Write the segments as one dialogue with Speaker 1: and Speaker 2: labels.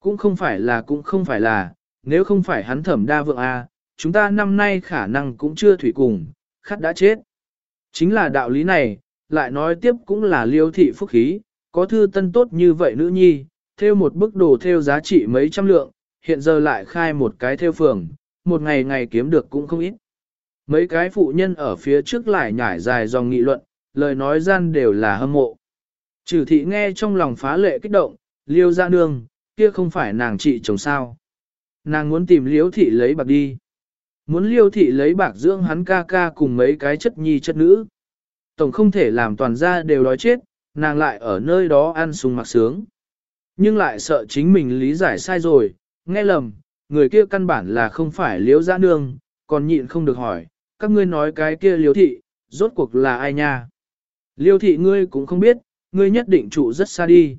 Speaker 1: Cũng không phải là cũng không phải là, nếu không phải hắn thẩm đa vượng A, chúng ta năm nay khả năng cũng chưa thủy cùng, khát đã chết. Chính là đạo lý này, lại nói tiếp cũng là liêu thị phúc khí, có thư tân tốt như vậy nữ nhi, theo một bức đồ theo giá trị mấy trăm lượng, hiện giờ lại khai một cái theo phường, một ngày ngày kiếm được cũng không ít. Mấy cái phụ nhân ở phía trước lại nhải dài dòng nghị luận, lời nói gian đều là hâm mộ. Trừ thị nghe trong lòng phá lệ kích động, liêu ra nương, kia không phải nàng trị chồng sao. Nàng muốn tìm liễu thị lấy bạc đi. Muốn liêu thị lấy bạc dưỡng hắn ca ca cùng mấy cái chất nhi chất nữ. Tổng không thể làm toàn gia đều đói chết, nàng lại ở nơi đó ăn sung mặc sướng. Nhưng lại sợ chính mình lý giải sai rồi, nghe lầm, người kia căn bản là không phải liếu giã nương, còn nhịn không được hỏi, các ngươi nói cái kia liếu thị, rốt cuộc là ai nha? Liêu thị ngươi cũng không biết, ngươi nhất định trụ rất xa đi.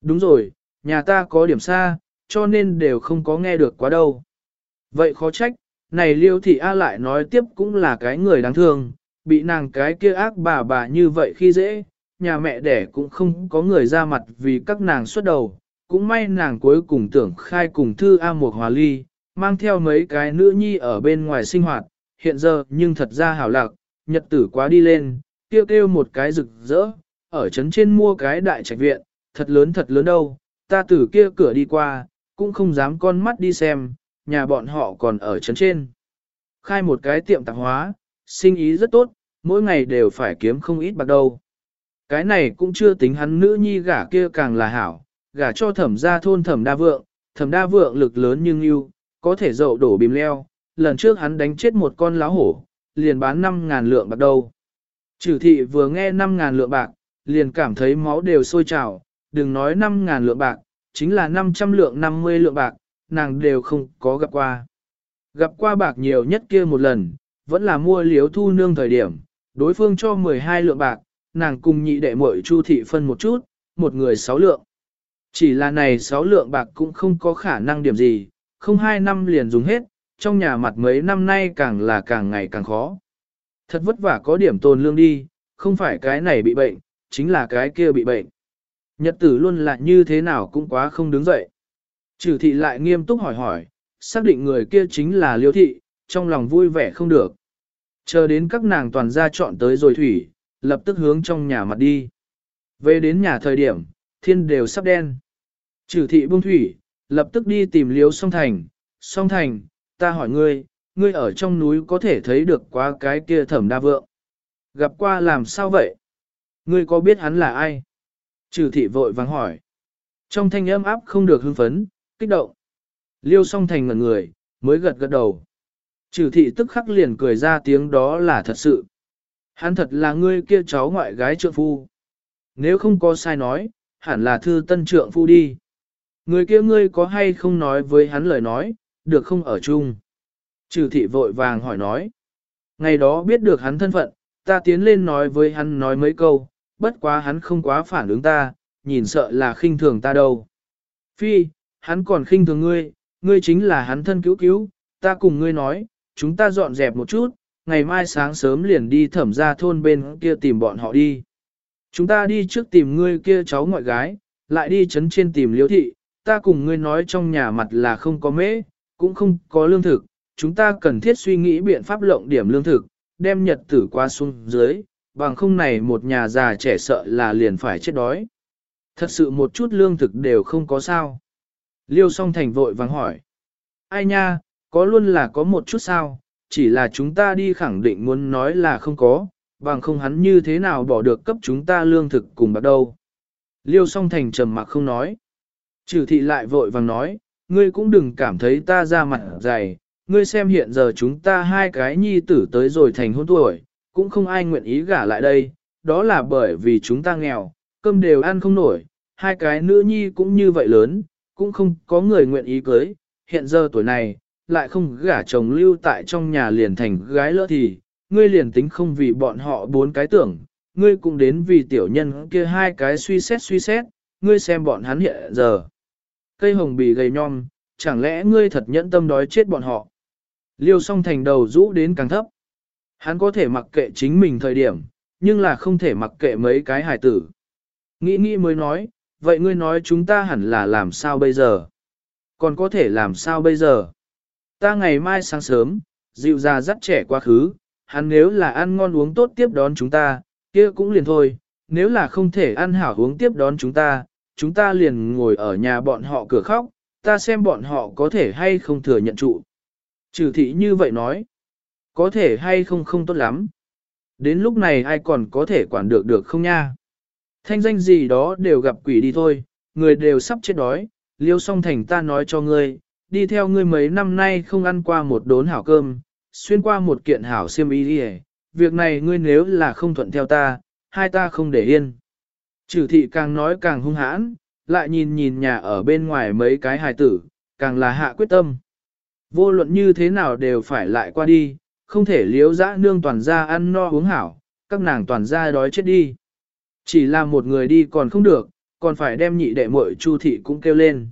Speaker 1: Đúng rồi, nhà ta có điểm xa, cho nên đều không có nghe được quá đâu. Vậy khó trách, này liêu thị A lại nói tiếp cũng là cái người đáng thương, bị nàng cái kia ác bà bà như vậy khi dễ, nhà mẹ đẻ cũng không có người ra mặt vì các nàng xuất đầu, cũng may nàng cuối cùng tưởng khai cùng thư A một hòa ly, mang theo mấy cái nữ nhi ở bên ngoài sinh hoạt, hiện giờ nhưng thật ra hảo lạc, nhật tử quá đi lên, kêu kêu một cái rực rỡ, ở trấn trên mua cái đại trạch viện, thật lớn thật lớn đâu, ta từ kia cửa đi qua, cũng không dám con mắt đi xem, nhà bọn họ còn ở trấn trên. Khai một cái tiệm tạp hóa, sinh ý rất tốt, mỗi ngày đều phải kiếm không ít bạc đâu. Cái này cũng chưa tính hắn nữ nhi gả kia càng là hảo, gả cho thẩm gia thôn thẩm đa vượng, thẩm đa vượng lực lớn nhưng yêu, có thể dậu đổ bìm leo, lần trước hắn đánh chết một con láo hổ, liền bán 5 ngàn lượng bạc đâu. Trừ thị vừa nghe 5 ngàn lượng bạc, liền cảm thấy máu đều sôi trào, đừng nói 5 ngàn lượng bạc, chính là 500 lượng 50 lượng bạc, nàng đều không có gặp qua. Gặp qua bạc nhiều nhất kia một lần, vẫn là mua liếu thu nương thời điểm, đối phương cho 12 lượng bạc, nàng cùng nhị đệ muội chu thị phân một chút, một người 6 lượng. Chỉ là này 6 lượng bạc cũng không có khả năng điểm gì, không hai năm liền dùng hết, trong nhà mặt mấy năm nay càng là càng ngày càng khó. Thật vất vả có điểm tồn lương đi, không phải cái này bị bệnh, chính là cái kia bị bệnh. Nhật tử luôn là như thế nào cũng quá không đứng dậy. Trừ thị lại nghiêm túc hỏi hỏi, xác định người kia chính là liêu thị, trong lòng vui vẻ không được. Chờ đến các nàng toàn ra chọn tới rồi thủy, lập tức hướng trong nhà mặt đi. Về đến nhà thời điểm, thiên đều sắp đen. Trừ thị buông thủy, lập tức đi tìm liếu song thành. Song thành, ta hỏi ngươi, ngươi ở trong núi có thể thấy được quá cái kia thẩm đa vượng. Gặp qua làm sao vậy? Ngươi có biết hắn là ai? Trừ thị vội vắng hỏi. Trong thanh âm áp không được hưng phấn, kích động. Liêu song thành ngẩn người, mới gật gật đầu. Trừ thị tức khắc liền cười ra tiếng đó là thật sự. Hắn thật là ngươi kia cháu ngoại gái trượng phu. Nếu không có sai nói, hẳn là thư tân trượng phu đi. Người kia ngươi có hay không nói với hắn lời nói, được không ở chung. Trừ thị vội vàng hỏi nói. Ngày đó biết được hắn thân phận, ta tiến lên nói với hắn nói mấy câu, bất quá hắn không quá phản ứng ta, nhìn sợ là khinh thường ta đâu. Phi, hắn còn khinh thường ngươi, ngươi chính là hắn thân cứu cứu, ta cùng ngươi nói, chúng ta dọn dẹp một chút, ngày mai sáng sớm liền đi thẩm ra thôn bên kia tìm bọn họ đi. Chúng ta đi trước tìm ngươi kia cháu ngoại gái, lại đi chấn trên tìm liễu thị, ta cùng ngươi nói trong nhà mặt là không có mễ, cũng không có lương thực, chúng ta cần thiết suy nghĩ biện pháp lộng điểm lương thực, đem nhật tử qua xuống dưới, bằng không này một nhà già trẻ sợ là liền phải chết đói. Thật sự một chút lương thực đều không có sao. Liêu song thành vội vàng hỏi. Ai nha, có luôn là có một chút sao, chỉ là chúng ta đi khẳng định muốn nói là không có, bằng không hắn như thế nào bỏ được cấp chúng ta lương thực cùng bạc đâu. Liêu song thành trầm mặc không nói. Trừ thị lại vội vàng nói, ngươi cũng đừng cảm thấy ta ra mặt dày, ngươi xem hiện giờ chúng ta hai cái nhi tử tới rồi thành hôn tuổi, cũng không ai nguyện ý gả lại đây, đó là bởi vì chúng ta nghèo, cơm đều ăn không nổi, hai cái nữ nhi cũng như vậy lớn, cũng không có người nguyện ý cưới, hiện giờ tuổi này, lại không gả chồng lưu tại trong nhà liền thành gái lỡ thì, ngươi liền tính không vì bọn họ bốn cái tưởng, ngươi cũng đến vì tiểu nhân kia hai cái suy xét suy xét, ngươi xem bọn hắn hiện giờ. Cây hồng bì gầy nhom, chẳng lẽ ngươi thật nhẫn tâm đói chết bọn họ. Liêu song thành đầu rũ đến càng thấp. Hắn có thể mặc kệ chính mình thời điểm, nhưng là không thể mặc kệ mấy cái hài tử. Nghĩ nghĩ mới nói, vậy ngươi nói chúng ta hẳn là làm sao bây giờ? còn có thể làm sao bây giờ? Ta ngày mai sáng sớm, dịu ra dắt trẻ quá khứ, hắn nếu là ăn ngon uống tốt tiếp đón chúng ta, kia cũng liền thôi, nếu là không thể ăn hảo uống tiếp đón chúng ta, chúng ta liền ngồi ở nhà bọn họ cửa khóc, ta xem bọn họ có thể hay không thừa nhận trụ. Trừ thị như vậy nói, có thể hay không không tốt lắm. Đến lúc này ai còn có thể quản được được không nha? Thanh danh gì đó đều gặp quỷ đi thôi, người đều sắp chết đói, liêu song thành ta nói cho ngươi, đi theo ngươi mấy năm nay không ăn qua một đốn hảo cơm, xuyên qua một kiện hảo xiêm y đi việc này ngươi nếu là không thuận theo ta, hai ta không để yên. Trừ thị càng nói càng hung hãn, lại nhìn nhìn nhà ở bên ngoài mấy cái hài tử, càng là hạ quyết tâm. Vô luận như thế nào đều phải lại qua đi, không thể liếu dã nương toàn ra ăn no uống hảo, các nàng toàn ra đói chết đi. Chỉ là một người đi còn không được, còn phải đem nhị đệ muội Chu thị cũng kêu lên.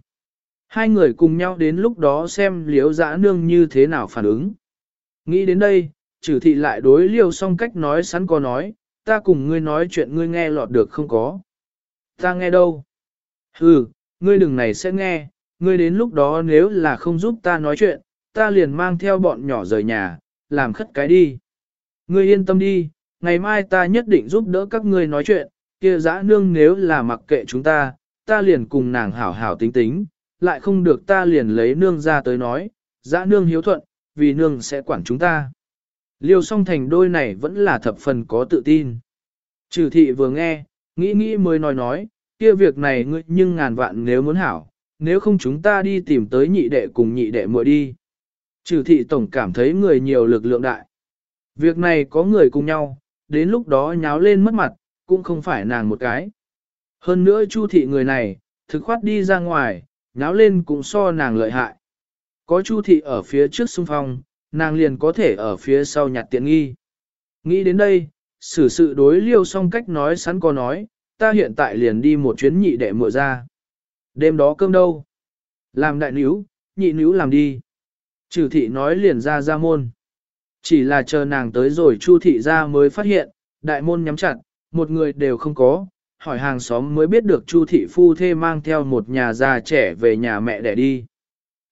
Speaker 1: Hai người cùng nhau đến lúc đó xem liếu dã nương như thế nào phản ứng. Nghĩ đến đây, trừ thị lại đối liêu xong cách nói sẵn có nói, ta cùng ngươi nói chuyện ngươi nghe lọt được không có. Ta nghe đâu? Hừ, ngươi đừng này sẽ nghe, ngươi đến lúc đó nếu là không giúp ta nói chuyện, ta liền mang theo bọn nhỏ rời nhà, làm khất cái đi. Ngươi yên tâm đi, ngày mai ta nhất định giúp đỡ các ngươi nói chuyện, kia dã nương nếu là mặc kệ chúng ta, ta liền cùng nàng hảo hảo tính tính, lại không được ta liền lấy nương ra tới nói, dã nương hiếu thuận, vì nương sẽ quản chúng ta. Liêu song thành đôi này vẫn là thập phần có tự tin. Trừ thị vừa nghe, nghĩ nghĩ mới nói nói, kia việc này ngươi nhưng ngàn vạn nếu muốn hảo, nếu không chúng ta đi tìm tới nhị đệ cùng nhị đệ muội đi. Trừ thị tổng cảm thấy người nhiều lực lượng đại. Việc này có người cùng nhau, đến lúc đó nháo lên mất mặt, cũng không phải nàng một cái. Hơn nữa chu thị người này, thực khoát đi ra ngoài, nháo lên cũng so nàng lợi hại. Có chu thị ở phía trước xung phong, nàng liền có thể ở phía sau nhặt tiện nghi. Nghĩ đến đây, xử sự đối liêu xong cách nói sẵn có nói, ta hiện tại liền đi một chuyến nhị đệ mượa ra. Đêm đó cơm đâu? Làm đại níu, nhị níu làm đi. Trừ thị nói liền ra ra môn. Chỉ là chờ nàng tới rồi chu thị ra mới phát hiện, đại môn nhắm chặt, một người đều không có, hỏi hàng xóm mới biết được chu thị phu thê mang theo một nhà già trẻ về nhà mẹ để đi.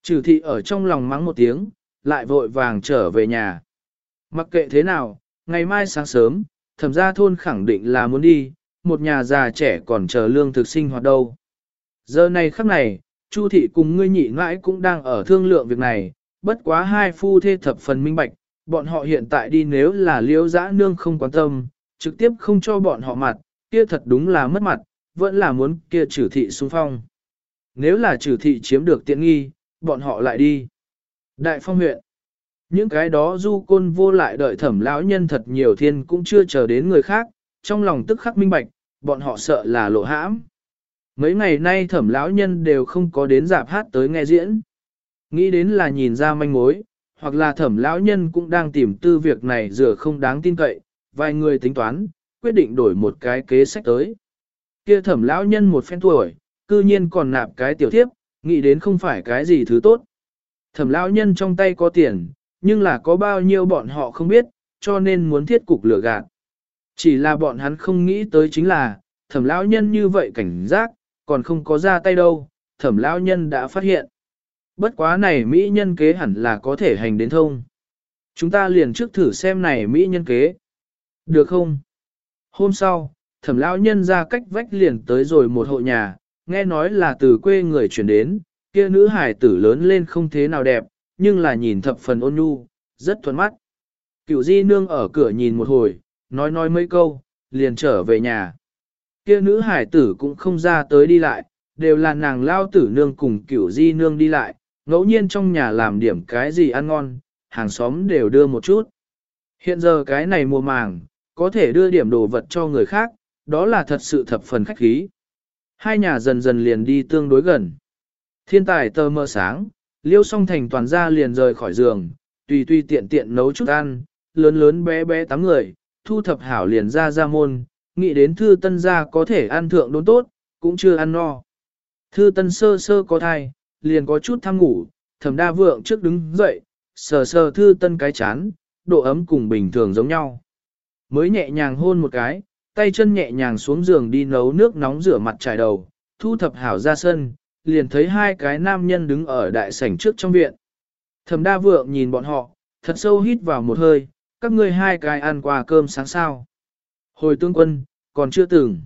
Speaker 1: Trừ thị ở trong lòng mắng một tiếng, lại vội vàng trở về nhà. Mặc kệ thế nào, ngày mai sáng sớm, thẩm gia thôn khẳng định là muốn đi, một nhà già trẻ còn chờ lương thực sinh hoạt đâu. Giờ này khắc này, Chu thị cùng ngươi nhị mãi cũng đang ở thương lượng việc này, bất quá hai phu thê thập phần minh bạch, bọn họ hiện tại đi nếu là liễu dã nương không quan tâm, trực tiếp không cho bọn họ mặt, kia thật đúng là mất mặt, vẫn là muốn kia trừ thị xung phong. Nếu là trừ thị chiếm được tiện nghi, bọn họ lại đi. Đại phong huyện. Những cái đó du côn vô lại đợi thẩm lão nhân thật nhiều thiên cũng chưa chờ đến người khác, trong lòng tức khắc minh bạch, bọn họ sợ là lộ hãm. Mấy ngày nay thẩm lão nhân đều không có đến dạp hát tới nghe diễn. Nghĩ đến là nhìn ra manh mối, hoặc là thẩm lão nhân cũng đang tìm tư việc này dựa không đáng tin cậy, vài người tính toán, quyết định đổi một cái kế sách tới. Kia thẩm lão nhân một phen tuổi, cư nhiên còn nạp cái tiểu thiếp, nghĩ đến không phải cái gì thứ tốt. Thẩm lão nhân trong tay có tiền, nhưng là có bao nhiêu bọn họ không biết, cho nên muốn thiết cục lừa gạt. Chỉ là bọn hắn không nghĩ tới chính là, thẩm lão nhân như vậy cảnh giác, còn không có ra tay đâu, thẩm lão nhân đã phát hiện. Bất quá này Mỹ nhân kế hẳn là có thể hành đến thông. Chúng ta liền trước thử xem này Mỹ nhân kế. Được không? Hôm sau, thẩm lão nhân ra cách vách liền tới rồi một hộ nhà, nghe nói là từ quê người chuyển đến, kia nữ hải tử lớn lên không thế nào đẹp, nhưng là nhìn thập phần ôn nhu, rất thuần mắt. Cựu di nương ở cửa nhìn một hồi, nói nói mấy câu, liền trở về nhà. Kia nữ hải tử cũng không ra tới đi lại, đều là nàng lao tử nương cùng cựu di nương đi lại, ngẫu nhiên trong nhà làm điểm cái gì ăn ngon, hàng xóm đều đưa một chút. Hiện giờ cái này mùa màng, có thể đưa điểm đồ vật cho người khác, đó là thật sự thập phần khách khí. Hai nhà dần dần liền đi tương đối gần. Thiên tài tơ mơ sáng, liêu song thành toàn ra liền rời khỏi giường, tùy tùy tiện tiện nấu chút ăn, lớn lớn bé bé tám người, thu thập hảo liền ra ra môn, nghĩ đến thư tân gia có thể ăn thượng đốn tốt, cũng chưa ăn no. Thư tân sơ sơ có thai, liền có chút tham ngủ, thẩm đa vượng trước đứng dậy, sờ sờ thư tân cái chán, độ ấm cùng bình thường giống nhau. Mới nhẹ nhàng hôn một cái, tay chân nhẹ nhàng xuống giường đi nấu nước nóng rửa mặt trải đầu, thu thập hảo ra sân, liền thấy hai cái nam nhân đứng ở đại sảnh trước trong viện. Thẩm đa vượng nhìn bọn họ, thật sâu hít vào một hơi, các ngươi hai cái ăn qua cơm sáng sao. Hồi tướng quân, còn chưa từng.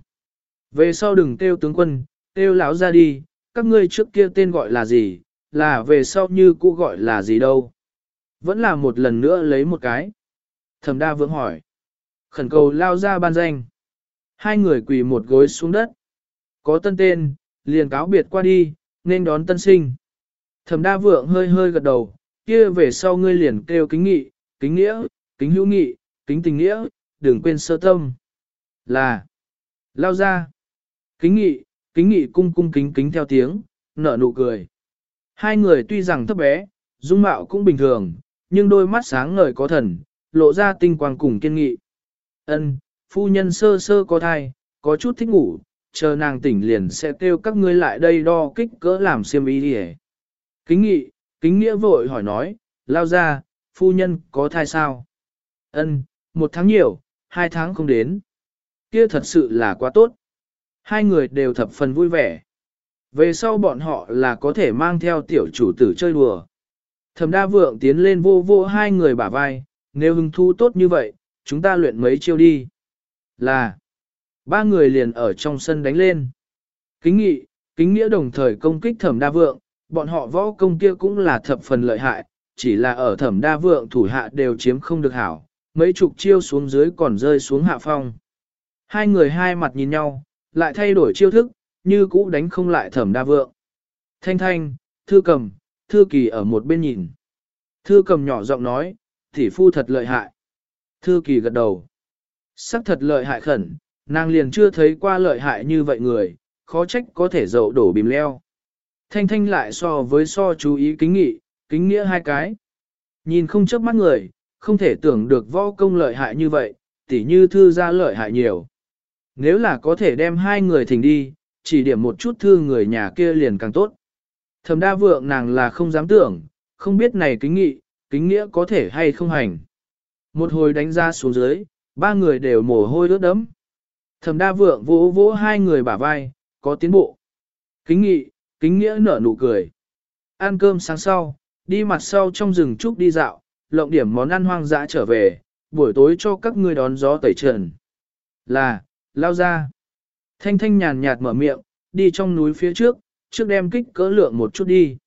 Speaker 1: Về sau đừng kêu tướng quân, kêu lão ra đi, các ngươi trước kia tên gọi là gì, là về sau như cũ gọi là gì đâu. Vẫn là một lần nữa lấy một cái. Thẩm đa vượng hỏi. Khẩn cầu lao ra ban danh. Hai người quỳ một gối xuống đất. Có tân tên, liền cáo biệt qua đi, nên đón tân sinh. Thẩm đa vượng hơi hơi gật đầu, kia về sau ngươi liền kêu kính nghị, kính nghĩa, kính hữu nghị, kính tình nghĩa, đừng quên sơ tâm. Là, lao ra, kính nghị, kính nghị cung cung kính kính theo tiếng, nở nụ cười. Hai người tuy rằng thấp bé, dung mạo cũng bình thường, nhưng đôi mắt sáng ngời có thần, lộ ra tinh quang cùng kiên nghị. Ân, phu nhân sơ sơ có thai, có chút thích ngủ, chờ nàng tỉnh liền sẽ kêu các ngươi lại đây đo kích cỡ làm xiêm y đi Kính nghị, kính nghĩa vội hỏi nói, lao ra, phu nhân có thai sao? Ân, một tháng nhiều, hai tháng không đến. Kia thật sự là quá tốt. Hai người đều thập phần vui vẻ. Về sau bọn họ là có thể mang theo tiểu chủ tử chơi đùa. Thẩm đa vượng tiến lên vô vô hai người bả vai, nếu hứng thu tốt như vậy, chúng ta luyện mấy chiêu đi. Là, ba người liền ở trong sân đánh lên. Kính nghị, kính nghĩa đồng thời công kích thẩm đa vượng, bọn họ võ công kia cũng là thập phần lợi hại, chỉ là ở thẩm đa vượng thủ hạ đều chiếm không được hảo, mấy chục chiêu xuống dưới còn rơi xuống hạ phong. Hai người hai mặt nhìn nhau, lại thay đổi chiêu thức, như cũ đánh không lại thẩm đa vượng. Thanh thanh, thư cầm, thư kỳ ở một bên nhìn. Thư cầm nhỏ giọng nói, tỷ phu thật lợi hại. Thư kỳ gật đầu. Sắc thật lợi hại khẩn, nàng liền chưa thấy qua lợi hại như vậy người, khó trách có thể dậu đổ bìm leo. Thanh thanh lại so với so chú ý kính nghị, kính nghĩa hai cái. Nhìn không chớp mắt người, không thể tưởng được võ công lợi hại như vậy, tỉ như thư ra lợi hại nhiều. Nếu là có thể đem hai người thỉnh đi, chỉ điểm một chút thư người nhà kia liền càng tốt. Thẩm đa vượng nàng là không dám tưởng, không biết này kính nghị, kính nghĩa có thể hay không hành. Một hồi đánh ra xuống dưới, ba người đều mồ hôi ướt đấm. Thẩm đa vượng vỗ vỗ hai người bả vai, có tiến bộ. Kính nghị, kính nghĩa nở nụ cười. Ăn cơm sáng sau, đi mặt sau trong rừng trúc đi dạo, lộng điểm món ăn hoang dã trở về, buổi tối cho các ngươi đón gió tẩy trần. Là, lao ra. Thanh thanh nhàn nhạt mở miệng, đi trong núi phía trước, trước đem kích cỡ lượng một chút đi.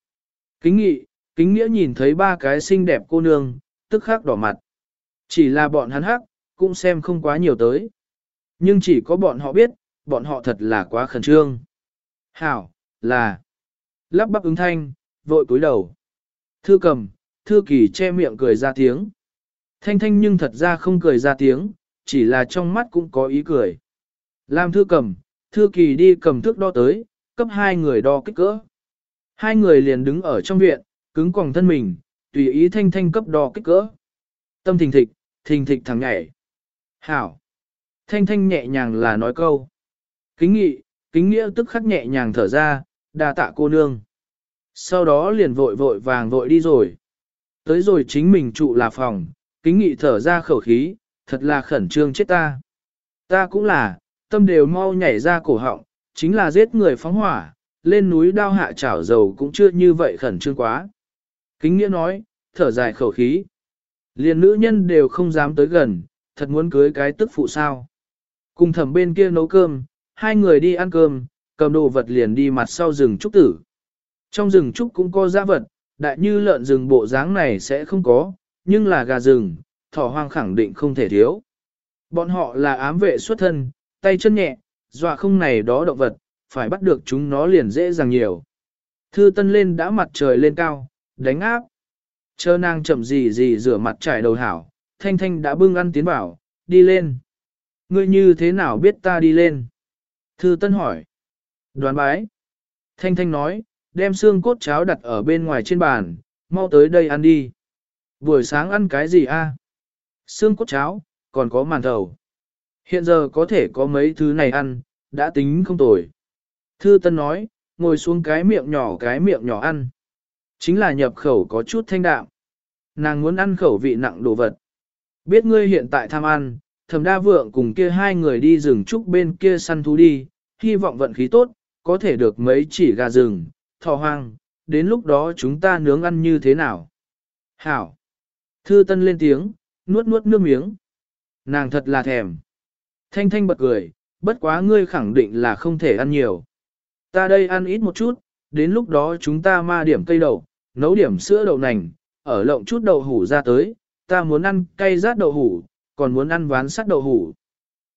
Speaker 1: Kính nghị, kính nghĩa nhìn thấy ba cái xinh đẹp cô nương, tức khắc đỏ mặt. Chỉ là bọn hắn hắc, cũng xem không quá nhiều tới. Nhưng chỉ có bọn họ biết, bọn họ thật là quá khẩn trương. Hảo, là, lắp bắp ứng thanh, vội cúi đầu. Thư cầm, thư kỳ che miệng cười ra tiếng. Thanh thanh nhưng thật ra không cười ra tiếng, chỉ là trong mắt cũng có ý cười. Làm thư cầm, thư kỳ đi cầm thước đo tới, cấp hai người đo kích cỡ. Hai người liền đứng ở trong viện, cứng quòng thân mình, tùy ý thanh thanh cấp đo kích cỡ. Tâm thình thịch, thình thịch thẳng nhảy. Hảo. Thanh thanh nhẹ nhàng là nói câu. Kính nghị, kính nghĩa tức khắc nhẹ nhàng thở ra, đa tạ cô nương. Sau đó liền vội vội vàng vội đi rồi. Tới rồi chính mình trụ là phòng, kính nghị thở ra khẩu khí, thật là khẩn trương chết ta. Ta cũng là, tâm đều mau nhảy ra cổ họng, chính là giết người phóng hỏa, lên núi đao hạ chảo dầu cũng chưa như vậy khẩn trương quá. Kính nghĩa nói, thở dài khẩu khí. Liền nữ nhân đều không dám tới gần, thật muốn cưới cái tức phụ sao. Cùng thẩm bên kia nấu cơm, hai người đi ăn cơm, cầm đồ vật liền đi mặt sau rừng trúc tử. Trong rừng trúc cũng có giá vật, đại như lợn rừng bộ dáng này sẽ không có, nhưng là gà rừng, thỏ hoang khẳng định không thể thiếu. Bọn họ là ám vệ xuất thân, tay chân nhẹ, dọa không này đó động vật, phải bắt được chúng nó liền dễ dàng nhiều. Thư tân lên đã mặt trời lên cao, đánh áp. Chờ nàng chậm gì gì rửa mặt trải đầu hảo, thanh thanh đã bưng ăn tiến bảo, đi lên. Ngươi như thế nào biết ta đi lên? Thư tân hỏi. Đoán bái. Thanh thanh nói, đem xương cốt cháo đặt ở bên ngoài trên bàn, mau tới đây ăn đi. Buổi sáng ăn cái gì a? Xương cốt cháo, còn có màn thầu. Hiện giờ có thể có mấy thứ này ăn, đã tính không tồi. Thư Tân nói, ngồi xuống cái miệng nhỏ cái miệng nhỏ ăn. Chính là nhập khẩu có chút thanh đạm. Nàng muốn ăn khẩu vị nặng đồ vật. Biết ngươi hiện tại tham ăn, thầm đa vượng cùng kia hai người đi rừng trúc bên kia săn thú đi, hy vọng vận khí tốt, có thể được mấy chỉ gà rừng, thỏ hoang, đến lúc đó chúng ta nướng ăn như thế nào? Hảo! Thư Tân lên tiếng, nuốt nuốt nước miếng. Nàng thật là thèm. Thanh Thanh bật cười, bất quá ngươi khẳng định là không thể ăn nhiều. Ta đây ăn ít một chút, đến lúc đó chúng ta ma điểm cây đậu, nấu điểm sữa đậu nành, ở lộng chút đậu hủ ra tới, ta muốn ăn cay rát đậu hủ, còn muốn ăn ván sắt đậu hủ.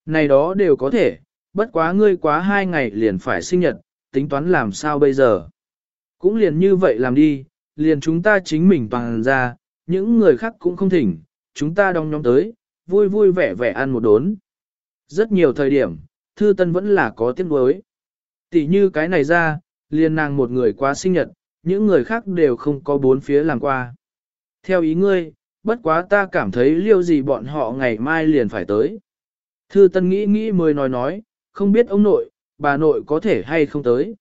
Speaker 1: Này đó đều có thể, bất quá ngươi quá hai ngày liền phải sinh nhật, tính toán làm sao bây giờ. Cũng liền như vậy làm đi, liền chúng ta chính mình bằng ra, những người khác cũng không thỉnh, chúng ta đong nhóm tới, vui vui vẻ vẻ ăn một đốn. Rất nhiều thời điểm, thư tân vẫn là có tiếc nuối. Tỷ như cái này ra, liền nàng một người quá sinh nhật, những người khác đều không có bốn phía làm qua. Theo ý ngươi, bất quá ta cảm thấy liêu gì bọn họ ngày mai liền phải tới. Thư Tân nghĩ nghĩ mới nói nói, không biết ông nội, bà nội có thể hay không tới.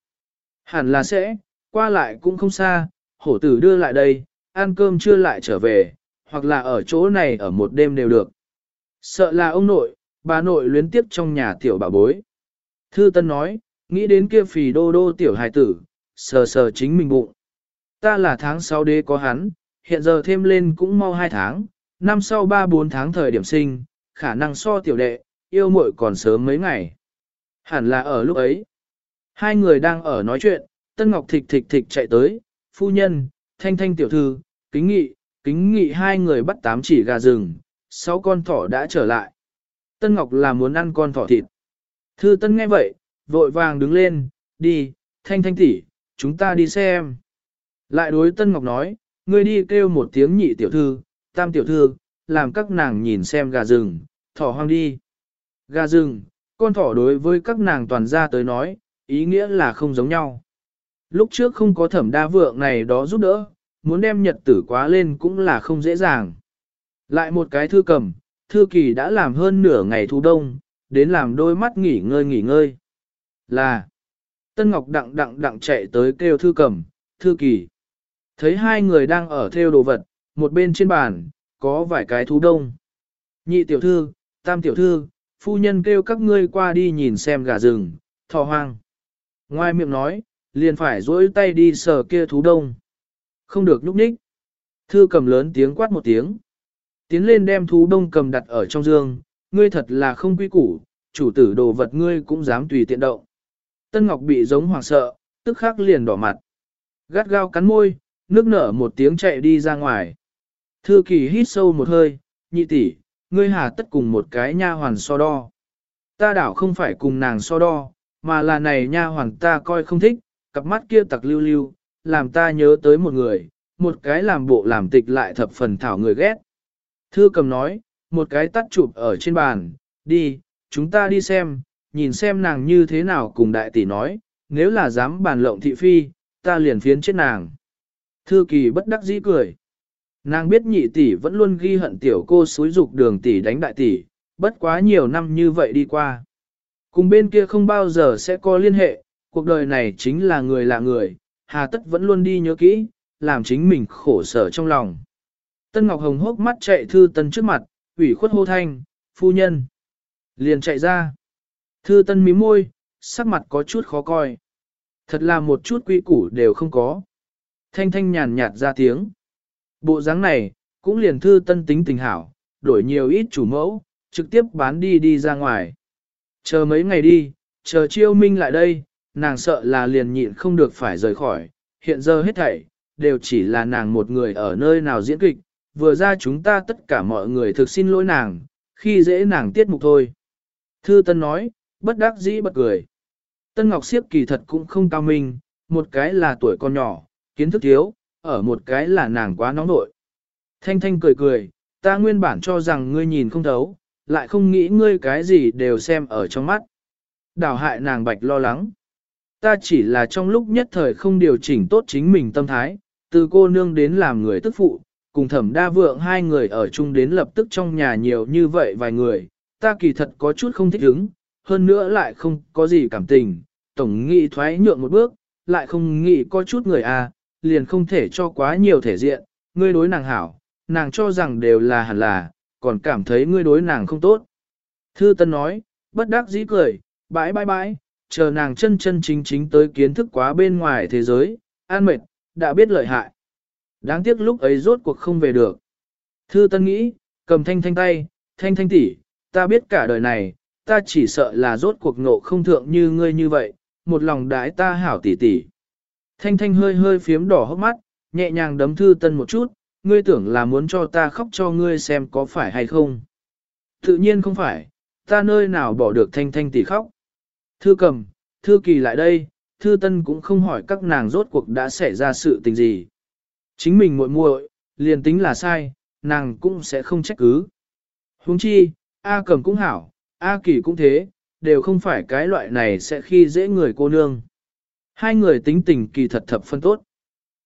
Speaker 1: Hẳn là sẽ, qua lại cũng không xa, hổ tử đưa lại đây, ăn cơm chưa lại trở về, hoặc là ở chỗ này ở một đêm đều được. Sợ là ông nội, bà nội luyến tiếp trong nhà tiểu bà bối. Thư Tân nói, nghĩ đến kia phì đô đô tiểu hài tử, sờ sờ chính mình bụng. Ta là tháng 6 đế có hắn, hiện giờ thêm lên cũng mau 2 tháng, năm sau 3-4 tháng thời điểm sinh, khả năng so tiểu đệ, yêu muội còn sớm mấy ngày. Hẳn là ở lúc ấy. Hai người đang ở nói chuyện, Tân Ngọc thịch thịch thịch chạy tới, phu nhân, thanh thanh tiểu thư, kính nghị, kính nghị hai người bắt tám chỉ gà rừng, sáu con thỏ đã trở lại. Tân Ngọc là muốn ăn con thỏ thịt. Thư Tân nghe vậy, vội vàng đứng lên, đi, thanh thanh tỷ, chúng ta đi xem. Lại đối Tân Ngọc nói, ngươi đi kêu một tiếng nhị tiểu thư, tam tiểu thư, làm các nàng nhìn xem gà rừng, thỏ hoang đi. Gà rừng, con thỏ đối với các nàng toàn ra tới nói, ý nghĩa là không giống nhau. Lúc trước không có thẩm đa vượng này đó giúp đỡ, muốn đem nhật tử quá lên cũng là không dễ dàng. Lại một cái thư cầm, thư kỳ đã làm hơn nửa ngày thu đông, đến làm đôi mắt nghỉ ngơi nghỉ ngơi. Là, Tân Ngọc đặng đặng đặng chạy tới kêu thư cầm, thư kỳ. Thấy hai người đang ở theo đồ vật, một bên trên bàn, có vài cái thú đông. Nhị tiểu thư, tam tiểu thư, phu nhân kêu các ngươi qua đi nhìn xem gà rừng, thỏ hoang. Ngoài miệng nói, liền phải dỗi tay đi sờ kia thú đông. Không được nhúc nhích. Thư cầm lớn tiếng quát một tiếng. Tiến lên đem thú đông cầm đặt ở trong giường, ngươi thật là không quy củ, chủ tử đồ vật ngươi cũng dám tùy tiện động. Tân Ngọc bị giống hoảng sợ, tức khắc liền đỏ mặt. Gắt gao cắn môi, nước nở một tiếng chạy đi ra ngoài. Thư kỳ hít sâu một hơi, nhị tỷ, ngươi hà tất cùng một cái nha hoàn so đo. Ta đảo không phải cùng nàng so đo, mà là này nha hoàn ta coi không thích, cặp mắt kia tặc lưu lưu, làm ta nhớ tới một người, một cái làm bộ làm tịch lại thập phần thảo người ghét. Thư cầm nói, một cái tắt chụp ở trên bàn, đi, chúng ta đi xem, nhìn xem nàng như thế nào cùng đại tỷ nói, nếu là dám bàn lộng thị phi, ta liền phiến chết nàng. Thư kỳ bất đắc dĩ cười. Nàng biết nhị tỷ vẫn luôn ghi hận tiểu cô xúi dục đường tỷ đánh đại tỷ, bất quá nhiều năm như vậy đi qua. Cùng bên kia không bao giờ sẽ có liên hệ, cuộc đời này chính là người là người, hà tất vẫn luôn đi nhớ kỹ, làm chính mình khổ sở trong lòng. Tân Ngọc Hồng hốc mắt chạy thư tân trước mặt, ủy khuất hô thanh, phu nhân. Liền chạy ra. Thư tân mím môi, sắc mặt có chút khó coi. Thật là một chút quy củ đều không có. Thanh thanh nhàn nhạt ra tiếng. Bộ dáng này, cũng liền thư tân tính tình hảo, đổi nhiều ít chủ mẫu, trực tiếp bán đi đi ra ngoài. Chờ mấy ngày đi, chờ chiêu minh lại đây, nàng sợ là liền nhịn không được phải rời khỏi, hiện giờ hết thảy, đều chỉ là nàng một người ở nơi nào diễn kịch, vừa ra chúng ta tất cả mọi người thực xin lỗi nàng, khi dễ nàng tiết mục thôi. Thư Tân nói, bất đắc dĩ bật cười. Tân Ngọc Siếp kỳ thật cũng không cao minh, một cái là tuổi con nhỏ, kiến thức thiếu, ở một cái là nàng quá nóng nội. Thanh Thanh cười cười, ta nguyên bản cho rằng ngươi nhìn không thấu, lại không nghĩ ngươi cái gì đều xem ở trong mắt. Đào hại nàng bạch lo lắng. Ta chỉ là trong lúc nhất thời không điều chỉnh tốt chính mình tâm thái, từ cô nương đến làm người tức phụ, cùng thẩm đa vượng hai người ở chung đến lập tức trong nhà nhiều như vậy vài người, ta kỳ thật có chút không thích ứng, hơn nữa lại không có gì cảm tình, tổng nghị thoái nhượng một bước, lại không nghĩ có chút người à, liền không thể cho quá nhiều thể diện, ngươi đối nàng hảo, nàng cho rằng đều là hẳn là, còn cảm thấy ngươi đối nàng không tốt. Thư Tân nói, bất đắc dĩ cười, bãi bãi bãi, chờ nàng chân chân chính chính tới kiến thức quá bên ngoài thế giới, an mệt, đã biết lợi hại. Đáng tiếc lúc ấy rốt cuộc không về được. Thư Tân nghĩ, cầm thanh thanh tay, thanh thanh tỷ, ta biết cả đời này, ta chỉ sợ là rốt cuộc ngộ không thượng như ngươi như vậy, một lòng đái ta hảo tỷ tỷ. Thanh thanh hơi hơi phiếm đỏ hốc mắt, nhẹ nhàng đấm Thư Tân một chút, ngươi tưởng là muốn cho ta khóc cho ngươi xem có phải hay không. Tự nhiên không phải, ta nơi nào bỏ được thanh thanh tỷ khóc. Thư cầm, thư kỳ lại đây, thư tân cũng không hỏi các nàng rốt cuộc đã xảy ra sự tình gì. Chính mình muội muội, liền tính là sai, nàng cũng sẽ không trách cứ. Huống chi, A cẩm cũng hảo, A kỳ cũng thế, đều không phải cái loại này sẽ khi dễ người cô nương. Hai người tính tình kỳ thật thập phân tốt.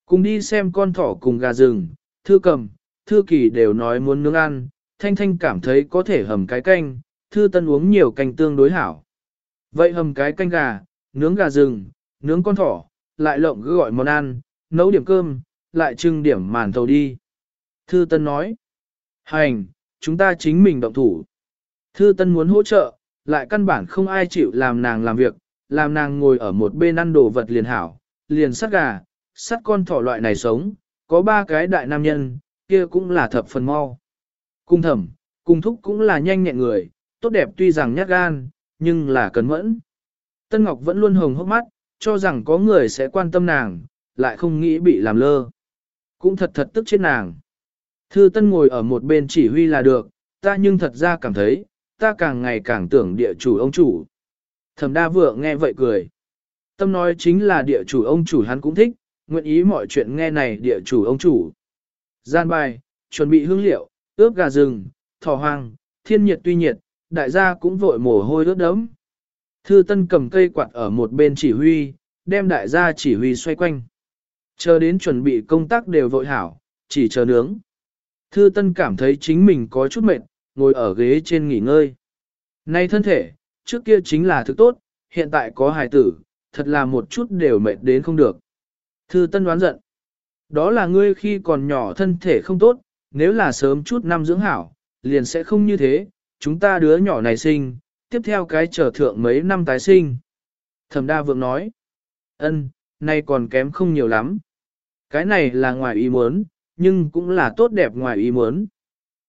Speaker 1: Cùng đi xem con thỏ cùng gà rừng, thư cầm, thư kỳ đều nói muốn nướng ăn, thanh thanh cảm thấy có thể hầm cái canh, thư tân uống nhiều canh tương đối hảo. Vậy hầm cái canh gà, nướng gà rừng, nướng con thỏ, lại lộng cứ gọi món ăn, nấu điểm cơm, lại trưng điểm màn thầu đi. Thư Tân nói, hành, chúng ta chính mình động thủ. Thư Tân muốn hỗ trợ, lại căn bản không ai chịu làm nàng làm việc, làm nàng ngồi ở một bên ăn đồ vật liền hảo, liền sắt gà, sắt con thỏ loại này sống, có ba cái đại nam nhân, kia cũng là thập phần mau. Cung thẩm, cung thúc cũng là nhanh nhẹn người, tốt đẹp tuy rằng nhát gan, nhưng là cẩn mẫn. Tân Ngọc vẫn luôn hồng hốc mắt, cho rằng có người sẽ quan tâm nàng, lại không nghĩ bị làm lơ. Cũng thật thật tức chết nàng. Thư Tân ngồi ở một bên chỉ huy là được, ta nhưng thật ra cảm thấy, ta càng ngày càng tưởng địa chủ ông chủ. Thẩm đa vượng nghe vậy cười. Tâm nói chính là địa chủ ông chủ hắn cũng thích, nguyện ý mọi chuyện nghe này địa chủ ông chủ. Gian bài, chuẩn bị hương liệu, ướp gà rừng, thỏ hoang, thiên nhiệt tuy nhiệt, đại gia cũng vội mồ hôi ướt đấm. Thư Tân cầm cây quạt ở một bên chỉ huy, đem đại gia chỉ huy xoay quanh. Chờ đến chuẩn bị công tác đều vội hảo, chỉ chờ nướng. Thư Tân cảm thấy chính mình có chút mệt, ngồi ở ghế trên nghỉ ngơi. Nay thân thể, trước kia chính là thứ tốt, hiện tại có hài tử, thật là một chút đều mệt đến không được. Thư Tân đoán giận. Đó là ngươi khi còn nhỏ thân thể không tốt, nếu là sớm chút năm dưỡng hảo, liền sẽ không như thế, chúng ta đứa nhỏ này sinh, tiếp theo cái trở thượng mấy năm tái sinh. Thẩm đa vượng nói, ân, nay còn kém không nhiều lắm. Cái này là ngoài ý muốn, nhưng cũng là tốt đẹp ngoài ý muốn.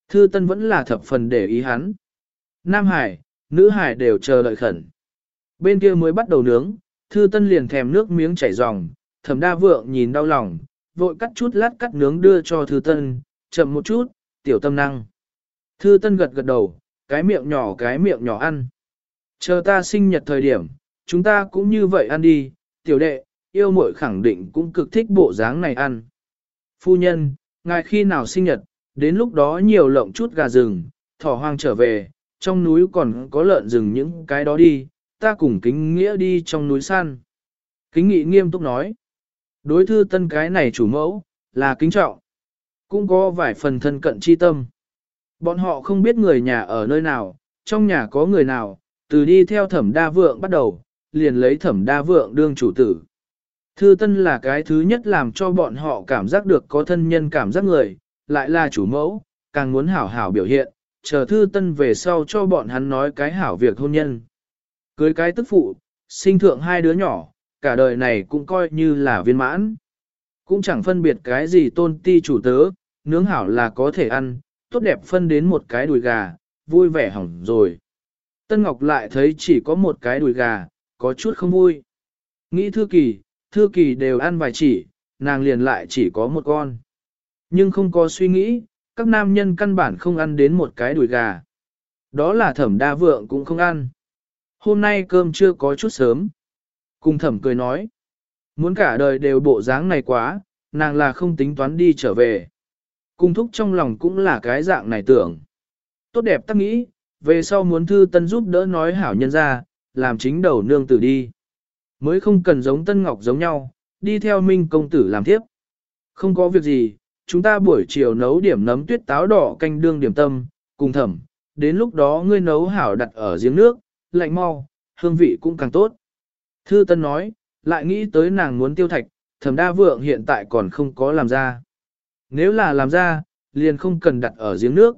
Speaker 1: Thư Tân vẫn là thập phần để ý hắn. Nam Hải, nữ Hải đều chờ đợi khẩn. Bên kia mới bắt đầu nướng, Thư Tân liền thèm nước miếng chảy ròng, Thẩm Đa Vượng nhìn đau lòng, vội cắt chút lát cắt nướng đưa cho Thư Tân, chậm một chút, tiểu tâm năng. Thư Tân gật gật đầu, cái miệng nhỏ cái miệng nhỏ ăn. Chờ ta sinh nhật thời điểm, chúng ta cũng như vậy ăn đi, tiểu đệ, yêu muội khẳng định cũng cực thích bộ dáng này ăn. Phu nhân, ngài khi nào sinh nhật, đến lúc đó nhiều lộng chút gà rừng, thỏ hoang trở về, trong núi còn có lợn rừng những cái đó đi, ta cùng kính nghĩa đi trong núi săn. Kính nghị nghiêm túc nói, đối thư tân cái này chủ mẫu, là kính trọng, cũng có vài phần thân cận chi tâm. Bọn họ không biết người nhà ở nơi nào, trong nhà có người nào, từ đi theo thẩm đa vượng bắt đầu, liền lấy thẩm đa vượng đương chủ tử. Thư Tân là cái thứ nhất làm cho bọn họ cảm giác được có thân nhân cảm giác người, lại là chủ mẫu, càng muốn hảo hảo biểu hiện, chờ Thư Tân về sau cho bọn hắn nói cái hảo việc hôn nhân. Cưới cái tức phụ, sinh thượng hai đứa nhỏ, cả đời này cũng coi như là viên mãn. Cũng chẳng phân biệt cái gì tôn ti chủ tớ, nướng hảo là có thể ăn, tốt đẹp phân đến một cái đùi gà, vui vẻ hỏng rồi. Tân Ngọc lại thấy chỉ có một cái đùi gà, có chút không vui. Nghĩ thư kỳ, thư kỳ đều ăn vài chỉ, nàng liền lại chỉ có một con. Nhưng không có suy nghĩ, các nam nhân căn bản không ăn đến một cái đùi gà. Đó là thẩm đa vượng cũng không ăn. Hôm nay cơm chưa có chút sớm. Cùng thẩm cười nói. Muốn cả đời đều bộ dáng này quá, nàng là không tính toán đi trở về. Cung thúc trong lòng cũng là cái dạng này tưởng. Tốt đẹp tắc nghĩ, về sau muốn thư tân giúp đỡ nói hảo nhân ra, làm chính đầu nương tử đi. Mới không cần giống tân ngọc giống nhau, đi theo minh công tử làm tiếp. Không có việc gì, chúng ta buổi chiều nấu điểm nấm tuyết táo đỏ canh đương điểm tâm, cùng thẩm, đến lúc đó ngươi nấu hảo đặt ở giếng nước, lạnh mau, hương vị cũng càng tốt. Thư Tân nói, lại nghĩ tới nàng muốn tiêu thạch, thẩm đa vượng hiện tại còn không có làm ra. Nếu là làm ra, liền không cần đặt ở giếng nước.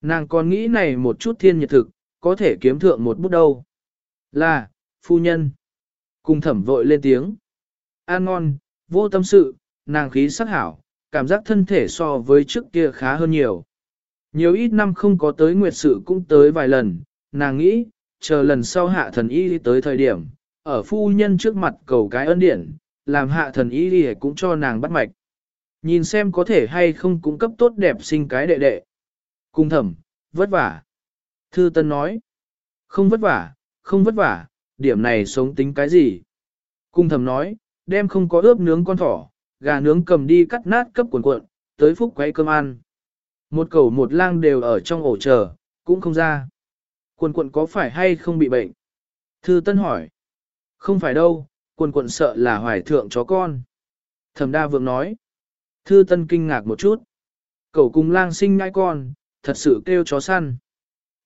Speaker 1: Nàng còn nghĩ này một chút thiên nhiệt thực, có thể kiếm thượng một bút đâu. Là, phu nhân. Cùng thẩm vội lên tiếng. An ngon, vô tâm sự, nàng khí sắc hảo, cảm giác thân thể so với trước kia khá hơn nhiều. Nhiều ít năm không có tới nguyệt sự cũng tới vài lần, nàng nghĩ, chờ lần sau hạ thần y tới thời điểm, ở phu nhân trước mặt cầu cái ân điển, làm hạ thần y đi cũng cho nàng bắt mạch. Nhìn xem có thể hay không cung cấp tốt đẹp sinh cái đệ đệ. Cung thẩm, vất vả. Thư Tân nói, không vất vả, không vất vả, điểm này sống tính cái gì. Cung thầm nói, đem không có ướp nướng con thỏ, gà nướng cầm đi cắt nát cấp cuộn cuộn, tới phúc quấy cơm ăn. Một cầu một lang đều ở trong ổ chờ, cũng không ra. Quần quận có phải hay không bị bệnh? Thư Tân hỏi. Không phải đâu, quần quận sợ là hoài thượng chó con. Thẩm đa vượng nói. Thư Tân kinh ngạc một chút. Cậu cùng lang sinh nhai con, thật sự kêu chó săn.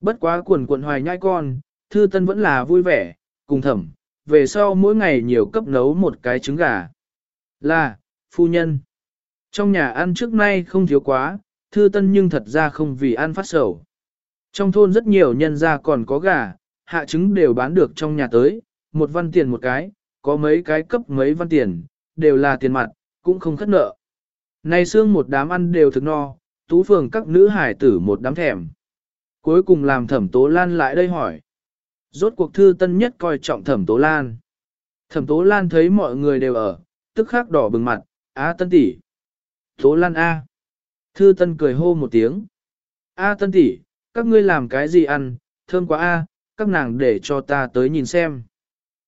Speaker 1: Bất quá quần quận hoài nhai con, Thư Tân vẫn là vui vẻ, cùng thẩm, về sau mỗi ngày nhiều cấp nấu một cái trứng gà. Là, phu nhân. Trong nhà ăn trước nay không thiếu quá, Thư Tân nhưng thật ra không vì ăn phát sầu. Trong thôn rất nhiều nhân gia còn có gà, hạ trứng đều bán được trong nhà tới, một văn tiền một cái, có mấy cái cấp mấy văn tiền, đều là tiền mặt, cũng không khất nợ. Này xương một đám ăn đều thực no, tú phường các nữ hải tử một đám thèm. Cuối cùng làm thẩm tố lan lại đây hỏi. Rốt cuộc thư tân nhất coi trọng thẩm tố lan. Thẩm tố lan thấy mọi người đều ở, tức khắc đỏ bừng mặt, á tân tỷ. Tố lan A. Thư tân cười hô một tiếng. A tân tỷ, các ngươi làm cái gì ăn, thơm quá a, các nàng để cho ta tới nhìn xem.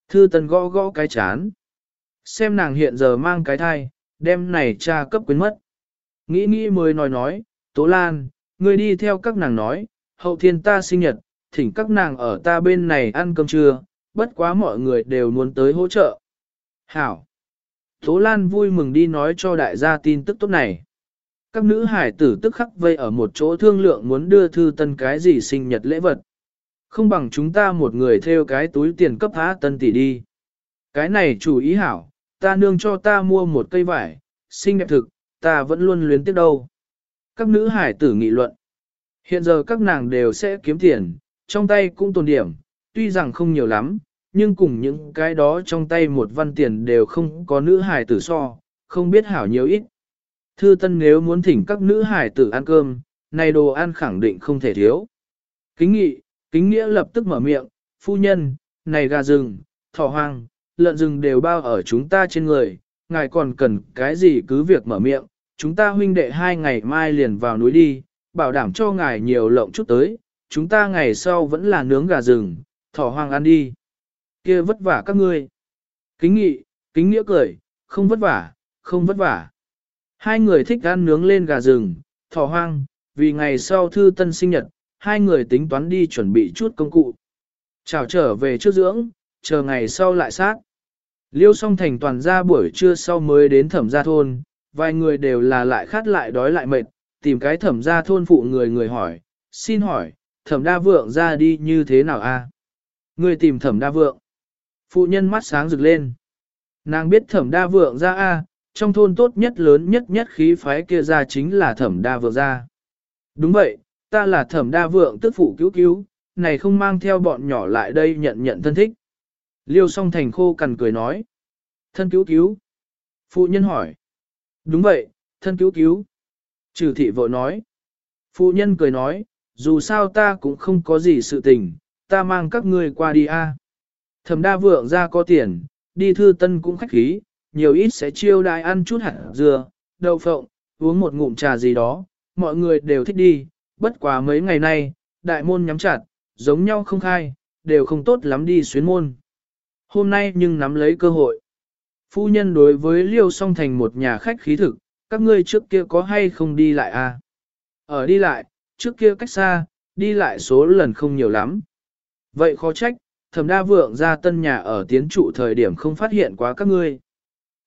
Speaker 1: Thư tân gõ gõ cái chán. Xem nàng hiện giờ mang cái thai, đem này cha cấp quyến mất. Nghĩ nghĩ mới nói nói, Tố Lan, ngươi đi theo các nàng nói, hậu thiên ta sinh nhật, thỉnh các nàng ở ta bên này ăn cơm trưa, bất quá mọi người đều muốn tới hỗ trợ. Hảo! Tố Lan vui mừng đi nói cho đại gia tin tức tốt này. Các nữ hải tử tức khắc vây ở một chỗ thương lượng muốn đưa thư tân cái gì sinh nhật lễ vật. Không bằng chúng ta một người theo cái túi tiền cấp há tân tỷ đi. Cái này chủ ý hảo, ta nương cho ta mua một cây vải, xinh đẹp thực, ta vẫn luôn luyến tiếc đâu. Các nữ hải tử nghị luận. Hiện giờ các nàng đều sẽ kiếm tiền, trong tay cũng tồn điểm, tuy rằng không nhiều lắm, nhưng cùng những cái đó trong tay một văn tiền đều không có nữ hài tử so, không biết hảo nhiều ít. Thư Tân nếu muốn thỉnh các nữ hài tử ăn cơm, này đồ ăn khẳng định không thể thiếu. Kính nghị, kính nghĩa lập tức mở miệng, phu nhân, này gà rừng, thỏ hoang, lợn rừng đều bao ở chúng ta trên người, ngài còn cần cái gì cứ việc mở miệng, chúng ta huynh đệ hai ngày mai liền vào núi đi, bảo đảm cho ngài nhiều lộng chút tới, chúng ta ngày sau vẫn là nướng gà rừng, thỏ hoang ăn đi. kia vất vả các ngươi. Kính nghị, kính nghĩa cười, không vất vả, không vất vả. Hai người thích ăn nướng lên gà rừng, thỏ hoang, vì ngày sau thư tân sinh nhật, hai người tính toán đi chuẩn bị chút công cụ. Chào trở về trước dưỡng, chờ ngày sau lại sát. Liêu song thành toàn ra buổi trưa sau mới đến thẩm gia thôn, vài người đều là lại khát lại đói lại mệt, tìm cái thẩm gia thôn phụ người người hỏi, xin hỏi, thẩm đa vượng ra đi như thế nào a? Người tìm thẩm đa vượng. Phụ nhân mắt sáng rực lên. Nàng biết thẩm đa vượng ra a, trong thôn tốt nhất lớn nhất nhất khí phái kia ra chính là thẩm đa vượng ra. Đúng vậy, ta là thẩm đa vượng tức phụ cứu cứu, này không mang theo bọn nhỏ lại đây nhận nhận thân thích. Liêu song thành khô cằn cười nói. Thân cứu cứu. Phụ nhân hỏi. Đúng vậy, thân cứu cứu. Trừ thị vội nói. Phụ nhân cười nói, dù sao ta cũng không có gì sự tình, ta mang các ngươi qua đi a. Thẩm đa vượng ra có tiền, đi thư tân cũng khách khí, nhiều ít sẽ chiêu đãi ăn chút hạt dừa, đậu phộng, uống một ngụm trà gì đó, mọi người đều thích đi, bất quá mấy ngày nay, đại môn nhắm chặt, giống nhau không khai, đều không tốt lắm đi xuyến môn. Hôm nay nhưng nắm lấy cơ hội. Phu nhân đối với Liêu song thành một nhà khách khí thực, các ngươi trước kia có hay không đi lại à? Ở đi lại, trước kia cách xa, đi lại số lần không nhiều lắm. Vậy khó trách, thẩm đa vượng ra tân nhà ở tiến trụ thời điểm không phát hiện quá các ngươi.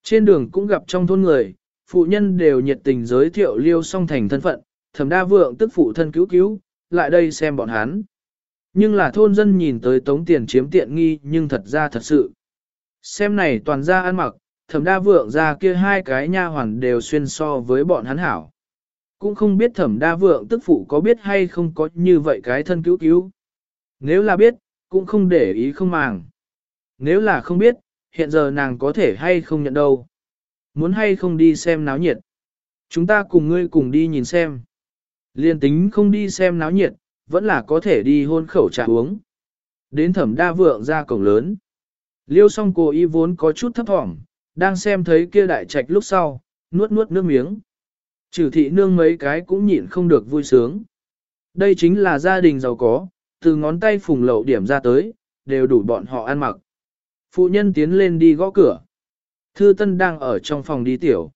Speaker 1: Trên đường cũng gặp trong thôn người, phụ nhân đều nhiệt tình giới thiệu liêu song thành thân phận, thẩm đa vượng tức phụ thân cứu cứu, lại đây xem bọn hắn. Nhưng là thôn dân nhìn tới tống tiền chiếm tiện nghi nhưng thật ra thật sự. Xem này toàn ra ăn mặc, thẩm đa vượng ra kia hai cái nha hoàn đều xuyên so với bọn hắn hảo. Cũng không biết thẩm đa vượng tức phụ có biết hay không có như vậy cái thân cứu cứu. Nếu là biết, cũng không để ý không màng. Nếu là không biết, hiện giờ nàng có thể hay không nhận đâu. muốn hay không đi xem náo nhiệt. Chúng ta cùng ngươi cùng đi nhìn xem. Liên tính không đi xem náo nhiệt, vẫn là có thể đi hôn khẩu trà uống. Đến thẩm đa vượng ra cổng lớn. Liêu song cô y vốn có chút thấp thỏm, đang xem thấy kia đại trạch lúc sau, nuốt nuốt nước miếng. Trừ thị nương mấy cái cũng nhịn không được vui sướng. Đây chính là gia đình giàu có, từ ngón tay phùng lậu điểm ra tới, đều đủ bọn họ ăn mặc. Phụ nhân tiến lên đi gõ cửa. Thư Tân đang ở trong phòng đi tiểu.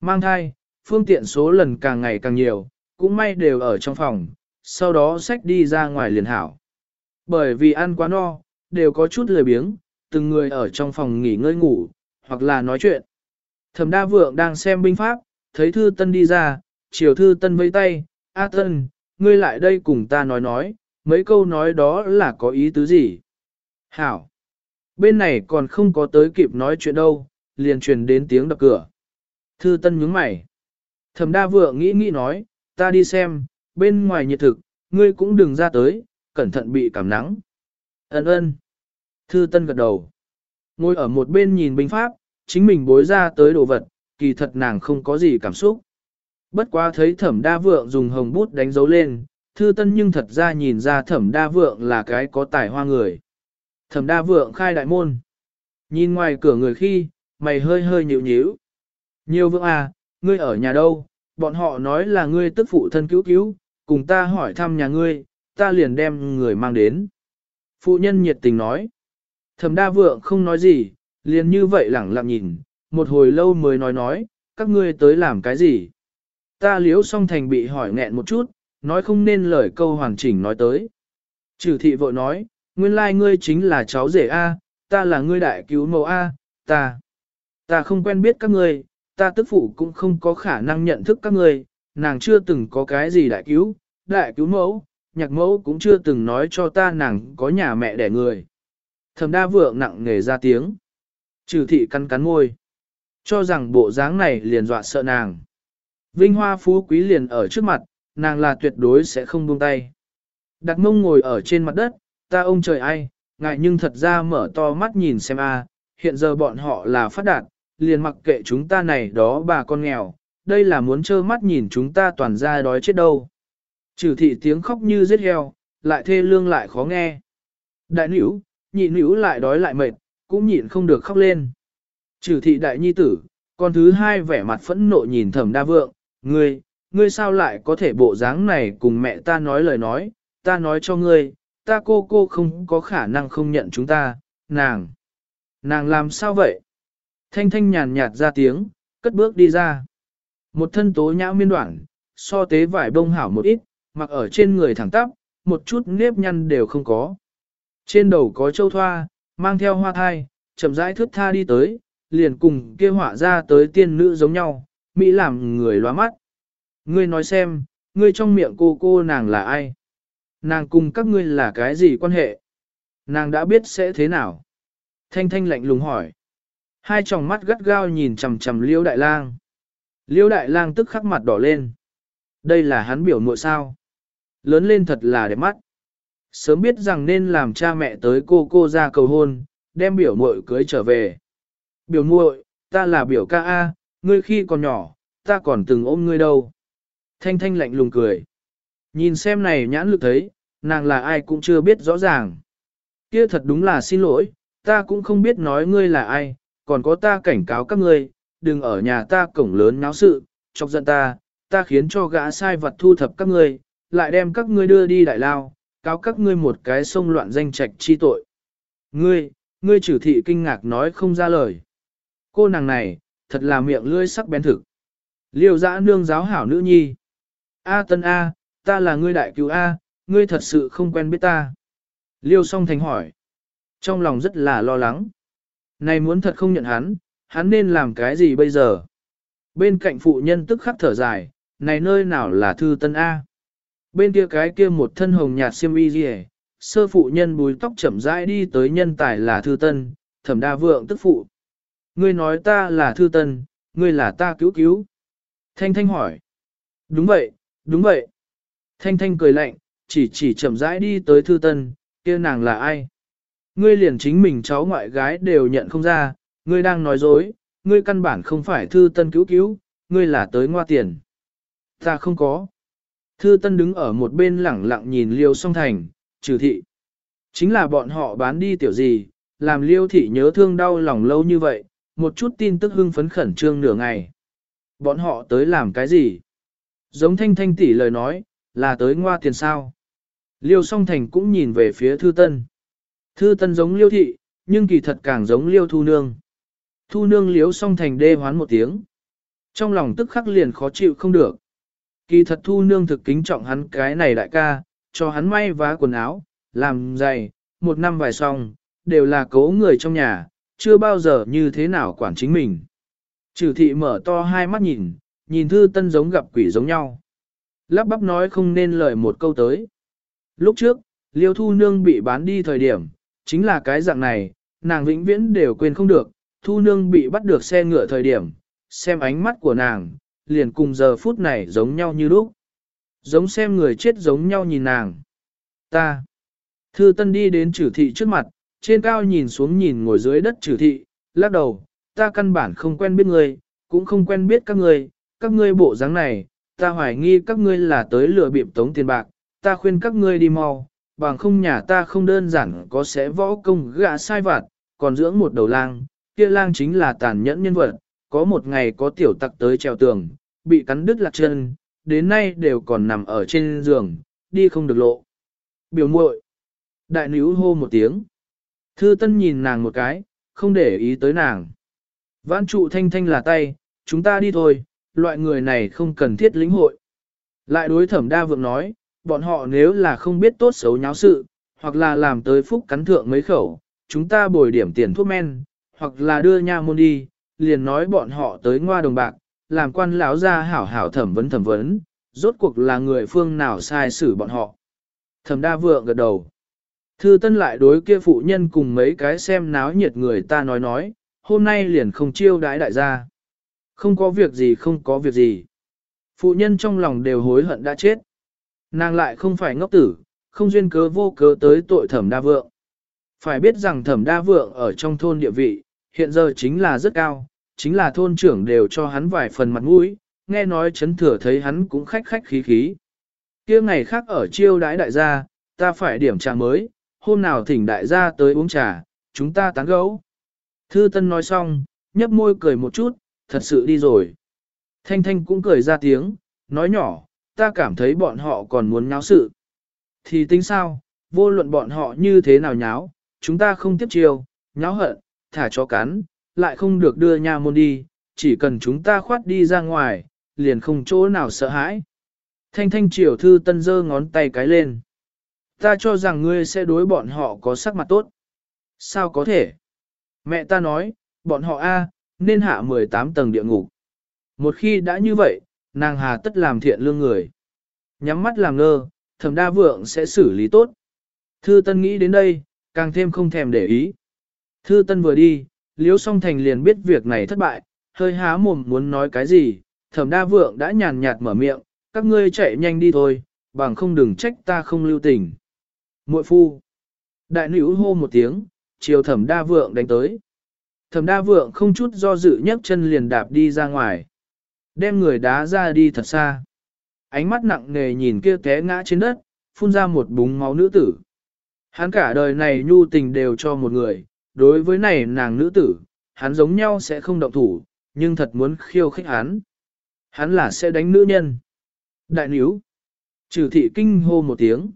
Speaker 1: Mang thai, phương tiện số lần càng ngày càng nhiều, cũng may đều ở trong phòng, sau đó xách đi ra ngoài liền hảo. Bởi vì ăn quá no, đều có chút lười biếng, từng người ở trong phòng nghỉ ngơi ngủ, hoặc là nói chuyện. Thẩm đa vượng đang xem binh pháp, thấy Thư Tân đi ra, chiều Thư Tân vẫy tay, A Tân, ngươi lại đây cùng ta nói nói, mấy câu nói đó là có ý tứ gì? Hảo! Bên này còn không có tới kịp nói chuyện đâu, liền truyền đến tiếng đập cửa. Thư Tân nhướng mày. Thẩm đa vượng nghĩ nghĩ nói, ta đi xem, bên ngoài nhiệt thực, ngươi cũng đừng ra tới, cẩn thận bị cảm nắng. Ấn ơn. Thư Tân gật đầu. Ngồi ở một bên nhìn binh pháp, chính mình bối ra tới đồ vật, kỳ thật nàng không có gì cảm xúc. Bất quá thấy thẩm đa vượng dùng hồng bút đánh dấu lên, thư tân nhưng thật ra nhìn ra thẩm đa vượng là cái có tài hoa người. Thẩm đa vượng khai đại môn. Nhìn ngoài cửa người khi, mày hơi hơi nhịu nhíu. Nhiều vượng à, ngươi ở nhà đâu, bọn họ nói là ngươi tức phụ thân cứu cứu, cùng ta hỏi thăm nhà ngươi, ta liền đem người mang đến. Phụ nhân nhiệt tình nói. Thẩm đa vượng không nói gì, liền như vậy lẳng lặng nhìn, một hồi lâu mới nói nói, các ngươi tới làm cái gì. Ta liếu song thành bị hỏi nghẹn một chút, nói không nên lời câu hoàn chỉnh nói tới. Trừ thị vội nói, nguyên lai ngươi chính là cháu rể A, ta là ngươi đại cứu mẫu A, ta. Ta không quen biết các ngươi, ta tức phụ cũng không có khả năng nhận thức các ngươi, nàng chưa từng có cái gì đại cứu, đại cứu mẫu, nhạc mẫu cũng chưa từng nói cho ta nàng có nhà mẹ đẻ người. Thẩm đa vượng nặng nghề ra tiếng. Trừ thị cắn cắn môi. Cho rằng bộ dáng này liền dọa sợ nàng. Vinh hoa phú quý liền ở trước mặt, nàng là tuyệt đối sẽ không buông tay. Đặt mông ngồi ở trên mặt đất, ta ông trời ai, ngại nhưng thật ra mở to mắt nhìn xem a, à, hiện giờ bọn họ là phát đạt, liền mặc kệ chúng ta này đó bà con nghèo, đây là muốn trơ mắt nhìn chúng ta toàn ra đói chết đâu. Trừ thị tiếng khóc như giết heo, lại thê lương lại khó nghe. Đại nữ, nhị nữ lại đói lại mệt, cũng nhịn không được khóc lên. Trừ thị đại nhi tử, con thứ hai vẻ mặt phẫn nộ nhìn thẩm đa vượng, ngươi, ngươi sao lại có thể bộ dáng này cùng mẹ ta nói lời nói, ta nói cho ngươi, ta cô cô không có khả năng không nhận chúng ta, nàng. Nàng làm sao vậy? Thanh thanh nhàn nhạt ra tiếng, cất bước đi ra. Một thân tố nhã miên đoạn, so tế vải bông hảo một ít, mặc ở trên người thẳng tắp, một chút nếp nhăn đều không có. Trên đầu có châu thoa, mang theo hoa thai, chậm rãi thước tha đi tới, liền cùng kia họa ra tới tiên nữ giống nhau, Mỹ làm người loa mắt. Ngươi nói xem, ngươi trong miệng cô cô nàng là ai? Nàng cùng các ngươi là cái gì quan hệ? Nàng đã biết sẽ thế nào? Thanh thanh lạnh lùng hỏi. Hai tròng mắt gắt gao nhìn chằm chằm liêu đại lang. Liêu đại lang tức khắc mặt đỏ lên. Đây là hắn biểu muội sao? Lớn lên thật là đẹp mắt. Sớm biết rằng nên làm cha mẹ tới cô cô ra cầu hôn, đem biểu muội cưới trở về. Biểu muội, ta là biểu ca A, ngươi khi còn nhỏ, ta còn từng ôm ngươi đâu. Thanh thanh lạnh lùng cười. Nhìn xem này nhãn lực thấy, nàng là ai cũng chưa biết rõ ràng. Kia thật đúng là xin lỗi, ta cũng không biết nói ngươi là ai, còn có ta cảnh cáo các ngươi, đừng ở nhà ta cổng lớn náo sự, chọc giận ta, ta khiến cho gã sai vật thu thập các ngươi, lại đem các ngươi đưa đi đại lao, cáo các ngươi một cái sông loạn danh trạch chi tội. Ngươi, ngươi trừ thị kinh ngạc nói không ra lời. Cô nàng này, thật là miệng lưỡi sắc bén thực. Liêu dã nương giáo hảo nữ nhi. A tân A, ta là ngươi đại cứu A, ngươi thật sự không quen biết ta. Liêu song thành hỏi. Trong lòng rất là lo lắng. Này muốn thật không nhận hắn, hắn nên làm cái gì bây giờ? Bên cạnh phụ nhân tức khắc thở dài, này nơi nào là thư tân A? Bên kia cái kia một thân hồng nhạt xiêm y gì sơ phụ nhân bùi tóc chậm rãi đi tới nhân tài là thư tân, thẩm đa vượng tức phụ. Ngươi nói ta là thư tân, ngươi là ta cứu cứu. Thanh Thanh hỏi. Đúng vậy, đúng vậy. Thanh Thanh cười lạnh, chỉ chỉ chậm rãi đi tới thư tân, kia nàng là ai? Ngươi liền chính mình cháu ngoại gái đều nhận không ra, ngươi đang nói dối, ngươi căn bản không phải thư tân cứu cứu, ngươi là tới ngoa tiền. Ta không có. Thư tân đứng ở một bên lẳng lặng nhìn liêu song thành, trừ thị. Chính là bọn họ bán đi tiểu gì, làm liêu thị nhớ thương đau lòng lâu như vậy, một chút tin tức hưng phấn khẩn trương nửa ngày. Bọn họ tới làm cái gì? Giống thanh thanh tỷ lời nói, là tới ngoa tiền sao. Liêu song thành cũng nhìn về phía thư tân. Thư tân giống liêu thị, nhưng kỳ thật càng giống liêu thu nương. Thu nương liếu song thành đê hoán một tiếng. Trong lòng tức khắc liền khó chịu không được. Kỳ thật thu nương thực kính trọng hắn cái này đại ca, cho hắn may vá quần áo, làm giày, một năm vài xong, đều là cố người trong nhà, chưa bao giờ như thế nào quản chính mình. Trừ thị mở to hai mắt nhìn, nhìn thư tân giống gặp quỷ giống nhau. Lắp bắp nói không nên lời một câu tới. Lúc trước, liêu thu nương bị bán đi thời điểm, chính là cái dạng này, nàng vĩnh viễn đều quên không được, thu nương bị bắt được xe ngựa thời điểm, xem ánh mắt của nàng, liền cùng giờ phút này giống nhau như lúc. Giống xem người chết giống nhau nhìn nàng. Ta. Thư tân đi đến trừ thị trước mặt, trên cao nhìn xuống nhìn ngồi dưới đất trừ thị, lắc đầu, ta căn bản không quen biết ngươi, cũng không quen biết các ngươi, các ngươi bộ dáng này, ta hoài nghi các ngươi là tới lừa bịp tống tiền bạc, ta khuyên các ngươi đi mau, bằng không nhà ta không đơn giản có sẽ võ công gạ sai vặt, còn dưỡng một đầu lang, kia lang chính là tàn nhẫn nhân vật, có một ngày có tiểu tặc tới treo tường, bị cắn đứt lạc chân, đến nay đều còn nằm ở trên giường, đi không được lộ. Biểu muội Đại nữ hô một tiếng. Thư tân nhìn nàng một cái, không để ý tới nàng. Vãn trụ thanh thanh là tay, chúng ta đi thôi, loại người này không cần thiết lĩnh hội. Lại đối thẩm đa vượng nói, bọn họ nếu là không biết tốt xấu nháo sự, hoặc là làm tới phúc cắn thượng mấy khẩu, chúng ta bồi điểm tiền thuốc men, hoặc là đưa nha môn đi, liền nói bọn họ tới ngoa đồng bạc, làm quan lão ra hảo hảo thẩm vấn thẩm vấn, rốt cuộc là người phương nào sai xử bọn họ. Thẩm đa vượng gật đầu. Thư tân lại đối kia phụ nhân cùng mấy cái xem náo nhiệt người ta nói nói, hôm nay liền không chiêu đãi đại gia. Không có việc gì không có việc gì. Phụ nhân trong lòng đều hối hận đã chết. Nàng lại không phải ngốc tử, không duyên cớ vô cớ tới tội thẩm đa vượng. Phải biết rằng thẩm đa vượng ở trong thôn địa vị, hiện giờ chính là rất cao, chính là thôn trưởng đều cho hắn vài phần mặt mũi, nghe nói chấn thừa thấy hắn cũng khách khách khí khí. kia ngày khác ở chiêu đãi đại gia, ta phải điểm trà mới, hôm nào thỉnh đại gia tới uống trà, chúng ta tán gẫu. Thư Tân nói xong, nhấp môi cười một chút, thật sự đi rồi. Thanh Thanh cũng cười ra tiếng, nói nhỏ, ta cảm thấy bọn họ còn muốn nháo sự. Thì tính sao, vô luận bọn họ như thế nào nháo, chúng ta không tiếp chiêu, nháo hận, thả cho cắn, lại không được đưa nha môn đi, chỉ cần chúng ta khoát đi ra ngoài, liền không chỗ nào sợ hãi. Thanh thanh triều thư tân giơ ngón tay cái lên. Ta cho rằng ngươi sẽ đối bọn họ có sắc mặt tốt. Sao có thể? Mẹ ta nói, bọn họ A, nên hạ 18 tầng địa ngục. Một khi đã như vậy, nàng hà tất làm thiện lương người. Nhắm mắt làm ngơ, thẩm đa vượng sẽ xử lý tốt. Thư Tân nghĩ đến đây, càng thêm không thèm để ý. Thư Tân vừa đi, Liễu Song Thành liền biết việc này thất bại, hơi há mồm muốn nói cái gì, thẩm đa vượng đã nhàn nhạt mở miệng, các ngươi chạy nhanh đi thôi, bằng không đừng trách ta không lưu tình. Muội phu. Đại nữ hô một tiếng, chiều thẩm đa vượng đánh tới. Thẩm đa vượng không chút do dự nhấc chân liền đạp đi ra ngoài. Đem người đá ra đi thật xa. Ánh mắt nặng nề nhìn kia té ngã trên đất, phun ra một búng máu nữ tử. Hắn cả đời này nhu tình đều cho một người, đối với này nàng nữ tử, hắn giống nhau sẽ không động thủ, nhưng thật muốn khiêu khích hắn. Hắn là sẽ đánh nữ nhân. Đại níu. Trừ thị kinh hô một tiếng.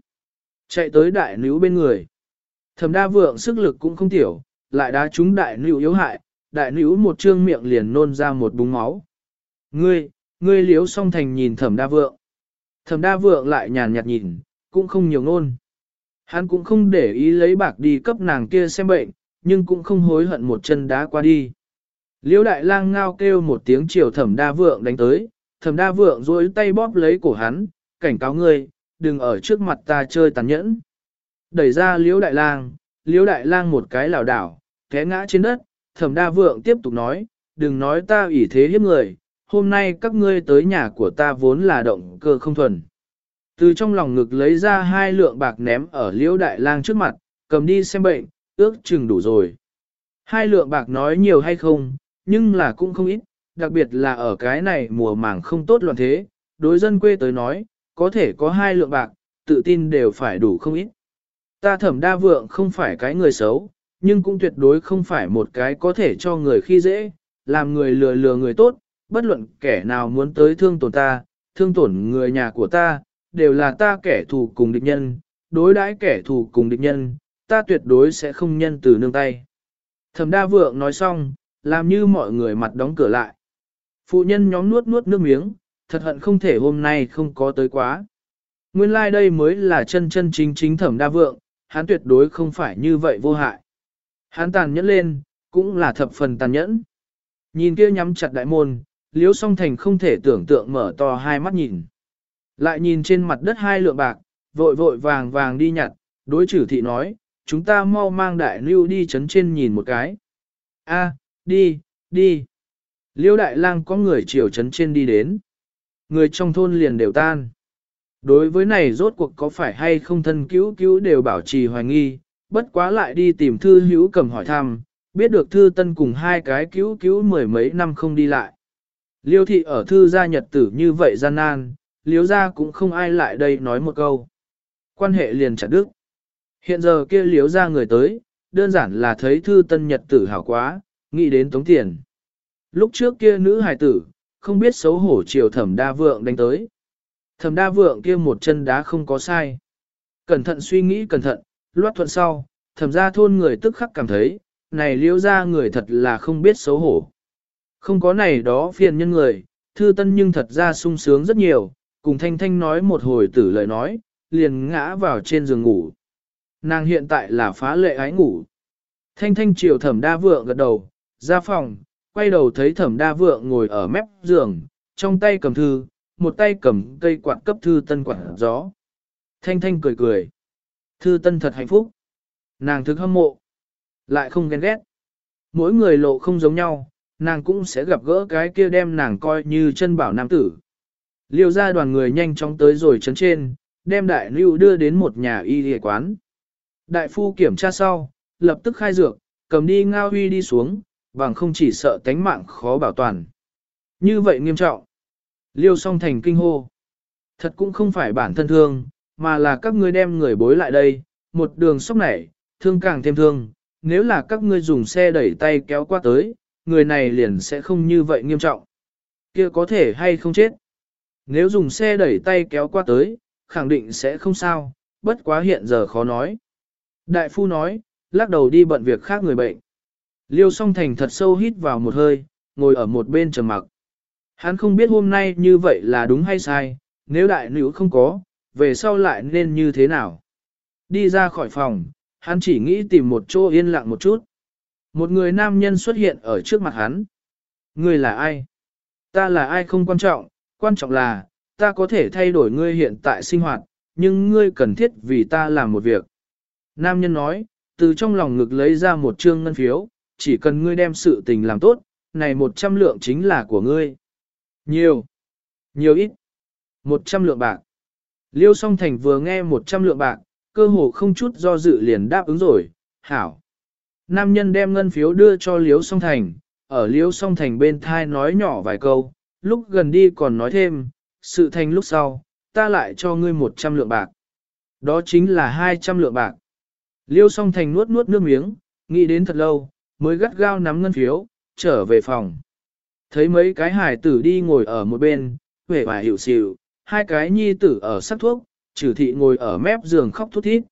Speaker 1: Chạy tới đại nữ bên người. Thẩm đa vượng sức lực cũng không tiểu, lại đá trúng đại nữ yếu hại, đại nữ một trương miệng liền nôn ra một búng máu. Ngươi, ngươi liếu song thành nhìn thẩm đa vượng. Thẩm đa vượng lại nhàn nhạt nhìn, cũng không nhiều ngôn. Hắn cũng không để ý lấy bạc đi cấp nàng kia xem bệnh, nhưng cũng không hối hận một chân đá qua đi. Liễu đại lang ngao kêu một tiếng chiều thẩm đa vượng đánh tới, thẩm đa vượng duỗi tay bóp lấy cổ hắn, cảnh cáo ngươi, đừng ở trước mặt ta chơi tàn nhẫn. Đẩy ra liễu đại lang, liễu đại lang một cái lảo đảo, té ngã trên đất, thẩm đa vượng tiếp tục nói, đừng nói ta ủy thế hiếp người, hôm nay các ngươi tới nhà của ta vốn là động cơ không thuần. Từ trong lòng ngực lấy ra hai lượng bạc ném ở liễu đại lang trước mặt, cầm đi xem bệnh, ước chừng đủ rồi. Hai lượng bạc nói nhiều hay không, nhưng là cũng không ít, đặc biệt là ở cái này mùa màng không tốt loạn thế, đối dân quê tới nói, có thể có hai lượng bạc, tự tin đều phải đủ không ít. Ta thẩm đa vượng không phải cái người xấu, nhưng cũng tuyệt đối không phải một cái có thể cho người khi dễ, làm người lừa lừa người tốt, bất luận kẻ nào muốn tới thương tổn ta, thương tổn người nhà của ta, đều là ta kẻ thù cùng địch nhân, đối đãi kẻ thù cùng địch nhân, ta tuyệt đối sẽ không nhân từ nương tay. Thẩm đa vượng nói xong, làm như mọi người mặt đóng cửa lại. Phụ nhân nhóm nuốt nuốt nước miếng, thật hận không thể hôm nay không có tới quá. Nguyên lai like đây mới là chân chân chính chính thẩm đa vượng, hắn tuyệt đối không phải như vậy vô hại. Hắn tàn nhẫn lên, cũng là thập phần tàn nhẫn. Nhìn kia nhắm chặt đại môn, liếu song thành không thể tưởng tượng mở to hai mắt nhìn. Lại nhìn trên mặt đất hai lượng bạc, vội vội vàng vàng đi nhặt, đối chử thị nói, chúng ta mau mang đại lưu đi chấn trên nhìn một cái. A, đi, đi. Liêu đại lang có người chiều chấn trên đi đến. Người trong thôn liền đều tan. Đối với này rốt cuộc có phải hay không thân cứu cứu đều bảo trì hoài nghi, bất quá lại đi tìm thư hữu cầm hỏi thăm, biết được thư tân cùng hai cái cứu cứu mười mấy năm không đi lại. Liêu thị ở thư gia nhật tử như vậy gian nan, liếu gia cũng không ai lại đây nói một câu. Quan hệ liền chặt đức. Hiện giờ kia liếu gia người tới, đơn giản là thấy thư tân nhật tử hảo quá, nghĩ đến tống tiền. Lúc trước kia nữ hài tử, không biết xấu hổ chiều thẩm đa vượng đánh tới. Thẩm đa vượng kia một chân đá không có sai. Cẩn thận suy nghĩ cẩn thận, loát thuận sau, thẩm ra thôn người tức khắc cảm thấy, này liêu ra người thật là không biết xấu hổ. Không có này đó phiền nhân người, thư tân nhưng thật ra sung sướng rất nhiều, cùng thanh thanh nói một hồi tử lời nói, liền ngã vào trên giường ngủ. Nàng hiện tại là phá lệ ái ngủ. Thanh thanh chiều thẩm đa vượng gật đầu, ra phòng, quay đầu thấy thẩm đa vượng ngồi ở mép giường, trong tay cầm thư, một tay cầm cây quạt cấp thư tân quạt gió. Thanh thanh cười cười. Thư tân thật hạnh phúc. Nàng thức hâm mộ. Lại không ghen ghét. Mỗi người lộ không giống nhau, nàng cũng sẽ gặp gỡ cái kia đem nàng coi như chân bảo nam tử. Liêu ra đoàn người nhanh chóng tới rồi chấn trên, đem đại lưu đưa đến một nhà y y quán. Đại phu kiểm tra sau, lập tức khai dược, cầm đi ngao huy đi xuống, bằng không chỉ sợ tánh mạng khó bảo toàn. Như vậy nghiêm trọng. Liêu song thành kinh hô. Thật cũng không phải bản thân thương, mà là các ngươi đem người bối lại đây, một đường sóc nảy, thương càng thêm thương. Nếu là các ngươi dùng xe đẩy tay kéo qua tới, người này liền sẽ không như vậy nghiêm trọng. kia có thể hay không chết. Nếu dùng xe đẩy tay kéo qua tới, khẳng định sẽ không sao, bất quá hiện giờ khó nói. Đại phu nói, lắc đầu đi bận việc khác người bệnh. Liêu song thành thật sâu hít vào một hơi, ngồi ở một bên trầm mặc. Hắn không biết hôm nay như vậy là đúng hay sai, nếu đại nữ không có, về sau lại nên như thế nào. Đi ra khỏi phòng, hắn chỉ nghĩ tìm một chỗ yên lặng một chút. Một người nam nhân xuất hiện ở trước mặt hắn. Người là ai? Ta là ai không quan trọng, quan trọng là, ta có thể thay đổi ngươi hiện tại sinh hoạt, nhưng ngươi cần thiết vì ta làm một việc. Nam nhân nói, từ trong lòng ngực lấy ra một trương ngân phiếu, chỉ cần ngươi đem sự tình làm tốt, này một trăm lượng chính là của ngươi. Nhiều. Nhiều ít. Một trăm lượng bạc. Liêu song thành vừa nghe một trăm lượng bạc, cơ hồ không chút do dự liền đáp ứng rồi, hảo. Nam nhân đem ngân phiếu đưa cho Liêu song thành, ở Liêu song thành bên thai nói nhỏ vài câu, lúc gần đi còn nói thêm, sự thành lúc sau, ta lại cho ngươi một trăm lượng bạc. Đó chính là hai trăm lượng bạc. Liêu song thành nuốt nuốt nước miếng, nghĩ đến thật lâu, mới gắt gao nắm ngân phiếu, trở về phòng. Thấy mấy cái hải tử đi ngồi ở một bên, vẻ vải hiểu xịu, hai cái nhi tử ở sắc thuốc, trừ thị ngồi ở mép giường khóc thút thít.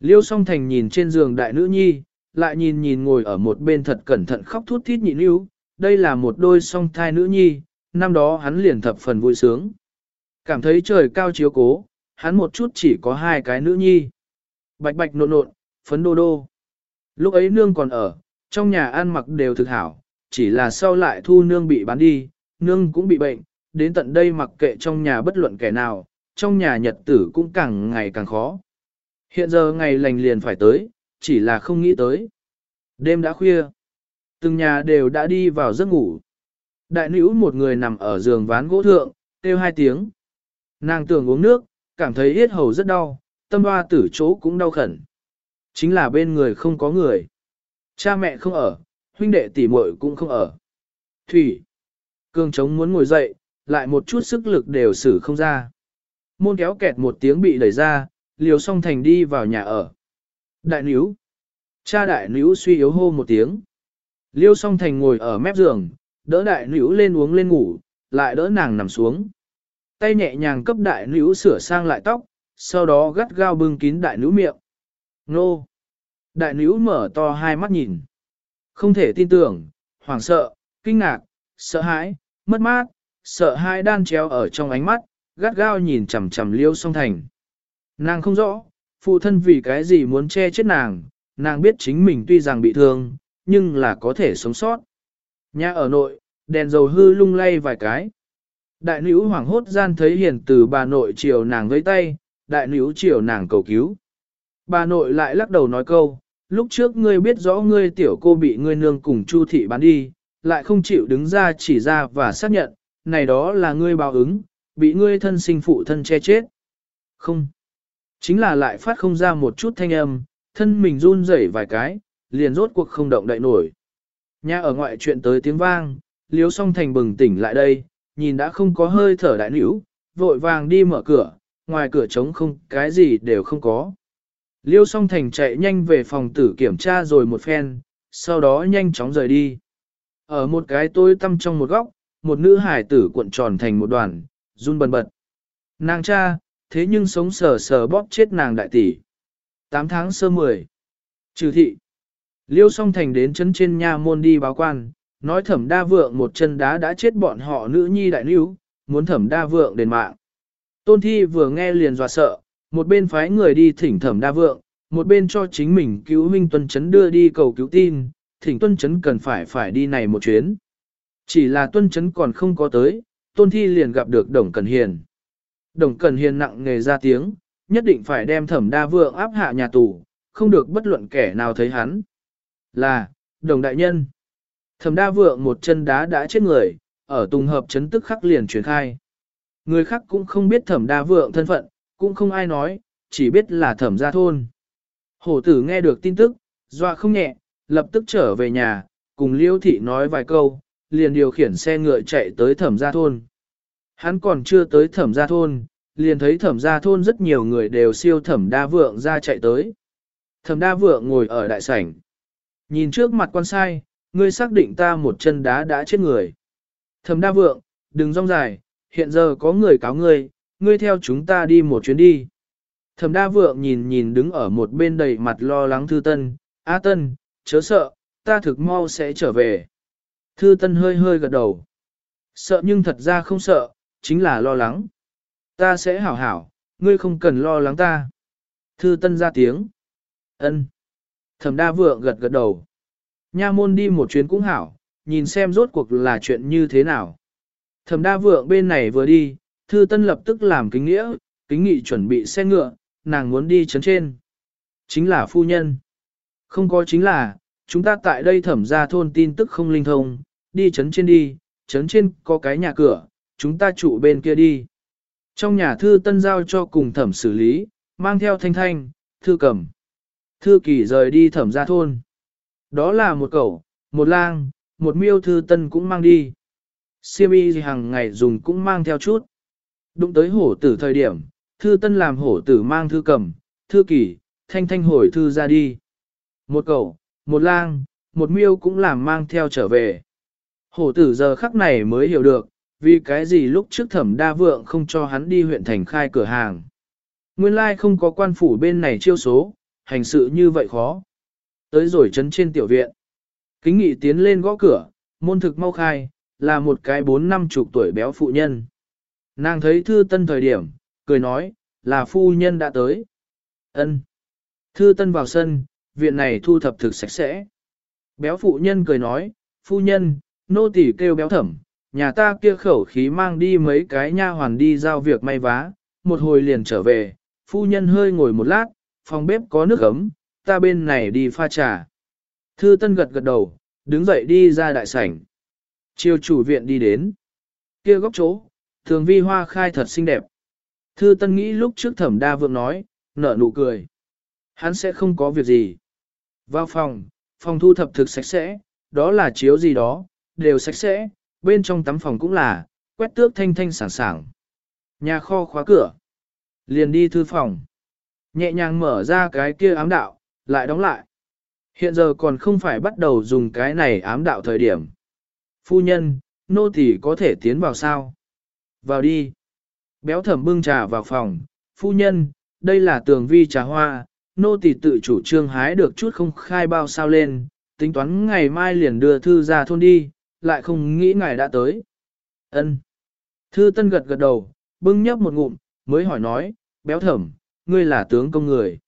Speaker 1: Liêu song thành nhìn trên giường đại nữ nhi, lại nhìn nhìn ngồi ở một bên thật cẩn thận khóc thút thít nhị lưu, đây là một đôi song thai nữ nhi, năm đó hắn liền thập phần vui sướng. Cảm thấy trời cao chiếu cố, hắn một chút chỉ có hai cái nữ nhi. Bạch bạch nộn nộn, phấn đô đô. Lúc ấy nương còn ở, trong nhà ăn mặc đều thực hảo, chỉ là sau lại thu nương bị bán đi, nương cũng bị bệnh, đến tận đây mặc kệ trong nhà bất luận kẻ nào, trong nhà nhật tử cũng càng ngày càng khó. Hiện giờ ngày lành liền phải tới, chỉ là không nghĩ tới. Đêm đã khuya, từng nhà đều đã đi vào giấc ngủ. Đại nữ một người nằm ở giường ván gỗ thượng, kêu hai tiếng. Nàng tưởng uống nước, cảm thấy yết hầu rất đau, tâm hoa tử chỗ cũng đau khẩn. Chính là bên người không có người. Cha mẹ không ở, huynh đệ tỷ muội cũng không ở. Thủy. Cương trống muốn ngồi dậy, lại một chút sức lực đều xử không ra. Môn kéo kẹt một tiếng bị đẩy ra, liều song thành đi vào nhà ở. Đại níu. Cha đại níu suy yếu hô một tiếng. Liêu song thành ngồi ở mép giường, đỡ đại níu lên uống lên ngủ, lại đỡ nàng nằm xuống. Tay nhẹ nhàng cấp đại níu sửa sang lại tóc, sau đó gắt gao bưng kín đại níu miệng. Nô! Đại nữ mở to hai mắt nhìn. Không thể tin tưởng, hoảng sợ, kinh ngạc, sợ hãi, mất mát, sợ hãi đan chéo ở trong ánh mắt, gắt gao nhìn chằm chằm liêu song thành. Nàng không rõ, phụ thân vì cái gì muốn che chết nàng, nàng biết chính mình tuy rằng bị thương, nhưng là có thể sống sót. Nhà ở nội, đèn dầu hư lung lay vài cái. Đại nữ hoảng hốt gian thấy hiền từ bà nội chiều nàng với tay, đại nữ chiều nàng cầu cứu. Bà nội lại lắc đầu nói câu, lúc trước ngươi biết rõ ngươi tiểu cô bị ngươi nương cùng chu thị bán đi, lại không chịu đứng ra chỉ ra và xác nhận, này đó là ngươi báo ứng, bị ngươi thân sinh phụ thân che chết. Không. Chính là lại phát không ra một chút thanh âm, thân mình run rẩy vài cái, liền rốt cuộc không động đậy nổi. Nhà ở ngoại chuyện tới tiếng vang, liếu song thành bừng tỉnh lại đây, nhìn đã không có hơi thở đại nữ, vội vàng đi mở cửa, ngoài cửa trống không, cái gì đều không có. Liêu song thành chạy nhanh về phòng tử kiểm tra rồi một phen, sau đó nhanh chóng rời đi. Ở một cái tối tăm trong một góc, một nữ hải tử cuộn tròn thành một đoàn, run bần bật. Nàng cha, thế nhưng sống sờ sờ bóp chết nàng đại tỷ. 8 tháng sơ 10. Trừ thị. Liêu song thành đến chân trên nha môn đi báo quan, nói thẩm đa vượng một chân đá đã chết bọn họ nữ nhi đại níu, muốn thẩm đa vượng đền mạng. Tôn thi vừa nghe liền dọa sợ, một bên phái người đi thỉnh thẩm đa vượng, một bên cho chính mình cứu huynh tuân chấn đưa đi cầu cứu tin, thỉnh tuân chấn cần phải phải đi này một chuyến. Chỉ là tuân chấn còn không có tới, tôn thi liền gặp được đồng cần hiền. Đồng cần hiền nặng nghề ra tiếng, nhất định phải đem thẩm đa vượng áp hạ nhà tù, không được bất luận kẻ nào thấy hắn. Là, đồng đại nhân. Thẩm đa vượng một chân đá đã chết người, ở tùng hợp chấn tức khắc liền truyền khai. Người khác cũng không biết thẩm đa vượng thân phận, cũng không ai nói, chỉ biết là thẩm gia thôn. Hổ tử nghe được tin tức, doa không nhẹ, lập tức trở về nhà, cùng liêu thị nói vài câu, liền điều khiển xe ngựa chạy tới thẩm gia thôn. Hắn còn chưa tới thẩm gia thôn, liền thấy thẩm gia thôn rất nhiều người đều siêu thẩm đa vượng ra chạy tới. Thẩm đa vượng ngồi ở đại sảnh. Nhìn trước mặt quan sai, ngươi xác định ta một chân đá đã chết người. Thẩm đa vượng, đừng rong dài, hiện giờ có người cáo ngươi, ngươi theo chúng ta đi một chuyến đi. Thẩm đa vượng nhìn nhìn đứng ở một bên đầy mặt lo lắng thư tân, A tân, chớ sợ, ta thực mau sẽ trở về. Thư tân hơi hơi gật đầu. Sợ nhưng thật ra không sợ, chính là lo lắng. Ta sẽ hảo hảo, ngươi không cần lo lắng ta. Thư tân ra tiếng. ân. Thẩm đa vượng gật gật đầu. Nha môn đi một chuyến cũng hảo, nhìn xem rốt cuộc là chuyện như thế nào. Thẩm đa vượng bên này vừa đi, thư tân lập tức làm kính nghĩa, kính nghị chuẩn bị xe ngựa, nàng muốn đi chấn trên. Chính là phu nhân. Không có chính là, chúng ta tại đây thẩm ra thôn tin tức không linh thông, đi chấn trên đi, chấn trên có cái nhà cửa, chúng ta trụ bên kia đi. Trong nhà thư tân giao cho cùng thẩm xử lý, mang theo thanh thanh, thư cầm. Thư kỳ rời đi thẩm ra thôn. Đó là một cậu, một lang, một miêu thư tân cũng mang đi. Siêm y hàng ngày dùng cũng mang theo chút. Đụng tới hổ tử thời điểm, thư tân làm hổ tử mang thư cầm, thư kỳ, thanh thanh hồi thư ra đi. Một cậu, một lang, một miêu cũng làm mang theo trở về. Hổ tử giờ khắc này mới hiểu được, vì cái gì lúc trước thẩm đa vượng không cho hắn đi huyện thành khai cửa hàng. Nguyên lai không có quan phủ bên này chiêu số, hành sự như vậy khó. Tới rồi chấn trên tiểu viện. Kính nghị tiến lên gõ cửa, môn thực mau khai, là một cái bốn năm chục tuổi béo phụ nhân. Nàng thấy thư tân thời điểm, cười nói, là phu nhân đã tới. ân Thư tân vào sân, viện này thu thập thực sạch sẽ. Béo phụ nhân cười nói, phu nhân, nô tỳ kêu béo thẩm, nhà ta kia khẩu khí mang đi mấy cái nha hoàn đi giao việc may vá, một hồi liền trở về, phu nhân hơi ngồi một lát, phòng bếp có nước ấm, ta bên này đi pha trà. Thư Tân gật gật đầu, đứng dậy đi ra đại sảnh. Chiều chủ viện đi đến. Kia góc chỗ, thường vi hoa khai thật xinh đẹp. Thư Tân nghĩ lúc trước thẩm đa vượng nói, nở nụ cười. Hắn sẽ không có việc gì. Vào phòng, phòng thu thập thực sạch sẽ, đó là chiếu gì đó, đều sạch sẽ, bên trong tắm phòng cũng là, quét tước thanh thanh sảng sảng. Nhà kho khóa cửa. Liền đi thư phòng. Nhẹ nhàng mở ra cái kia ám đạo, lại đóng lại. Hiện giờ còn không phải bắt đầu dùng cái này ám đạo thời điểm. Phu nhân, nô tỳ có thể tiến vào sao? Vào đi. Béo thẩm bưng trà vào phòng. Phu nhân, đây là tường vi trà hoa, nô tỳ tự chủ trương hái được chút không khai bao sao lên, tính toán ngày mai liền đưa thư ra thôn đi, lại không nghĩ ngài đã tới. Ân. Thư tân gật gật đầu, bưng nhấp một ngụm, mới hỏi nói, béo thẩm, ngươi là tướng công người.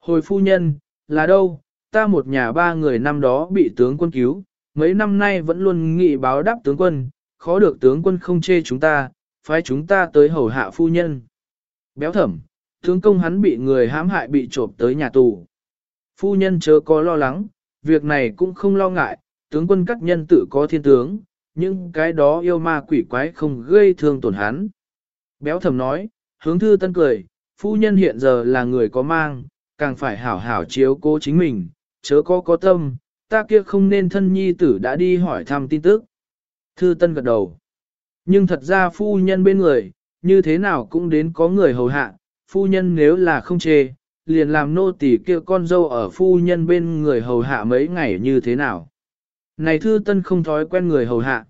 Speaker 1: Hồi phu nhân, là đâu, ta một nhà ba người năm đó bị tướng quân cứu, mấy năm nay vẫn luôn nghị báo đáp tướng quân, khó được tướng quân không chê chúng ta, phái chúng ta tới hầu hạ phu nhân. Béo thẩm, tướng công hắn bị người hãm hại bị trộm tới nhà tù. Phu nhân chớ có lo lắng, việc này cũng không lo ngại, tướng quân các nhân tự có thiên tướng, nhưng cái đó yêu ma quỷ quái không gây thương tổn hắn. Béo thẩm nói, hướng thư tân cười, phu nhân hiện giờ là người có mang, càng phải hảo hảo chiếu cố chính mình, chớ có có tâm, ta kia không nên thân nhi tử đã đi hỏi thăm tin tức. Thư tân gật đầu. Nhưng thật ra phu nhân bên người, như thế nào cũng đến có người hầu hạ, phu nhân nếu là không chê, liền làm nô tỳ kia con dâu ở phu nhân bên người hầu hạ mấy ngày như thế nào. Này thư tân không thói quen người hầu hạ.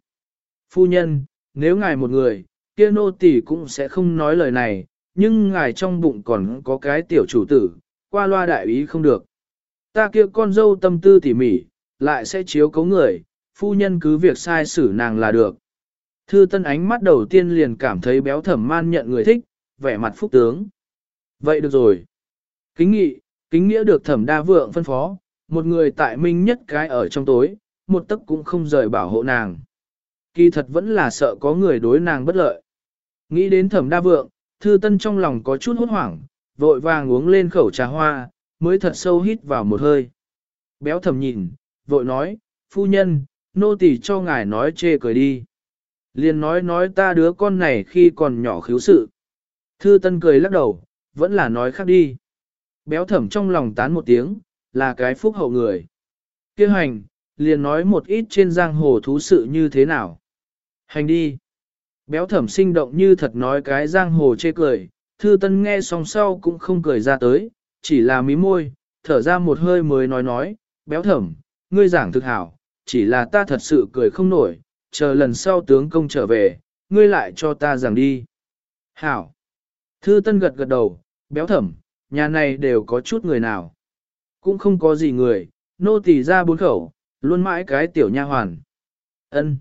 Speaker 1: Phu nhân, nếu ngài một người, kia nô tỳ cũng sẽ không nói lời này, nhưng ngài trong bụng còn có cái tiểu chủ tử, qua loa đại ý không được. Ta kia con dâu tâm tư tỉ mỉ, lại sẽ chiếu cấu người, phu nhân cứ việc sai xử nàng là được. Thư tân ánh mắt đầu tiên liền cảm thấy béo thẩm man nhận người thích, vẻ mặt phúc tướng. Vậy được rồi. Kính nghị, kính nghĩa được thẩm đa vượng phân phó, một người tại minh nhất cái ở trong tối, một tấc cũng không rời bảo hộ nàng. Kỳ thật vẫn là sợ có người đối nàng bất lợi. Nghĩ đến thẩm đa vượng, thư tân trong lòng có chút hốt hoảng, vội vàng uống lên khẩu trà hoa, mới thật sâu hít vào một hơi. Béo thẩm nhìn, vội nói, phu nhân, nô tỳ cho ngài nói chê cười đi. Liền nói nói ta đứa con này khi còn nhỏ khiếu sự. Thư tân cười lắc đầu, vẫn là nói khác đi. Béo thẩm trong lòng tán một tiếng, là cái phúc hậu người. Kêu hành, liền nói một ít trên giang hồ thú sự như thế nào. Hành đi. Béo thẩm sinh động như thật nói cái giang hồ chê cười, thư tân nghe xong sau cũng không cười ra tới, chỉ là mí môi, thở ra một hơi mới nói nói, béo thẩm, ngươi giảng thực hảo, chỉ là ta thật sự cười không nổi, chờ lần sau tướng công trở về, ngươi lại cho ta giảng đi. Hảo. Thư tân gật gật đầu, béo thẩm, nhà này đều có chút người nào. Cũng không có gì người, nô tỳ ra bốn khẩu, luôn mãi cái tiểu nha hoàn. Ân.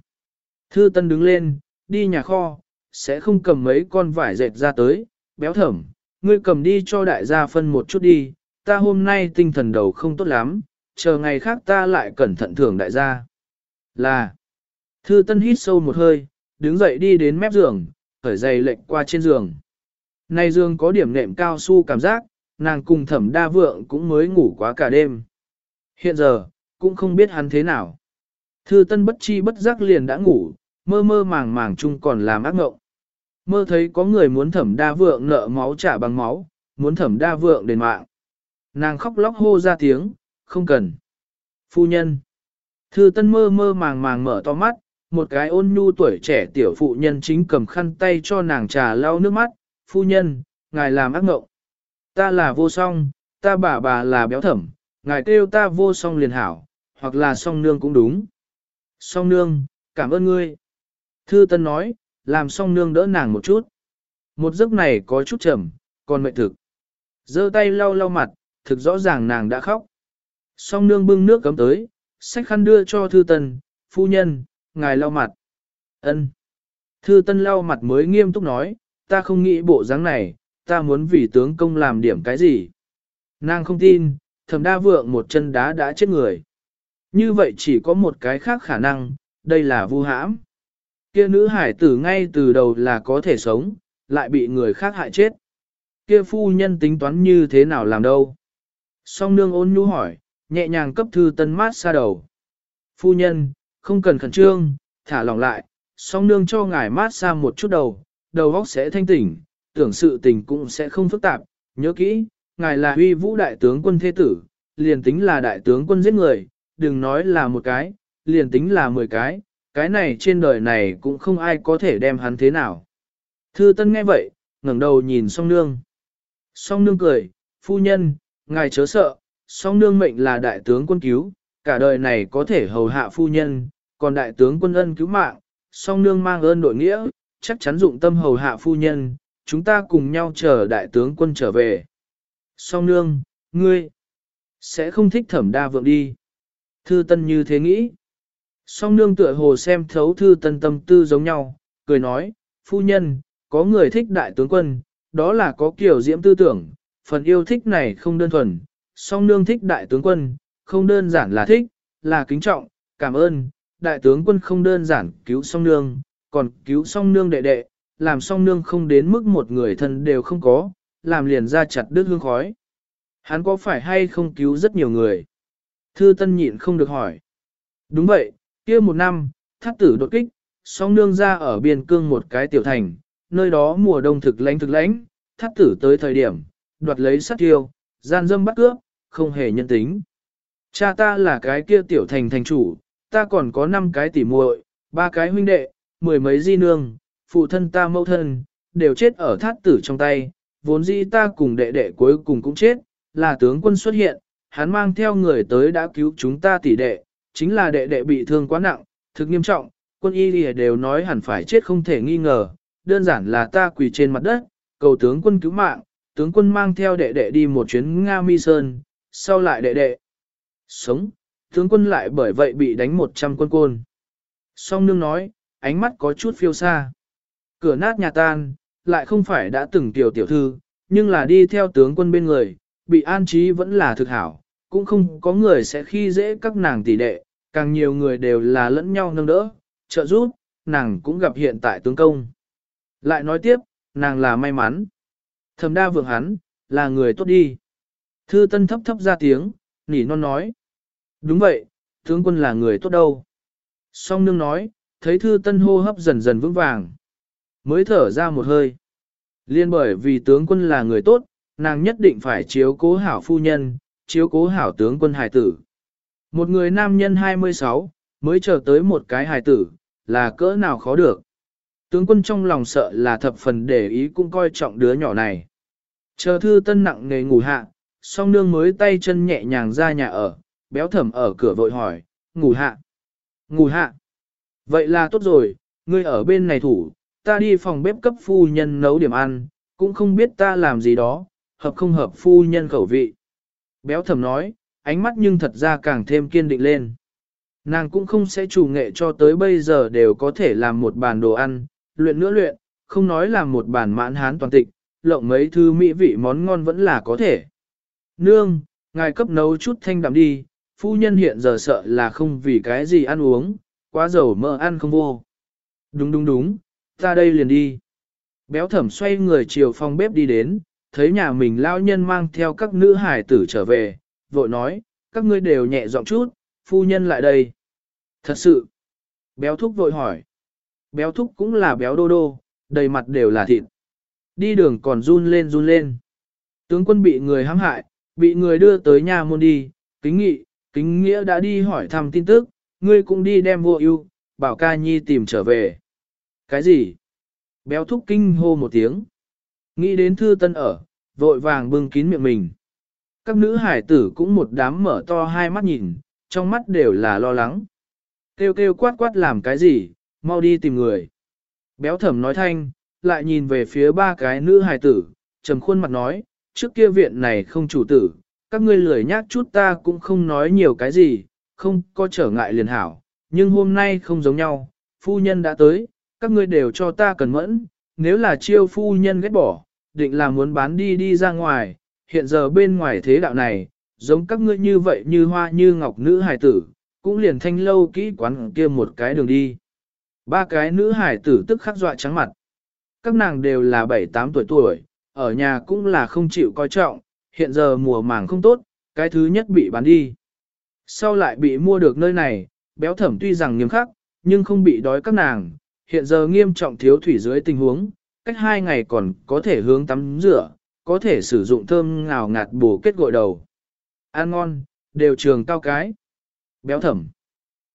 Speaker 1: Thư Tân đứng lên, đi nhà kho, sẽ không cầm mấy con vải dệt ra tới, béo thẩm, ngươi cầm đi cho đại gia phân một chút đi, ta hôm nay tinh thần đầu không tốt lắm, chờ ngày khác ta lại cẩn thận thưởng đại gia. Là. Thư Tân hít sâu một hơi, đứng dậy đi đến mép giường, khởi giày lệch qua trên giường. Nay giường có điểm nệm cao su cảm giác, nàng cùng thẩm đa vượng cũng mới ngủ quá cả đêm. Hiện giờ, cũng không biết hắn thế nào. Thư tân bất chi bất giác liền đã ngủ, mơ mơ màng màng chung còn làm ác ngộng. Mơ thấy có người muốn thẩm đa vượng nợ máu trả bằng máu, muốn thẩm đa vượng đền mạng. Nàng khóc lóc hô ra tiếng, không cần. Phu nhân. Thư tân mơ mơ màng màng mở to mắt, một cái ôn nhu tuổi trẻ tiểu phụ nhân chính cầm khăn tay cho nàng trà lau nước mắt. Phu nhân, ngài làm ác ngộng. Ta là vô song, ta bà bà là béo thẩm, ngài kêu ta vô song liền hảo, hoặc là song nương cũng đúng. Song nương, cảm ơn ngươi. Thư Tân nói, làm song nương đỡ nàng một chút. Một giấc này có chút trầm, còn mệt thực. giơ tay lau lau mặt, thực rõ ràng nàng đã khóc. Song nương bưng nước cấm tới, xách khăn đưa cho Thư Tân, phu nhân, ngài lau mặt. Ân. Thư Tân lau mặt mới nghiêm túc nói, ta không nghĩ bộ dáng này, ta muốn vì tướng công làm điểm cái gì. Nàng không tin, thẩm đa vượng một chân đá đã chết người. Như vậy chỉ có một cái khác khả năng, đây là vu hãm. Kia nữ hải tử ngay từ đầu là có thể sống, lại bị người khác hại chết. Kia phu nhân tính toán như thế nào làm đâu? Song nương ôn nhu hỏi, nhẹ nhàng cấp thư tân mát xa đầu. Phu nhân, không cần khẩn trương, thả lòng lại, song nương cho ngài mát xa một chút đầu, đầu óc sẽ thanh tỉnh, tưởng sự tình cũng sẽ không phức tạp, nhớ kỹ, ngài là huy vũ đại tướng quân thế tử, liền tính là đại tướng quân giết người, đừng nói là một cái, liền tính là mười cái, cái này trên đời này cũng không ai có thể đem hắn thế nào. Thư Tân nghe vậy, ngẩng đầu nhìn song nương. Song nương cười, phu nhân, ngài chớ sợ, song nương mệnh là đại tướng quân cứu, cả đời này có thể hầu hạ phu nhân, còn đại tướng quân ân cứu mạng, song nương mang ơn đội nghĩa, chắc chắn dụng tâm hầu hạ phu nhân, chúng ta cùng nhau chờ đại tướng quân trở về. Song nương, ngươi, sẽ không thích thẩm đa vượng đi. Thư tân như thế nghĩ. Song nương tựa hồ xem thấu thư tân tâm tư giống nhau, cười nói, phu nhân, có người thích đại tướng quân, đó là có kiểu diễm tư tưởng, phần yêu thích này không đơn thuần, song nương thích đại tướng quân, không đơn giản là thích, là kính trọng, cảm ơn, đại tướng quân không đơn giản cứu song nương, còn cứu song nương đệ đệ, làm song nương không đến mức một người thân đều không có, làm liền ra chặt đứt hương khói. Hắn có phải hay không cứu rất nhiều người? Thư tân nhịn không được hỏi. Đúng vậy, kia một năm, Thác tử đột kích, song nương ra ở biên cương một cái tiểu thành, nơi đó mùa đông thực lãnh thực lãnh, Thác tử tới thời điểm, đoạt lấy sát tiêu, gian dâm bắt cướp, không hề nhân tính. Cha ta là cái kia tiểu thành thành chủ, ta còn có 5 cái tỉ muội, ba cái huynh đệ, mười mấy di nương, phụ thân ta mẫu thân, đều chết ở thát tử trong tay, vốn dĩ ta cùng đệ đệ cuối cùng cũng chết, là tướng quân xuất hiện, hắn mang theo người tới đã cứu chúng ta tỷ đệ, chính là đệ đệ bị thương quá nặng, thực nghiêm trọng, quân y lìa đều nói hẳn phải chết không thể nghi ngờ, đơn giản là ta quỳ trên mặt đất, cầu tướng quân cứu mạng, tướng quân mang theo đệ đệ đi một chuyến Nga Mi Sơn, sau lại đệ đệ. Sống, tướng quân lại bởi vậy bị đánh một trăm quân côn. Song nương nói, ánh mắt có chút phiêu xa. Cửa nát nhà tan, lại không phải đã từng tiểu tiểu thư, nhưng là đi theo tướng quân bên người, bị an trí vẫn là thực hảo, cũng không có người sẽ khi dễ các nàng tỷ đệ, càng nhiều người đều là lẫn nhau nâng đỡ, trợ giúp, nàng cũng gặp hiện tại tướng công. Lại nói tiếp, nàng là may mắn. Thầm đa vượng hắn, là người tốt đi. Thư tân thấp thấp ra tiếng, nỉ non nói. Đúng vậy, tướng quân là người tốt đâu. Song nương nói, thấy thư tân hô hấp dần dần vững vàng. Mới thở ra một hơi. Liên bởi vì tướng quân là người tốt, nàng nhất định phải chiếu cố hảo phu nhân, chiếu cố hảo tướng quân hài tử. Một người nam nhân 26, mới chờ tới một cái hài tử, là cỡ nào khó được. Tướng quân trong lòng sợ là thập phần để ý cũng coi trọng đứa nhỏ này. Chờ thư tân nặng nề ngủ hạ, song nương mới tay chân nhẹ nhàng ra nhà ở, béo thẩm ở cửa vội hỏi, ngủ hạ. Ngủ hạ. Vậy là tốt rồi, ngươi ở bên này thủ, ta đi phòng bếp cấp phu nhân nấu điểm ăn, cũng không biết ta làm gì đó, hợp không hợp phu nhân khẩu vị. Béo thẩm nói, ánh mắt nhưng thật ra càng thêm kiên định lên. Nàng cũng không sẽ chủ nghệ cho tới bây giờ đều có thể làm một bàn đồ ăn, luyện nữa luyện, không nói là một bàn mãn hán toàn tịch, lộng mấy thứ mỹ vị món ngon vẫn là có thể. Nương, ngài cấp nấu chút thanh đạm đi, phu nhân hiện giờ sợ là không vì cái gì ăn uống, quá dầu mỡ ăn không vô. Đúng đúng đúng, ta đây liền đi. Béo thẩm xoay người chiều phòng bếp đi đến, thấy nhà mình lao nhân mang theo các nữ hải tử trở về, vội nói, các ngươi đều nhẹ giọng chút, phu nhân lại đây. Thật sự, béo thúc vội hỏi. Béo thúc cũng là béo đô đô, đầy mặt đều là thịt. Đi đường còn run lên run lên. Tướng quân bị người hãm hại, bị người đưa tới nhà môn đi, kính nghị, kính nghĩa đã đi hỏi thăm tin tức, ngươi cũng đi đem vô ưu, bảo ca nhi tìm trở về. Cái gì? Béo thúc kinh hô một tiếng. Nghĩ đến thư tân ở, vội vàng bưng kín miệng mình. Các nữ hải tử cũng một đám mở to hai mắt nhìn, trong mắt đều là lo lắng. Kêu kêu quát quát làm cái gì, mau đi tìm người. Béo thẩm nói thanh, lại nhìn về phía ba cái nữ hài tử, trầm khuôn mặt nói, trước kia viện này không chủ tử, các ngươi lười nhác chút ta cũng không nói nhiều cái gì, không có trở ngại liền hảo, nhưng hôm nay không giống nhau, phu nhân đã tới, các ngươi đều cho ta cần mẫn, nếu là chiêu phu nhân ghét bỏ, định là muốn bán đi đi ra ngoài, hiện giờ bên ngoài thế đạo này, giống các ngươi như vậy như hoa như ngọc nữ hài tử, cũng liền thanh lâu kỹ quán kia một cái đường đi. Ba cái nữ hài tử tức khắc dọa trắng mặt. Các nàng đều là 7-8 tuổi tuổi, ở nhà cũng là không chịu coi trọng, hiện giờ mùa màng không tốt, cái thứ nhất bị bán đi. Sau lại bị mua được nơi này, béo thẩm tuy rằng nghiêm khắc, nhưng không bị đói các nàng, hiện giờ nghiêm trọng thiếu thủy dưới tình huống, cách hai ngày còn có thể hướng tắm rửa, có thể sử dụng thơm ngào ngạt bổ kết gội đầu. Ăn ngon, đều trường cao cái. Béo thẩm.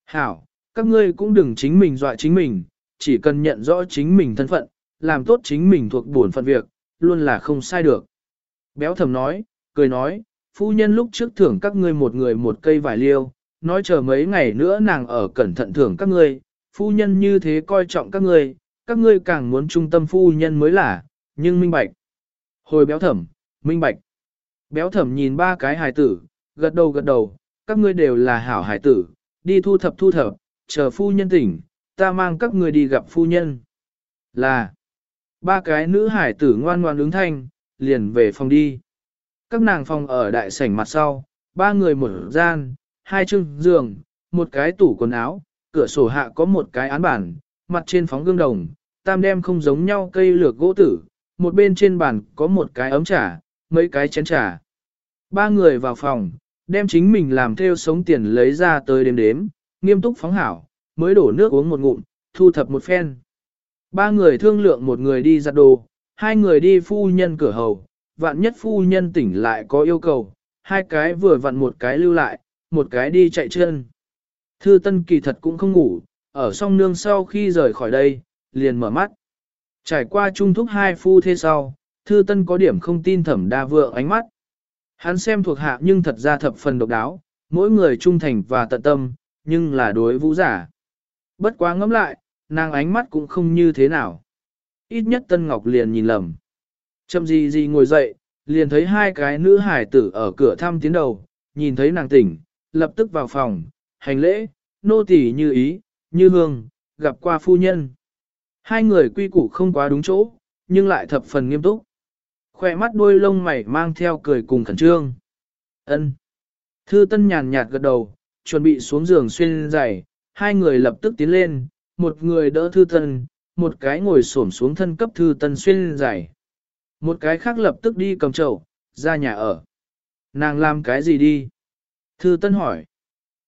Speaker 1: Hảo, các ngươi cũng đừng chính mình dọa chính mình, chỉ cần nhận rõ chính mình thân phận, làm tốt chính mình thuộc bổn phận việc, luôn là không sai được. Béo thẩm nói, cười nói, phu nhân lúc trước thưởng các ngươi một người một cây vải liêu, nói chờ mấy ngày nữa nàng ở cẩn thận thưởng các ngươi, phu nhân như thế coi trọng các ngươi, các ngươi càng muốn trung tâm phu nhân mới là, nhưng minh bạch. Hồi béo thẩm, minh bạch. Béo thẩm nhìn ba cái hài tử, gật đầu gật đầu, các ngươi đều là hảo hài tử, đi thu thập thu thập, chờ phu nhân tỉnh, ta mang các ngươi đi gặp phu nhân. Là, ba cái nữ hải tử ngoan ngoan ứng thanh, liền về phòng đi. Các nàng phòng ở đại sảnh mặt sau, ba người một gian, hai chương giường, một cái tủ quần áo, cửa sổ hạ có một cái án bản, mặt trên phóng gương đồng, tam đem không giống nhau cây lược gỗ tử, một bên trên bàn có một cái ấm trà, mấy cái chén trà. Ba người vào phòng, đem chính mình làm theo sống tiền lấy ra tới đếm đếm, nghiêm túc phóng hảo, mới đổ nước uống một ngụm, thu thập một phen. Ba người thương lượng một người đi giặt đồ, hai người đi phu nhân cửa hầu, vạn nhất phu nhân tỉnh lại có yêu cầu, hai cái vừa vặn một cái lưu lại, một cái đi chạy chân. Thư Tân kỳ thật cũng không ngủ, ở song nương sau khi rời khỏi đây, liền mở mắt. Trải qua trung thúc hai phu thế sau, Thư Tân có điểm không tin thẩm đa vượng ánh mắt. Hắn xem thuộc hạ nhưng thật ra thập phần độc đáo, mỗi người trung thành và tận tâm, nhưng là đối vũ giả. Bất quá ngẫm lại, nàng ánh mắt cũng không như thế nào. Ít nhất Tân Ngọc liền nhìn lầm. Chậm gì gì ngồi dậy, liền thấy hai cái nữ hải tử ở cửa thăm tiến đầu, nhìn thấy nàng tỉnh, lập tức vào phòng, hành lễ, nô tỳ như ý, như hương, gặp qua phu nhân. Hai người quy củ không quá đúng chỗ, nhưng lại thập phần nghiêm túc. Khoe mắt đuôi lông mày mang theo cười cùng khẩn trương. ân Thư tân nhàn nhạt gật đầu, chuẩn bị xuống giường xuyên giày, hai người lập tức tiến lên, một người đỡ thư tân, một cái ngồi xổm xuống thân cấp thư tân xuyên giày. Một cái khác lập tức đi cầm chậu, ra nhà ở. Nàng làm cái gì đi? Thư tân hỏi.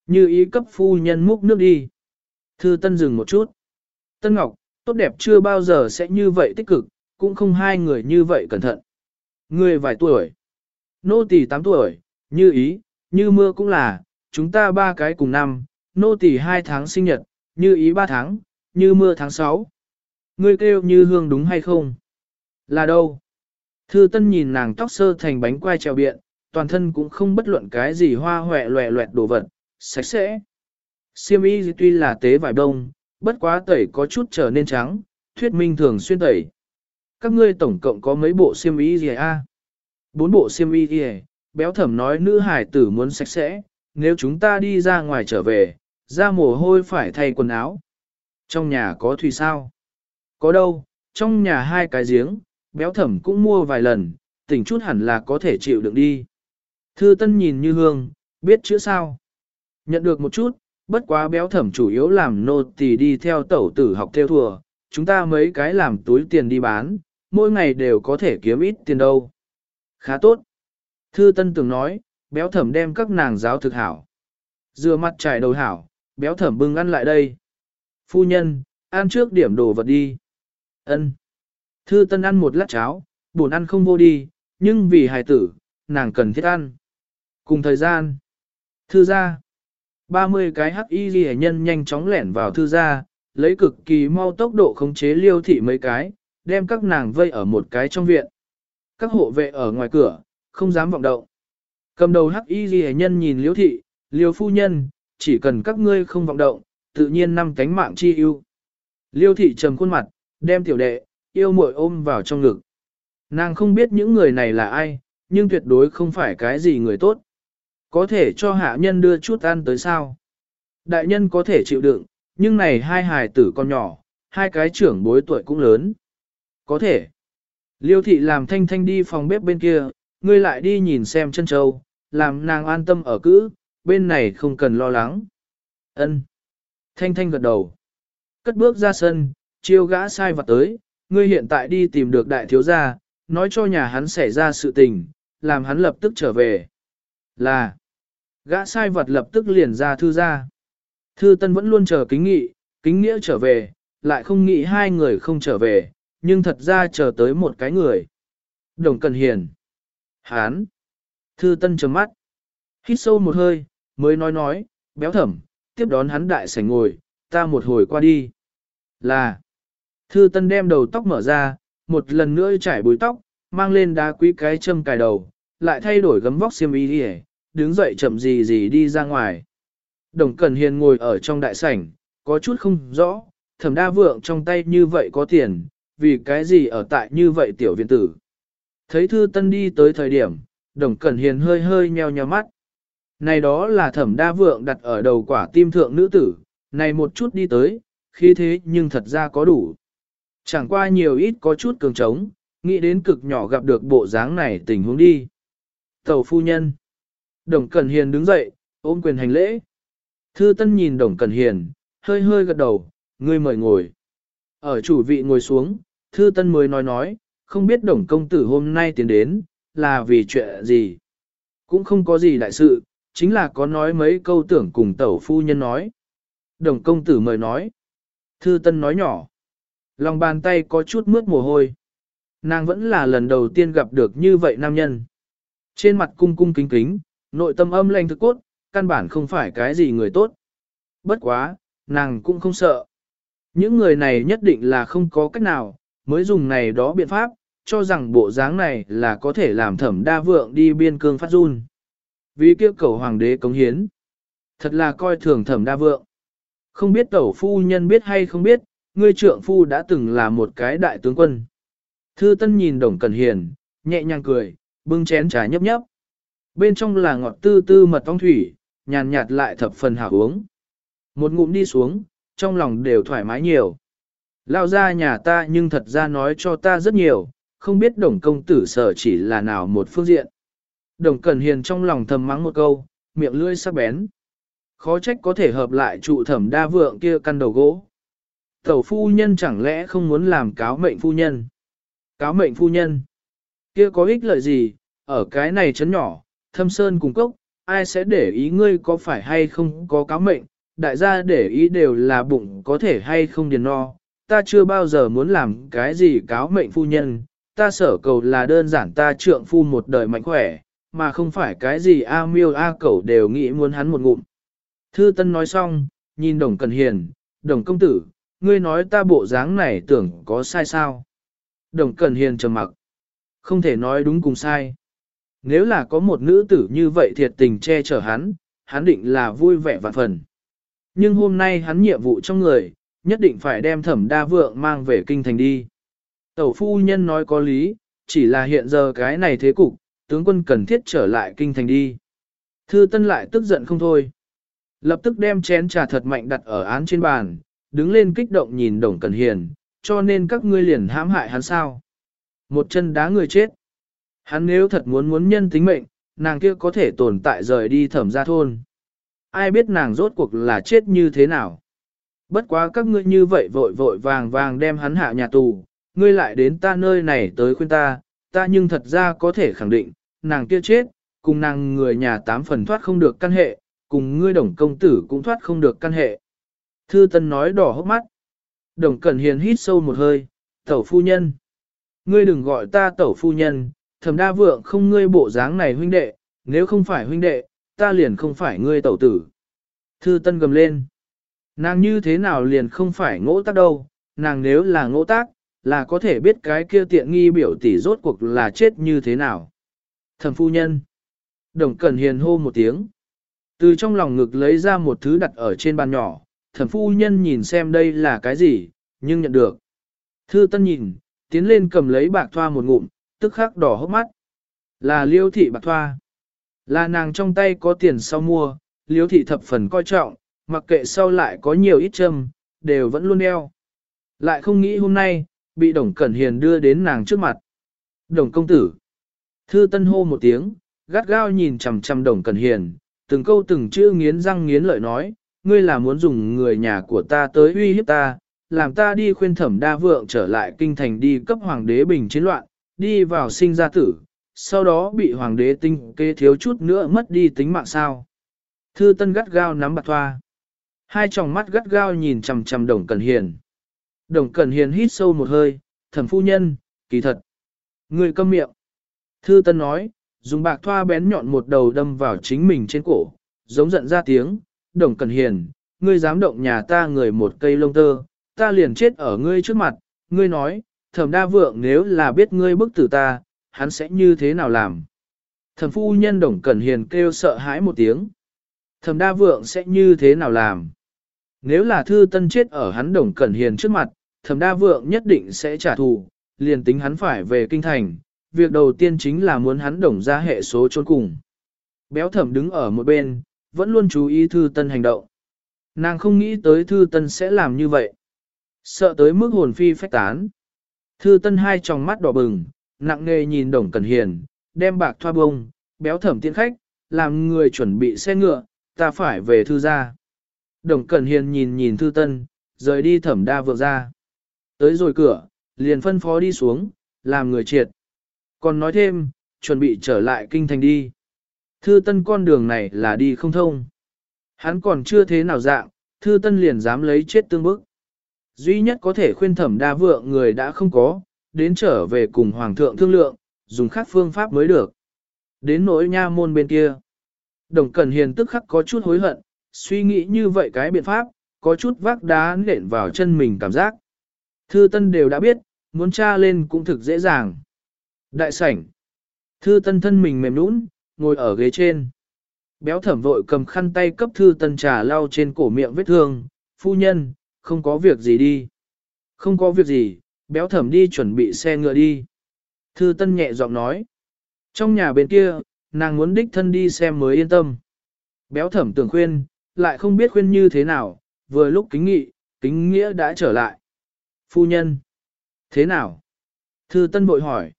Speaker 1: Như ý cấp phu nhân múc nước đi. Thư tân dừng một chút. Tân Ngọc, tốt đẹp chưa bao giờ sẽ như vậy tích cực, cũng không hai người như vậy cẩn thận. Người vài tuổi. Nô tỳ 8 tuổi, như ý, như mưa cũng là, chúng ta ba cái cùng năm, nô tỳ hai tháng sinh nhật, như ý ba tháng, như mưa tháng 6. Ngươi kêu như hương đúng hay không? Là đâu? Thư Tân nhìn nàng tóc sơ thành bánh quai treo biện, toàn thân cũng không bất luận cái gì hoa hoẹ loẹ loẹt đồ vật, sạch sẽ. Siêm y tuy là tế vải đông, bất quá tẩy có chút trở nên trắng, thuyết minh thường xuyên tẩy. Các ngươi tổng cộng có mấy bộ siêm y gì a? À? Bốn bộ siêm y gì à? béo thẩm nói nữ hải tử muốn sạch sẽ, nếu chúng ta đi ra ngoài trở về, ra mồ hôi phải thay quần áo. Trong nhà có thủy sao? Có đâu, trong nhà hai cái giếng, béo thẩm cũng mua vài lần, tỉnh chút hẳn là có thể chịu đựng đi. Thư Tân nhìn như hương, biết chữ sao? Nhận được một chút, bất quá béo thẩm chủ yếu làm nô tỳ đi theo tẩu tử học theo thùa, chúng ta mấy cái làm túi tiền đi bán, mỗi ngày đều có thể kiếm ít tiền đâu. Khá tốt. Thư Tân tưởng nói, béo thẩm đem các nàng giáo thực hảo. Dừa mặt trải đầu hảo, béo thẩm bưng ăn lại đây. Phu nhân, ăn trước điểm đồ vật đi. Ân. Thư Tân ăn một lát cháo, buồn ăn không vô đi, nhưng vì hài tử, nàng cần thiết ăn. Cùng thời gian, thư gia, 30 cái hắc y ghi nhân nhanh chóng lẻn vào thư gia, lấy cực kỳ mau tốc độ khống chế liêu thị mấy cái, đem các nàng vây ở một cái trong viện. Các hộ vệ ở ngoài cửa, không dám vọng động. Cầm đầu hắc y ghi nhân nhìn liêu thị, liêu phu nhân, chỉ cần các ngươi không vọng động, tự nhiên năm cánh mạng chi ưu. Liêu thị trầm khuôn mặt, đem tiểu đệ, yêu muội ôm vào trong ngực. Nàng không biết những người này là ai, nhưng tuyệt đối không phải cái gì người tốt. Có thể cho hạ nhân đưa chút ăn tới sao? Đại nhân có thể chịu đựng, nhưng này hai hài tử con nhỏ, hai cái trưởng bối tuổi cũng lớn. Có thể. Liêu thị làm thanh thanh đi phòng bếp bên kia, ngươi lại đi nhìn xem chân châu, làm nàng an tâm ở cữ, bên này không cần lo lắng. Ân. Thanh thanh gật đầu. Cất bước ra sân, chiêu gã sai vật tới, ngươi hiện tại đi tìm được đại thiếu gia, nói cho nhà hắn xảy ra sự tình, làm hắn lập tức trở về. Là, gã sai vật lập tức liền ra thư ra. Thư Tân vẫn luôn chờ kính nghị, kính nghĩa trở về, lại không nghĩ hai người không trở về, nhưng thật ra chờ tới một cái người. Đồng Cần Hiền. Hán. Thư Tân trầm mắt. Hít sâu một hơi, mới nói nói, béo thẩm, tiếp đón hắn đại sảnh ngồi, ta một hồi qua đi. Là, thư tân đem đầu tóc mở ra, một lần nữa trải búi tóc, mang lên đá quý cái châm cài đầu, lại thay đổi gấm vóc xiêm y đi đứng dậy chậm gì gì đi ra ngoài. Đồng Cẩn Hiền ngồi ở trong đại sảnh, có chút không rõ, thẩm đa vượng trong tay như vậy có tiền, vì cái gì ở tại như vậy tiểu viện tử. Thấy thư tân đi tới thời điểm, đồng Cẩn Hiền hơi hơi nheo nheo mắt. Này đó là thẩm đa vượng đặt ở đầu quả tim thượng nữ tử, này một chút đi tới, khi thế nhưng thật ra có đủ. Chẳng qua nhiều ít có chút cường trống, nghĩ đến cực nhỏ gặp được bộ dáng này tình huống đi. Tẩu phu nhân. Đồng Cẩn Hiền đứng dậy, ôm quyền hành lễ. Thư Tân nhìn Đồng Cẩn Hiền, hơi hơi gật đầu, ngươi mời ngồi. Ở chủ vị ngồi xuống, Thư Tân mới nói nói, không biết Đồng công tử hôm nay tiến đến, là vì chuyện gì. Cũng không có gì đại sự, chính là có nói mấy câu tưởng cùng tẩu phu nhân nói. Đồng công tử mời nói. Thư Tân nói nhỏ. Lòng bàn tay có chút mướt mồ hôi. Nàng vẫn là lần đầu tiên gặp được như vậy nam nhân. Trên mặt cung cung kính kính, nội tâm âm lanh thực cốt, căn bản không phải cái gì người tốt. Bất quá, nàng cũng không sợ. Những người này nhất định là không có cách nào, mới dùng này đó biện pháp, cho rằng bộ dáng này là có thể làm thẩm đa vượng đi biên cương phát run. Vì kêu cầu hoàng đế cống hiến. Thật là coi thường thẩm đa vượng. Không biết tẩu phu nhân biết hay không biết, ngươi trượng phu đã từng là một cái đại tướng quân. Thư Tân nhìn Đồng Cẩn Hiền, nhẹ nhàng cười, bưng chén trà nhấp nhấp. Bên trong là ngọt tư tư mật ong thủy, nhàn nhạt lại thập phần hảo uống. Một ngụm đi xuống, trong lòng đều thoải mái nhiều. Lao ra nhà ta nhưng thật ra nói cho ta rất nhiều, không biết đồng công tử sở chỉ là nào một phương diện. Đồng Cẩn Hiền trong lòng thầm mắng một câu, miệng lưỡi sắc bén. Khó trách có thể hợp lại trụ thẩm đa vượng kia căn đầu gỗ. Tẩu phu nhân chẳng lẽ không muốn làm cáo mệnh phu nhân? Cáo mệnh phu nhân? Kia có ích lợi gì, ở cái này chấn nhỏ, thâm sơn cùng cốc, ai sẽ để ý ngươi có phải hay không có cáo mệnh, đại gia để ý đều là bụng có thể hay không điền no, ta chưa bao giờ muốn làm cái gì cáo mệnh phu nhân, ta sở cầu là đơn giản ta trượng phu một đời mạnh khỏe, mà không phải cái gì A miêu A cẩu đều nghĩ muốn hắn một ngụm. Thư Tân nói xong, nhìn Đồng Cần Hiền, Đồng công tử, ngươi nói ta bộ dáng này tưởng có sai sao? Đồng Cần Hiền trầm mặc. Không thể nói đúng cùng sai. Nếu là có một nữ tử như vậy thiệt tình che chở hắn, hắn định là vui vẻ vạn phần. Nhưng hôm nay hắn nhiệm vụ trong người, nhất định phải đem thẩm đa vượng mang về kinh thành đi. Tẩu phu nhân nói có lý, chỉ là hiện giờ cái này thế cục, tướng quân cần thiết trở lại kinh thành đi. Thư Tân lại tức giận không thôi. Lập tức đem chén trà thật mạnh đặt ở án trên bàn, đứng lên kích động nhìn Đồng Cẩn Hiền, cho nên các ngươi liền hãm hại hắn sao. Một chân đá người chết. Hắn nếu thật muốn muốn nhân tính mệnh, nàng kia có thể tồn tại rời đi thẩm gia thôn. Ai biết nàng rốt cuộc là chết như thế nào. Bất quá các ngươi như vậy vội vội vàng vàng đem hắn hạ nhà tù, ngươi lại đến ta nơi này tới khuyên ta, ta nhưng thật ra có thể khẳng định, nàng kia chết, cùng nàng người nhà tám phần thoát không được căn hệ, cùng ngươi đồng công tử cũng thoát không được căn hệ. Thư Tân nói đỏ hốc mắt. Đồng Cẩn Hiền hít sâu một hơi, tẩu phu nhân. Ngươi đừng gọi ta tẩu phu nhân, thầm đa vượng không ngươi bộ dáng này huynh đệ, nếu không phải huynh đệ, ta liền không phải ngươi tẩu tử. Thư Tân gầm lên. Nàng như thế nào liền không phải ngỗ tác đâu, nàng nếu là ngỗ tác, là có thể biết cái kia tiện nghi biểu tỷ rốt cuộc là chết như thế nào. Thẩm phu nhân. Đồng Cẩn Hiền hô một tiếng. Từ trong lòng ngực lấy ra một thứ đặt ở trên bàn nhỏ, thẩm phu nhân nhìn xem đây là cái gì, nhưng nhận được. Thư Tân nhìn, tiến lên cầm lấy bạc thoa một ngụm, tức khắc đỏ hốc mắt. Là liêu thị bạc thoa. Là nàng trong tay có tiền sau mua, liêu thị thập phần coi trọng, mặc kệ sau lại có nhiều ít châm, đều vẫn luôn đeo. Lại không nghĩ hôm nay, bị đồng cẩn hiền đưa đến nàng trước mặt. Đồng công tử. Thư tân hô một tiếng, gắt gao nhìn chằm chằm đồng cẩn hiền, từng câu từng chữ nghiến răng nghiến lợi nói, ngươi là muốn dùng người nhà của ta tới uy hiếp ta, làm ta đi khuyên thẩm đa vượng trở lại kinh thành đi cấp hoàng đế bình chiến loạn, đi vào sinh ra tử, sau đó bị hoàng đế tinh kê thiếu chút nữa mất đi tính mạng sao. Thư tân gắt gao nắm bạc thoa. Hai tròng mắt gắt gao nhìn chằm chằm đồng cẩn hiền. Đồng cẩn hiền hít sâu một hơi, thẩm phu nhân, kỳ thật. Người câm miệng. Thư tân nói, dùng bạc thoa bén nhọn một đầu đâm vào chính mình trên cổ, giống giận ra tiếng, đồng cẩn hiền, ngươi dám động nhà ta người một cây lông tơ, ta liền chết ở ngươi trước mặt, ngươi nói, thẩm đa vượng nếu là biết ngươi bức tử ta, hắn sẽ như thế nào làm? Thẩm phu nhân đồng cẩn hiền kêu sợ hãi một tiếng. Thẩm đa vượng sẽ như thế nào làm? Nếu là thư tân chết ở hắn đồng cẩn hiền trước mặt, thẩm đa vượng nhất định sẽ trả thù, liền tính hắn phải về kinh thành. Việc đầu tiên chính là muốn hắn đồng ra hệ số trốn cùng. Béo thẩm đứng ở một bên, vẫn luôn chú ý thư tân hành động. Nàng không nghĩ tới thư tân sẽ làm như vậy. Sợ tới mức hồn phi phách tán. Thư tân hai tròng mắt đỏ bừng, nặng nề nhìn đồng cẩn hiền, đem bạc thoa bông, béo thẩm tiện khách, làm người chuẩn bị xe ngựa, ta phải về thư ra. Đồng cẩn hiền nhìn nhìn thư tân, rời đi thẩm đa vượng ra. Tới rồi cửa, liền phân phó đi xuống, làm người triệt. Còn nói thêm, chuẩn bị trở lại kinh thành đi. Thư tân con đường này là đi không thông. Hắn còn chưa thế nào dạng, thư tân liền dám lấy chết tương bức. Duy nhất có thể khuyên thẩm đa vượng người đã không có, đến trở về cùng hoàng thượng thương lượng, dùng khác phương pháp mới được. Đến nỗi nha môn bên kia. Đồng Cẩn Hiền tức khắc có chút hối hận, suy nghĩ như vậy cái biện pháp, có chút vác đá nện vào chân mình cảm giác. Thư Tân đều đã biết, muốn tra lên cũng thực dễ dàng. Đại sảnh. Thư Tân thân mình mềm nhũn, ngồi ở ghế trên. Béo thẩm vội cầm khăn tay cấp Thư Tân trà lau trên cổ miệng vết thương, "Phu nhân, không có việc gì đi." "Không có việc gì." Béo thẩm đi chuẩn bị xe ngựa đi. Thư Tân nhẹ giọng nói. Trong nhà bên kia, nàng muốn đích thân đi xem mới yên tâm. Béo thẩm tưởng khuyên, lại không biết khuyên như thế nào, vừa lúc kính nghị, kính nghĩa đã trở lại. Phu nhân. Thế nào? Thư Tân bội hỏi.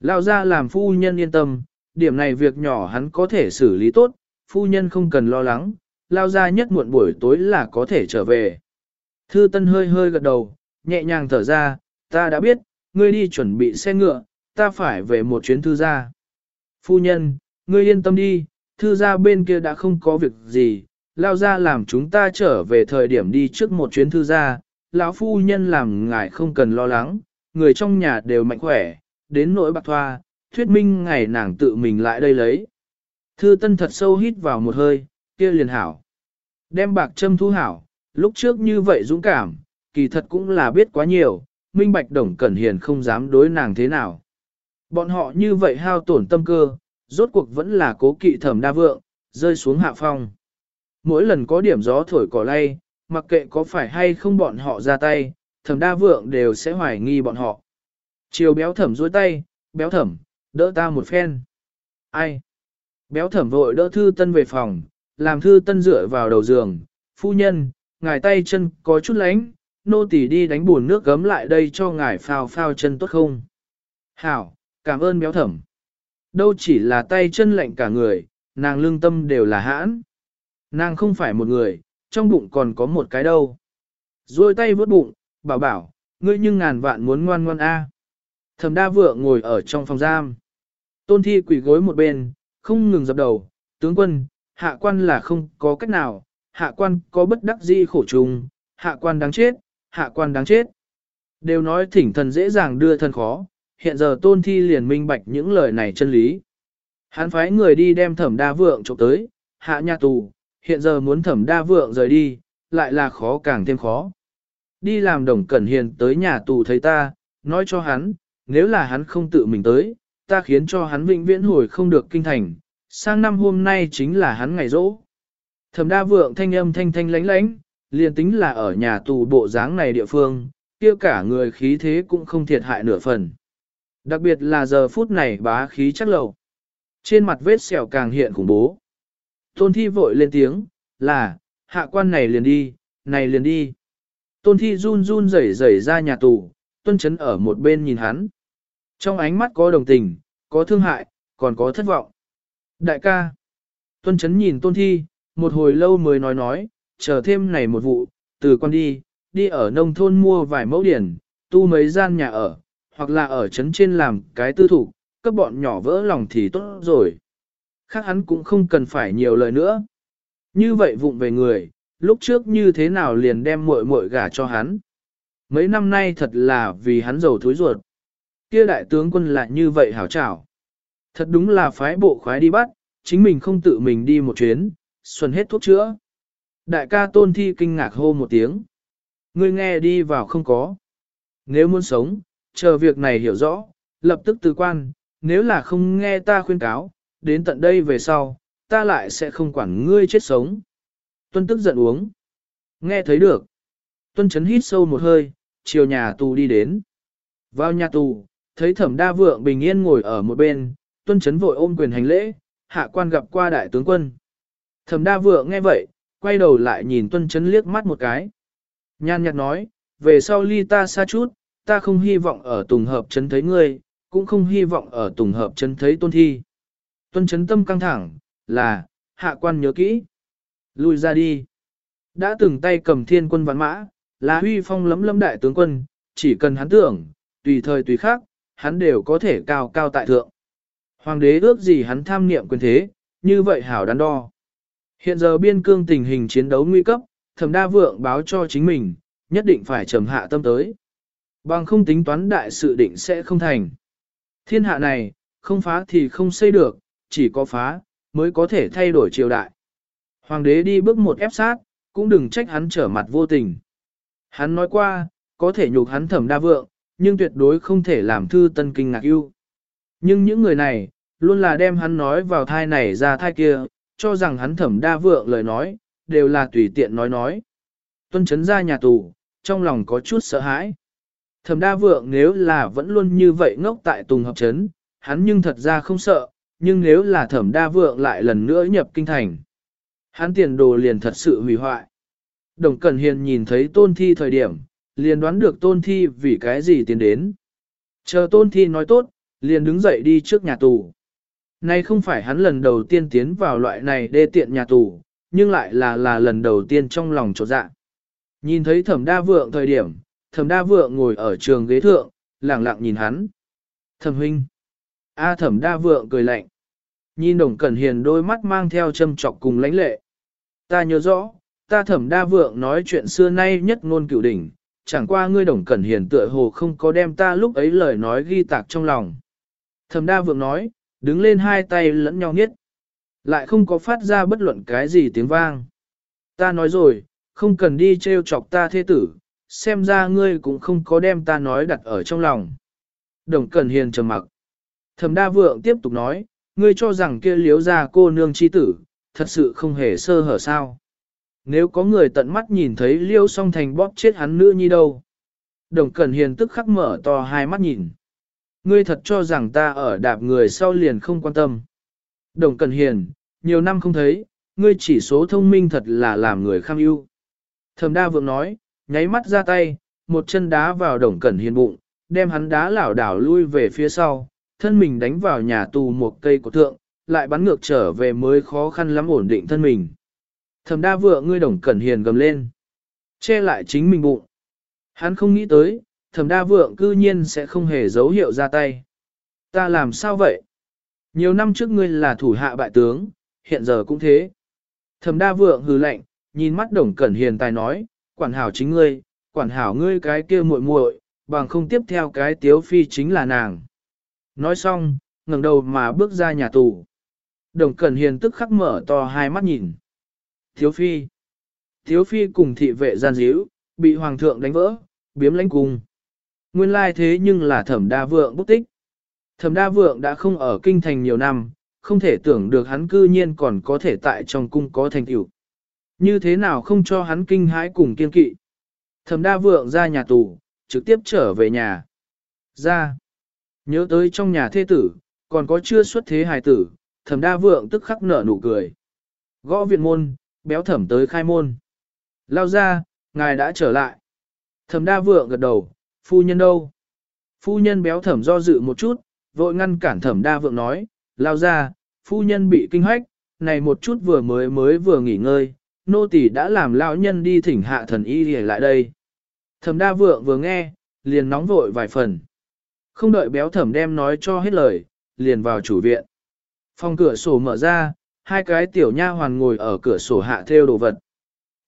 Speaker 1: Lao ra làm phu nhân yên tâm, điểm này việc nhỏ hắn có thể xử lý tốt, phu nhân không cần lo lắng, lao ra nhất muộn buổi tối là có thể trở về. Thư Tân hơi hơi gật đầu, nhẹ nhàng thở ra, ta đã biết, ngươi đi chuẩn bị xe ngựa, ta phải về một chuyến thư gia. Phu nhân, ngươi yên tâm đi, thư gia bên kia đã không có việc gì, lao ra làm chúng ta trở về thời điểm đi trước một chuyến thư gia, lão phu nhân làm ngài không cần lo lắng, người trong nhà đều mạnh khỏe, đến nỗi bạc thoa, thuyết minh ngày nàng tự mình lại đây lấy. Thư tân thật sâu hít vào một hơi, kia liền hảo. Đem bạc châm thu hảo, lúc trước như vậy dũng cảm, kỳ thật cũng là biết quá nhiều, minh bạch đồng cẩn hiền không dám đối nàng thế nào. Bọn họ như vậy hao tổn tâm cơ, rốt cuộc vẫn là cố kỵ thẩm đa vượng, rơi xuống hạ phong. Mỗi lần có điểm gió thổi cỏ lay, mặc kệ có phải hay không bọn họ ra tay, thẩm đa vượng đều sẽ hoài nghi bọn họ. Chiều béo thẩm dối tay, béo thẩm, đỡ ta một phen. Ai? Béo thẩm vội đỡ thư tân về phòng, làm thư tân dựa vào đầu giường, phu nhân, ngài tay chân có chút lánh, nô tỳ đi đánh buồn nước gấm lại đây cho ngài phao phao chân tốt không? Hảo, cảm ơn béo thẩm. Đâu chỉ là tay chân lạnh cả người, nàng lương tâm đều là hãn. Nàng không phải một người, trong bụng còn có một cái đâu. Rồi tay vớt bụng, bảo bảo, ngươi nhưng ngàn vạn muốn ngoan ngoan a. Thẩm đa vượng ngồi ở trong phòng giam. Tôn thi quỷ gối một bên, không ngừng dập đầu, tướng quân, hạ quan là không có cách nào, hạ quan có bất đắc dĩ khổ trùng, hạ quan đáng chết, hạ quan đáng chết. Đều nói thỉnh thần dễ dàng đưa thần khó, hiện giờ tôn thi liền minh bạch những lời này chân lý. Hắn phái người đi đem thẩm đa vượng trộm tới, hạ nhà tù, hiện giờ muốn thẩm đa vượng rời đi, lại là khó càng thêm khó. Đi làm đồng cẩn hiền tới nhà tù thấy ta, nói cho hắn, nếu là hắn không tự mình tới, ta khiến cho hắn vĩnh viễn hồi không được kinh thành, sang năm hôm nay chính là hắn ngày rỗ. Thẩm đa vượng thanh âm thanh thanh lánh lánh, liền tính là ở nhà tù bộ dáng này địa phương, kia cả người khí thế cũng không thiệt hại nửa phần. Đặc biệt là giờ phút này bá khí chắc lầu. Trên mặt vết sẹo càng hiện khủng bố. Tôn thi vội lên tiếng, là, hạ quan này liền đi, này liền đi. Tôn thi run run rẩy rẩy ra nhà tù, tuân chấn ở một bên nhìn hắn. Trong ánh mắt có đồng tình, có thương hại, còn có thất vọng. Đại ca. Tuân chấn nhìn tôn thi, một hồi lâu mới nói nói, chờ thêm này một vụ, từ con đi, đi ở nông thôn mua vài mẫu điển, tu mấy gian nhà ở, hoặc là ở trấn trên làm cái tư thủ, cấp bọn nhỏ vỡ lòng thì tốt rồi. Khác hắn cũng không cần phải nhiều lời nữa. Như vậy vụng về người, lúc trước như thế nào liền đem muội muội gả cho hắn. Mấy năm nay thật là vì hắn giàu thối ruột. Kia đại tướng quân lại như vậy hảo trảo. Thật đúng là phái bộ khoái đi bắt, chính mình không tự mình đi một chuyến, xuân hết thuốc chữa. Đại ca tôn thi kinh ngạc hô một tiếng. Ngươi nghe đi vào không có. Nếu muốn sống, chờ việc này hiểu rõ, lập tức từ quan, nếu là không nghe ta khuyên cáo, đến tận đây về sau, ta lại sẽ không quản ngươi chết sống. Tuân tức giận uống. Nghe thấy được. Tuân chấn hít sâu một hơi, chiều nhà tù đi đến. Vào nhà tù, thấy thẩm đa vượng bình yên ngồi ở một bên, tuân chấn vội ôm quyền hành lễ, hạ quan gặp qua đại tướng quân. Thẩm đa vượng nghe vậy, quay đầu lại nhìn tuân chấn liếc mắt một cái. Nhan nhạt nói, về sau ly ta xa chút, ta không hy vọng ở tùng hợp chấn thấy ngươi, cũng không hy vọng ở tùng hợp chấn thấy tôn thi. Tuân chấn tâm căng thẳng, là, hạ quan nhớ kỹ. Lui ra đi. Đã từng tay cầm thiên quân vạn mã, là huy phong lấm lấm đại tướng quân, chỉ cần hắn tưởng, tùy thời tùy khác, hắn đều có thể cao cao tại thượng. Hoàng đế ước gì hắn tham niệm quyền thế, như vậy hảo đắn đo. Hiện giờ biên cương tình hình chiến đấu nguy cấp, thẩm đa vượng báo cho chính mình, nhất định phải trầm hạ tâm tới. Bằng không tính toán đại sự định sẽ không thành. Thiên hạ này, không phá thì không xây được, chỉ có phá, mới có thể thay đổi triều đại. Hoàng đế đi bước một ép sát, cũng đừng trách hắn trở mặt vô tình. Hắn nói qua, có thể nhục hắn thẩm đa vượng, nhưng tuyệt đối không thể làm thư tân kinh ngạc yêu. Nhưng những người này, luôn là đem hắn nói vào thai này ra thai kia, cho rằng hắn thẩm đa vượng lời nói, đều là tùy tiện nói nói. Tuân chấn ra nhà tù, trong lòng có chút sợ hãi. Thẩm đa vượng nếu là vẫn luôn như vậy ngốc tại tùng hợp chấn, hắn nhưng thật ra không sợ, nhưng nếu là thẩm đa vượng lại lần nữa nhập kinh thành, hắn tiền đồ liền thật sự hủy hoại. Đồng Cẩn Hiền nhìn thấy tôn thi thời điểm, liền đoán được tôn thi vì cái gì tiến đến. Chờ tôn thi nói tốt, liền đứng dậy đi trước nhà tù. Nay không phải hắn lần đầu tiên tiến vào loại này đê tiện nhà tù, nhưng lại là là lần đầu tiên trong lòng trột dạ. Nhìn thấy thẩm đa vượng thời điểm, thẩm đa vượng ngồi ở trường ghế thượng, lẳng lặng nhìn hắn. Thẩm huynh. A thẩm đa vượng cười lạnh. Nhìn đồng cẩn hiền đôi mắt mang theo châm trọc cùng lãnh lệ. Ta nhớ rõ, ta thẩm đa vượng nói chuyện xưa nay nhất ngôn cửu đỉnh, chẳng qua ngươi đồng cẩn hiền tựa hồ không có đem ta lúc ấy lời nói ghi tạc trong lòng. Thẩm đa vượng nói, đứng lên hai tay lẫn nhau nghiết. Lại không có phát ra bất luận cái gì tiếng vang. Ta nói rồi, không cần đi trêu chọc ta thế tử, xem ra ngươi cũng không có đem ta nói đặt ở trong lòng. Đồng Cẩn Hiền trầm mặc. Thẩm đa vượng tiếp tục nói, ngươi cho rằng kia liếu ra cô nương chi tử, thật sự không hề sơ hở sao. Nếu có người tận mắt nhìn thấy liêu song thành bóp chết hắn nữ nhi đâu. Đồng Cẩn Hiền tức khắc mở to hai mắt nhìn. Ngươi thật cho rằng ta ở đạp người sau liền không quan tâm. Đồng Cẩn Hiền, nhiều năm không thấy, ngươi chỉ số thông minh thật là làm người kham ưu. Thẩm đa vượng nói, nháy mắt ra tay, một chân đá vào đồng Cẩn Hiền bụng, đem hắn đá lảo đảo lui về phía sau, thân mình đánh vào nhà tù một cây của thượng, lại bắn ngược trở về mới khó khăn lắm ổn định thân mình. Thẩm đa vượng ngươi đồng Cẩn Hiền gầm lên, che lại chính mình bụng. Hắn không nghĩ tới, thẩm đa vượng cư nhiên sẽ không hề dấu hiệu ra tay. Ta làm sao vậy? Nhiều năm trước ngươi là thủ hạ bại tướng, hiện giờ cũng thế. Thẩm đa vượng hừ lạnh, nhìn mắt đồng cẩn hiền tài nói, quản hảo chính ngươi, quản hảo ngươi cái kia muội muội, bằng không tiếp theo cái tiếu phi chính là nàng. Nói xong, ngẩng đầu mà bước ra nhà tù. Đồng cẩn hiền tức khắc mở to hai mắt nhìn. Thiếu phi. Thiếu phi cùng thị vệ gian díu, bị hoàng thượng đánh vỡ, biếm lãnh cung. Nguyên lai thế nhưng là thẩm đa vượng bút tích. Thẩm đa vượng đã không ở kinh thành nhiều năm, không thể tưởng được hắn cư nhiên còn có thể tại trong cung có thành tựu. Như thế nào không cho hắn kinh hãi cùng kiên kỵ. Thẩm đa vượng ra nhà tù, trực tiếp trở về nhà. Ra. Nhớ tới trong nhà thế tử, còn có chưa xuất thế hài tử, thẩm đa vượng tức khắc nở nụ cười. Gõ viện môn, béo thẩm tới khai môn. Lao ra, ngài đã trở lại. Thẩm đa vượng gật đầu, phu nhân đâu? Phu nhân béo thẩm do dự một chút, vội ngăn cản thẩm đa vượng nói, lao ra, phu nhân bị kinh hoách, này một chút vừa mới mới vừa nghỉ ngơi, nô tỳ đã làm lão nhân đi thỉnh hạ thần y để lại đây. Thẩm đa vượng vừa nghe, liền nóng vội vài phần. Không đợi béo thẩm đem nói cho hết lời, liền vào chủ viện. Phòng cửa sổ mở ra, hai cái tiểu nha hoàn ngồi ở cửa sổ hạ theo đồ vật.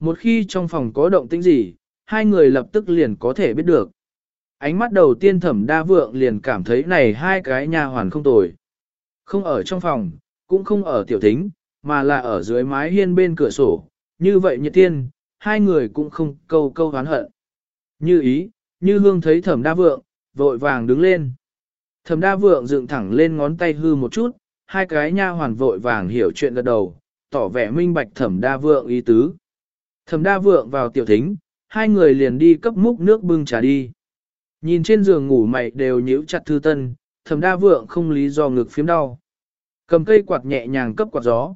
Speaker 1: Một khi trong phòng có động tĩnh gì, hai người lập tức liền có thể biết được. Ánh mắt đầu tiên thẩm đa vượng liền cảm thấy này hai cái nha hoàn không tồi. Không ở trong phòng, cũng không ở tiểu thính, mà là ở dưới mái hiên bên cửa sổ, Như vậy nhiệt tiên, hai người cũng không câu câu oán hận. Như ý, như hương thấy thẩm đa vượng, vội vàng đứng lên. Thẩm đa vượng dựng thẳng lên ngón tay hư một chút, hai cái nha hoàn vội vàng hiểu chuyện gật đầu, tỏ vẻ minh bạch thẩm đa vượng ý tứ. Thẩm đa vượng vào tiểu thính, hai người liền đi cấp múc nước bưng trà đi. Nhìn trên giường ngủ mày đều nhíu chặt thư tân, thẩm đa vượng không lý do ngực phiếm đau. Cầm cây quạt nhẹ nhàng cấp quạt gió.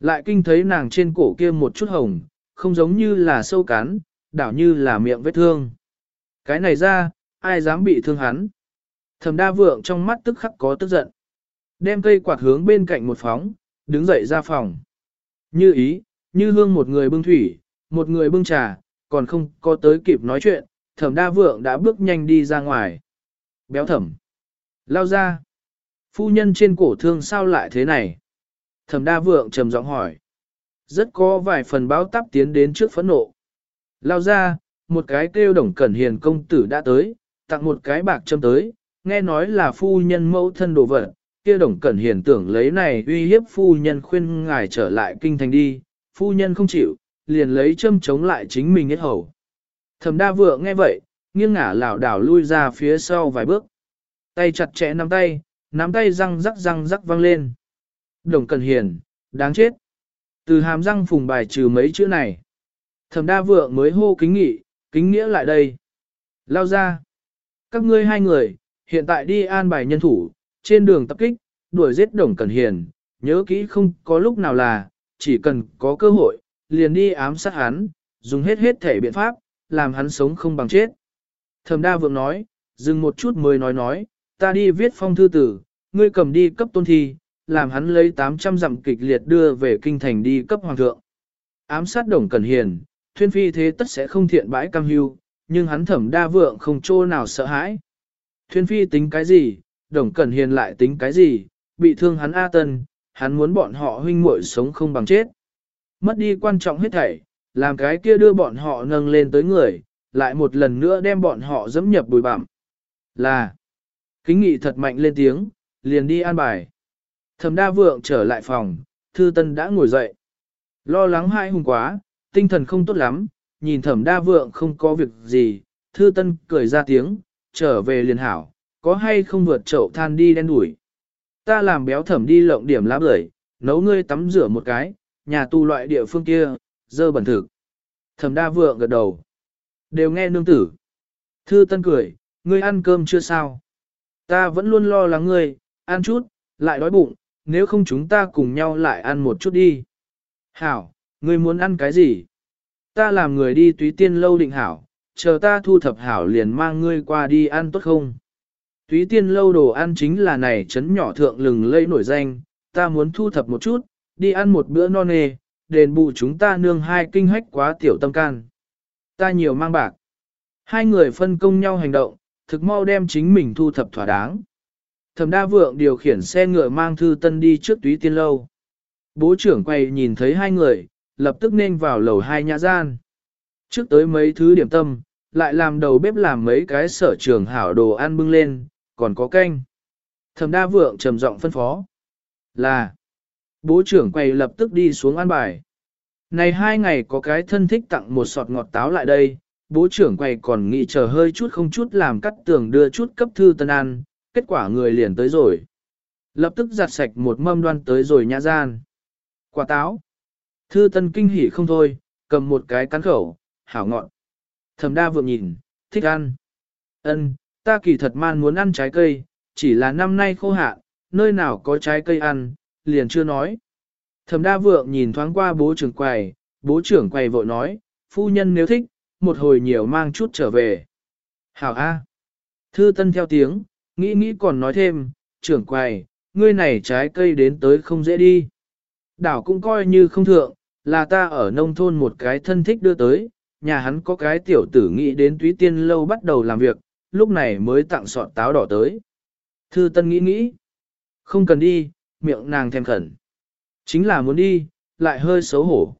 Speaker 1: Lại kinh thấy nàng trên cổ kia một chút hồng, không giống như là sâu cắn, đảo như là miệng vết thương. Cái này ra, ai dám bị thương hắn. Thẩm đa vượng trong mắt tức khắc có tức giận. Đem cây quạt hướng bên cạnh một phóng, đứng dậy ra phòng. Như ý, như hương một người bưng thủy, một người bưng trà, còn không có tới kịp nói chuyện, thẩm đa vượng đã bước nhanh đi ra ngoài. Béo thẩm. Lao ra. Phu nhân trên cổ thương sao lại thế này? Thẩm đa vượng trầm giọng hỏi. Rất có vài phần báo táp tiến đến trước phẫn nộ. Lao ra, một cái kêu đồng cẩn hiền công tử đã tới, tặng một cái bạc châm tới, nghe nói là phu nhân mẫu thân đồ vật, kia đồng cẩn hiền tưởng lấy này uy hiếp phu nhân khuyên ngài trở lại kinh thành đi, phu nhân không chịu, liền lấy châm chống lại chính mình hết hầu. Thẩm đa vượng nghe vậy, nghiêng ngả lảo đảo lui ra phía sau vài bước. Tay chặt chẽ nắm tay, nắm tay răng rắc răng rắc văng lên. Đồng Cẩn Hiền, đáng chết. Từ hàm răng phùng bài trừ mấy chữ này. Thẩm đa vượng mới hô kính nghị, kính nghĩa lại đây. Lao ra. Các ngươi hai người, hiện tại đi an bài nhân thủ, trên đường tập kích, đuổi giết Đồng Cẩn Hiền, nhớ kỹ không có lúc nào là, chỉ cần có cơ hội, liền đi ám sát hắn, dùng hết hết thể biện pháp, làm hắn sống không bằng chết. Thẩm đa vượng nói, dừng một chút mới nói nói, ta đi viết phong thư tử, ngươi cầm đi cấp tôn thi, làm hắn lấy 800 dặm kịch liệt đưa về kinh thành đi cấp hoàng thượng. Ám sát đồng cẩn hiền, thuyên phi thế tất sẽ không thiện bãi cam hưu, nhưng hắn thẩm đa vượng không chỗ nào sợ hãi. Thuyên phi tính cái gì, đồng cẩn hiền lại tính cái gì, bị thương hắn A tân, hắn muốn bọn họ huynh muội sống không bằng chết. Mất đi quan trọng hết thảy, làm cái kia đưa bọn họ nâng lên tới người, lại một lần nữa đem bọn họ dẫm nhập bùi bặm. Là, kính nghị thật mạnh lên tiếng, liền đi an bài. Thẩm đa vượng trở lại phòng, thư tân đã ngồi dậy. Lo lắng hai hùng quá, tinh thần không tốt lắm, nhìn thẩm đa vượng không có việc gì, thư tân cười ra tiếng, trở về liền hảo, có hay không vượt chậu than đi đen đuổi. Ta làm béo thẩm đi lộng điểm lá bưởi, nấu ngươi tắm rửa một cái, nhà tu loại địa phương kia, dơ bẩn thực. Thẩm đa vượng gật đầu. Đều nghe nương tử. Thư tân cười, ngươi ăn cơm chưa sao? Ta vẫn luôn lo lắng ngươi, ăn chút, lại đói bụng, nếu không chúng ta cùng nhau lại ăn một chút đi. Hảo, ngươi muốn ăn cái gì? Ta làm người đi túy tiên lâu định hảo, chờ ta thu thập hảo liền mang ngươi qua đi ăn tốt không? Túy tiên lâu đồ ăn chính là này chấn nhỏ thượng lừng lây nổi danh, ta muốn thu thập một chút, đi ăn một bữa non nê, đền bù chúng ta nương hai kinh hách quá tiểu tâm can. Ta nhiều mang bạc. Hai người phân công nhau hành động, thực mau đem chính mình thu thập thỏa đáng. Thẩm đa vượng điều khiển xe ngựa mang thư tân đi trước túy tiên lâu. Bố trưởng quay nhìn thấy hai người, lập tức nên vào lầu hai nhà gian. Trước tới mấy thứ điểm tâm, lại làm đầu bếp làm mấy cái sở trường hảo đồ ăn bưng lên, còn có canh. Thẩm đa vượng trầm giọng phân phó. Là, bố trưởng quầy lập tức đi xuống ăn bài. Này hai ngày có cái thân thích tặng một sọt ngọt táo lại đây, bố trưởng quầy còn nghĩ chờ hơi chút không chút làm cắt tường đưa chút cấp thư tân ăn, kết quả người liền tới rồi. Lập tức giặt sạch một mâm đoan tới rồi nhã gian. Quả táo. Thư tân kinh hỉ không thôi, cầm một cái cắn khẩu, hảo ngọn. Thẩm đa vượng nhìn, thích ăn. Ân, ta kỳ thật man muốn ăn trái cây, chỉ là năm nay khô hạn, nơi nào có trái cây ăn, liền chưa nói. Thẩm đa vượng nhìn thoáng qua bố trưởng quầy, bố trưởng quầy vội nói, phu nhân nếu thích, một hồi nhiều mang chút trở về. Hảo A. Thư tân theo tiếng, nghĩ nghĩ còn nói thêm, trưởng quầy, ngươi này trái cây đến tới không dễ đi. Đảo cũng coi như không thượng, là ta ở nông thôn một cái thân thích đưa tới, nhà hắn có cái tiểu tử nghĩ đến túy tiên lâu bắt đầu làm việc, lúc này mới tặng sọt táo đỏ tới. Thư tân nghĩ nghĩ, không cần đi, miệng nàng thèm khẩn. Chính là muốn đi, lại hơi xấu hổ.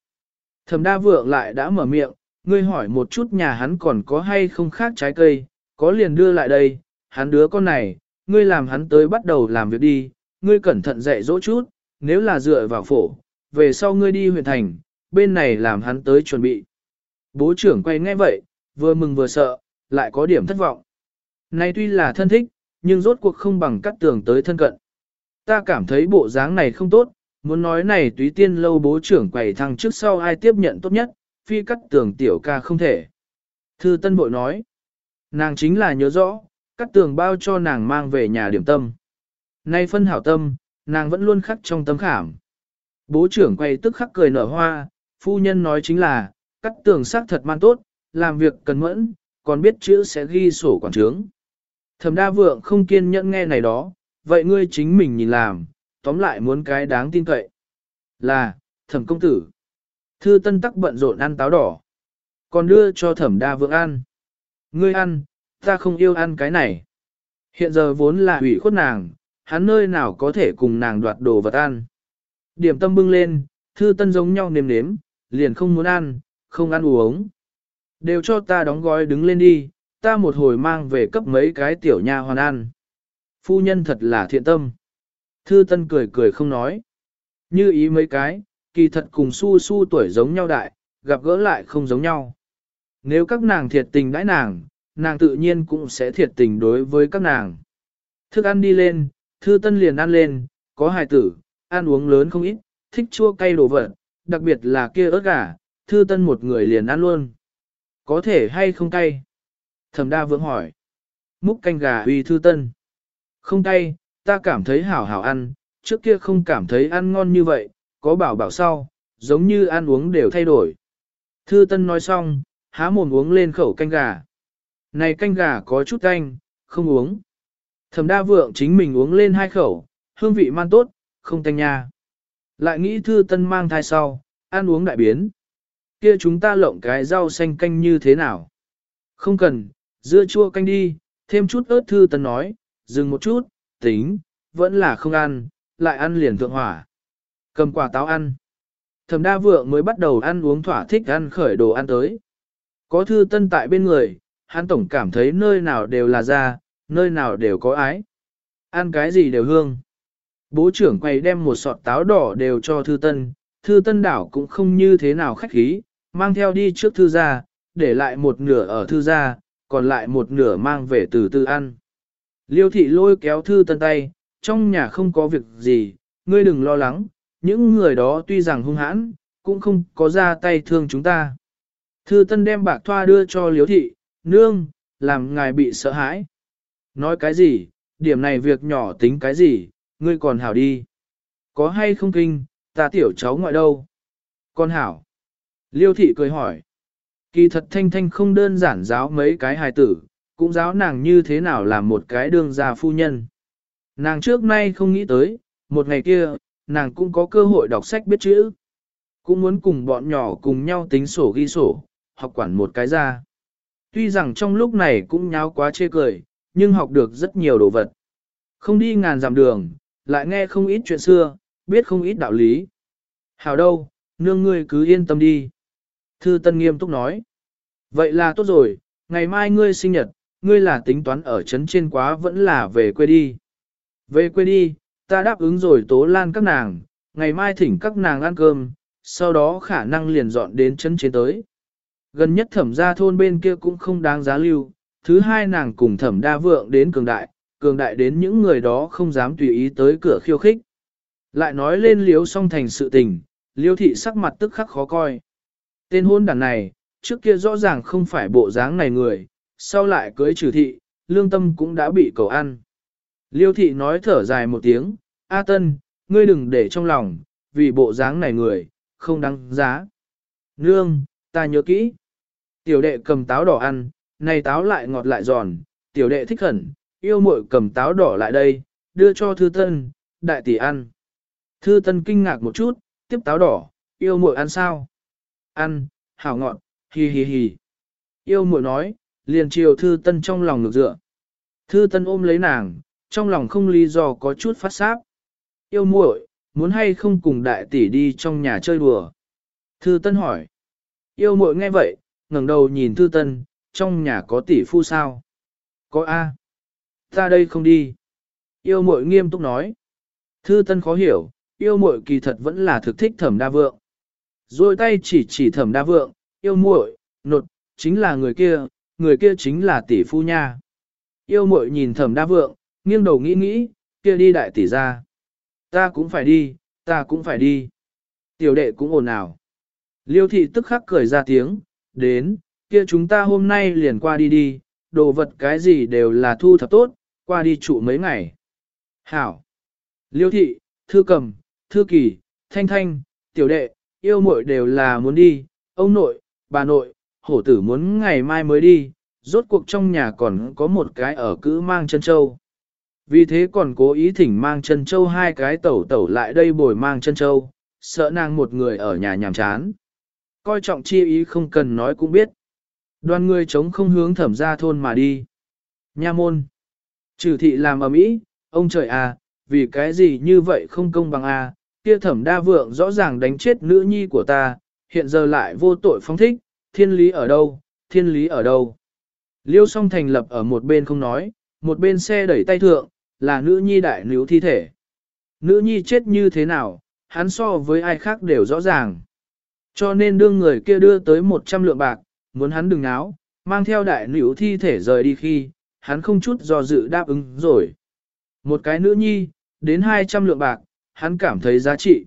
Speaker 1: Thẩm đa vượng lại đã mở miệng, ngươi hỏi một chút nhà hắn còn có hay không khác trái cây, có liền đưa lại đây, hắn đứa con này, ngươi làm hắn tới bắt đầu làm việc đi, ngươi cẩn thận dạy dỗ chút, nếu là dựa vào phổ, về sau ngươi đi huyện thành, bên này làm hắn tới chuẩn bị. Bố trưởng quay nghe vậy, vừa mừng vừa sợ, lại có điểm thất vọng. Này tuy là thân thích, nhưng rốt cuộc không bằng cắt tường tới thân cận. Ta cảm thấy bộ dáng này không tốt, muốn nói này túy tiên lâu bố trưởng quầy thăng trước sau ai tiếp nhận tốt nhất, phi cắt tường tiểu ca không thể. Thư Tân Bội nói, nàng chính là nhớ rõ, cắt tường bao cho nàng mang về nhà điểm tâm. Nay phân hảo tâm, nàng vẫn luôn khắc trong tấm khảm. Bố trưởng quay tức khắc cười nở hoa, phu nhân nói chính là, cắt tường sắc thật man tốt, làm việc cần mẫn, còn biết chữ sẽ ghi sổ quản trướng. Thẩm đa vượng không kiên nhẫn nghe này đó, vậy ngươi chính mình nhìn làm, tóm lại muốn cái đáng tin cậy. Là, thẩm công tử. Thư tân tắc bận rộn ăn táo đỏ. Còn đưa cho thẩm đa vượng ăn. Ngươi ăn, ta không yêu ăn cái này. Hiện giờ vốn là hủy khuất nàng, hắn nơi nào có thể cùng nàng đoạt đồ vật ăn. Điểm tâm bưng lên, thư tân giống nhau nếm nếm, liền không muốn ăn, không ăn uống. Đều cho ta đóng gói đứng lên đi, ta một hồi mang về cấp mấy cái tiểu nha hoàn ăn. Phu nhân thật là thiện tâm. Thư Tân cười cười không nói. Như ý mấy cái, kỳ thật cùng su su tuổi giống nhau đại, gặp gỡ lại không giống nhau. Nếu các nàng thiệt tình đãi nàng, nàng tự nhiên cũng sẽ thiệt tình đối với các nàng. Thức ăn đi lên, Thư Tân liền ăn lên, có hài tử, ăn uống lớn không ít, thích chua cay đồ vật, đặc biệt là kia ớt gà, Thư Tân một người liền ăn luôn. Có thể hay không cay? Thẩm đa vượng hỏi. Múc canh gà uy Thư Tân. Không tay, ta cảm thấy hảo hảo ăn, trước kia không cảm thấy ăn ngon như vậy, có bảo bảo sau, giống như ăn uống đều thay đổi. Thư Tân nói xong, há mồm uống lên khẩu canh gà. Này canh gà có chút canh, không uống. Thẩm đa vượng chính mình uống lên hai khẩu, hương vị man tốt, không tanh nha. Lại nghĩ Thư Tân mang thai sau, ăn uống đại biến. Kia chúng ta lộng cái rau xanh canh như thế nào? Không cần, dưa chua canh đi, thêm chút ớt Thư Tân nói, dừng một chút, tính, vẫn là không ăn, lại ăn liền thượng hỏa. Cầm quả táo ăn. Thẩm đa vượng mới bắt đầu ăn uống thỏa thích ăn khởi đồ ăn tới. Có thư tân tại bên người, hắn tổng cảm thấy nơi nào đều là da, nơi nào đều có ái. Ăn cái gì đều hương. Bố trưởng quay đem một sọt táo đỏ đều cho thư tân, thư tân đảo cũng không như thế nào khách khí, mang theo đi trước thư gia, để lại một nửa ở thư gia, còn lại một nửa mang về từ từ ăn. Liêu thị lôi kéo thư tân tay, trong nhà không có việc gì, ngươi đừng lo lắng, những người đó tuy rằng hung hãn, cũng không có ra tay thương chúng ta. Thư tân đem bạc thoa đưa cho liêu thị, nương, làm ngài bị sợ hãi. Nói cái gì, điểm này việc nhỏ tính cái gì, ngươi còn hảo đi. Có hay không kinh, ta tiểu cháu ngoại đâu? Con hảo. Liêu thị cười hỏi. Kỳ thật thanh thanh không đơn giản giáo mấy cái hài tử, cũng giáo nàng như thế nào làm một cái đương gia phu nhân. Nàng trước nay không nghĩ tới, một ngày kia, nàng cũng có cơ hội đọc sách biết chữ. Cũng muốn cùng bọn nhỏ cùng nhau tính sổ ghi sổ, học quản một cái ra. Tuy rằng trong lúc này cũng nháo quá chê cười, nhưng học được rất nhiều đồ vật. Không đi ngàn dặm đường, lại nghe không ít chuyện xưa, biết không ít đạo lý. Hảo đâu, nương ngươi cứ yên tâm đi. Thư Tân nghiêm túc nói. Vậy là tốt rồi, ngày mai ngươi sinh nhật, ngươi là tính toán ở trấn trên quá vẫn là về quê đi. Về quê đi, ta đáp ứng rồi tố lan các nàng, ngày mai thỉnh các nàng ăn cơm, sau đó khả năng liền dọn đến trấn trên tới. Gần nhất thẩm gia thôn bên kia cũng không đáng giá lưu, thứ hai nàng cùng thẩm đa vượng đến cường đại, cường đại đến những người đó không dám tùy ý tới cửa khiêu khích. Lại nói lên liếu song thành sự tình, liêu thị sắc mặt tức khắc khó coi. Tên hôn đàn này, trước kia rõ ràng không phải bộ dáng này người, sau lại cưới trừ thị, lương tâm cũng đã bị cầu ăn. Liêu thị nói thở dài một tiếng, A Tân, ngươi đừng để trong lòng, vì bộ dáng này người, không đáng giá. Nương, ta nhớ kỹ. Tiểu đệ cầm táo đỏ ăn, này táo lại ngọt lại giòn, tiểu đệ thích khẩn, yêu muội cầm táo đỏ lại đây, đưa cho thư tân, đại tỷ ăn. Thư tân kinh ngạc một chút, tiếp táo đỏ, yêu muội ăn sao? Ăn, hảo ngọn, hì hì hì. Yêu muội nói, liền chiều thư tân trong lòng ngược dựa. Thư tân ôm lấy nàng, trong lòng không lý do có chút phát sáp. Yêu muội, muốn hay không cùng đại tỷ đi trong nhà chơi đùa? Thư tân hỏi. Yêu muội nghe vậy, ngẩng đầu nhìn thư tân, trong nhà có tỷ phu sao? Có A. Ta đây không đi. Yêu muội nghiêm túc nói. Thư tân khó hiểu, yêu muội kỳ thật vẫn là thực thích thẩm đa vượng. Rồi tay chỉ chỉ thẩm đa vượng, yêu muội, nột, chính là người kia, người kia chính là tỷ phu nha. Yêu muội nhìn thẩm đa vượng, nghiêng đầu nghĩ nghĩ, kia đi đại tỷ ra. Ta cũng phải đi, ta cũng phải đi. Tiểu đệ cũng ồn ào. Liêu thị tức khắc cười ra tiếng, đến, kia chúng ta hôm nay liền qua đi đi, đồ vật cái gì đều là thu thập tốt, qua đi trụ mấy ngày. Hảo. Liêu thị, thư cầm, thư kỳ, thanh thanh, tiểu đệ, yêu muội đều là muốn đi, ông nội, bà nội, hổ tử muốn ngày mai mới đi, rốt cuộc trong nhà còn có một cái ở cữ mang chân châu. Vì thế còn cố ý thỉnh mang chân châu hai cái tẩu tẩu lại đây bồi mang chân châu, sợ nàng một người ở nhà nhàm chán. Coi trọng chi ý không cần nói cũng biết. Đoàn người chống không hướng thẩm ra thôn mà đi. Nha môn. Trừ thị làm ở mỹ, ông trời à, vì cái gì như vậy không công bằng à, kia thẩm đa vượng rõ ràng đánh chết nữ nhi của ta, hiện giờ lại vô tội phóng thích, thiên lý ở đâu, thiên lý ở đâu. Liêu song thành lập ở một bên không nói, một bên xe đẩy tay thượng, là nữ nhi đại níu thi thể. Nữ nhi chết như thế nào, hắn so với ai khác đều rõ ràng. Cho nên đương người kia đưa tới 100 lượng bạc, muốn hắn đừng náo, mang theo đại níu thi thể rời đi khi, hắn không chút do dự đáp ứng rồi. Một cái nữ nhi, đến 200 lượng bạc, hắn cảm thấy giá trị.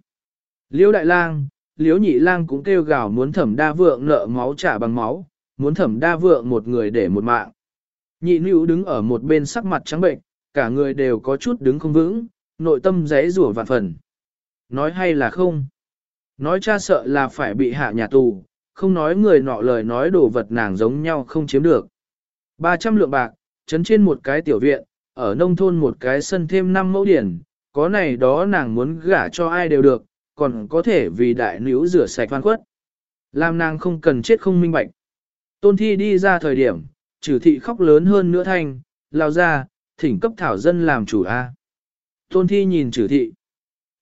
Speaker 1: Liễu đại lang, liễu nhị lang cũng kêu gào muốn thẩm đa vượng nợ máu trả bằng máu, muốn thẩm đa vượng một người để một mạng. Nhị nữ đứng ở một bên sắc mặt trắng bệnh, cả người đều có chút đứng không vững, nội tâm giấy rủa vạn phần. Nói hay là không? Nói cha sợ là phải bị hạ nhà tù, không nói người nọ lời nói đồ vật nàng giống nhau không chiếm được. 300 lượng bạc, chấn trên một cái tiểu viện, ở nông thôn một cái sân thêm 5 mẫu điển, có này đó nàng muốn gả cho ai đều được, còn có thể vì đại nữ rửa sạch văn khuất. Làm nàng không cần chết không minh bạch. Tôn thi đi ra thời điểm, trừ thị khóc lớn hơn nữa thanh, lao ra, thỉnh cấp thảo dân làm chủ A. Tôn thi nhìn trừ thị.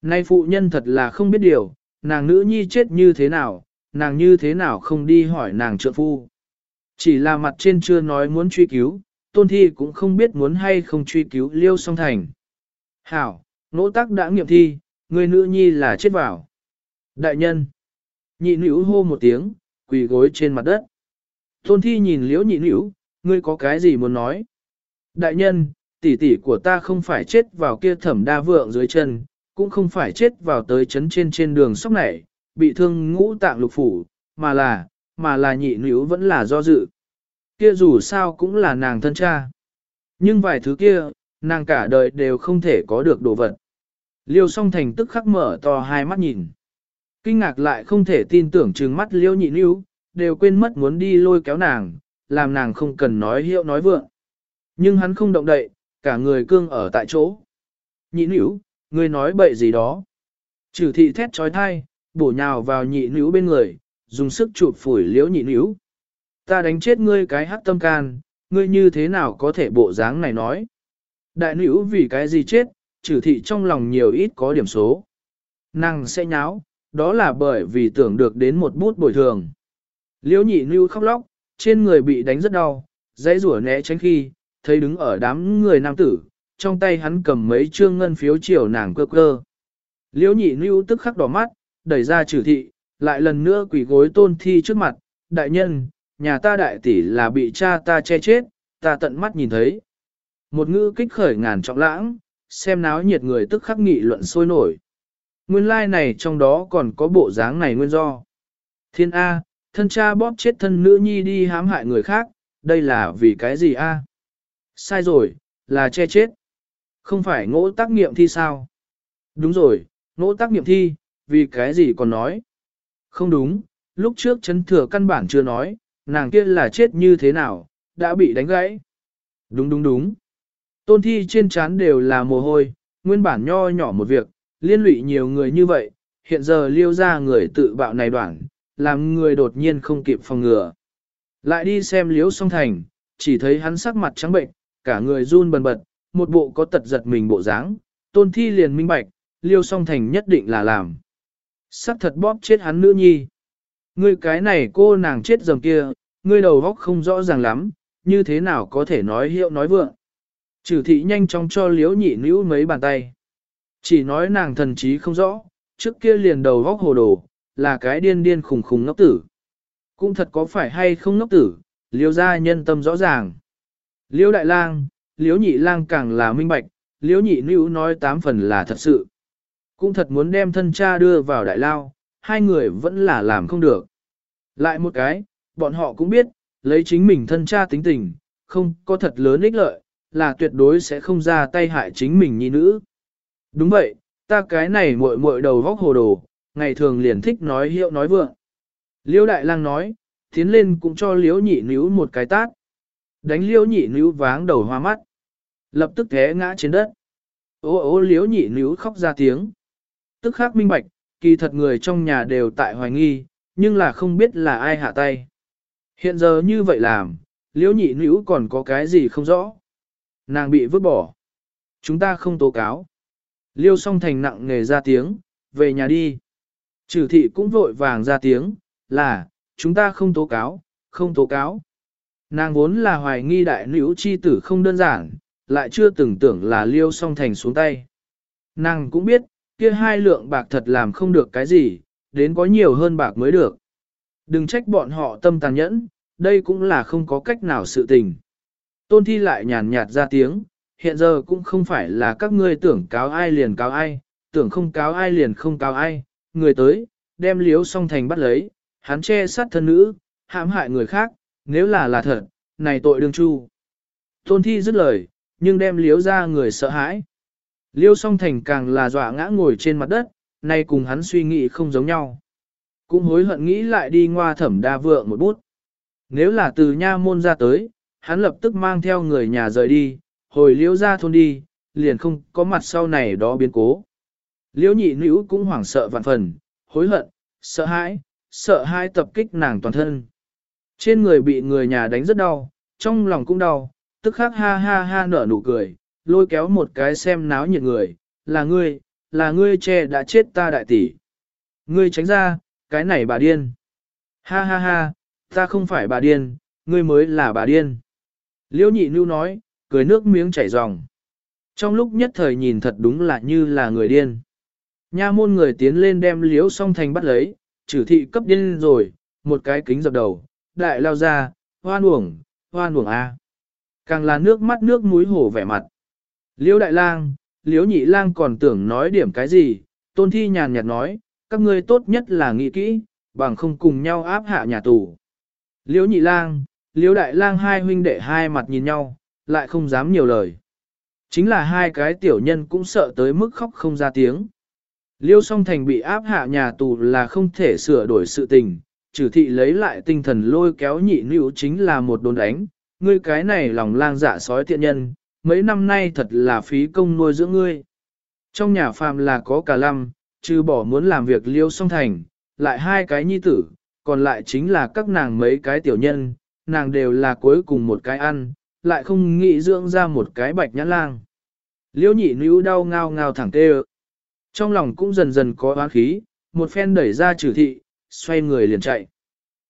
Speaker 1: Nay phụ nhân thật là không biết điều, nàng nữ nhi chết như thế nào, nàng như thế nào không đi hỏi nàng trợ phu. Chỉ là mặt trên chưa nói muốn truy cứu, tôn thi cũng không biết muốn hay không truy cứu liêu song thành. Hảo, nỗ tắc đã nghiệm thi, người nữ nhi là chết vào. Đại nhân, nhị nữ hô một tiếng, quỳ gối trên mặt đất. Tôn thi nhìn liễu nhị nữ, ngươi có cái gì muốn nói? Đại nhân, tỷ tỷ của ta không phải chết vào kia thẩm đa vượng dưới chân, cũng không phải chết vào tới chấn trên trên đường sóc này, bị thương ngũ tạng lục phủ, mà là, mà là nhị nữ vẫn là do dự. Kia dù sao cũng là nàng thân cha. Nhưng vài thứ kia, nàng cả đời đều không thể có được đồ vật. Liêu song thành tức khắc mở to hai mắt nhìn. Kinh ngạc lại không thể tin tưởng trừng mắt liêu nhị níu, đều quên mất muốn đi lôi kéo nàng, làm nàng không cần nói hiệu nói vượng. Nhưng hắn không động đậy, cả người cương ở tại chỗ. Nhị níu, ngươi nói bậy gì đó. Trừ thị thét trói thai, bổ nhào vào nhị níu bên người, dùng sức chụp phủi liễu nhị níu. Ta đánh chết ngươi cái hát tâm can, ngươi như thế nào có thể bộ dáng này nói. Đại nữ vì cái gì chết, trừ thị trong lòng nhiều ít có điểm số. Nàng sẽ nháo, đó là bởi vì tưởng được đến một bút bồi thường. Liễu nhị nưu khóc lóc, trên người bị đánh rất đau, dãy rủa né tránh khi, thấy đứng ở đám người nam tử, trong tay hắn cầm mấy trương ngân phiếu chiều nàng cơ cơ. Liễu nhị nưu tức khắc đỏ mắt, đẩy ra trừ thị, lại lần nữa quỳ gối tôn thi trước mặt, đại nhân, nhà ta đại tỷ là bị cha ta che chết, ta tận mắt nhìn thấy. Một ngữ kích khởi ngàn trọng lãng, xem náo nhiệt người tức khắc nghị luận sôi nổi. Nguyên lai like này trong đó còn có bộ dáng này nguyên do. Thiên A, thân cha bóp chết thân nữ nhi đi hãm hại người khác, đây là vì cái gì A? Sai rồi, là che chết. Không phải ngỗ tác nghiệm thi sao? Đúng rồi, ngỗ tác nghiệm thi, vì cái gì còn nói? Không đúng, lúc trước chấn thừa căn bản chưa nói, nàng kia là chết như thế nào, đã bị đánh gãy. Đúng đúng đúng. Tôn thi trên trán đều là mồ hôi, nguyên bản nho nhỏ một việc, liên lụy nhiều người như vậy, hiện giờ liêu ra người tự bạo này đoạn, làm người đột nhiên không kịp phòng ngừa. Lại đi xem liếu song thành, chỉ thấy hắn sắc mặt trắng bệnh, cả người run bần bật, một bộ có tật giật mình bộ dáng, tôn thi liền minh bạch, liêu song thành nhất định là làm. Sắc thật bóp chết hắn nữ nhi. Ngươi cái này cô nàng chết dầm kia, ngươi đầu góc không rõ ràng lắm, như thế nào có thể nói hiệu nói vượng. Trừ thị nhanh chóng cho liếu nhị nữ mấy bàn tay. Chỉ nói nàng thần trí không rõ, trước kia liền đầu góc hồ đồ, là cái điên điên khùng khùng ngốc tử. Cũng thật có phải hay không ngốc tử, liêu ra nhân tâm rõ ràng. Liêu đại lang, liêu nhị lang càng là minh bạch, liêu nhị nữ nói tám phần là thật sự. Cũng thật muốn đem thân cha đưa vào đại lao, hai người vẫn là làm không được. Lại một cái, bọn họ cũng biết, lấy chính mình thân cha tính tình, không có thật lớn ích lợi, là tuyệt đối sẽ không ra tay hại chính mình nhi nữ. Đúng vậy, ta cái này muội muội đầu vóc hồ đồ, ngày thường liền thích nói hiệu nói vượng. Liêu đại lang nói, tiến lên cũng cho liễu nhị níu một cái tát. Đánh liễu nhị níu váng đầu hoa mắt. Lập tức té ngã trên đất. Ô ô liễu nhị níu khóc ra tiếng. Tức khắc minh bạch, kỳ thật người trong nhà đều tại hoài nghi, nhưng là không biết là ai hạ tay. Hiện giờ như vậy làm, liễu nhị níu còn có cái gì không rõ. Nàng bị vứt bỏ. Chúng ta không tố cáo. Liêu song thành nặng nề ra tiếng, về nhà đi. Trừ thị cũng vội vàng ra tiếng, là, chúng ta không tố cáo, không tố cáo. Nàng vốn là hoài nghi đại nữ chi tử không đơn giản, lại chưa từng tưởng là liêu song thành xuống tay. Nàng cũng biết, kia hai lượng bạc thật làm không được cái gì, đến có nhiều hơn bạc mới được. Đừng trách bọn họ tâm tàn nhẫn, đây cũng là không có cách nào sự tình. Tôn thi lại nhàn nhạt ra tiếng, hiện giờ cũng không phải là các ngươi tưởng cáo ai liền cáo ai, tưởng không cáo ai liền không cáo ai, người tới, đem liếu song thành bắt lấy, hắn che sát thân nữ, hãm hại người khác, nếu là là thật, này tội đương chu. Tôn thi dứt lời, nhưng đem liếu ra người sợ hãi. Liêu song thành càng là dọa ngã ngồi trên mặt đất, nay cùng hắn suy nghĩ không giống nhau. Cũng hối hận nghĩ lại đi ngoa thẩm đa vượng một bút. Nếu là từ nha môn ra tới, hắn lập tức mang theo người nhà rời đi, hồi liễu ra thôn đi, liền không có mặt sau này đó biến cố. Liễu nhị nữ cũng hoảng sợ vạn phần, hối hận, sợ hãi, sợ hãi tập kích nàng toàn thân. Trên người bị người nhà đánh rất đau, trong lòng cũng đau, tức khắc ha ha ha nở nụ cười, lôi kéo một cái xem náo nhiệt người, là ngươi, là ngươi che đã chết ta đại tỷ. Ngươi tránh ra, cái này bà điên. Ha ha ha, ta không phải bà điên, ngươi mới là bà điên. Liễu nhị nưu nói, cười nước miếng chảy ròng. Trong lúc nhất thời nhìn thật đúng là như là người điên. Nha môn người tiến lên đem liễu song thành bắt lấy, trừ thị cấp điên rồi, một cái kính dập đầu, đại lao ra, hoan uổng, hoan uổng a. Càng là nước mắt nước mũi hổ vẻ mặt. Liễu đại lang, liễu nhị lang còn tưởng nói điểm cái gì, tôn thi nhàn nhạt nói, các ngươi tốt nhất là nghĩ kỹ, bằng không cùng nhau áp hạ nhà tù. Liễu nhị lang, liễu đại lang hai huynh đệ hai mặt nhìn nhau, lại không dám nhiều lời. Chính là hai cái tiểu nhân cũng sợ tới mức khóc không ra tiếng. Liêu song thành bị áp hạ nhà tù là không thể sửa đổi sự tình, trừ thị lấy lại tinh thần lôi kéo nhị nữ chính là một đồn đánh, ngươi cái này lòng lang dạ sói tiện nhân, mấy năm nay thật là phí công nuôi dưỡng ngươi. Trong nhà phàm là có cả lâm, trừ bỏ muốn làm việc liêu song thành, lại hai cái nhi tử, còn lại chính là các nàng mấy cái tiểu nhân, nàng đều là cuối cùng một cái ăn, lại không nghĩ dưỡng ra một cái bạch nhãn lang. Liêu nhị nữ đau ngao ngao thẳng tê Trong lòng cũng dần dần có oán khí, một phen đẩy ra trừ thị, xoay người liền chạy.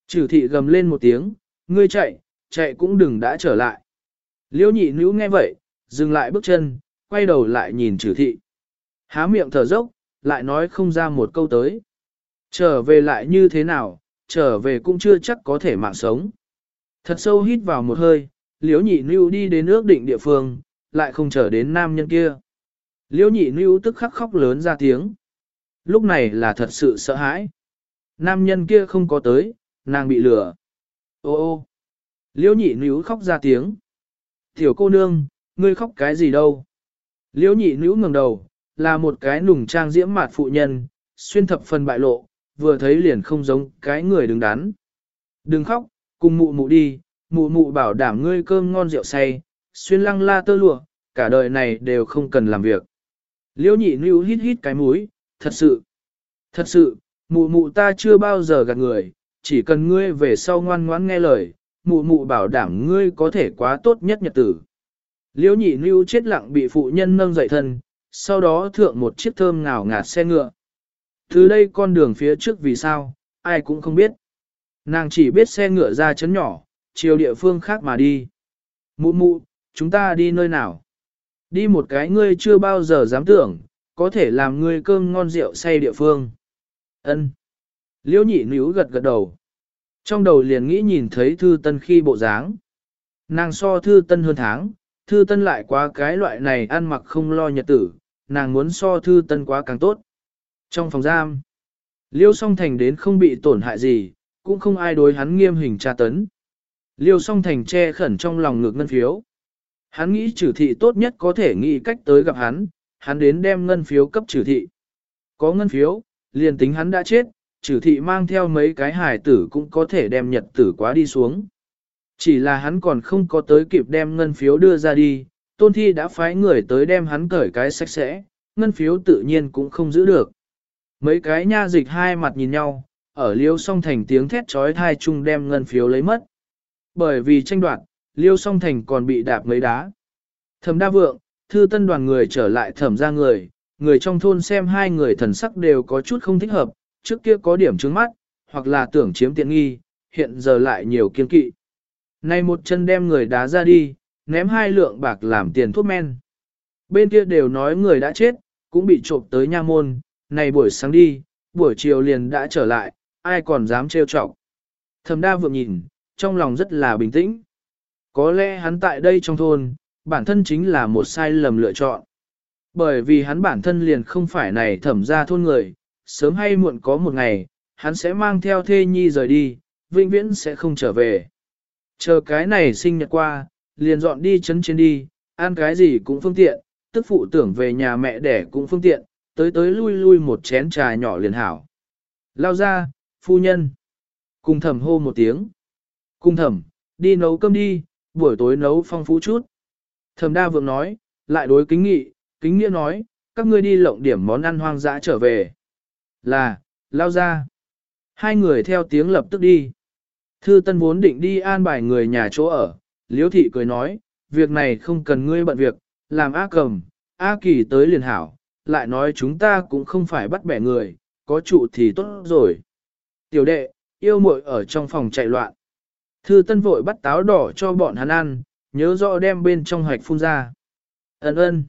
Speaker 1: Trừ thị gầm lên một tiếng, ngươi chạy, chạy cũng đừng đã trở lại. Liêu nhị nữ nghe vậy, dừng lại bước chân, quay đầu lại nhìn trừ thị. Há miệng thở dốc, lại nói không ra một câu tới. Trở về lại như thế nào, trở về cũng chưa chắc có thể mạng sống. Thật sâu hít vào một hơi, liễu nhị nưu đi đến ước định địa phương, lại không chờ đến nam nhân kia. Liễu nhị nưu tức khắc khóc lớn ra tiếng. Lúc này là thật sự sợ hãi. Nam nhân kia không có tới, nàng bị lừa. Ô ô liễu nhị nưu khóc ra tiếng. Tiểu cô nương, ngươi khóc cái gì đâu? Liễu nhị nưu ngẩng đầu, là một cái nùng trang diễm mạt phụ nhân, xuyên thập phần bại lộ, vừa thấy liền không giống cái người đứng đắn. Đừng khóc, cùng mụ mụ đi, mụ mụ bảo đảm ngươi cơm ngon rượu say, xuyên lăng la tơ lụa, cả đời này đều không cần làm việc. Liễu nhị níu hít hít cái mũi, thật sự, thật sự, mụ mụ ta chưa bao giờ gạt người, chỉ cần ngươi về sau ngoan ngoãn nghe lời, mụ mụ bảo đảm ngươi có thể quá tốt nhất nhật tử. Liễu nhị níu chết lặng bị phụ nhân nâng dậy thân, sau đó thượng một chiếc thơm ngào ngạt xe ngựa. Từ đây con đường phía trước vì sao, ai cũng không biết. Nàng chỉ biết xe ngựa ra chấn nhỏ, chiều địa phương khác mà đi. Mụ mụ, chúng ta đi nơi nào? Đi một cái ngươi chưa bao giờ dám tưởng, có thể làm ngươi cơm ngon rượu say địa phương. Ân. Liễu nhị níu gật gật đầu. Trong đầu liền nghĩ nhìn thấy thư tân khi bộ dáng. Nàng so thư tân hơn tháng, thư tân lại quá cái loại này ăn mặc không lo nhật tử, nàng muốn so thư tân quá càng tốt. Trong phòng giam, Liêu song thành đến không bị tổn hại gì, cũng không ai đối hắn nghiêm hình tra tấn. Liêu song thành che khẩn trong lòng ngược ngân phiếu. Hắn nghĩ trừ thị tốt nhất có thể nghĩ cách tới gặp hắn, hắn đến đem ngân phiếu cấp trừ thị. Có ngân phiếu, liền tính hắn đã chết, trừ thị mang theo mấy cái hài tử cũng có thể đem nhật tử quá đi xuống. Chỉ là hắn còn không có tới kịp đem ngân phiếu đưa ra đi, tôn thi đã phái người tới đem hắn cởi cái sạch sẽ, ngân phiếu tự nhiên cũng không giữ được. Mấy cái nha dịch hai mặt nhìn nhau, ở liêu song thành tiếng thét trói thai chung đem ngân phiếu lấy mất. Bởi vì tranh đoạt, liêu song thành còn bị đạp mấy đá. Thẩm đa vượng, thư tân đoàn người trở lại thẩm ra người, người trong thôn xem hai người thần sắc đều có chút không thích hợp, trước kia có điểm trướng mắt, hoặc là tưởng chiếm tiện nghi, hiện giờ lại nhiều kiên kỵ. Này một chân đem người đá ra đi, ném hai lượng bạc làm tiền thuốc men. Bên kia đều nói người đã chết, cũng bị trộm tới nha môn, này buổi sáng đi, buổi chiều liền đã trở lại, ai còn dám trêu chọc. Thẩm đa vượng nhìn, trong lòng rất là bình tĩnh. Có lẽ hắn tại đây trong thôn, bản thân chính là một sai lầm lựa chọn. Bởi vì hắn bản thân liền không phải này thẩm ra thôn người, sớm hay muộn có một ngày, hắn sẽ mang theo thê nhi rời đi, vĩnh viễn sẽ không trở về. Chờ cái này sinh nhật qua, liền dọn đi chấn trên đi, ăn cái gì cũng phương tiện, tức phụ tưởng về nhà mẹ đẻ cũng phương tiện, tới tới lui lui một chén trà nhỏ liền hảo. Lao ra, phu nhân. Cùng thẩm hô một tiếng. Cùng thẩm, đi nấu cơm đi, buổi tối nấu phong phú chút. Thẩm đa vượng nói, lại đối kính nghị, kính nghĩa nói, các ngươi đi lộng điểm món ăn hoang dã trở về. Là, lao ra. Hai người theo tiếng lập tức đi. Thư Tân vốn định đi an bài người nhà chỗ ở, Liễu thị cười nói, việc này không cần ngươi bận việc, làm A Cầm, A Kỳ tới liền hảo, lại nói chúng ta cũng không phải bắt bẻ người, có trụ thì tốt rồi. Tiểu đệ, yêu muội ở trong phòng chạy loạn. Thư Tân vội bắt táo đỏ cho bọn hắn ăn, nhớ rõ đem bên trong hạch phun ra. Ấn ơn.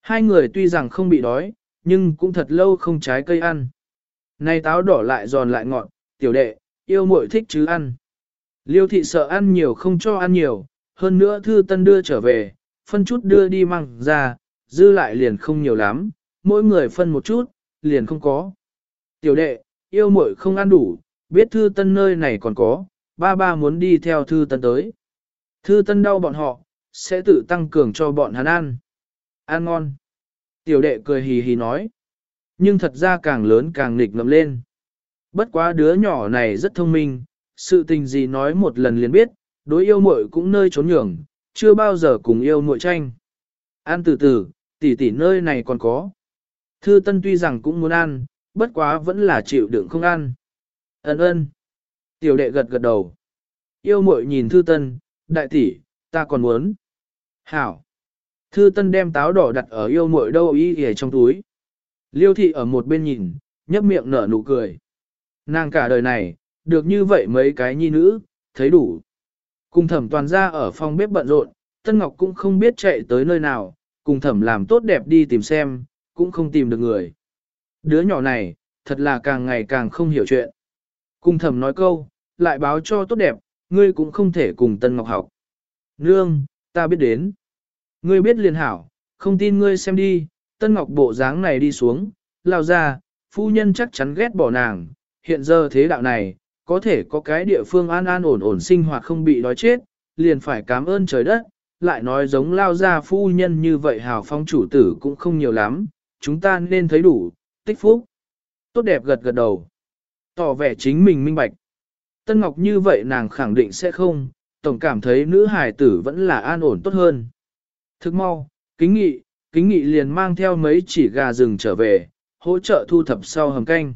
Speaker 1: Hai người tuy rằng không bị đói, nhưng cũng thật lâu không trái cây ăn. Nay táo đỏ lại giòn lại ngọt, tiểu đệ, yêu muội thích chứ ăn. Liêu thị sợ ăn nhiều không cho ăn nhiều, hơn nữa thư tân đưa trở về, phân chút đưa đi mang ra, dư lại liền không nhiều lắm, mỗi người phân một chút, liền không có. Tiểu đệ, yêu muội không ăn đủ, biết thư tân nơi này còn có, ba ba muốn đi theo thư tân tới. Thư tân đau bọn họ, sẽ tự tăng cường cho bọn hắn ăn. Ăn ngon. Tiểu đệ cười hì hì nói. Nhưng thật ra càng lớn càng nghịch ngậm lên. Bất quá đứa nhỏ này rất thông minh, sự tình gì nói một lần liền biết, đối yêu muội cũng nơi trốn nhường, chưa bao giờ cùng yêu muội tranh. Ăn từ từ, tỷ tỷ nơi này còn có. Thư Tân tuy rằng cũng muốn ăn, bất quá vẫn là chịu đựng không ăn. Ân ân. Tiểu đệ gật gật đầu. Yêu muội nhìn Thư Tân, đại tỷ, ta còn muốn. Hảo. Thư Tân đem táo đỏ đặt ở yêu muội đâu y ghề trong túi. Liêu thị ở một bên nhìn, nhấp miệng nở nụ cười. Nàng cả đời này, được như vậy mấy cái nhi nữ, thấy đủ. Cùng thẩm toàn ra ở phòng bếp bận rộn, Tân Ngọc cũng không biết chạy tới nơi nào, cùng thẩm làm tốt đẹp đi tìm xem, cũng không tìm được người. Đứa nhỏ này, thật là càng ngày càng không hiểu chuyện. Cung thẩm nói câu, lại báo cho tốt đẹp, ngươi cũng không thể cùng Tân Ngọc học. Nương, ta biết đến. Ngươi biết liền hảo, không tin ngươi xem đi, Tân Ngọc bộ dáng này đi xuống, lao ra, phu nhân chắc chắn ghét bỏ nàng, hiện giờ thế đạo này, có thể có cái địa phương an an ổn ổn sinh hoạt không bị đói chết, liền phải cảm ơn trời đất, lại nói giống lao ra phu nhân như vậy hào phong chủ tử cũng không nhiều lắm, chúng ta nên thấy đủ, tích phúc. Tốt đẹp gật gật đầu, tỏ vẻ chính mình minh bạch. Tân Ngọc như vậy nàng khẳng định sẽ không, tổng cảm thấy nữ hài tử vẫn là an ổn tốt hơn. Thức mau, kính nghị, kính nghị liền mang theo mấy chỉ gà rừng trở về, hỗ trợ thu thập sau hầm canh.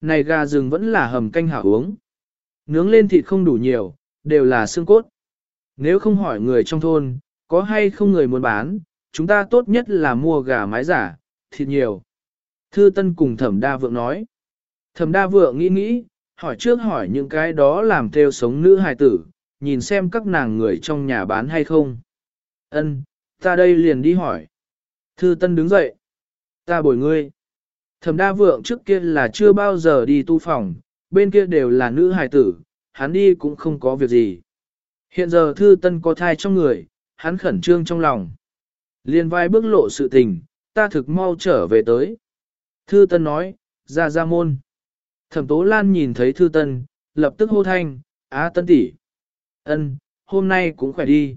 Speaker 1: Này gà rừng vẫn là hầm canh hảo uống. Nướng lên thịt không đủ nhiều, đều là xương cốt. Nếu không hỏi người trong thôn, có hay không người muốn bán, chúng ta tốt nhất là mua gà mái giả, thịt nhiều. Thư Tân cùng Thẩm Đa Vượng nói. Thẩm Đa Vượng nghĩ nghĩ, hỏi trước hỏi những cái đó làm theo sống nữ hài tử, nhìn xem các nàng người trong nhà bán hay không. Ân, ta đây liền đi hỏi. Thư Tân đứng dậy. Ta bồi ngươi. Thẩm đa vượng trước kia là chưa bao giờ đi tu phòng, bên kia đều là nữ hài tử, hắn đi cũng không có việc gì. Hiện giờ thư tân có thai trong người, hắn khẩn trương trong lòng. Liên vai bước lộ sự tình, ta thực mau trở về tới. Thư tân nói, ra ra môn. Thẩm tố lan nhìn thấy thư tân, lập tức hô thanh, á tân tỷ, ân, hôm nay cũng khỏe đi.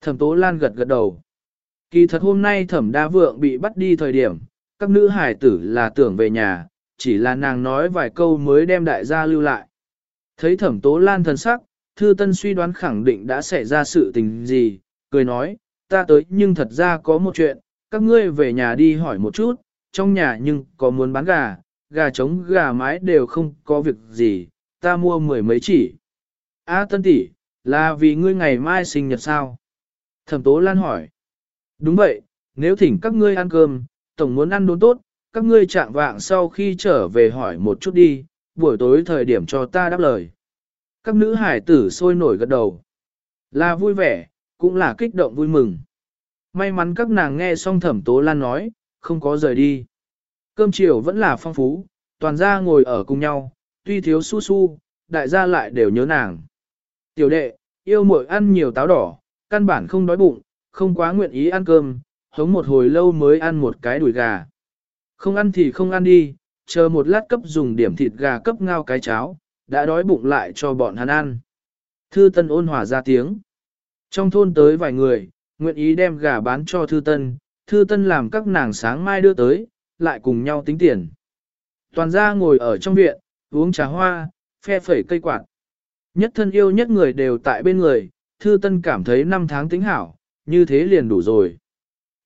Speaker 1: Thẩm tố lan gật gật đầu. Kỳ thật hôm nay thẩm đa vượng bị bắt đi thời điểm, các nữ hải tử là tưởng về nhà, chỉ là nàng nói vài câu mới đem đại gia lưu lại. Thấy thẩm tố lan thần sắc, thư tân suy đoán khẳng định đã xảy ra sự tình gì, cười nói, ta tới nhưng thật ra có một chuyện, các ngươi về nhà đi hỏi một chút, trong nhà nhưng có muốn bán gà, gà trống gà mái đều không có việc gì, ta mua mười mấy chỉ. A tân tỷ, là vì ngươi ngày mai sinh nhật sao? Thẩm tố lan hỏi. Đúng vậy, nếu thỉnh các ngươi ăn cơm, tổng muốn ăn đốn tốt, các ngươi chạm vạng sau khi trở về hỏi một chút đi, buổi tối thời điểm cho ta đáp lời. Các nữ hải tử sôi nổi gật đầu. Là vui vẻ, cũng là kích động vui mừng. May mắn các nàng nghe xong thẩm tố lan nói, không có rời đi. Cơm chiều vẫn là phong phú, toàn gia ngồi ở cùng nhau, tuy thiếu su su, đại gia lại đều nhớ nàng. Tiểu đệ, yêu muội ăn nhiều táo đỏ, căn bản không đói bụng, không quá nguyện ý ăn cơm, hống một hồi lâu mới ăn một cái đùi gà. Không ăn thì không ăn đi, chờ một lát cấp dùng điểm thịt gà cấp ngao cái cháo, đã đói bụng lại cho bọn hắn ăn. Thư Tân ôn hòa ra tiếng. Trong thôn tới vài người, nguyện ý đem gà bán cho Thư Tân, Thư Tân làm các nàng sáng mai đưa tới, lại cùng nhau tính tiền. Toàn gia ngồi ở trong viện, uống trà hoa, phe phẩy cây quạt. Nhất thân yêu nhất người đều tại bên người, Thư Tân cảm thấy năm tháng tính hảo, như thế liền đủ rồi.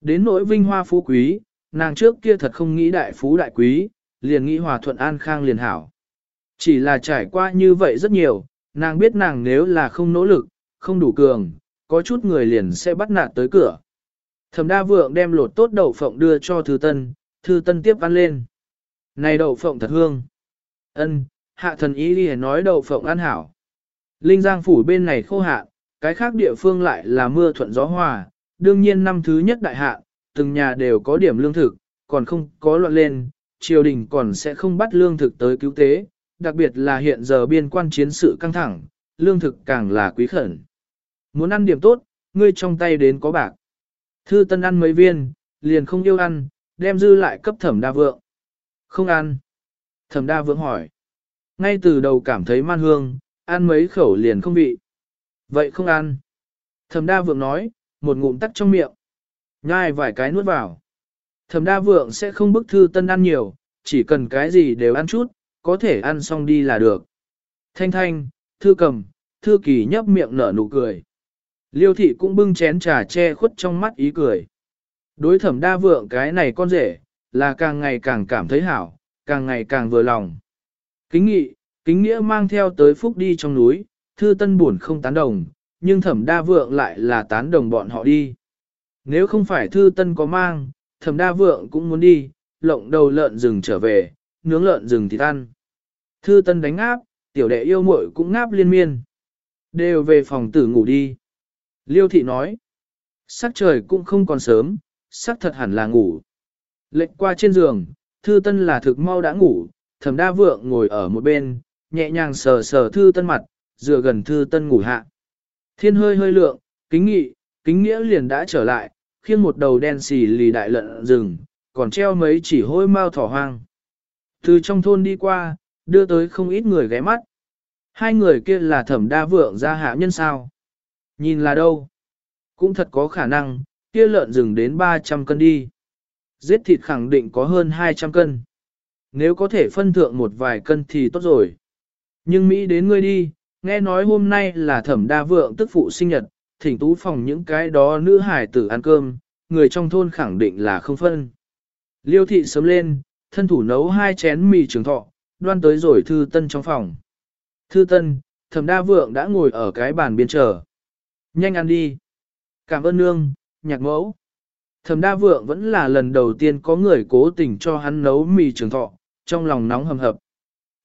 Speaker 1: Đến nỗi vinh hoa phú quý, nàng trước kia thật không nghĩ đại phú đại quý, liền nghĩ hòa thuận an khang liền hảo. Chỉ là trải qua như vậy rất nhiều, nàng biết nàng nếu là không nỗ lực, không đủ cường, có chút người liền sẽ bắt nạt tới cửa. Thẩm đa vượng đem lột tốt đậu phộng đưa cho thư tân, thư tân tiếp ăn lên. Này đậu phộng thật hương. ân hạ thần ý đi nói đậu phộng ăn hảo. Linh giang phủ bên này khô hạn, cái khác địa phương lại là mưa thuận gió hòa, đương nhiên năm thứ nhất đại hạ, từng nhà đều có điểm lương thực, còn không có loạn lên, triều đình còn sẽ không bắt lương thực tới cứu tế, đặc biệt là hiện giờ biên quan chiến sự căng thẳng, lương thực càng là quý khẩn. Muốn ăn điểm tốt, ngươi trong tay đến có bạc. Thư tân ăn mấy viên, liền không yêu ăn, đem dư lại cấp thẩm đa vượng. Không ăn. Thẩm đa vượng hỏi. Ngay từ đầu cảm thấy man hương, ăn mấy khẩu liền không vị. Vậy không ăn. Thẩm đa vượng nói, một ngụm tắt trong miệng. Nhai vài cái nuốt vào. Thẩm đa vượng sẽ không bức thư tân ăn nhiều, chỉ cần cái gì đều ăn chút, có thể ăn xong đi là được. Thanh thanh, thư cầm, thư kỳ nhấp miệng nở nụ cười. Liêu thị cũng bưng chén trà che khuất trong mắt ý cười. Đối thẩm đa vượng cái này con rể, là càng ngày càng cảm thấy hảo, càng ngày càng vừa lòng. Kính nghị, kính nghĩa mang theo tới phúc đi trong núi, thư tân buồn không tán đồng, nhưng thẩm đa vượng lại là tán đồng bọn họ đi. Nếu không phải thư tân có mang, thẩm đa vượng cũng muốn đi, lộng đầu lợn rừng trở về, nướng lợn rừng thì ăn. Thư tân đánh áp, tiểu đệ yêu muội cũng ngáp liên miên. Đều về phòng tử ngủ đi. Liêu thị nói, sắc trời cũng không còn sớm, sắc thật hẳn là ngủ. Lệnh qua trên giường, thư tân là thực mau đã ngủ, thẩm đa vượng ngồi ở một bên, nhẹ nhàng sờ sờ thư tân mặt, dựa gần thư tân ngủ hạ. Thiên hơi hơi lượng, kính nghị, kính nghĩa liền đã trở lại, khiêng một đầu đen xì lì đại lợn rừng, còn treo mấy chỉ hôi mau thỏ hoang. Từ trong thôn đi qua, đưa tới không ít người ghé mắt. Hai người kia là thẩm đa vượng ra hạ nhân sao. Nhìn là đâu? Cũng thật có khả năng, kia lợn rừng đến 300 cân đi. Giết thịt khẳng định có hơn 200 cân. Nếu có thể phân thượng một vài cân thì tốt rồi. Nhưng Mỹ đến ngươi đi, nghe nói hôm nay là thẩm đa vượng tức phụ sinh nhật, thỉnh tú phòng những cái đó nữ hải tử ăn cơm, người trong thôn khẳng định là không phân. Liêu thị sớm lên, thân thủ nấu hai chén mì trường thọ, đoan tới rồi thư tân trong phòng. Thư tân, thẩm đa vượng đã ngồi ở cái bàn biên chờ. Nhanh ăn đi. Cảm ơn nương, nhạc mẫu. Thẩm đa vượng vẫn là lần đầu tiên có người cố tình cho hắn nấu mì trường thọ, trong lòng nóng hầm hập.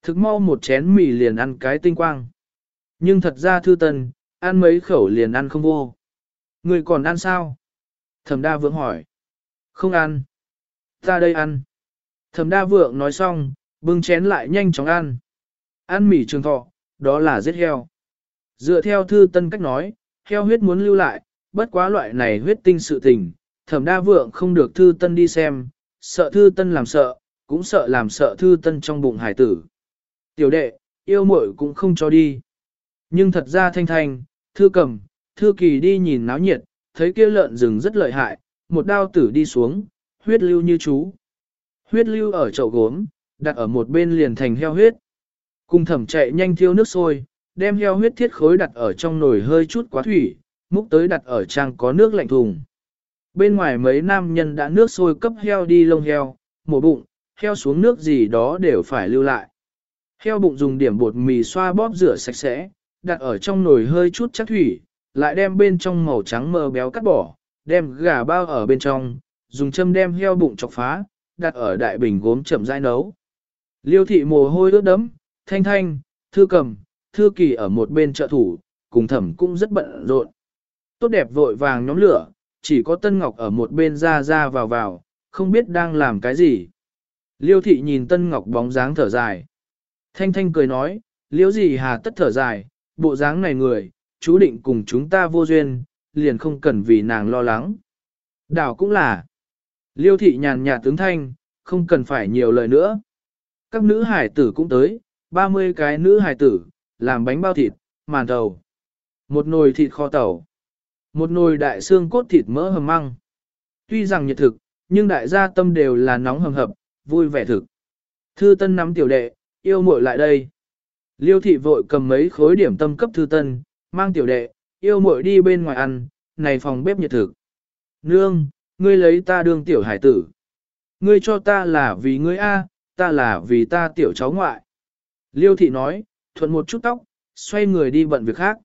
Speaker 1: Thực mau một chén mì liền ăn cái tinh quang. Nhưng thật ra thư tân, ăn mấy khẩu liền ăn không vô. Người còn ăn sao? Thẩm đa vượng hỏi. Không ăn. Ta đây ăn. Thẩm đa vượng nói xong, bưng chén lại nhanh chóng ăn. Ăn mì trường thọ, đó là giết heo. Dựa theo thư tân cách nói, heo huyết muốn lưu lại, bất quá loại này huyết tinh sự tình, thẩm đa vượng không được thư tân đi xem, sợ thư tân làm sợ, cũng sợ làm sợ thư tân trong bụng hải tử. Tiểu đệ, yêu muội cũng không cho đi. Nhưng thật ra thanh thanh, thư cầm, thư kỳ đi nhìn náo nhiệt, thấy kia lợn rừng rất lợi hại, một đao tử đi xuống, huyết lưu như chú. Huyết lưu ở chậu gốm, đặt ở một bên liền thành heo huyết. Cùng thẩm chạy nhanh thiêu nước sôi, đem heo huyết thiết khối đặt ở trong nồi hơi chút quá thủy, múc tới đặt ở trang có nước lạnh thùng. Bên ngoài mấy nam nhân đã nước sôi cấp heo đi lông heo, mổ bụng, heo xuống nước gì đó đều phải lưu lại. Heo bụng dùng điểm bột mì xoa bóp rửa sạch sẽ, đặt ở trong nồi hơi chút chắc thủy, lại đem bên trong màu trắng mờ béo cắt bỏ, đem gà bao ở bên trong, dùng châm đem heo bụng chọc phá, đặt ở đại bình gốm chậm rãi nấu. Liêu thị mồ hôi ướt đấm, thanh thanh, thư cầm, thư kỳ ở một bên trợ thủ, cùng thẩm cũng rất bận rộn. Tốt đẹp vội vàng nhóm lửa, chỉ có Tân Ngọc ở một bên ra ra vào vào, không biết đang làm cái gì. Liêu thị nhìn Tân Ngọc bóng dáng thở dài. Thanh thanh cười nói, liêu gì hà tất thở dài, bộ dáng này người, chú định cùng chúng ta vô duyên, liền không cần vì nàng lo lắng. Đảo cũng là. Liêu thị nhàn nhạt tướng thanh, không cần phải nhiều lời nữa. Các nữ hải tử cũng tới, 30 cái nữ hải tử, làm bánh bao thịt, màn tàu, Một nồi thịt kho tàu. Một nồi đại xương cốt thịt mỡ hầm măng. Tuy rằng nhiệt thực, nhưng đại gia tâm đều là nóng hầm hập, vui vẻ thực. Thư tân nắm tiểu đệ, yêu muội lại đây. Liêu thị vội cầm mấy khối điểm tâm cấp thư tân, mang tiểu đệ, yêu muội đi bên ngoài ăn, này phòng bếp nhiệt thực. Nương, ngươi lấy ta đương tiểu hải tử. Ngươi cho ta là vì ngươi A, ta là vì ta tiểu cháu ngoại. Liêu thị nói, thuận một chút tóc, xoay người đi bận việc khác.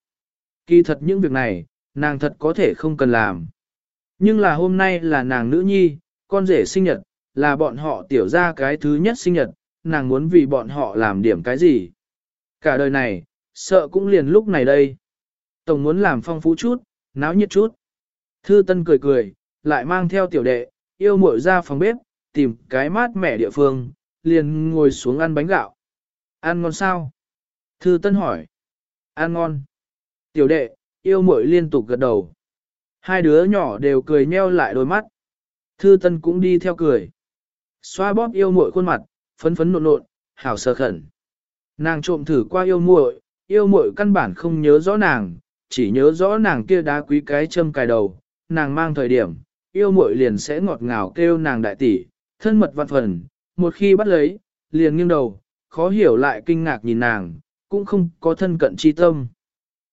Speaker 1: Kỳ thật những việc này, nàng thật có thể không cần làm. Nhưng là hôm nay là nàng nữ nhi, con rể sinh nhật, là bọn họ tiểu ra cái thứ nhất sinh nhật, nàng muốn vì bọn họ làm điểm cái gì. Cả đời này, sợ cũng liền lúc này đây. Tổng muốn làm phong phú chút, náo nhiệt chút. Thư Tân cười cười, lại mang theo tiểu đệ, yêu muội ra phòng bếp, tìm cái mát mẻ địa phương, liền ngồi xuống ăn bánh gạo. Ăn ngon sao? Thư Tân hỏi. Ăn ngon. Tiểu đệ, yêu muội liên tục gật đầu. Hai đứa nhỏ đều cười nheo lại đôi mắt. Thư Tân cũng đi theo cười. Xoa bóp yêu muội khuôn mặt, phấn phấn nộn nộn, hảo sơ khẩn. Nàng trộm thử qua yêu muội, yêu muội căn bản không nhớ rõ nàng, chỉ nhớ rõ nàng kia đá quý cái châm cài đầu, nàng mang thời điểm, yêu muội liền sẽ ngọt ngào kêu nàng đại tỷ, thân mật vạn phần, một khi bắt lấy, liền nghiêng đầu, khó hiểu lại kinh ngạc nhìn nàng, cũng không có thân cận chi tâm.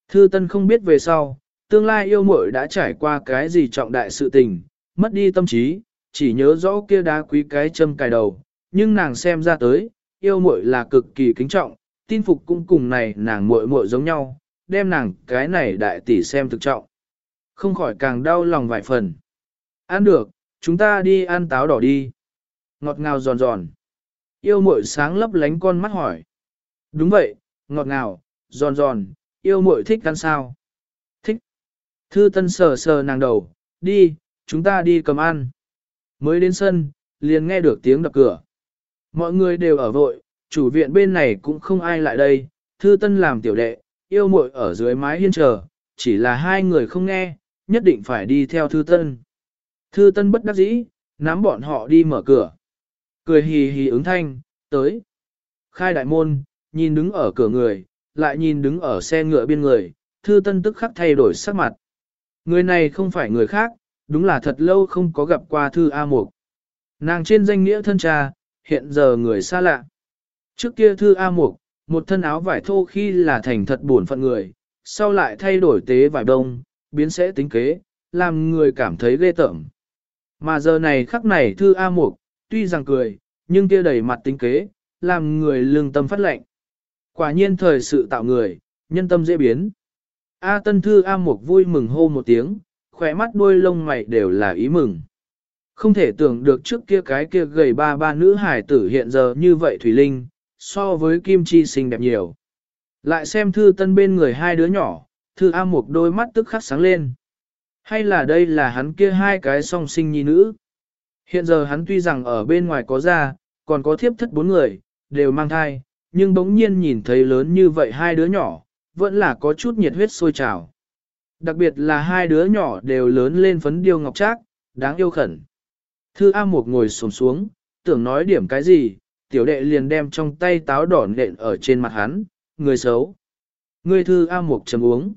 Speaker 1: Thư Tân không biết về sau, tương lai yêu muội đã trải qua cái gì trọng đại sự tình, mất đi tâm trí, chỉ nhớ rõ kia đá quý cái châm cài đầu, nhưng nàng xem ra tới, yêu muội là cực kỳ kính trọng, tin phục cũng cùng này nàng muội muội giống nhau, đem nàng cái này đại tỷ xem thực trọng. Không khỏi càng đau lòng vài phần. Ăn được, chúng ta đi ăn táo đỏ đi. Ngọt ngào giòn giòn. Yêu muội sáng lấp lánh con mắt hỏi. Đúng vậy, ngọt ngào, giòn giòn, yêu muội thích ăn sao? Thích. Thư tân sờ sờ nàng đầu, đi, chúng ta đi cầm ăn. Mới đến sân, liền nghe được tiếng đập cửa. Mọi người đều ở vội, chủ viện bên này cũng không ai lại đây, thư tân làm tiểu đệ, yêu muội ở dưới mái hiên chờ, chỉ là hai người không nghe, nhất định phải đi theo thư tân. Thư tân bất đắc dĩ, nắm bọn họ đi mở cửa. Cười hì hì ứng thanh, tới. Khai đại môn, nhìn đứng ở cửa người, lại nhìn đứng ở xe ngựa bên người, thư tân tức khắc thay đổi sắc mặt. Người này không phải người khác, đúng là thật lâu không có gặp qua thư A Mục. Nàng trên danh nghĩa thân cha, hiện giờ người xa lạ. Trước kia thư A Mục, một thân áo vải thô khi là thành thật buồn phận người, sau lại thay đổi tế vải đông, biến sẽ tính kế, làm người cảm thấy ghê tởm. Mà giờ này khắc này thư A Mục, tuy rằng cười, nhưng kia đầy mặt tính kế, làm người lương tâm phát lệnh. Quả nhiên thời sự tạo người, nhân tâm dễ biến. A Tân Thư A Mục vui mừng hô một tiếng, khỏe mắt đuôi lông mày đều là ý mừng. Không thể tưởng được trước kia cái kia gầy ba ba nữ hải tử hiện giờ như vậy Thủy Linh, so với Kim Chi xinh đẹp nhiều. Lại xem Thư Tân bên người hai đứa nhỏ, Thư A Mục đôi mắt tức khắc sáng lên. Hay là đây là hắn kia hai cái song sinh nhi nữ? Hiện giờ hắn tuy rằng ở bên ngoài có ra, còn có thiếp thất bốn người, đều mang thai, nhưng bỗng nhiên nhìn thấy lớn như vậy hai đứa nhỏ, vẫn là có chút nhiệt huyết sôi trào. Đặc biệt là hai đứa nhỏ đều lớn lên phấn điêu ngọc trác, đáng yêu khẩn. Thư A Mục ngồi xổm xuống, tưởng nói điểm cái gì, tiểu đệ liền đem trong tay táo đỏ nện ở trên mặt hắn, người xấu. Người thư A Mục chấm uống.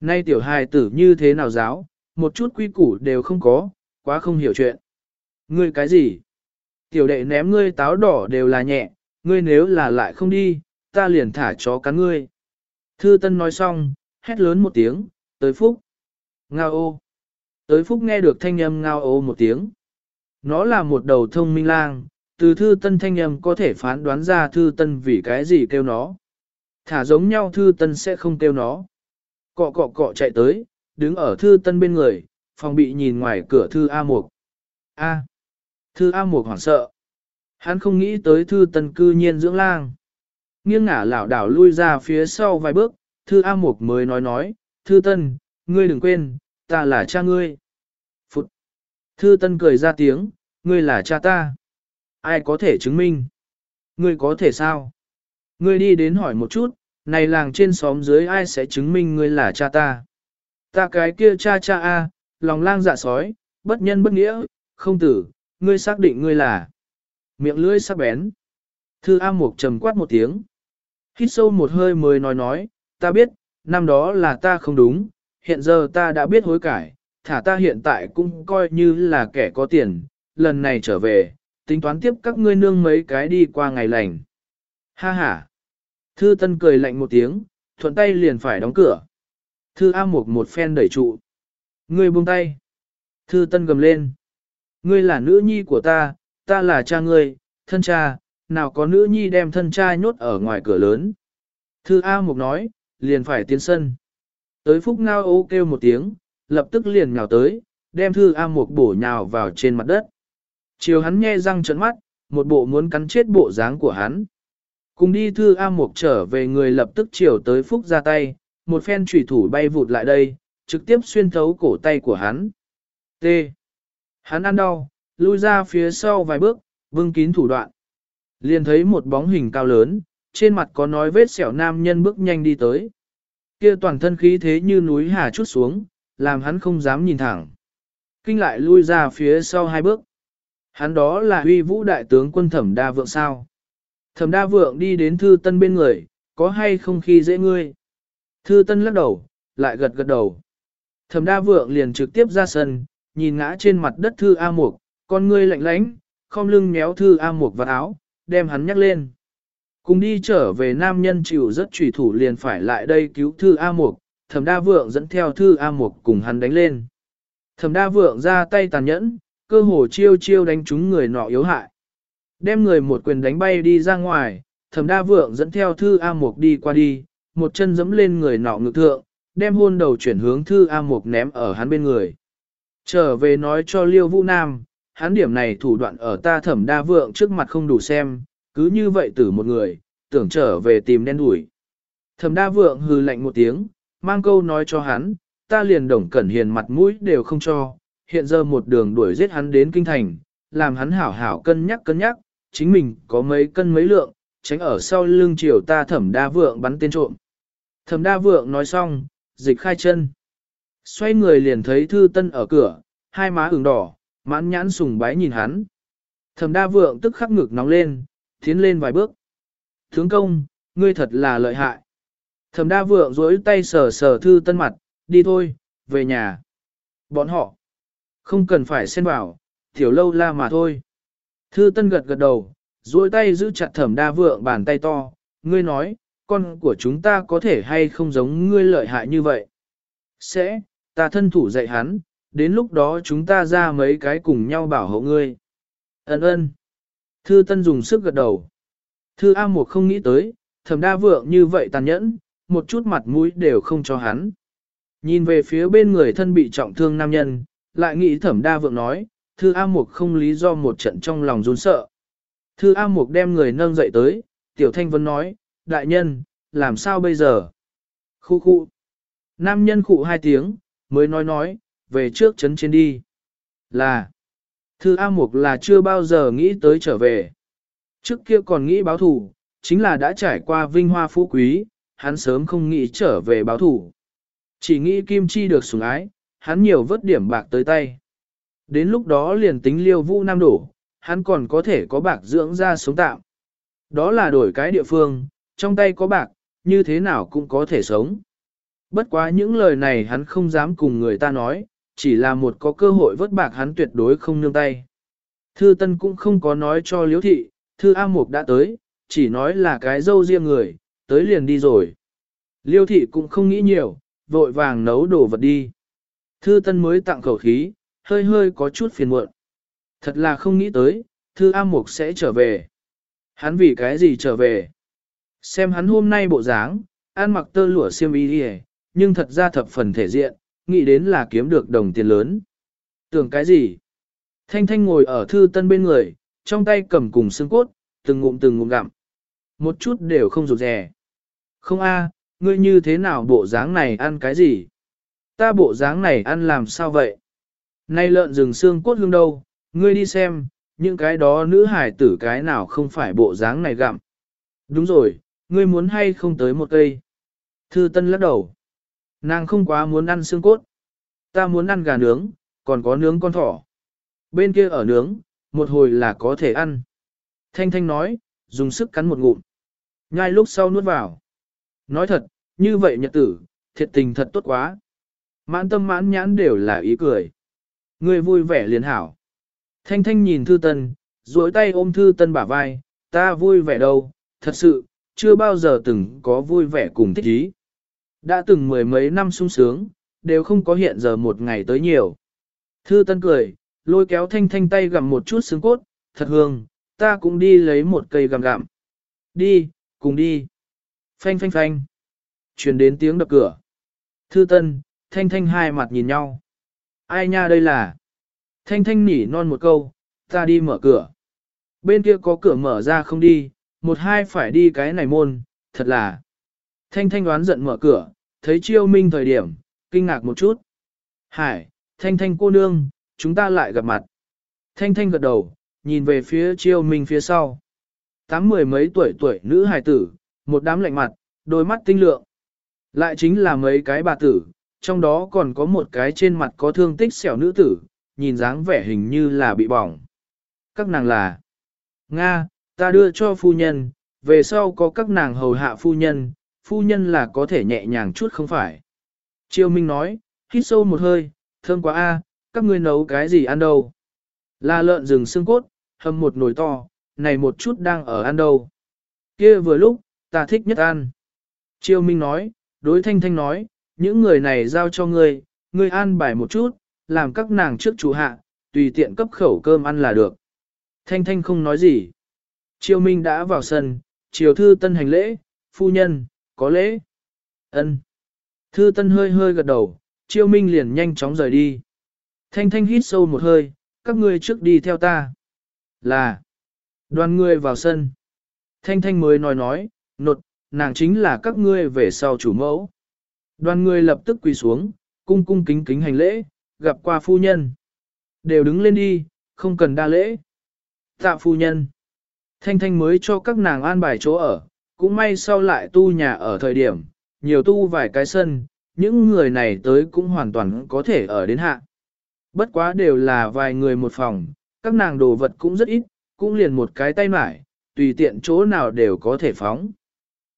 Speaker 1: Nay tiểu hài tử như thế nào giáo, một chút quy củ đều không có, quá không hiểu chuyện. Ngươi cái gì? Tiểu đệ ném ngươi táo đỏ đều là nhẹ, ngươi nếu là lại không đi, ta liền thả chó cắn ngươi. Thư Tân nói xong, hét lớn một tiếng, tới Phúc. Ngao ô. Tới Phúc nghe được thanh âm ngao ô một tiếng. Nó là một đầu thông minh lang, từ Thư Tân thanh âm có thể phán đoán ra Thư Tân vì cái gì kêu nó. Thả giống nhau Thư Tân sẽ không kêu nó. Cọ cọ cọ chạy tới, đứng ở Thư Tân bên người, phòng bị nhìn ngoài cửa Thư A Mục. A. Thư A Mục hoảng sợ. Hắn không nghĩ tới Thư Tân cư nhiên dưỡng lang. Nghiêng ngả lảo đảo lui ra phía sau vài bước, Thư A Mục mới nói nói, Thư Tân, ngươi đừng quên, ta là cha ngươi. Phụt. Thư Tân cười ra tiếng, ngươi là cha ta. Ai có thể chứng minh? Ngươi có thể sao? Ngươi đi đến hỏi một chút, này làng trên xóm dưới ai sẽ chứng minh ngươi là cha ta? Ta cái kia cha cha a, lòng lang dạ sói, bất nhân bất nghĩa, không tử, ngươi xác định ngươi là. Miệng lưỡi sắc bén. Thư A Mộc trầm quát một tiếng. Hít sâu một hơi mới nói nói, ta biết, năm đó là ta không đúng, hiện giờ ta đã biết hối cải, thả ta hiện tại cũng coi như là kẻ có tiền, lần này trở về, tính toán tiếp các ngươi nương mấy cái đi qua ngày lành. Ha ha. Thư Tân cười lạnh một tiếng, thuận tay liền phải đóng cửa. Thư A Mộc một phen đẩy trụ. Ngươi buông tay. Thư Tân gầm lên. Ngươi là nữ nhi của ta, ta là cha ngươi, thân cha, nào có nữ nhi đem thân cha nhốt ở ngoài cửa lớn. Thư A Mục nói, liền phải tiến sân. Tới phúc ngao ô kêu một tiếng, lập tức liền nhào tới, đem thư A Mục bổ nhào vào trên mặt đất. Chiều hắn nghe răng trợn mắt, một bộ muốn cắn chết bộ dáng của hắn. Cùng đi thư A Mục trở về người lập tức chiều tới phúc ra tay, một phen trùy thủ bay vụt lại đây, trực tiếp xuyên thấu cổ tay của hắn. T. Hắn ăn đau, lui ra phía sau vài bước, vương kín thủ đoạn. Liền thấy một bóng hình cao lớn, trên mặt có nói vết sẹo nam nhân bước nhanh đi tới. Kia toàn thân khí thế như núi hà chút xuống, làm hắn không dám nhìn thẳng. Kinh lại lui ra phía sau hai bước. Hắn đó là huy vũ đại tướng quân thẩm đa vượng sao. Thẩm đa vượng đi đến thư tân bên người, có hay không khi dễ ngươi. Thư tân lắc đầu, lại gật gật đầu. Thẩm đa vượng liền trực tiếp ra sân, nhìn ngã trên mặt đất thư A Mục, con ngươi lạnh lánh, không lưng méo thư A Mục vào áo, đem hắn nhắc lên. Cùng đi trở về nam nhân chịu rất trùy thủ liền phải lại đây cứu thư A Mục, thẩm đa vượng dẫn theo thư A Mục cùng hắn đánh lên. Thẩm đa vượng ra tay tàn nhẫn, cơ hồ chiêu chiêu đánh trúng người nọ yếu hại. Đem người một quyền đánh bay đi ra ngoài, thẩm đa vượng dẫn theo thư A Mục đi qua đi, một chân giẫm lên người nọ ngực thượng, đem hôn đầu chuyển hướng thư A Mục ném ở hắn bên người. Trở về nói cho Liêu Vũ Nam, hắn điểm này thủ đoạn ở ta thẩm đa vượng trước mặt không đủ xem, cứ như vậy tử một người, tưởng trở về tìm đen đuổi. Thẩm đa vượng hừ lạnh một tiếng, mang câu nói cho hắn, ta liền đồng cẩn hiền mặt mũi đều không cho, hiện giờ một đường đuổi giết hắn đến kinh thành, làm hắn hảo hảo cân nhắc cân nhắc, chính mình có mấy cân mấy lượng, tránh ở sau lưng chiều ta thẩm đa vượng bắn tên trộm. Thẩm đa vượng nói xong, dịch khai chân. Xoay người liền thấy thư tân ở cửa, hai má ửng đỏ, mãn nhãn sùng bái nhìn hắn. Thẩm đa vượng tức khắc ngực nóng lên, tiến lên vài bước. Tướng công, ngươi thật là lợi hại. Thẩm đa vượng duỗi tay sờ sờ thư tân mặt, đi thôi, về nhà. Bọn họ, không cần phải xen vào, tiểu lâu la mà thôi. Thư tân gật gật đầu, duỗi tay giữ chặt thẩm đa vượng bàn tay to, ngươi nói, con của chúng ta có thể hay không giống ngươi lợi hại như vậy. Sẽ, ta thân thủ dạy hắn, đến lúc đó chúng ta ra mấy cái cùng nhau bảo hộ ngươi. Ấn ơn. Thư Tân dùng sức gật đầu. Thư A Mục không nghĩ tới, thẩm đa vượng như vậy tàn nhẫn, một chút mặt mũi đều không cho hắn. Nhìn về phía bên người thân bị trọng thương nam nhân, lại nghĩ thẩm đa vượng nói, Thư A Mục không lý do một trận trong lòng run sợ. Thư A Mục đem người nâng dậy tới, Tiểu Thanh Vân nói, đại nhân, làm sao bây giờ? Khu khu. Nam nhân khụ hai tiếng, mới nói nói, về trước chấn trên đi. Là, thư A Mục là chưa bao giờ nghĩ tới trở về. Trước kia còn nghĩ báo thù, chính là đã trải qua vinh hoa phú quý, hắn sớm không nghĩ trở về báo thủ. Chỉ nghĩ Kim Chi được sủng ái, hắn nhiều vớt điểm bạc tới tay. Đến lúc đó liền tính liêu vũ nam đổ, hắn còn có thể có bạc dưỡng ra sống tạm. Đó là đổi cái địa phương, trong tay có bạc, như thế nào cũng có thể sống. Bất quá những lời này hắn không dám cùng người ta nói, chỉ là một có cơ hội vớt bạc hắn tuyệt đối không nương tay. Thư Tân cũng không có nói cho Liễu thị, Thư A Mục đã tới, chỉ nói là cái dâu riêng người, tới liền đi rồi. Liêu thị cũng không nghĩ nhiều, vội vàng nấu đồ vật đi. Thư Tân mới tặng khẩu khí, hơi hơi có chút phiền muộn. Thật là không nghĩ tới, Thư A Mục sẽ trở về. Hắn vì cái gì trở về? Xem hắn hôm nay bộ dáng, ăn mặc tơ lụa xiêm y đi nhưng thật ra thập phần thể diện, nghĩ đến là kiếm được đồng tiền lớn. Tưởng cái gì? Thanh Thanh ngồi ở thư tân bên người, trong tay cầm cùng xương cốt, từng ngụm từng ngụm gặm. Một chút đều không rụt rè. Không a, ngươi như thế nào bộ dáng này ăn cái gì? Ta bộ dáng này ăn làm sao vậy? Nay lợn rừng xương cốt hương đâu, ngươi đi xem, những cái đó nữ hải tử cái nào không phải bộ dáng này gặm. Đúng rồi, ngươi muốn hay không tới một cây. Thư Tân lắc đầu. Nàng không quá muốn ăn xương cốt. Ta muốn ăn gà nướng, còn có nướng con thỏ. Bên kia ở nướng, một hồi là có thể ăn. Thanh Thanh nói, dùng sức cắn một ngụm. Nhai lúc sau nuốt vào. Nói thật, như vậy nhật tử, thiệt tình thật tốt quá. Mãn tâm mãn nhãn đều là ý cười. Người vui vẻ liền hảo. Thanh Thanh nhìn Thư Tân, duỗi tay ôm Thư Tân bả vai, ta vui vẻ đâu, thật sự, chưa bao giờ từng có vui vẻ cùng thích ý. Đã từng mười mấy năm sung sướng, đều không có hiện giờ một ngày tới nhiều. Thư Tân cười, lôi kéo Thanh Thanh tay gặm một chút xương cốt, thật hương, ta cũng đi lấy một cây gặm gặm. Đi, cùng đi. Phanh phanh phanh. Truyền đến tiếng đập cửa. Thư Tân, Thanh Thanh hai mặt nhìn nhau. Ai nha đây là? Thanh Thanh nỉ non một câu, ta đi mở cửa. Bên kia có cửa mở ra không đi, một hai phải đi cái này môn, thật là. Thanh Thanh đoán giận mở cửa, thấy chiêu minh thời điểm, kinh ngạc một chút. Hải, Thanh Thanh cô nương, chúng ta lại gặp mặt. Thanh Thanh gật đầu, nhìn về phía chiêu minh phía sau. Tám mười mấy tuổi tuổi nữ hài tử, một đám lạnh mặt, đôi mắt tinh lượng. Lại chính là mấy cái bà tử, trong đó còn có một cái trên mặt có thương tích xẻo nữ tử, nhìn dáng vẻ hình như là bị bỏng. Các nàng là Nga, ta đưa cho phu nhân, về sau có các nàng hầu hạ phu nhân, phu nhân là có thể nhẹ nhàng chút không phải. Triều Minh nói, hít sâu một hơi, thơm quá a, các ngươi nấu cái gì ăn đâu. Là lợn rừng xương cốt, hầm một nồi to, này một chút đang ở ăn đâu. Kia vừa lúc, ta thích nhất ăn. Triều Minh nói, đối thanh thanh nói, những người này giao cho ngươi, ngươi ăn bài một chút, làm các nàng trước chủ hạ, tùy tiện cấp khẩu cơm ăn là được. Thanh thanh không nói gì. Triều Minh đã vào sân, triều thư tân hành lễ, phu nhân, có lễ. ân Thư tân hơi hơi gật đầu, chiêu Minh liền nhanh chóng rời đi. Thanh thanh hít sâu một hơi, các ngươi trước đi theo ta. Là, đoàn ngươi vào sân. Thanh thanh mới nói nói, nột, nàng chính là các ngươi về sau chủ mẫu. Đoàn người lập tức quỳ xuống, cung cung kính kính hành lễ, gặp qua phu nhân. Đều đứng lên đi, không cần đa lễ. Tạ phu nhân. Thanh thanh mới cho các nàng an bài chỗ ở, cũng may sau lại tu nhà ở thời điểm, nhiều tu vài cái sân, những người này tới cũng hoàn toàn có thể ở đến hạ. Bất quá đều là vài người một phòng, các nàng đồ vật cũng rất ít, cũng liền một cái tay mải, tùy tiện chỗ nào đều có thể phóng.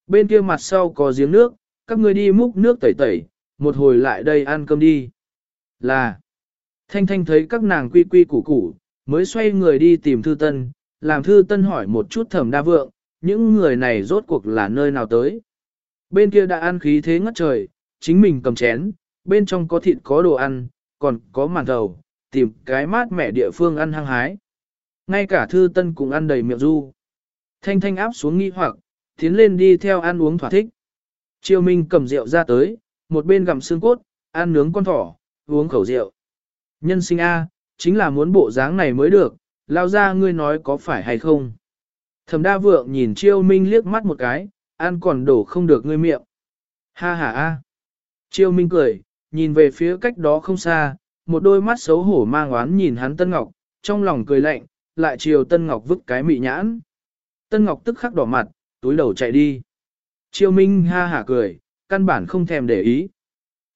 Speaker 1: Bên kia mặt sau có giếng nước, các ngươi đi múc nước tẩy tẩy, một hồi lại đây ăn cơm đi. Là, Thanh Thanh thấy các nàng quy quy củ củ, mới xoay người đi tìm Thư Tân, làm Thư Tân hỏi một chút thẩm đa vượng, những người này rốt cuộc là nơi nào tới. Bên kia đã ăn khí thế ngất trời, chính mình cầm chén, bên trong có thịt có đồ ăn, còn có màn thầu, tìm cái mát mẻ địa phương ăn hăng hái. Ngay cả Thư Tân cũng ăn đầy miệng du. Thanh Thanh áp xuống nghi hoặc, tiến lên đi theo ăn uống thỏa thích. Triều Minh cầm rượu ra tới, một bên gặm xương cốt, ăn nướng con thỏ, uống khẩu rượu. Nhân sinh A, chính là muốn bộ dáng này mới được, lao ra ngươi nói có phải hay không. Thẩm đa vượng nhìn Chiêu Minh liếc mắt một cái, ăn còn đổ không được ngươi miệng. Ha ha a. Chiêu Minh cười, nhìn về phía cách đó không xa, một đôi mắt xấu hổ mang oán nhìn hắn Tân Ngọc, trong lòng cười lạnh, lại chiều Tân Ngọc vứt cái mị nhãn. Tân Ngọc tức khắc đỏ mặt, túi đầu chạy đi. Chiêu Minh ha hả cười, căn bản không thèm để ý.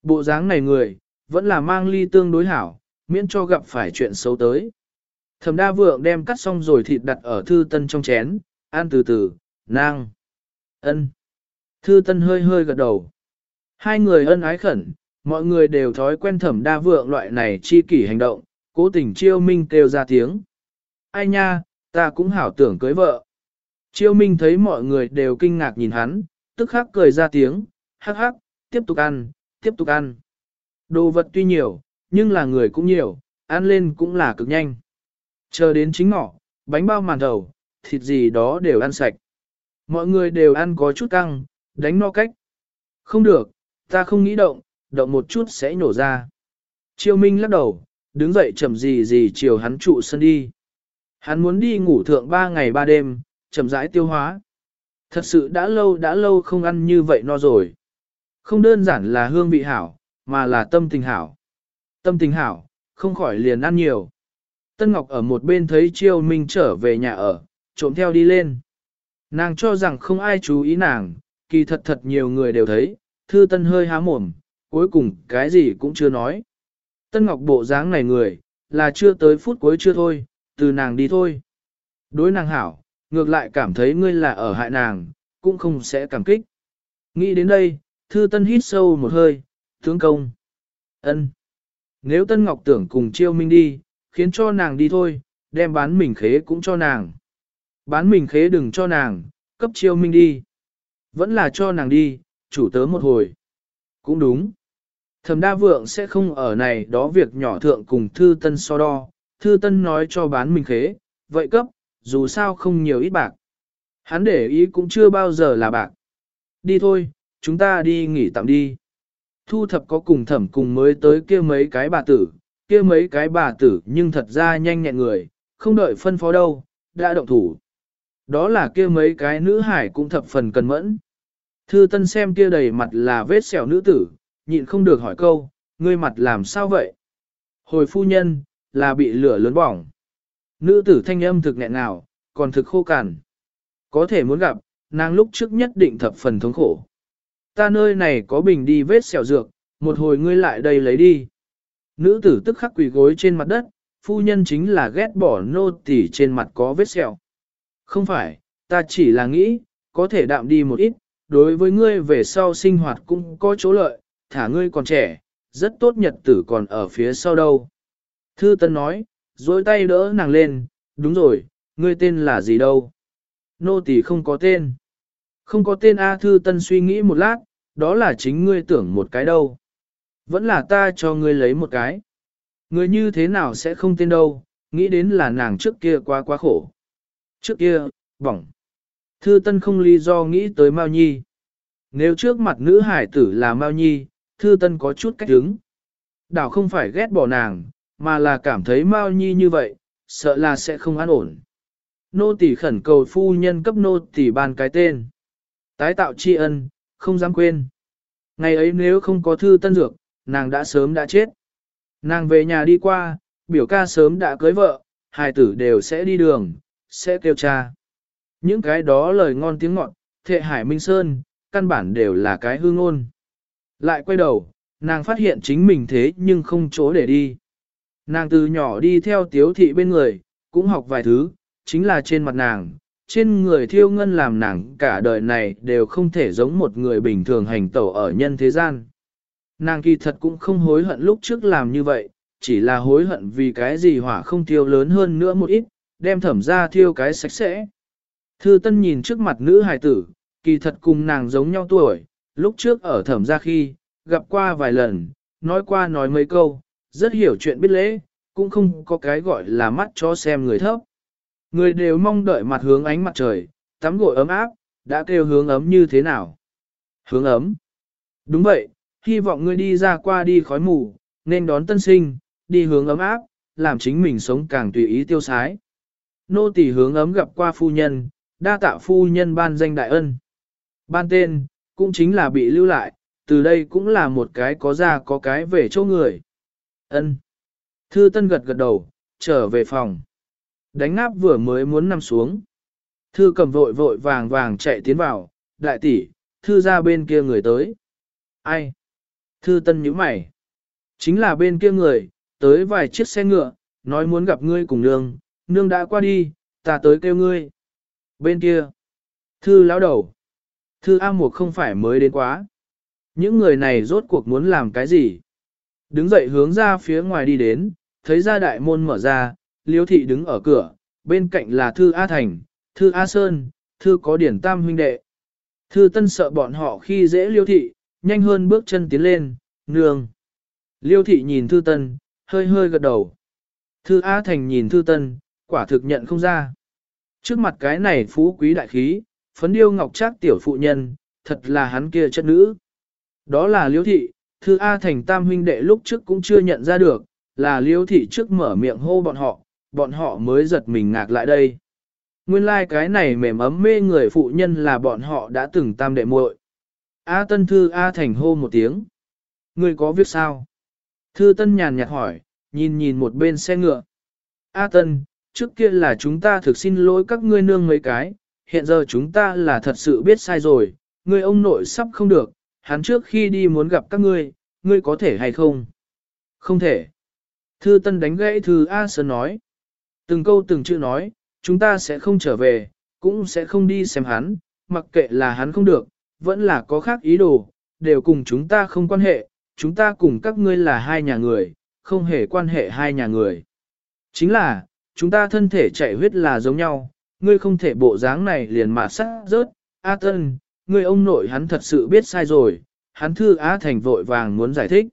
Speaker 1: Bộ dáng này người, vẫn là mang ly tương đối hảo, miễn cho gặp phải chuyện xấu tới. Thẩm đa vượng đem cắt xong rồi thịt đặt ở thư tân trong chén, ăn từ từ, nang, ân. Thư tân hơi hơi gật đầu. Hai người ân ái khẩn, mọi người đều thói quen thẩm đa vượng loại này chi kỷ hành động, cố tình chiêu minh kêu ra tiếng. Ai nha, ta cũng hảo tưởng cưới vợ. Chiêu minh thấy mọi người đều kinh ngạc nhìn hắn, tức khắc cười ra tiếng, hắc hắc, tiếp tục ăn, tiếp tục ăn. Đồ vật tuy nhiều, nhưng là người cũng nhiều, ăn lên cũng là cực nhanh. Chờ đến chính ngọ, bánh bao màn thầu, thịt gì đó đều ăn sạch. Mọi người đều ăn có chút căng, đánh no cách. Không được, ta không nghĩ động, động một chút sẽ nổ ra. Triều Minh lắc đầu, đứng dậy chậm gì gì chiều hắn trụ sân đi. Hắn muốn đi ngủ thượng ba ngày ba đêm, chậm rãi tiêu hóa. Thật sự đã lâu đã lâu không ăn như vậy no rồi. Không đơn giản là hương vị hảo, mà là tâm tình hảo. Tâm tình hảo, không khỏi liền ăn nhiều. Tân Ngọc ở một bên thấy Chiêu Minh trở về nhà ở, trộm theo đi lên. Nàng cho rằng không ai chú ý nàng, kỳ thật thật nhiều người đều thấy, thư tân hơi há mồm, cuối cùng cái gì cũng chưa nói. Tân Ngọc bộ dáng này người, là chưa tới phút cuối chưa thôi, từ nàng đi thôi. Đối nàng hảo, ngược lại cảm thấy ngươi là ở hại nàng, cũng không sẽ cảm kích. Nghĩ đến đây, thư tân hít sâu một hơi, tướng công. ân Nếu Tân Ngọc tưởng cùng chiêu minh đi, khiến cho nàng đi thôi, đem bán mình khế cũng cho nàng. Bán mình khế đừng cho nàng, cấp chiêu minh đi. Vẫn là cho nàng đi, chủ tớ một hồi. Cũng đúng. Thẩm đa vượng sẽ không ở này đó việc nhỏ thượng cùng thư tân so đo, thư tân nói cho bán mình khế, vậy cấp, dù sao không nhiều ít bạc. Hắn để ý cũng chưa bao giờ là bạc. Đi thôi, chúng ta đi nghỉ tạm đi. Thu thập có cùng thẩm cùng mới tới kia mấy cái bà tử, kia mấy cái bà tử nhưng thật ra nhanh nhẹn người, không đợi phân phó đâu, đã động thủ. Đó là kia mấy cái nữ hải cũng thập phần cần mẫn. Thư tân xem kia đầy mặt là vết sẹo nữ tử, nhịn không được hỏi câu, ngươi mặt làm sao vậy? Hồi phu nhân, là bị lửa lớn bỏng. Nữ tử thanh âm thực nghẹn nào, còn thực khô cằn. Có thể muốn gặp, nàng lúc trước nhất định thập phần thống khổ. Ta nơi này có bình đi vết sẹo dược, một hồi ngươi lại đây lấy đi. Nữ tử tức khắc quỳ gối trên mặt đất, phu nhân chính là ghét bỏ nô tỳ trên mặt có vết sẹo. Không phải, ta chỉ là nghĩ, có thể đạm đi một ít, đối với ngươi về sau sinh hoạt cũng có chỗ lợi, thả ngươi còn trẻ, rất tốt nhật tử còn ở phía sau đâu. Thư Tân nói, dối tay đỡ nàng lên, đúng rồi, ngươi tên là gì đâu? Nô tỳ không có tên. Không có tên A Thư Tân suy nghĩ một lát, đó là chính ngươi tưởng một cái đâu. Vẫn là ta cho ngươi lấy một cái. Ngươi như thế nào sẽ không tên đâu, nghĩ đến là nàng trước kia quá quá khổ. Trước kia, bỏng. Thư Tân không lý do nghĩ tới Mao Nhi. Nếu trước mặt nữ hải tử là Mao Nhi, Thư Tân có chút cách đứng. Đảo không phải ghét bỏ nàng, mà là cảm thấy Mao Nhi như vậy, sợ là sẽ không an ổn. Nô tỳ khẩn cầu phu nhân cấp nô tỳ ban cái tên. Tái tạo tri ân, không dám quên. Ngày ấy nếu không có thư tân dược, nàng đã sớm đã chết. Nàng về nhà đi qua, biểu ca sớm đã cưới vợ, hài tử đều sẽ đi đường, sẽ kêu cha. Những cái đó lời ngon tiếng ngọt, thệ hải minh sơn, căn bản đều là cái hư ngôn. Lại quay đầu, nàng phát hiện chính mình thế nhưng không chỗ để đi. Nàng từ nhỏ đi theo tiếu thị bên người, cũng học vài thứ, chính là trên mặt nàng, trên người thiêu ngân làm nàng cả đời này đều không thể giống một người bình thường hành tẩu ở nhân thế gian. Nàng kỳ thật cũng không hối hận lúc trước làm như vậy, chỉ là hối hận vì cái gì hỏa không thiêu lớn hơn nữa một ít, đem thẩm ra thiêu cái sạch sẽ. Thư Tân nhìn trước mặt nữ hài tử, kỳ thật cùng nàng giống nhau tuổi, lúc trước ở thẩm ra khi, gặp qua vài lần, nói qua nói mấy câu, rất hiểu chuyện biết lễ, cũng không có cái gọi là mắt cho xem người thấp. Người đều mong đợi mặt hướng ánh mặt trời, tắm gội ấm áp, đã kêu hướng ấm như thế nào? Hướng ấm. Đúng vậy, hy vọng ngươi đi ra qua đi khói mù, nên đón tân sinh, đi hướng ấm áp, làm chính mình sống càng tùy ý tiêu sái. Nô tỳ hướng ấm gặp qua phu nhân, đa tạ phu nhân ban danh đại ân. Ban tên, cũng chính là bị lưu lại, từ đây cũng là một cái có ra có cái về chỗ người. Ân. Thư Tân gật gật đầu, trở về phòng. Đánh ngáp vừa mới muốn nằm xuống. Thư cầm vội vội vàng vàng chạy tiến vào, đại tỷ, thư ra bên kia người tới. Ai? Thư tân nhíu mày. Chính là bên kia người, tới vài chiếc xe ngựa, nói muốn gặp ngươi cùng nương, nương đã qua đi, ta tới kêu ngươi. Bên kia. Thư lão đầu. Thư A Mục không phải mới đến quá. Những người này rốt cuộc muốn làm cái gì? Đứng dậy hướng ra phía ngoài đi đến, thấy ra đại môn mở ra, liêu thị đứng ở cửa, bên cạnh là Thư A Thành, Thư A Sơn, Thư có điển tam huynh đệ. Thư Tân sợ bọn họ khi dễ liêu thị, nhanh hơn bước chân tiến lên, nương. Liêu thị nhìn Thư Tân, hơi hơi gật đầu. Thư A Thành nhìn Thư Tân, quả thực nhận không ra. Trước mặt cái này phú quý đại khí, phấn điêu ngọc trác tiểu phụ nhân, thật là hắn kia chất nữ. Đó là liêu thị, Thư A Thành tam huynh đệ lúc trước cũng chưa nhận ra được, là liêu thị trước mở miệng hô bọn họ, bọn họ mới giật mình ngạc lại đây. Nguyên lai like cái này mềm ấm mê người phụ nhân là bọn họ đã từng tam đệ muội. A Tân Thư A Thành hô một tiếng. Người có việc sao? Thư Tân nhàn nhạt hỏi, nhìn nhìn một bên xe ngựa. A Tân, trước kia là chúng ta thực xin lỗi các ngươi nương mấy cái, hiện giờ chúng ta là thật sự biết sai rồi, ngươi ông nội sắp không được, hắn trước khi đi muốn gặp các ngươi, ngươi có thể hay không? Không thể. Thư Tân đánh gãy Thư A Sơn nói. Từng câu từng chữ nói, chúng ta sẽ không trở về, cũng sẽ không đi xem hắn, mặc kệ là hắn không được, vẫn là có khác ý đồ, đều cùng chúng ta không quan hệ, chúng ta cùng các ngươi là hai nhà người, không hề quan hệ hai nhà người. Chính là, chúng ta thân thể chạy huyết là giống nhau, ngươi không thể bộ dáng này liền mà sát rớt, A Tân, ngươi ông nội hắn thật sự biết sai rồi, hắn thư Á Thành vội vàng muốn giải thích.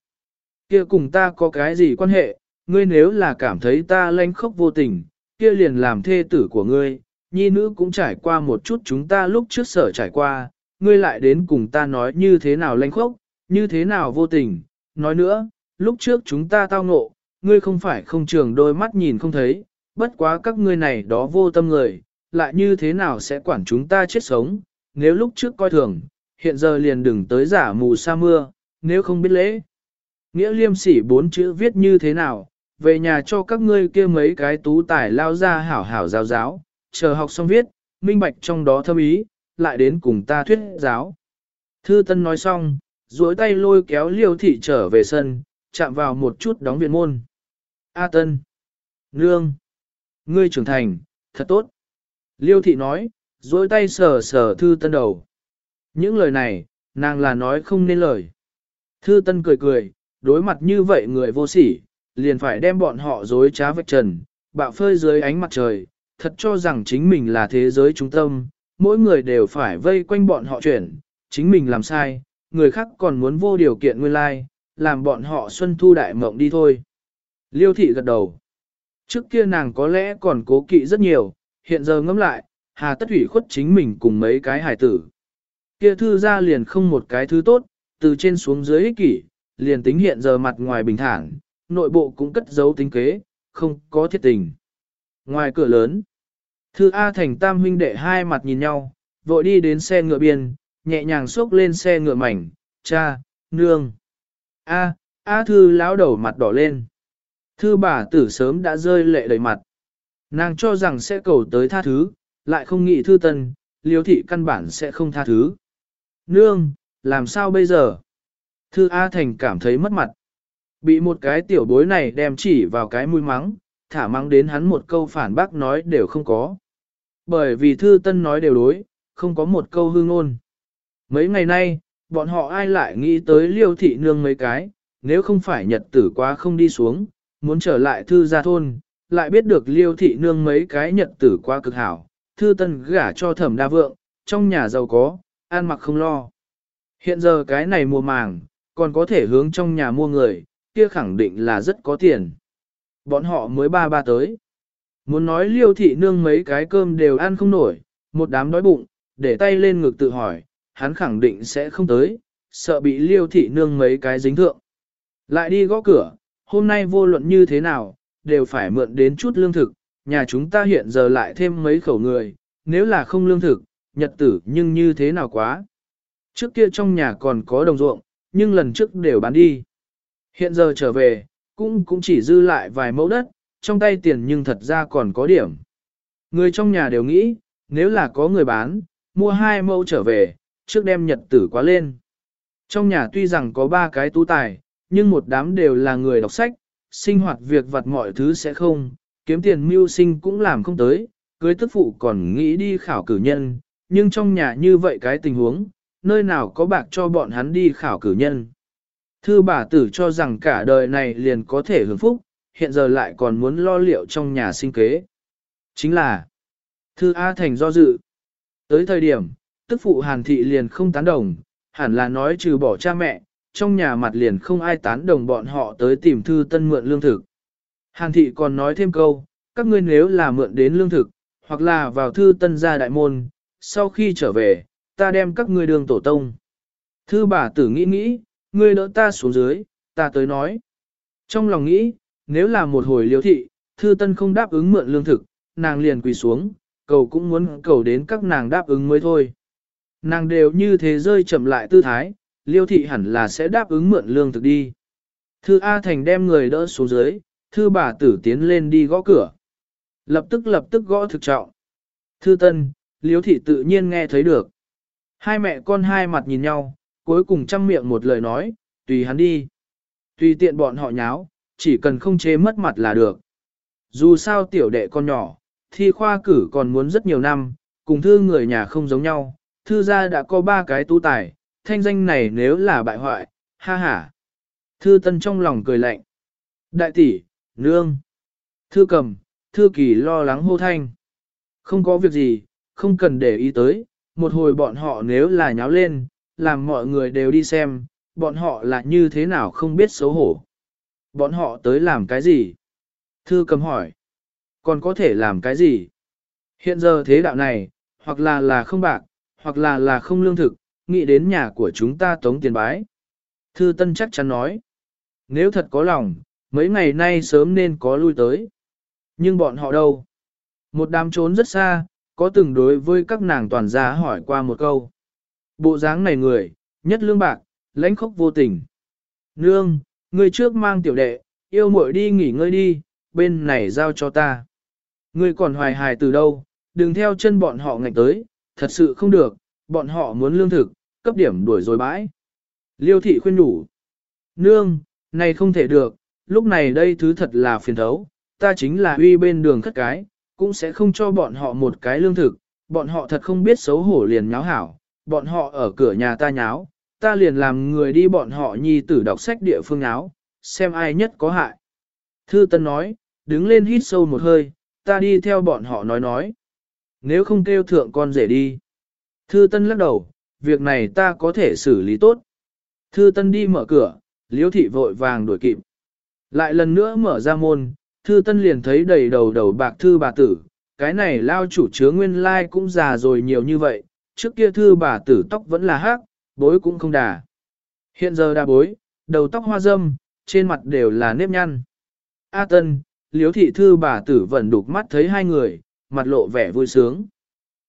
Speaker 1: kia cùng ta có cái gì quan hệ, ngươi nếu là cảm thấy ta lanh khóc vô tình, kia liền làm thê tử của ngươi, nhi nữ cũng trải qua một chút chúng ta lúc trước sở trải qua, ngươi lại đến cùng ta nói như thế nào lanh khốc, như thế nào vô tình, nói nữa, lúc trước chúng ta tao ngộ, ngươi không phải không trường đôi mắt nhìn không thấy, bất quá các ngươi này đó vô tâm người, lại như thế nào sẽ quản chúng ta chết sống, nếu lúc trước coi thường, hiện giờ liền đừng tới giả mù sa mưa, nếu không biết lễ. Nghĩa liêm sỉ bốn chữ viết như thế nào, về nhà cho các ngươi kia mấy cái tú tài lao ra hảo hảo giáo giáo, chờ học xong viết, minh bạch trong đó thâm ý, lại đến cùng ta thuyết giáo. Thư Tân nói xong, duỗi tay lôi kéo Liêu thị trở về sân, chạm vào một chút đóng viện môn. A Tân, Nương, ngươi trưởng thành, thật tốt. Liêu thị nói, duỗi tay sờ sờ Thư Tân đầu. Những lời này, nàng là nói không nên lời. Thư Tân cười cười, đối mặt như vậy người vô sỉ, liền phải đem bọn họ dối trá vạch trần, bạo phơi dưới ánh mặt trời, thật cho rằng chính mình là thế giới trung tâm, mỗi người đều phải vây quanh bọn họ chuyển, chính mình làm sai, người khác còn muốn vô điều kiện nguyên lai, làm bọn họ xuân thu đại mộng đi thôi. Liêu thị gật đầu. Trước kia nàng có lẽ còn cố kỵ rất nhiều, hiện giờ ngẫm lại, hà tất Thủy khuất chính mình cùng mấy cái hải tử. Kia thư ra liền không một cái thứ tốt, từ trên xuống dưới ích kỷ, liền tính hiện giờ mặt ngoài bình thản, nội bộ cũng cất giấu tính kế, không có thiết tình. Ngoài cửa lớn, Thư A Thành Tam huynh đệ hai mặt nhìn nhau, vội đi đến xe ngựa biên, nhẹ nhàng xốc lên xe ngựa mảnh, cha, nương. A, A Thư lão đầu mặt đỏ lên. Thư bà tử sớm đã rơi lệ đầy mặt. Nàng cho rằng sẽ cầu tới tha thứ, lại không nghĩ thư tân, liêu thị căn bản sẽ không tha thứ. Nương, làm sao bây giờ? Thư A Thành cảm thấy mất mặt. Bị một cái tiểu bối này đem chỉ vào cái mũi mắng, thả mắng đến hắn một câu phản bác nói đều không có. Bởi vì thư tân nói đều đối, không có một câu hương ngôn. Mấy ngày nay, bọn họ ai lại nghĩ tới liêu thị nương mấy cái, nếu không phải nhật tử quá không đi xuống, muốn trở lại thư gia thôn, lại biết được liêu thị nương mấy cái nhật tử quá cực hảo, thư tân gả cho thẩm đa vượng, trong nhà giàu có, ăn mặc không lo. Hiện giờ cái này mùa màng, còn có thể hướng trong nhà mua người, kia khẳng định là rất có tiền. Bọn họ mới ba ba tới. Muốn nói liêu thị nương mấy cái cơm đều ăn không nổi, một đám đói bụng, để tay lên ngực tự hỏi, hắn khẳng định sẽ không tới, sợ bị liêu thị nương mấy cái dính thượng. Lại đi gõ cửa, hôm nay vô luận như thế nào, đều phải mượn đến chút lương thực, nhà chúng ta hiện giờ lại thêm mấy khẩu người, nếu là không lương thực, nhật tử nhưng như thế nào quá. Trước kia trong nhà còn có đồng ruộng, nhưng lần trước đều bán đi. Hiện giờ trở về, cũng cũng chỉ dư lại vài mẫu đất, trong tay tiền nhưng thật ra còn có điểm. Người trong nhà đều nghĩ, nếu là có người bán, mua hai mẫu trở về, trước đem nhật tử quá lên. Trong nhà tuy rằng có ba cái tú tài, nhưng một đám đều là người đọc sách, sinh hoạt việc vặt mọi thứ sẽ không, kiếm tiền mưu sinh cũng làm không tới, cưới tức phụ còn nghĩ đi khảo cử nhân, nhưng trong nhà như vậy cái tình huống, nơi nào có bạc cho bọn hắn đi khảo cử nhân. Thư bà tử cho rằng cả đời này liền có thể hưởng phúc, hiện giờ lại còn muốn lo liệu trong nhà sinh kế. Chính là, Thư A Thành do dự. Tới thời điểm, tức phụ Hàn Thị liền không tán đồng, hẳn là nói trừ bỏ cha mẹ, trong nhà mặt liền không ai tán đồng bọn họ tới tìm Thư Tân mượn lương thực. Hàn Thị còn nói thêm câu, các ngươi nếu là mượn đến lương thực, hoặc là vào Thư Tân gia đại môn, sau khi trở về, ta đem các ngươi đường tổ tông. Thư bà tử nghĩ nghĩ, ngươi đỡ ta xuống dưới, ta tới nói. Trong lòng nghĩ, nếu là một hồi liêu thị, Thư Tân không đáp ứng mượn lương thực, nàng liền quỳ xuống, cầu cũng muốn cầu đến các nàng đáp ứng mới thôi. Nàng đều như thế rơi chậm lại tư thái, liêu thị hẳn là sẽ đáp ứng mượn lương thực đi. Thư A Thành đem người đỡ xuống dưới, thư bà tử tiến lên đi gõ cửa. Lập tức lập tức gõ thực trọng. Thư Tân, liêu thị tự nhiên nghe thấy được. Hai mẹ con hai mặt nhìn nhau, cuối cùng chăm miệng một lời nói, tùy hắn đi. Tùy tiện bọn họ nháo, chỉ cần không chế mất mặt là được. Dù sao tiểu đệ con nhỏ, thi khoa cử còn muốn rất nhiều năm, cùng thư người nhà không giống nhau, thư gia đã có ba cái tu tài, thanh danh này nếu là bại hoại, ha ha. Thư tân trong lòng cười lạnh. Đại tỷ, nương. Thư cầm, thư kỳ lo lắng hô thanh. Không có việc gì, không cần để ý tới, một hồi bọn họ nếu là nháo lên, làm mọi người đều đi xem, bọn họ là như thế nào không biết xấu hổ. Bọn họ tới làm cái gì? Thư cầm hỏi. Còn có thể làm cái gì? Hiện giờ thế đạo này, hoặc là là không bạc, hoặc là là không lương thực, nghĩ đến nhà của chúng ta tống tiền bái. Thư Tân chắc chắn nói, nếu thật có lòng, mấy ngày nay sớm nên có lui tới. Nhưng bọn họ đâu? Một đám trốn rất xa, có từng đối với các nàng toàn gia hỏi qua một câu. Bộ dáng này người, nhất lương bạc, lãnh khốc vô tình. Nương, người trước mang tiểu đệ, yêu muội đi nghỉ ngơi đi, bên này giao cho ta. Ngươi còn hoài hài từ đâu, đừng theo chân bọn họ ngạch tới, thật sự không được, bọn họ muốn lương thực, cấp điểm đuổi rồi bãi. Liêu thị khuyên đủ. Nương, này không thể được, lúc này đây thứ thật là phiền thấu, ta chính là uy bên đường khất cái, cũng sẽ không cho bọn họ một cái lương thực, bọn họ thật không biết xấu hổ liền nháo hảo, bọn họ ở cửa nhà ta nháo, ta liền làm người đi bọn họ nhi tử đọc sách địa phương áo, xem ai nhất có hại. Thư Tân nói, đứng lên hít sâu một hơi, ta đi theo bọn họ nói nói. Nếu không kêu thượng con rể đi. Thư Tân lắc đầu, việc này ta có thể xử lý tốt. Thư Tân đi mở cửa, Liễu thị vội vàng đuổi kịp. Lại lần nữa mở ra môn, Thư Tân liền thấy đầy đầu đầu bạc thư bà tử, cái này lao chủ chứa nguyên lai like cũng già rồi nhiều như vậy, trước kia thư bà tử tóc vẫn là hắc, bối cũng không đà. Hiện giờ đà bối, đầu tóc hoa dâm, trên mặt đều là nếp nhăn. A Tân, liếu thị thư bà tử vẫn đục mắt thấy hai người, mặt lộ vẻ vui sướng.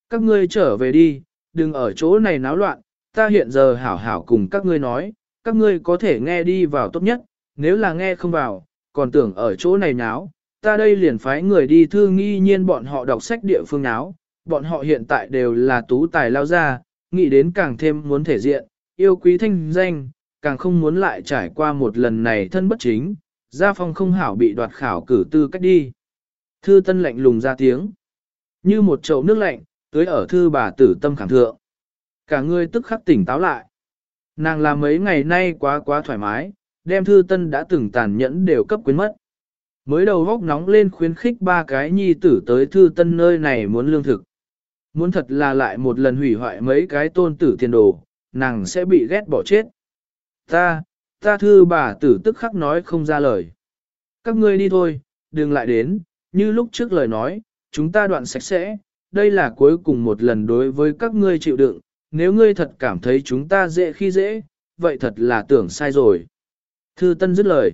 Speaker 1: Các ngươi trở về đi, đừng ở chỗ này náo loạn, ta hiện giờ hảo hảo cùng các ngươi nói, các ngươi có thể nghe đi vào tốt nhất, nếu là nghe không vào, còn tưởng ở chỗ này náo, ta đây liền phái người đi thư nghi nhiên bọn họ đọc sách địa phương náo, bọn họ hiện tại đều là tú tài lao ra, nghĩ đến càng thêm muốn thể diện, yêu quý thanh danh, càng không muốn lại trải qua một lần này thân bất chính, gia phong không hảo bị đoạt khảo cử tư cách đi. Thư tân lạnh lùng ra tiếng. Như một chậu nước lạnh, tới ở thư bà tử tâm khảm thượng. Cả người tức khắc tỉnh táo lại. Nàng làm mấy ngày nay quá quá thoải mái, đem thư tân đã từng tàn nhẫn đều cấp quyến mất. Mới đầu góc nóng lên khuyến khích ba cái nhi tử tới thư tân nơi này muốn lương thực. Muốn thật là lại một lần hủy hoại mấy cái tôn tử tiền đồ, nàng sẽ bị ghét bỏ chết. Ta, Ta thư bà tử tức khắc nói không ra lời. Các ngươi đi thôi, đừng lại đến, như lúc trước lời nói, chúng ta đoạn sạch sẽ, đây là cuối cùng một lần đối với các ngươi chịu đựng, nếu ngươi thật cảm thấy chúng ta dễ khi dễ, vậy thật là tưởng sai rồi. Thư Tân dứt lời.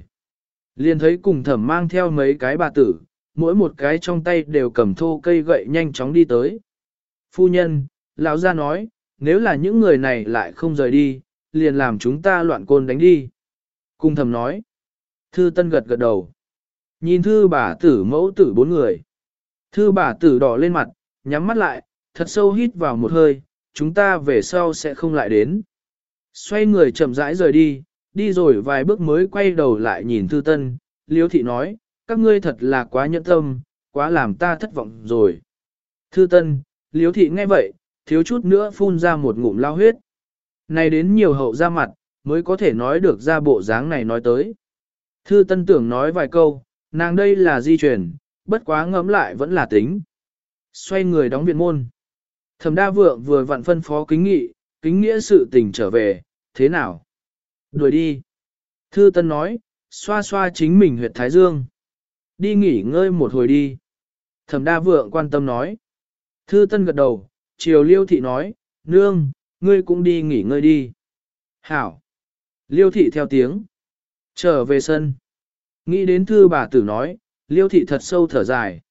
Speaker 1: Liền thấy cùng thẩm mang theo mấy cái bà tử, mỗi một cái trong tay đều cầm thô cây gậy nhanh chóng đi tới. Phu nhân, lão gia nói, nếu là những người này lại không rời đi, liền làm chúng ta loạn côn đánh đi. Cung thầm nói. Thư tân gật gật đầu. Nhìn thư bà tử mẫu tử bốn người. Thư bà tử đỏ lên mặt, nhắm mắt lại, thật sâu hít vào một hơi, chúng ta về sau sẽ không lại đến. Xoay người chậm rãi rời đi, đi rồi vài bước mới quay đầu lại nhìn Thư Tân, Liêu Thị nói, các ngươi thật là quá nhẫn tâm, quá làm ta thất vọng rồi. Thư Tân, Liếu Thị nghe vậy, thiếu chút nữa phun ra một ngụm lao huyết. Này đến nhiều hậu ra mặt, mới có thể nói được ra bộ dáng này nói tới. Thư Tân tưởng nói vài câu, nàng đây là di chuyển, bất quá ngẫm lại vẫn là tính. Xoay người đóng viện môn. Thẩm đa vượng vừa vặn phân phó kính nghị, kính nghĩa sự tình trở về, thế nào? Đuổi đi. Thư Tân nói, xoa xoa chính mình huyệt thái dương. Đi nghỉ ngơi một hồi đi. Thẩm đa vượng quan tâm nói. Thư Tân gật đầu, chiều liêu thị nói, nương, ngươi cũng đi nghỉ ngơi đi. Hảo. Liêu thị theo tiếng. Trở về sân. Nghĩ đến thư bà tử nói, liêu thị thật sâu thở dài.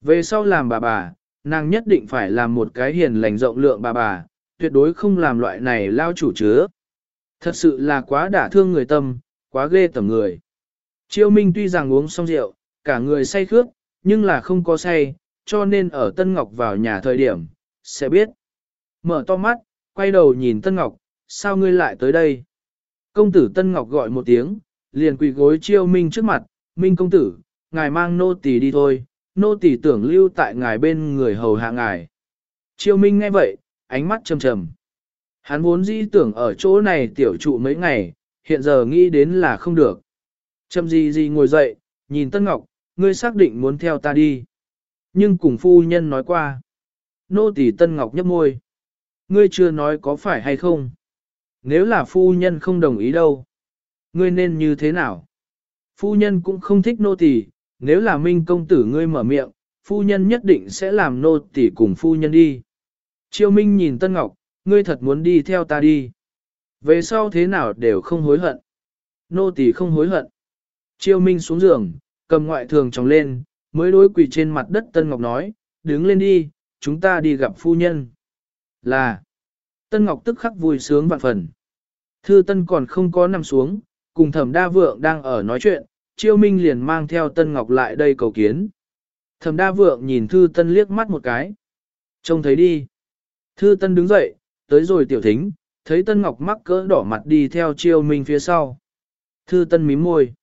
Speaker 1: Về sau làm bà bà, nàng nhất định phải làm một cái hiền lành rộng lượng bà bà, tuyệt đối không làm loại này lao chủ chứa. Thật sự là quá đả thương người tâm, quá ghê tầm người. Chiêu Minh tuy rằng uống xong rượu, cả người say khước, nhưng là không có say, cho nên ở Tân Ngọc vào nhà thời điểm, sẽ biết. Mở to mắt, quay đầu nhìn Tân Ngọc, sao ngươi lại tới đây? Công tử Tân Ngọc gọi một tiếng, liền quỳ gối Chiêu Minh trước mặt, Minh công tử, ngài mang nô tỳ đi thôi, nô tỳ tưởng lưu tại ngài bên người hầu hạ ngài. Chiêu Minh nghe vậy, ánh mắt trầm trầm. Hắn vốn dĩ tưởng ở chỗ này tiểu trụ mấy ngày, hiện giờ nghĩ đến là không được. Trầm gì gì ngồi dậy, nhìn Tân Ngọc, ngươi xác định muốn theo ta đi. Nhưng cùng phu nhân nói qua. Nô tỳ Tân Ngọc nhấp môi. Ngươi chưa nói có phải hay không? Nếu là phu nhân không đồng ý đâu. Ngươi nên như thế nào? Phu nhân cũng không thích nô tỳ, nếu là minh công tử ngươi mở miệng, phu nhân nhất định sẽ làm nô tỳ cùng phu nhân đi. Chiêu Minh nhìn Tân Ngọc, ngươi thật muốn đi theo ta đi. Về sau thế nào đều không hối hận. Nô tỳ không hối hận. Chiêu Minh xuống giường, cầm ngoại thường tròng lên, mới đối quỳ trên mặt đất Tân Ngọc nói, đứng lên đi, chúng ta đi gặp phu nhân. Là, Tân Ngọc tức khắc vui sướng vạn phần. Thư Tân còn không có nằm xuống, cùng thẩm đa vượng đang ở nói chuyện, Chiêu Minh liền mang theo Tân Ngọc lại đây cầu kiến. Thẩm đa vượng nhìn Thư Tân liếc mắt một cái. Trông thấy đi. Thư Tân đứng dậy, tới rồi tiểu thính, thấy Tân Ngọc mắc cỡ đỏ mặt đi theo Chiêu Minh phía sau. Thư Tân mím môi.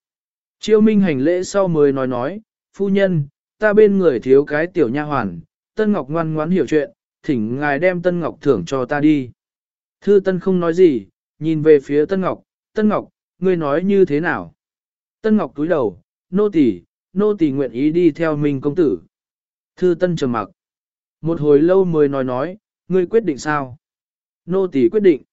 Speaker 1: Chiêu Minh hành lễ sau mới nói nói, phu nhân, ta bên người thiếu cái tiểu nha hoàn, Tân Ngọc ngoan ngoãn hiểu chuyện, thỉnh ngài đem Tân Ngọc thưởng cho ta đi. Thư Tân không nói gì, nhìn về phía Tân Ngọc, Tân Ngọc, ngươi nói như thế nào? Tân Ngọc túi đầu, nô tỳ, nô tỳ nguyện ý đi theo mình công tử. Thư Tân trầm mặc. Một hồi lâu mới nói nói, ngươi quyết định sao? Nô tỳ quyết định.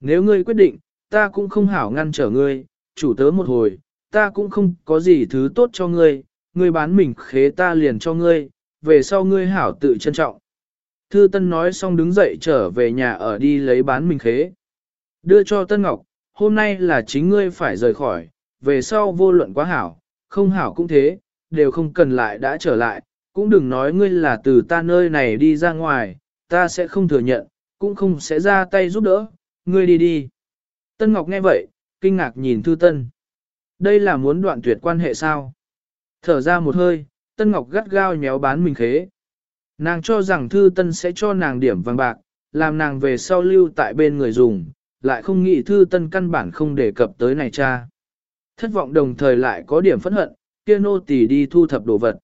Speaker 1: Nếu ngươi quyết định, ta cũng không hảo ngăn trở ngươi, chủ tớ một hồi, ta cũng không có gì thứ tốt cho ngươi, ngươi bán mình khế ta liền cho ngươi, về sau ngươi hảo tự trân trọng. Thư Tân nói xong đứng dậy trở về nhà ở đi lấy bán mình khế. Đưa cho Tân Ngọc, hôm nay là chính ngươi phải rời khỏi, về sau vô luận quá hảo, không hảo cũng thế, đều không cần lại đã trở lại, cũng đừng nói ngươi là từ ta nơi này đi ra ngoài, ta sẽ không thừa nhận, cũng không sẽ ra tay giúp đỡ, ngươi đi đi. Tân Ngọc nghe vậy, kinh ngạc nhìn Thư Tân. Đây là muốn đoạn tuyệt quan hệ sao? Thở ra một hơi, Tân Ngọc gắt gao nhéo bán mình khế. Nàng cho rằng Thư Tân sẽ cho nàng điểm vàng bạc, làm nàng về sau lưu tại bên người dùng, lại không nghĩ Thư Tân căn bản không đề cập tới này cha. Thất vọng đồng thời lại có điểm phẫn hận, kia nô tỳ đi thu thập đồ vật.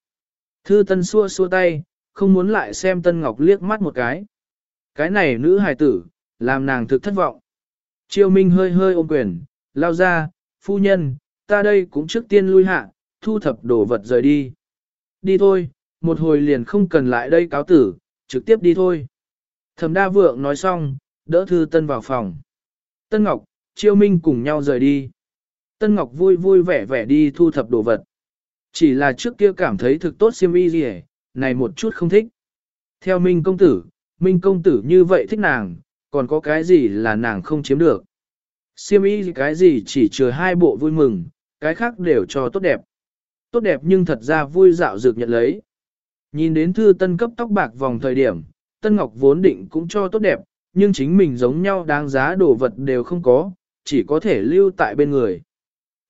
Speaker 1: Thư Tân xua xua tay, không muốn lại xem Tân Ngọc liếc mắt một cái. Cái này nữ hài tử, làm nàng thực thất vọng. Triều Minh hơi hơi ôm quyền, lao ra, phu nhân, ta đây cũng trước tiên lui hạ, thu thập đồ vật rời đi. Đi thôi, một hồi liền không cần lại đây cáo tử, trực tiếp đi thôi. Thẩm đa vượng nói xong, đỡ Thư Tân vào phòng. Tân Ngọc, chiêu Minh cùng nhau rời đi. Tân Ngọc vui vui vẻ vẻ đi thu thập đồ vật. Chỉ là trước kia cảm thấy thực tốt siêm y gì này một chút không thích. Theo Minh công tử, Minh công tử như vậy thích nàng, còn có cái gì là nàng không chiếm được. Siêm y cái gì chỉ chừa hai bộ vui mừng, cái khác đều cho tốt đẹp. Tốt đẹp nhưng thật ra vui dạo dược nhận lấy. Nhìn đến thư tân cấp tóc bạc vòng thời điểm, Tân Ngọc vốn định cũng cho tốt đẹp, nhưng chính mình giống nhau đáng giá đồ vật đều không có, chỉ có thể lưu tại bên người.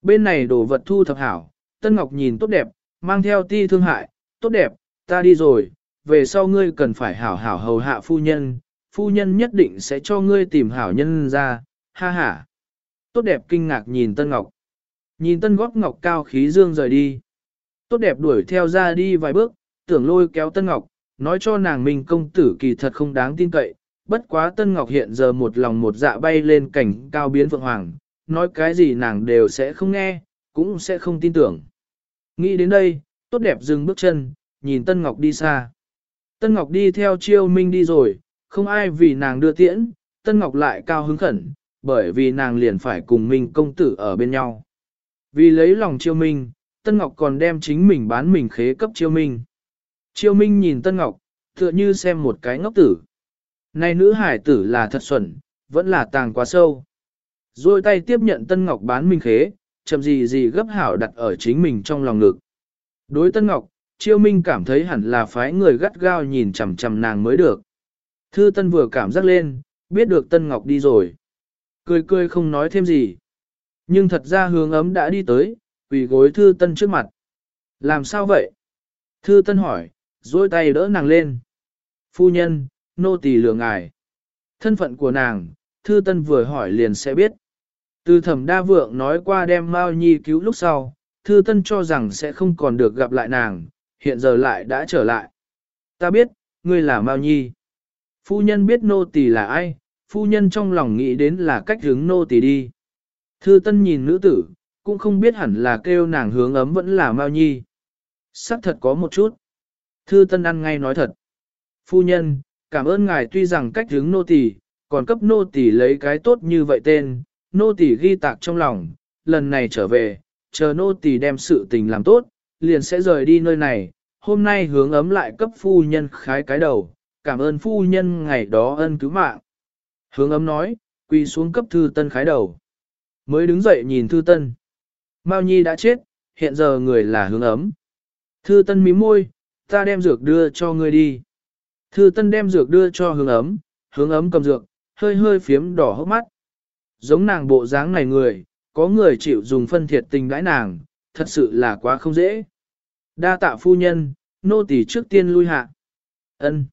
Speaker 1: Bên này đồ vật thu thập hảo, Tân Ngọc nhìn tốt đẹp, mang theo ti thương hại, tốt đẹp, ta đi rồi, về sau ngươi cần phải hảo hảo hầu hạ phu nhân, phu nhân nhất định sẽ cho ngươi tìm hảo nhân ra, ha ha. Tốt đẹp kinh ngạc nhìn Tân Ngọc. Nhìn Tân góp Ngọc cao khí dương rời đi. Tốt đẹp đuổi theo ra đi vài bước, tưởng lôi kéo Tân Ngọc, nói cho nàng mình công tử kỳ thật không đáng tin cậy. Bất quá Tân Ngọc hiện giờ một lòng một dạ bay lên cảnh cao biến vượng hoàng, nói cái gì nàng đều sẽ không nghe, cũng sẽ không tin tưởng. Nghĩ đến đây, tốt đẹp dừng bước chân, nhìn Tân Ngọc đi xa. Tân Ngọc đi theo chiêu minh đi rồi, không ai vì nàng đưa tiễn, Tân Ngọc lại cao hứng khẩn, bởi vì nàng liền phải cùng Minh công tử ở bên nhau. Vì lấy lòng chiêu minh, Tân Ngọc còn đem chính mình bán mình khế cấp chiêu minh. Chiêu minh nhìn Tân Ngọc, tựa như xem một cái ngốc tử. Này nữ hải tử là thật xuẩn, vẫn là tàng quá sâu. Rồi tay tiếp nhận Tân Ngọc bán mình khế, chậm gì gì gấp hảo đặt ở chính mình trong lòng ngực. Đối Tân Ngọc, Chiêu Minh cảm thấy hẳn là phái người gắt gao nhìn chằm chằm nàng mới được. Thư Tân vừa cảm giác lên, biết được Tân Ngọc đi rồi. Cười cười không nói thêm gì. Nhưng thật ra hướng ấm đã đi tới, quỳ gối Thư Tân trước mặt. Làm sao vậy? Thư Tân hỏi, duỗi tay đỡ nàng lên. Phu nhân, nô tỳ lừa ngài. Thân phận của nàng, Thư Tân vừa hỏi liền sẽ biết. Từ thẩm đa vượng nói qua đem Mao Nhi cứu lúc sau, Thư Tân cho rằng sẽ không còn được gặp lại nàng, hiện giờ lại đã trở lại. Ta biết, ngươi là Mao Nhi. Phu nhân biết nô tỳ là ai, phu nhân trong lòng nghĩ đến là cách hướng nô tỳ đi. Thư Tân nhìn nữ tử, cũng không biết hẳn là kêu nàng hướng ấm vẫn là Mao Nhi. Sắc thật có một chút. Thư Tân ăn ngay nói thật. Phu nhân, cảm ơn ngài tuy rằng cách hướng nô tỳ, còn cấp nô tỳ lấy cái tốt như vậy tên, nô tỳ ghi tạc trong lòng, lần này trở về, chờ nô tỳ đem sự tình làm tốt, liền sẽ rời đi nơi này, hôm nay hướng ấm lại cấp phu nhân khái cái đầu, cảm ơn phu nhân ngày đó ân cứu mạng. Hướng ấm nói, quỳ xuống cấp thư tân khái đầu. Mới đứng dậy nhìn thư tân. Mao Nhi đã chết, hiện giờ người là hướng ấm. Thư tân mím môi, ta đem dược đưa cho ngươi đi. Thư tân đem dược đưa cho hướng ấm, hướng ấm cầm dược, hơi hơi phiếm đỏ hốc mắt. Giống nàng bộ dáng này người, có người chịu dùng phân thiệt tình đãi nàng, thật sự là quá không dễ. Đa tạ phu nhân, nô tỳ trước tiên lui hạ. Ân.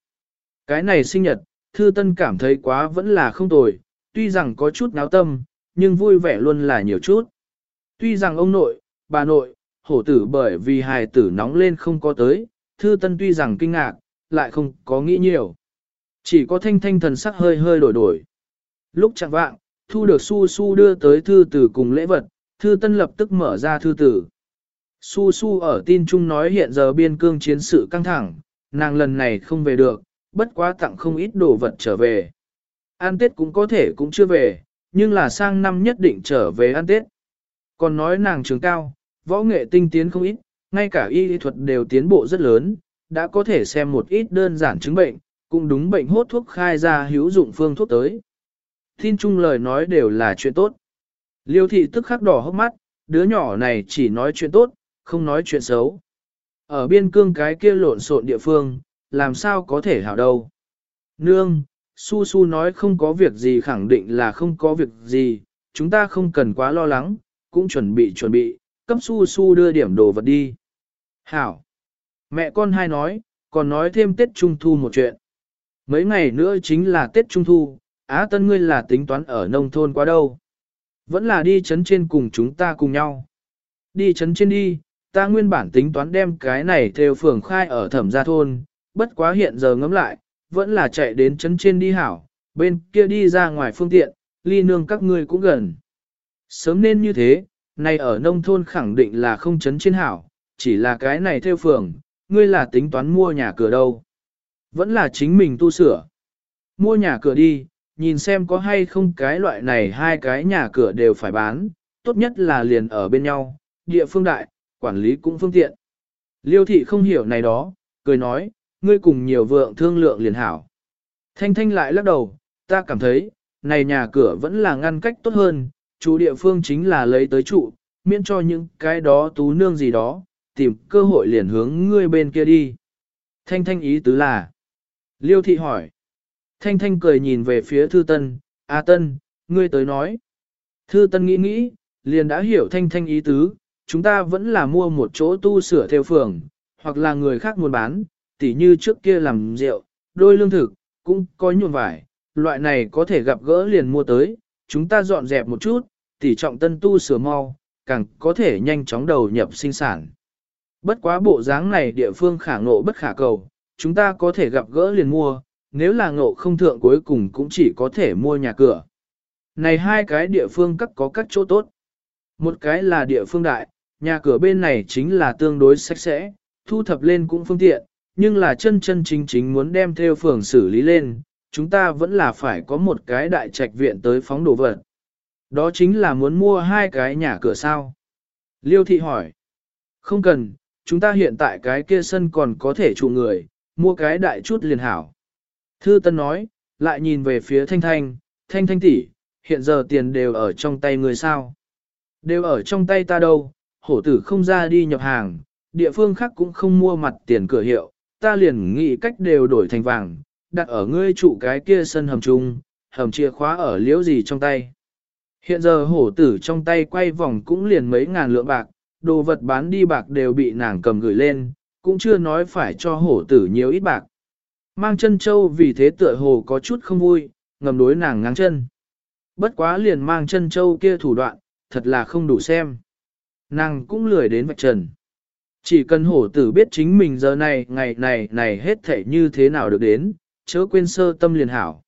Speaker 1: Cái này sinh nhật, thư tân cảm thấy quá vẫn là không tồi, tuy rằng có chút náo tâm, nhưng vui vẻ luôn là nhiều chút. Tuy rằng ông nội, bà nội, hổ tử bởi vì hài tử nóng lên không có tới, thư tân tuy rằng kinh ngạc, lại không có nghĩ nhiều. Chỉ có thanh thanh thần sắc hơi hơi đổi đổi. Lúc chẳng vạng, thu được su su đưa tới thư tử cùng lễ vật, thư tân lập tức mở ra thư tử. Su su ở tin chung nói hiện giờ biên cương chiến sự căng thẳng, nàng lần này không về được, bất quá tặng không ít đồ vật trở về. An Tết cũng có thể cũng chưa về, nhưng là sang năm nhất định trở về ăn Tết. Còn nói nàng trường cao, võ nghệ tinh tiến không ít, ngay cả y lý thuật đều tiến bộ rất lớn, đã có thể xem một ít đơn giản chứng bệnh, cũng đúng bệnh hốt thuốc khai ra hữu dụng phương thuốc tới. Tin chung lời nói đều là chuyện tốt. Liêu thị tức khắc đỏ hốc mắt, đứa nhỏ này chỉ nói chuyện tốt, không nói chuyện xấu. Ở biên cương cái kia lộn xộn địa phương, làm sao có thể hảo đâu. Nương, Su Su nói không có việc gì khẳng định là không có việc gì, chúng ta không cần quá lo lắng, cũng chuẩn bị chuẩn bị, cấp Su Su đưa điểm đồ vật đi. Hảo. Mẹ con hai nói, còn nói thêm Tết Trung Thu một chuyện. Mấy ngày nữa chính là Tết Trung Thu, Á Tân ngươi là tính toán ở nông thôn quá đâu. Vẫn là đi chấn trên cùng chúng ta cùng nhau. Đi chấn trên đi, ta nguyên bản tính toán đem cái này theo phường khai ở thẩm gia thôn, bất quá hiện giờ ngẫm lại, vẫn là chạy đến chấn trên đi hảo, bên kia đi ra ngoài phương tiện, ly nương các ngươi cũng gần. Sớm nên như thế, này ở nông thôn khẳng định là không chấn trên hảo, chỉ là cái này theo phường, ngươi là tính toán mua nhà cửa đâu. Vẫn là chính mình tu sửa. Mua nhà cửa đi, nhìn xem có hay không cái loại này hai cái nhà cửa đều phải bán, tốt nhất là liền ở bên nhau, địa phương đại, quản lý cũng phương tiện. Liêu thị không hiểu này đó, cười nói, ngươi cùng nhiều vượng thương lượng liền hảo. Thanh thanh lại lắc đầu, ta cảm thấy, này nhà cửa vẫn là ngăn cách tốt hơn, chủ địa phương chính là lấy tới trụ, miễn cho những cái đó tú nương gì đó, tìm cơ hội liền hướng ngươi bên kia đi. Thanh thanh ý tứ là, liêu thị hỏi. Thanh thanh cười nhìn về phía thư tân, A tân, ngươi tới nói. Thư tân nghĩ nghĩ, liền đã hiểu thanh thanh ý tứ, chúng ta vẫn là mua một chỗ tu sửa theo phường, hoặc là người khác muốn bán, tỉ như trước kia làm rượu, đôi lương thực, cũng có nhuộm vải, loại này có thể gặp gỡ liền mua tới, chúng ta dọn dẹp một chút, tỉ trọng tân tu sửa mau, càng có thể nhanh chóng đầu nhập sinh sản. Bất quá bộ dáng này địa phương khả ngộ bất khả cầu, chúng ta có thể gặp gỡ liền mua, nếu là ngộ không thượng cuối cùng cũng chỉ có thể mua nhà cửa. Này hai cái địa phương các có các chỗ tốt. Một cái là địa phương đại, nhà cửa bên này chính là tương đối sạch sẽ, thu thập lên cũng phương tiện, nhưng là chân chân chính chính muốn đem theo phường xử lý lên, chúng ta vẫn là phải có một cái đại trạch viện tới phóng đồ vật. Đó chính là muốn mua hai cái nhà cửa sao. Liêu thị hỏi. Không cần, chúng ta hiện tại cái kia sân còn có thể trụ người, mua cái đại chút liền hảo. Thư Tân nói, lại nhìn về phía Thanh Thanh, Thanh Thanh tỷ, hiện giờ tiền đều ở trong tay người sao? Đều ở trong tay ta đâu, hổ tử không ra đi nhập hàng, địa phương khác cũng không mua mặt tiền cửa hiệu, ta liền nghĩ cách đều đổi thành vàng, đặt ở ngươi trụ cái kia sân hầm chung, hầm chìa khóa ở liễu gì trong tay. Hiện giờ hổ tử trong tay quay vòng cũng liền mấy ngàn lượng bạc, đồ vật bán đi bạc đều bị nàng cầm gửi lên, cũng chưa nói phải cho hổ tử nhiều ít bạc. Mang chân châu vì thế tựa hồ có chút không vui, ngầm đối nàng ngang chân. Bất quá liền mang chân châu kia thủ đoạn, thật là không đủ xem. Nàng cũng lười đến vạch trần. Chỉ cần hổ tử biết chính mình giờ này, ngày này, này hết thể như thế nào được đến, chớ quên sơ tâm liền hảo.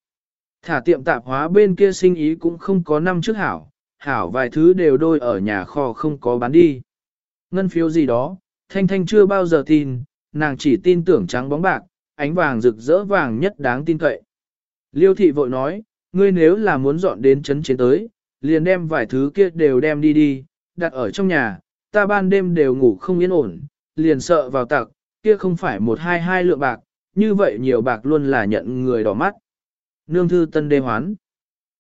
Speaker 1: Thả tiệm tạp hóa bên kia sinh ý cũng không có năm trước hảo, hảo vài thứ đều đôi ở nhà kho không có bán đi. Ngân phiếu gì đó, Thanh Thanh chưa bao giờ tin, nàng chỉ tin tưởng trắng bóng bạc, ánh vàng rực rỡ vàng nhất đáng tin cậy. Liêu thị vội nói, ngươi nếu là muốn dọn đến chấn chiến tới, liền đem vài thứ kia đều đem đi đi, đặt ở trong nhà, ta ban đêm đều ngủ không yên ổn, liền sợ vào tặc, kia không phải một hai hai lượng bạc, như vậy nhiều bạc luôn là nhận người đỏ mắt. Nương thư tân đê hoán.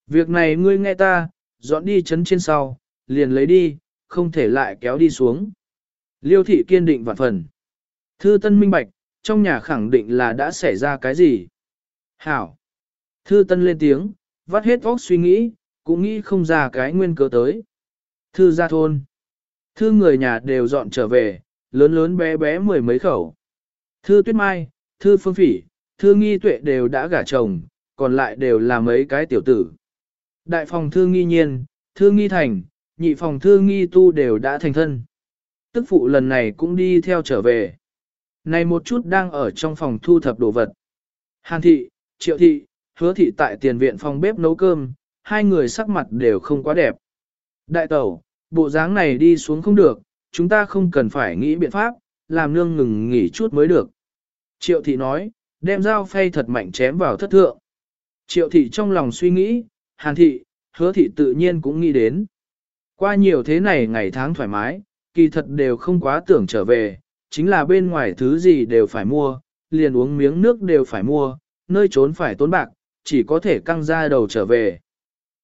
Speaker 1: Việc này ngươi nghe ta, dọn đi chấn trên sau, liền lấy đi, không thể lại kéo đi xuống. Liêu thị kiên định vạn phần. Thư tân minh bạch, trong nhà khẳng định là đã xảy ra cái gì. Hảo. Thư tân lên tiếng, vắt hết óc suy nghĩ, cũng nghĩ không ra cái nguyên cớ tới. Thư ra thôn. Thư người nhà đều dọn trở về, lớn lớn bé bé mười mấy khẩu. Thư tuyết mai, thư phương phỉ, thư nghi tuệ đều đã gả chồng, còn lại đều là mấy cái tiểu tử. Đại phòng thư nghi nhiên, thư nghi thành, nhị phòng thư nghi tu đều đã thành thân. Tức phụ lần này cũng đi theo trở về. Này một chút đang ở trong phòng thu thập đồ vật. Hàn thị, triệu thị, hứa thị tại tiền viện phòng bếp nấu cơm, hai người sắc mặt đều không quá đẹp. Đại tẩu, bộ dáng này đi xuống không được, chúng ta không cần phải nghĩ biện pháp, làm nương ngừng nghỉ chút mới được. Triệu thị nói, đem dao phay thật mạnh chém vào thất thượng. Triệu thị trong lòng suy nghĩ, hàn thị, hứa thị tự nhiên cũng nghĩ đến. Qua nhiều thế này ngày tháng thoải mái, kỳ thật đều không quá tưởng trở về, chính là bên ngoài thứ gì đều phải mua, liền uống miếng nước đều phải mua, nơi trốn phải tốn bạc, chỉ có thể căng ra đầu trở về.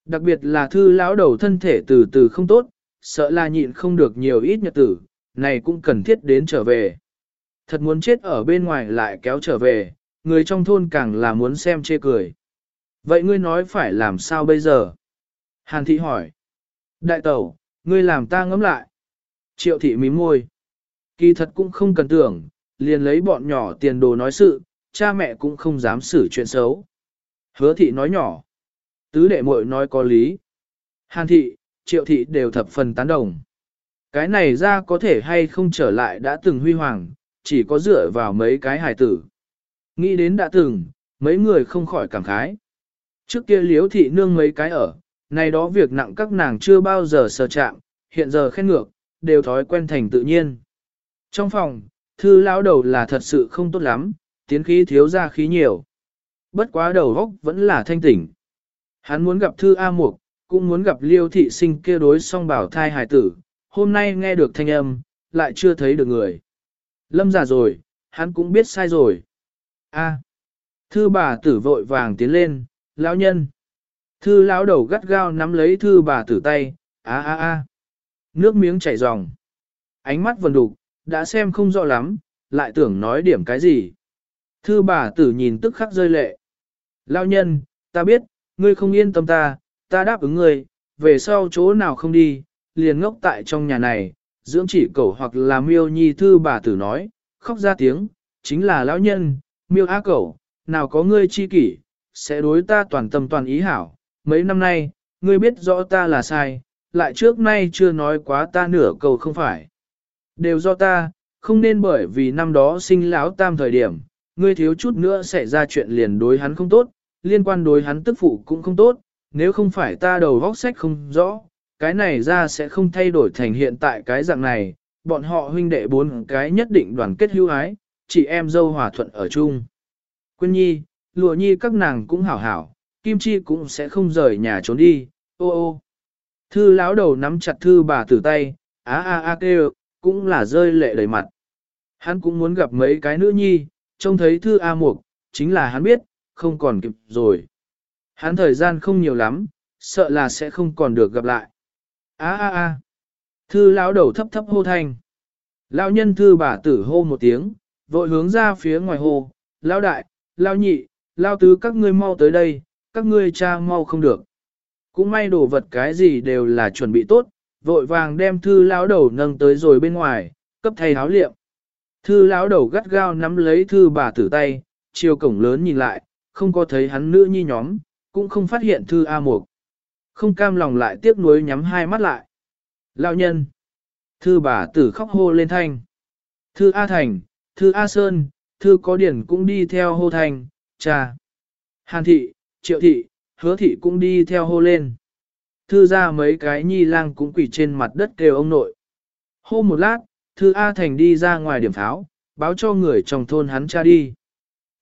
Speaker 1: Đặc biệt là thư lão đầu thân thể từ từ không tốt, sợ là nhịn không được nhiều ít nhật tử, này cũng cần thiết đến trở về. Thật muốn chết ở bên ngoài lại kéo trở về, người trong thôn càng là muốn xem chê cười. Vậy ngươi nói phải làm sao bây giờ? Hàn thị hỏi. Đại tẩu, ngươi làm ta ngẫm lại. Triệu thị mím môi. Kỳ thật cũng không cần tưởng, liền lấy bọn nhỏ tiền đồ nói sự, cha mẹ cũng không dám xử chuyện xấu. Hứa thị nói nhỏ. Tứ đệ muội nói có lý. Hàn thị, triệu thị đều thập phần tán đồng. Cái này ra có thể hay không trở lại đã từng huy hoàng, chỉ có dựa vào mấy cái hài tử. Nghĩ đến đã từng, mấy người không khỏi cảm khái. Trước kia liếu thị nương mấy cái ở, này đó việc nặng các nàng chưa bao giờ sờ chạm, hiện giờ khen ngược, đều thói quen thành tự nhiên. Trong phòng, thư lão đầu là thật sự không tốt lắm, tiến khí thiếu ra khí nhiều. Bất quá đầu góc vẫn là thanh tỉnh. Hắn muốn gặp thư A Mục, cũng muốn gặp liêu thị sinh kia đối song bảo thai hài tử, hôm nay nghe được thanh âm, lại chưa thấy được người. Lâm già rồi, hắn cũng biết sai rồi. A. Thư bà tử vội vàng tiến lên, lão nhân. Thư lão đầu gắt gao nắm lấy thư bà tử tay, a a a. Nước miếng chảy ròng. Ánh mắt vần đục, đã xem không rõ lắm, lại tưởng nói điểm cái gì. Thư bà tử nhìn tức khắc rơi lệ. Lão nhân, ta biết, ngươi không yên tâm ta, ta đáp ứng ngươi, về sau chỗ nào không đi, liền ngốc tại trong nhà này, dưỡng chỉ cẩu hoặc là miêu nhi thư bà tử nói, khóc ra tiếng, chính là lão nhân, miêu á cẩu, nào có ngươi chi kỷ, sẽ đối ta toàn tâm toàn ý hảo. Mấy năm nay, ngươi biết rõ ta là sai, lại trước nay chưa nói quá ta nửa câu không phải. Đều do ta, không nên bởi vì năm đó sinh lão tam thời điểm, ngươi thiếu chút nữa sẽ ra chuyện liền đối hắn không tốt, liên quan đối hắn tức phụ cũng không tốt, nếu không phải ta đầu vóc sách không rõ, cái này ra sẽ không thay đổi thành hiện tại cái dạng này, bọn họ huynh đệ bốn cái nhất định đoàn kết hữu ái, chị em dâu hòa thuận ở chung. Quyên nhi, lụa nhi các nàng cũng hảo hảo, kim chi cũng sẽ không rời nhà trốn đi, ô ô. Thư lão đầu nắm chặt thư bà tử tay, á á á kêu, cũng là rơi lệ đầy mặt. Hắn cũng muốn gặp mấy cái nữ nhi, trông thấy thư A Mục, chính là hắn biết, không còn kịp rồi. Hắn thời gian không nhiều lắm, sợ là sẽ không còn được gặp lại. Á á á. Thư lão đầu thấp thấp hô thanh. Lão nhân thư bà tử hô một tiếng, vội hướng ra phía ngoài hồ. Lão đại, lão nhị, lão tứ các ngươi mau tới đây, các ngươi cha mau không được. Cũng may đồ vật cái gì đều là chuẩn bị tốt, vội vàng đem thư lão đầu nâng tới rồi bên ngoài, cấp thay áo liệm. Thư lão đầu gắt gao nắm lấy thư bà tử tay, chiều cổng lớn nhìn lại, không có thấy hắn nữ nhi nhóm, cũng không phát hiện thư A Mục. Không cam lòng lại tiếc nuối nhắm hai mắt lại. Lão nhân. Thư bà tử khóc hô lên thanh. Thư A Thành, Thư A Sơn, Thư có điển cũng đi theo hô thành, cha. Hàn thị, triệu thị, hứa thị cũng đi theo hô lên. Thư ra mấy cái nhi lang cũng quỳ trên mặt đất kêu ông nội. Hô một lát, Thư A Thành đi ra ngoài điểm pháo, báo cho người trong thôn hắn cha đi.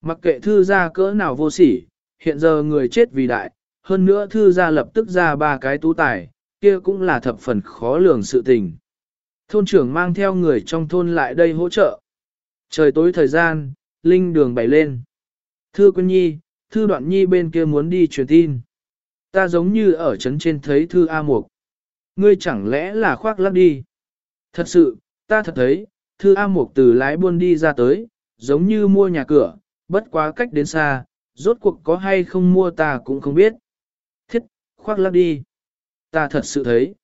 Speaker 1: Mặc kệ Thư ra cỡ nào vô sỉ, hiện giờ người chết vì đại, hơn nữa Thư ra lập tức ra ba cái tú tài, kia cũng là thập phần khó lường sự tình. Thôn trưởng mang theo người trong thôn lại đây hỗ trợ. Trời tối thời gian, Linh đường bày lên. Thư quân nhi, thư đoạn nhi bên kia muốn đi truyền tin. Ta giống như ở trấn trên thấy thư A Mục. Ngươi chẳng lẽ là khoác lắp đi. Thật sự, ta thật thấy, thư A Mục từ lái buôn đi ra tới, giống như mua nhà cửa, bất quá cách đến xa, rốt cuộc có hay không mua ta cũng không biết. Thiết, khoác lắp đi. Ta thật sự thấy.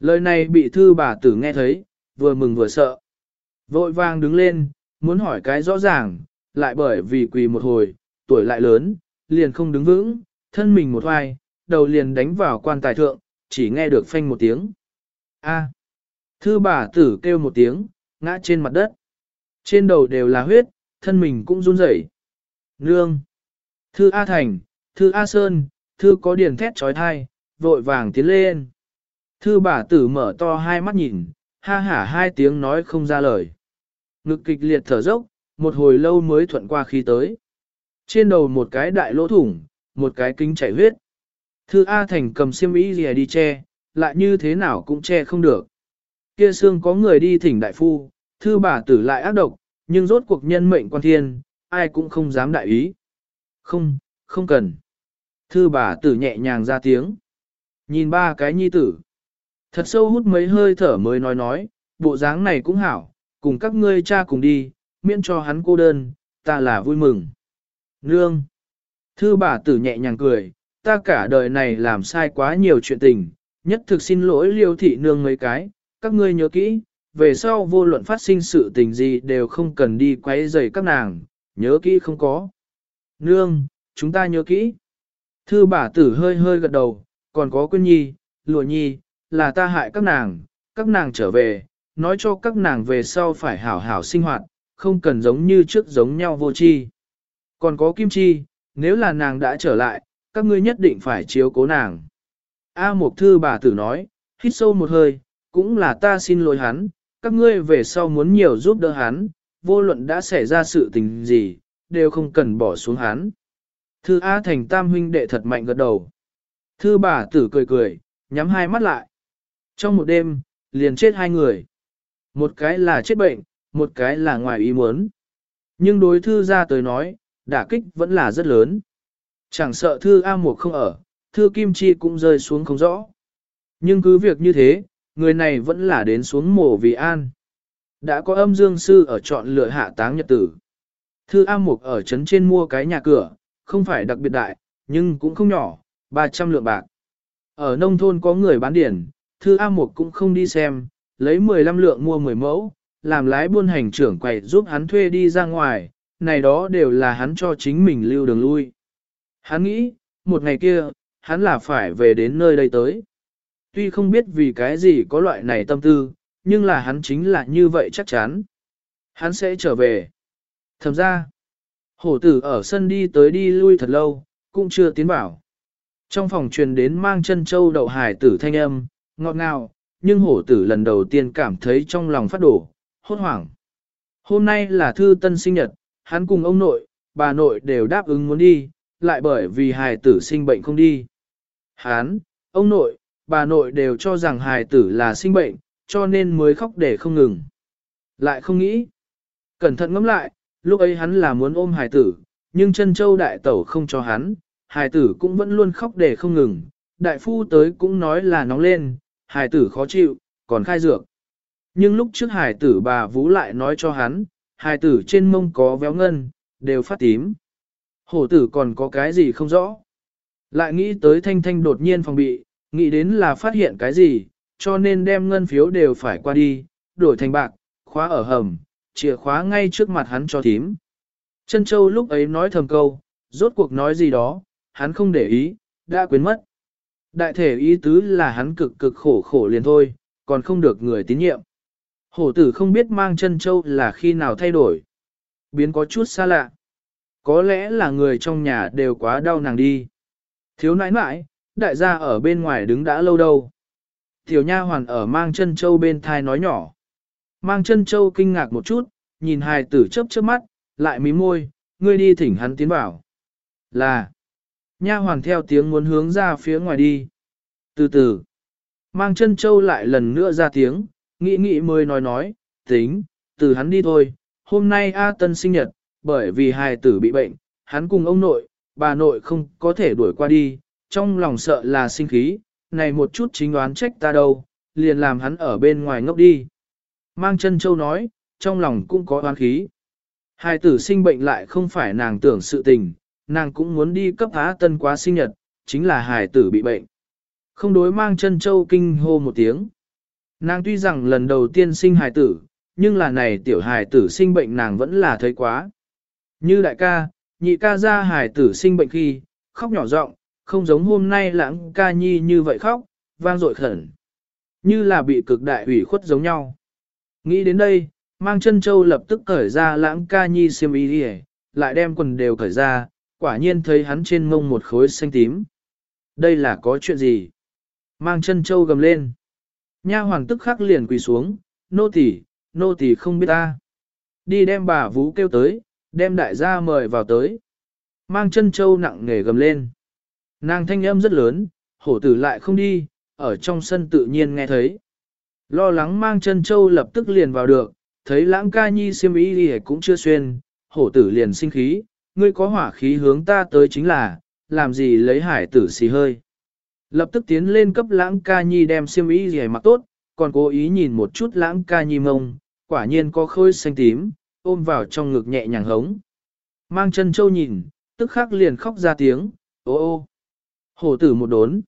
Speaker 1: Lời này bị thư bà tử nghe thấy, vừa mừng vừa sợ. Vội vàng đứng lên, muốn hỏi cái rõ ràng, lại bởi vì quỳ một hồi, tuổi lại lớn, liền không đứng vững, thân mình một hoài, đầu liền đánh vào quan tài thượng, chỉ nghe được phanh một tiếng. A. Thư bà tử kêu một tiếng, ngã trên mặt đất. Trên đầu đều là huyết, thân mình cũng run rẩy. Nương. Thư A Thành, Thư A Sơn, Thư có điền thét trói thai, vội vàng tiến lên. Thư bà tử mở to hai mắt nhìn, ha hả hai tiếng nói không ra lời. Ngực kịch liệt thở dốc, một hồi lâu mới thuận qua khi tới. Trên đầu một cái đại lỗ thủng, một cái kính chảy huyết. Thư A Thành cầm xiêm y gì đi che, lại như thế nào cũng che không được. Kia xương có người đi thỉnh đại phu, thư bà tử lại ác độc, nhưng rốt cuộc nhân mệnh quan thiên, ai cũng không dám đại ý. Không, không cần. Thư bà tử nhẹ nhàng ra tiếng. Nhìn ba cái nhi tử. Thật sâu hút mấy hơi thở mới nói nói, bộ dáng này cũng hảo, cùng các ngươi cha cùng đi, miễn cho hắn cô đơn, ta là vui mừng. Nương. Thư bà tử nhẹ nhàng cười, ta cả đời này làm sai quá nhiều chuyện tình, nhất thực xin lỗi liêu thị nương mấy cái, các ngươi nhớ kỹ, về sau vô luận phát sinh sự tình gì đều không cần đi quấy rầy các nàng, nhớ kỹ không có. Nương, chúng ta nhớ kỹ. Thư bà tử hơi hơi gật đầu, còn có quân nhi, lụa nhi, là ta hại các nàng, các nàng trở về, nói cho các nàng về sau phải hảo hảo sinh hoạt, không cần giống như trước giống nhau vô chi. Còn có kim chi, nếu là nàng đã trở lại, các ngươi nhất định phải chiếu cố nàng. A Mộc Thư bà tử nói, hít sâu một hơi, cũng là ta xin lỗi hắn, các ngươi về sau muốn nhiều giúp đỡ hắn, vô luận đã xảy ra sự tình gì, đều không cần bỏ xuống hắn. Thư A Thành Tam huynh đệ thật mạnh gật đầu. Thư bà tử cười cười, nhắm hai mắt lại. Trong một đêm, liền chết hai người. Một cái là chết bệnh, một cái là ngoài ý muốn. Nhưng đối thư ra tới nói, đả kích vẫn là rất lớn. Chẳng sợ thư A Mục không ở, thư Kim Chi cũng rơi xuống không rõ. Nhưng cứ việc như thế, người này vẫn là đến xuống mổ vì an. Đã có âm dương sư ở chọn lựa hạ táng nhật tử. Thư A Mục ở trấn trên mua cái nhà cửa, không phải đặc biệt đại, nhưng cũng không nhỏ, 300 lượng bạc. Ở nông thôn có người bán điển, Thư A Mục cũng không đi xem, lấy 15 lượng mua 10 mẫu, làm lái buôn hành trưởng quầy giúp hắn thuê đi ra ngoài, này đó đều là hắn cho chính mình lưu đường lui. Hắn nghĩ, một ngày kia, hắn là phải về đến nơi đây tới. Tuy không biết vì cái gì có loại này tâm tư, nhưng là hắn chính là như vậy chắc chắn. Hắn sẽ trở về. Thầm ra, hổ tử ở sân đi tới đi lui thật lâu, cũng chưa tiến bảo. Trong phòng truyền đến mang chân châu đậu hải tử thanh âm, ngọt ngào, nhưng hổ tử lần đầu tiên cảm thấy trong lòng phát đổ, hốt hoảng. Hôm nay là thư tân sinh nhật, hắn cùng ông nội, bà nội đều đáp ứng muốn đi, lại bởi vì hài tử sinh bệnh không đi. Hắn, ông nội, bà nội đều cho rằng hài tử là sinh bệnh, cho nên mới khóc để không ngừng. Lại không nghĩ. Cẩn thận ngẫm lại, lúc ấy hắn là muốn ôm hài tử, nhưng chân châu đại tẩu không cho hắn, hài tử cũng vẫn luôn khóc để không ngừng. Đại phu tới cũng nói là nóng lên, hài tử khó chịu, còn khai dược. Nhưng lúc trước hải tử bà Vũ lại nói cho hắn, hải tử trên mông có véo ngân, đều phát tím. Hổ tử còn có cái gì không rõ. Lại nghĩ tới thanh thanh đột nhiên phòng bị, nghĩ đến là phát hiện cái gì, cho nên đem ngân phiếu đều phải qua đi, đổi thành bạc, khóa ở hầm, chìa khóa ngay trước mặt hắn cho thím. Chân châu lúc ấy nói thầm câu, rốt cuộc nói gì đó, hắn không để ý, đã quên mất. Đại thể ý tứ là hắn cực cực khổ khổ liền thôi, còn không được người tín nhiệm. Hổ tử không biết mang chân châu là khi nào thay đổi. Biến có chút xa lạ. Có lẽ là người trong nhà đều quá đau nàng đi. Thiếu nãi nãi, đại gia ở bên ngoài đứng đã lâu đâu. Tiểu nha hoàn ở mang chân châu bên thai nói nhỏ. Mang chân châu kinh ngạc một chút, nhìn hài tử chớp chớp mắt, lại mím môi, ngươi đi thỉnh hắn tiến vào. Là, nha hoàn theo tiếng muốn hướng ra phía ngoài đi. Từ từ, mang chân châu lại lần nữa ra tiếng, nghĩ nghĩ mới nói nói, tính, từ hắn đi thôi, hôm nay A Tân sinh nhật, bởi vì hài tử bị bệnh, hắn cùng ông nội, bà nội không có thể đuổi qua đi, trong lòng sợ là sinh khí, này một chút chính đoán trách ta đâu, liền làm hắn ở bên ngoài ngốc đi. Mang chân châu nói, trong lòng cũng có oán khí. Hài tử sinh bệnh lại không phải nàng tưởng sự tình, nàng cũng muốn đi cấp á tân quá sinh nhật, chính là hài tử bị bệnh. Không đối mang chân châu kinh hô một tiếng. Nàng tuy rằng lần đầu tiên sinh hài tử, nhưng là này tiểu hài tử sinh bệnh nàng vẫn là thấy quá. Như đại ca, nhị ca ra hài tử sinh bệnh khi, khóc nhỏ giọng, không giống hôm nay lãng ca nhi như vậy khóc, vang dội khẩn. Như là bị cực đại ủy khuất giống nhau. Nghĩ đến đây, mang chân châu lập tức cởi ra lãng ca nhi xiêm y đi lại đem quần đều cởi ra, quả nhiên thấy hắn trên mông một khối xanh tím. Đây là có chuyện gì? Mang chân châu gầm lên. Nha hoàng tức khắc liền quỳ xuống, nô tỳ, nô tỳ không biết ta. Đi đem bà vũ kêu tới, đem đại gia mời vào tới. Mang chân châu nặng nề gầm lên. Nàng thanh âm rất lớn, hổ tử lại không đi, ở trong sân tự nhiên nghe thấy. Lo lắng mang chân châu lập tức liền vào được, thấy lãng ca nhi siêm ý đi cũng chưa xuyên, hổ tử liền sinh khí, ngươi có hỏa khí hướng ta tới chính là, làm gì lấy hải tử xì hơi. Lập tức tiến lên cấp lãng ca nhi đem xiêm y gì mặc tốt, còn cố ý nhìn một chút lãng ca nhi mông, quả nhiên có khơi xanh tím, ôm vào trong ngực nhẹ nhàng hống. Mang chân châu nhìn, tức khắc liền khóc ra tiếng, ô ô. Hổ tử một đốn.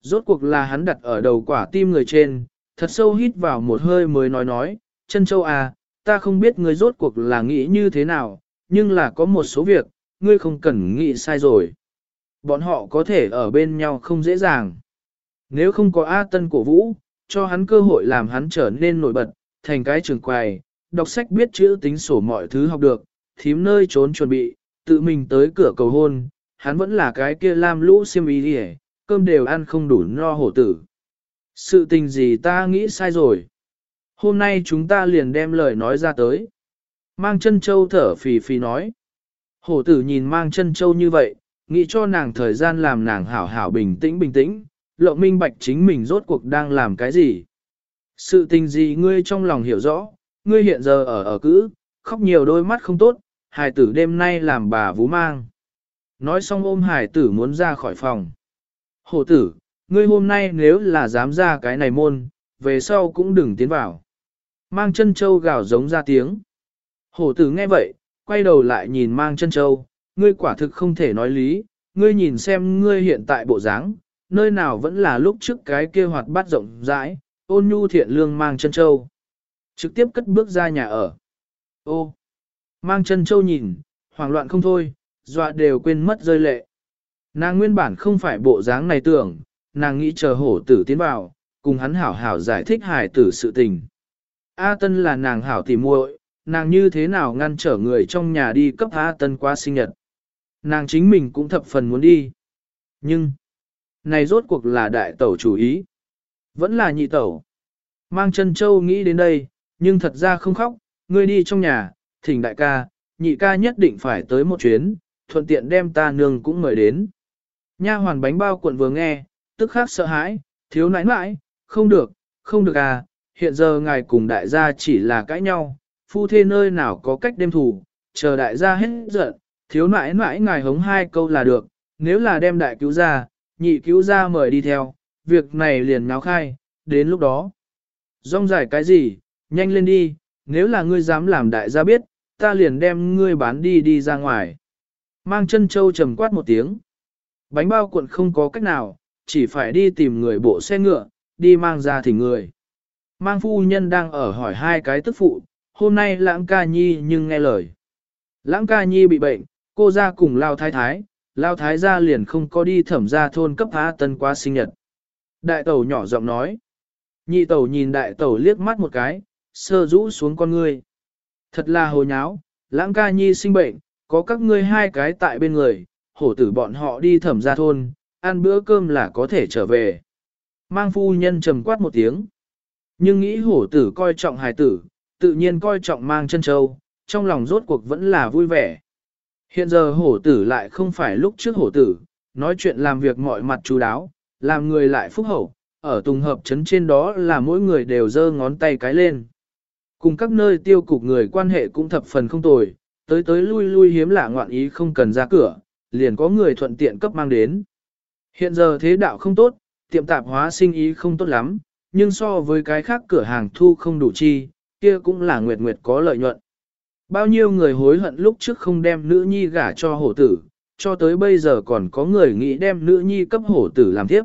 Speaker 1: Rốt cuộc là hắn đặt ở đầu quả tim người trên, thật sâu hít vào một hơi mới nói nói, chân châu à, ta không biết ngươi rốt cuộc là nghĩ như thế nào, nhưng là có một số việc, ngươi không cần nghĩ sai rồi. Bọn họ có thể ở bên nhau không dễ dàng. Nếu không có A Tân cổ vũ, cho hắn cơ hội làm hắn trở nên nổi bật, thành cái trường quài, đọc sách biết chữ tính sổ mọi thứ học được, thím nơi trốn chuẩn bị, tự mình tới cửa cầu hôn, hắn vẫn là cái kia lam lũ xiêm ý đi cơm đều ăn không đủ no hổ tử. Sự tình gì ta nghĩ sai rồi. Hôm nay chúng ta liền đem lời nói ra tới. Mang chân châu thở phì phì nói. Hổ tử nhìn mang chân châu như vậy, nghĩ cho nàng thời gian làm nàng hảo hảo bình tĩnh bình tĩnh, lộ minh bạch chính mình rốt cuộc đang làm cái gì. Sự tình gì ngươi trong lòng hiểu rõ, ngươi hiện giờ ở ở cữ, khóc nhiều đôi mắt không tốt, hài tử đêm nay làm bà vú mang. Nói xong ôm hải tử muốn ra khỏi phòng. Hổ tử, ngươi hôm nay nếu là dám ra cái này môn, về sau cũng đừng tiến vào. Mang chân châu gào giống ra tiếng. Hổ tử nghe vậy, quay đầu lại nhìn mang chân châu, ngươi quả thực không thể nói lý, ngươi nhìn xem ngươi hiện tại bộ dáng, nơi nào vẫn là lúc trước cái kia hoạt bát rộng rãi, ôn nhu thiện lương mang chân châu. Trực tiếp cất bước ra nhà ở. Ô, mang chân châu nhìn, hoảng loạn không thôi, dọa đều quên mất rơi lệ. Nàng nguyên bản không phải bộ dáng này tưởng, nàng nghĩ chờ hổ tử tiến vào, cùng hắn hảo hảo giải thích hài tử sự tình. A Tân là nàng hảo tỉ muội, nàng như thế nào ngăn trở người trong nhà đi cấp A Tân qua sinh nhật. Nàng chính mình cũng thập phần muốn đi. Nhưng, này rốt cuộc là đại tẩu chủ ý. Vẫn là nhị tẩu. Mang chân châu nghĩ đến đây, nhưng thật ra không khóc, ngươi đi trong nhà, thỉnh đại ca, nhị ca nhất định phải tới một chuyến, thuận tiện đem ta nương cũng mời đến. Nha hoàn bánh bao cuộn vừa nghe, tức khắc sợ hãi, thiếu nãi nãi, không được, không được à, hiện giờ ngài cùng đại gia chỉ là cãi nhau, phu thê nơi nào có cách đêm thủ, chờ đại gia hết giận, thiếu nãi nãi ngài hống hai câu là được, nếu là đem đại cứu ra, nhị cứu ra mời đi theo, việc này liền náo khai, đến lúc đó. Rong giải cái gì, nhanh lên đi, nếu là ngươi dám làm đại gia biết, ta liền đem ngươi bán đi đi ra ngoài. Mang chân châu trầm quát một tiếng. Bánh bao cuộn không có cách nào, chỉ phải đi tìm người bộ xe ngựa, đi mang ra thỉnh người. Mang phu nhân đang ở hỏi hai cái tức phụ, hôm nay lãng ca nhi nhưng nghe lời. Lãng ca nhi bị bệnh, cô ra cùng lao thái thái, lao thái gia liền không có đi thẩm ra thôn cấp há tân qua sinh nhật. Đại tẩu nhỏ giọng nói. Nhị tẩu nhìn đại tẩu liếc mắt một cái, sơ rũ xuống con ngươi. Thật là hồ nháo, lãng ca nhi sinh bệnh, có các ngươi hai cái tại bên người, hổ tử bọn họ đi thẩm ra thôn, ăn bữa cơm là có thể trở về. Mang phu nhân trầm quát một tiếng. Nhưng nghĩ hổ tử coi trọng hài tử, tự nhiên coi trọng mang chân châu, trong lòng rốt cuộc vẫn là vui vẻ. Hiện giờ hổ tử lại không phải lúc trước hổ tử, nói chuyện làm việc mọi mặt chú đáo, làm người lại phúc hậu, ở tùng hợp chấn trên đó là mỗi người đều giơ ngón tay cái lên. Cùng các nơi tiêu cục người quan hệ cũng thập phần không tồi, tới tới lui lui hiếm lạ ngoạn ý không cần ra cửa, liền có người thuận tiện cấp mang đến. Hiện giờ thế đạo không tốt, tiệm tạp hóa sinh ý không tốt lắm, nhưng so với cái khác cửa hàng thu không đủ chi, kia cũng là nguyệt nguyệt có lợi nhuận. Bao nhiêu người hối hận lúc trước không đem nữ nhi gả cho hổ tử, cho tới bây giờ còn có người nghĩ đem nữ nhi cấp hổ tử làm tiếp.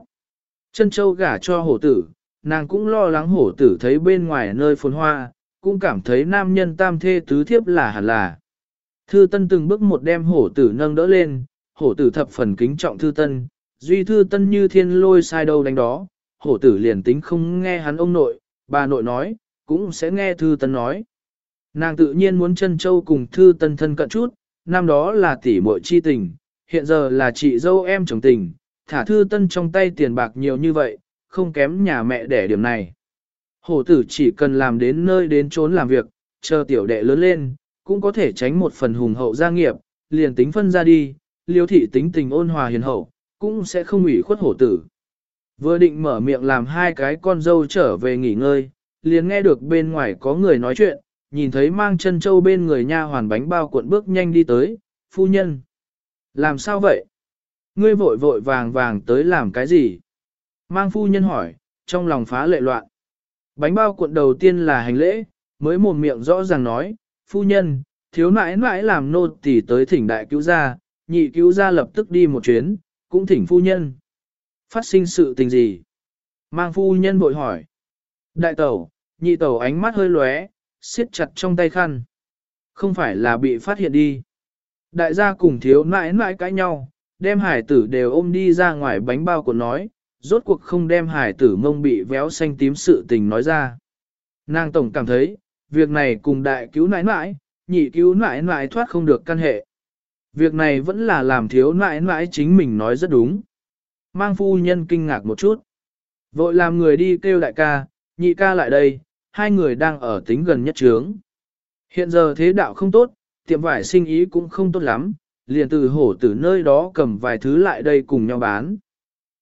Speaker 1: Chân châu gả cho hổ tử, nàng cũng lo lắng hổ tử thấy bên ngoài nơi phồn hoa, cũng cảm thấy nam nhân tam thê tứ thiếp là hẳn là. Thư tân từng bước một đem hổ tử nâng đỡ lên, hổ tử thập phần kính trọng thư tân, duy thư tân như thiên lôi sai đâu đánh đó, hổ tử liền tính không nghe hắn ông nội, bà nội nói, cũng sẽ nghe thư tân nói. Nàng tự nhiên muốn chân châu cùng thư tân thân cận chút, năm đó là tỷ muội chi tình, hiện giờ là chị dâu em chồng tình, thả thư tân trong tay tiền bạc nhiều như vậy, không kém nhà mẹ đẻ điểm này. Hổ tử chỉ cần làm đến nơi đến trốn làm việc, chờ tiểu đệ lớn lên, cũng có thể tránh một phần hùng hậu gia nghiệp, liền tính phân ra đi, liêu thị tính tình ôn hòa hiền hậu, cũng sẽ không ủy khuất hổ tử. Vừa định mở miệng làm hai cái con dâu trở về nghỉ ngơi, liền nghe được bên ngoài có người nói chuyện, nhìn thấy mang chân châu bên người nha hoàn bánh bao cuộn bước nhanh đi tới, phu nhân. Làm sao vậy? Ngươi vội vội vàng vàng tới làm cái gì? Mang phu nhân hỏi, trong lòng phá lệ loạn. Bánh bao cuộn đầu tiên là hành lễ, mới mồm miệng rõ ràng nói, phu nhân, thiếu nãi nãi làm nô tỳ tới thỉnh đại cứu gia, nhị cứu gia lập tức đi một chuyến, cũng thỉnh phu nhân. Phát sinh sự tình gì? Mang phu nhân bội hỏi. Đại tẩu, nhị tẩu ánh mắt hơi lóe, siết chặt trong tay khăn. Không phải là bị phát hiện đi. Đại gia cùng thiếu nãi nãi cãi nhau, đem hải tử đều ôm đi ra ngoài bánh bao của nói, rốt cuộc không đem hải tử mông bị véo xanh tím sự tình nói ra. Nàng tổng cảm thấy, việc này cùng đại cứu nãi nãi, nhị cứu nãi nãi thoát không được căn hệ. Việc này vẫn là làm thiếu nãi nãi chính mình nói rất đúng. Mang phu nhân kinh ngạc một chút. Vội làm người đi kêu đại ca, nhị ca lại đây, hai người đang ở tính gần nhất trướng. Hiện giờ thế đạo không tốt, tiệm vải sinh ý cũng không tốt lắm, liền từ hổ tử nơi đó cầm vài thứ lại đây cùng nhau bán.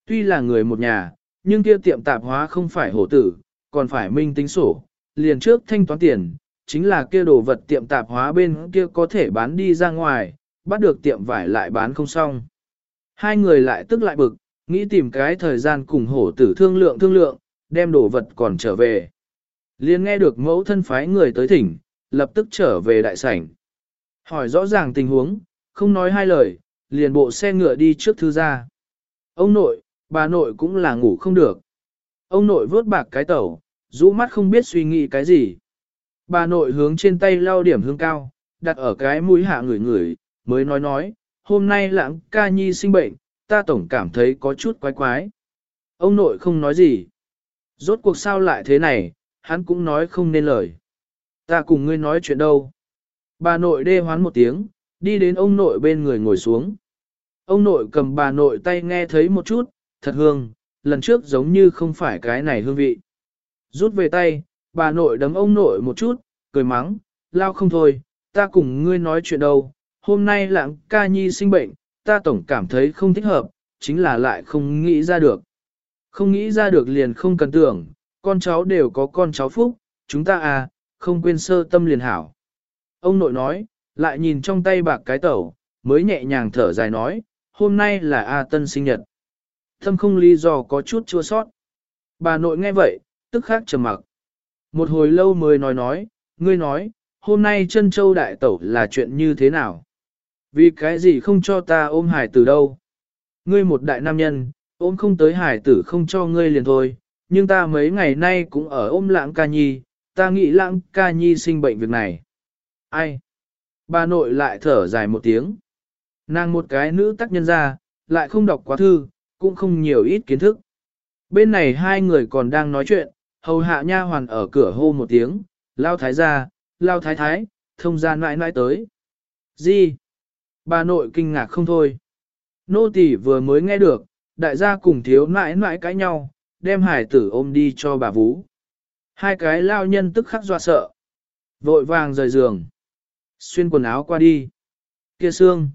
Speaker 1: Tuy là người một nhà, nhưng kia tiệm tạp hóa không phải hổ tử, còn phải minh tính sổ, liền trước thanh toán tiền, chính là kia đồ vật tiệm tạp hóa bên kia có thể bán đi ra ngoài, bắt được tiệm vải lại bán không xong. Hai người lại tức lại bực, nghĩ tìm cái thời gian cùng hổ tử thương lượng thương lượng, đem đồ vật còn trở về. Liên nghe được mẫu thân phái người tới thỉnh, lập tức trở về đại sảnh. Hỏi rõ ràng tình huống, không nói hai lời, liền bộ xe ngựa đi trước thư gia. Ông nội, bà nội cũng là ngủ không được. Ông nội vớt bạc cái tẩu, rũ mắt không biết suy nghĩ cái gì. bà nội hướng trên tay lau điểm hương cao, đặt ở cái mũi hạ người người, mới nói nói, hôm nay lãng ca nhi sinh bệnh, ta tổng cảm thấy có chút quái quái. Ông nội không nói gì. Rốt cuộc sao lại thế này, hắn cũng nói không nên lời. Ta cùng ngươi nói chuyện đâu. Bà nội đê hoán một tiếng, đi đến ông nội bên người ngồi xuống. Ông nội cầm bà nội tay nghe thấy một chút, thật hương, lần trước giống như không phải cái này hương vị. Rút về tay, bà nội đấm ông nội một chút, cười mắng, lao không thôi, ta cùng ngươi nói chuyện đâu, hôm nay lãng ca nhi sinh bệnh, ta tổng cảm thấy không thích hợp, chính là lại không nghĩ ra được. Không nghĩ ra được liền không cần tưởng, con cháu đều có con cháu phúc, chúng ta à, không quên sơ tâm liền hảo. Ông nội nói, lại nhìn trong tay bạc cái tẩu, mới nhẹ nhàng thở dài nói, hôm nay là A Tân sinh nhật. Thâm không lý do có chút chua sót. Bà nội nghe vậy, tức khắc trầm mặc. Một hồi lâu mới nói nói, ngươi nói, hôm nay chân châu đại tẩu là chuyện như thế nào? Vì cái gì không cho ta ôm hải tử đâu? Ngươi một đại nam nhân, ôm không tới hải tử không cho ngươi liền thôi, nhưng ta mấy ngày nay cũng ở ôm lãng ca nhi, ta nghĩ lãng ca nhi sinh bệnh việc này. Ai? Bà nội lại thở dài một tiếng. Nàng một cái nữ tác nhân ra, lại không đọc quá thư, cũng không nhiều ít kiến thức. Bên này hai người còn đang nói chuyện, hầu hạ nha hoàn ở cửa hô một tiếng, lao thái ra, lao thái thái, thông gian nãi nãi tới. Gì? Bà nội kinh ngạc không thôi. Nô tỳ vừa mới nghe được, đại gia cùng thiếu nãi nãi cãi nhau, đem hải tử ôm đi cho bà vú. Hai cái lao nhân tức khắc dọa sợ. Vội vàng rời giường. Xuyên quần áo qua đi. Kia xương.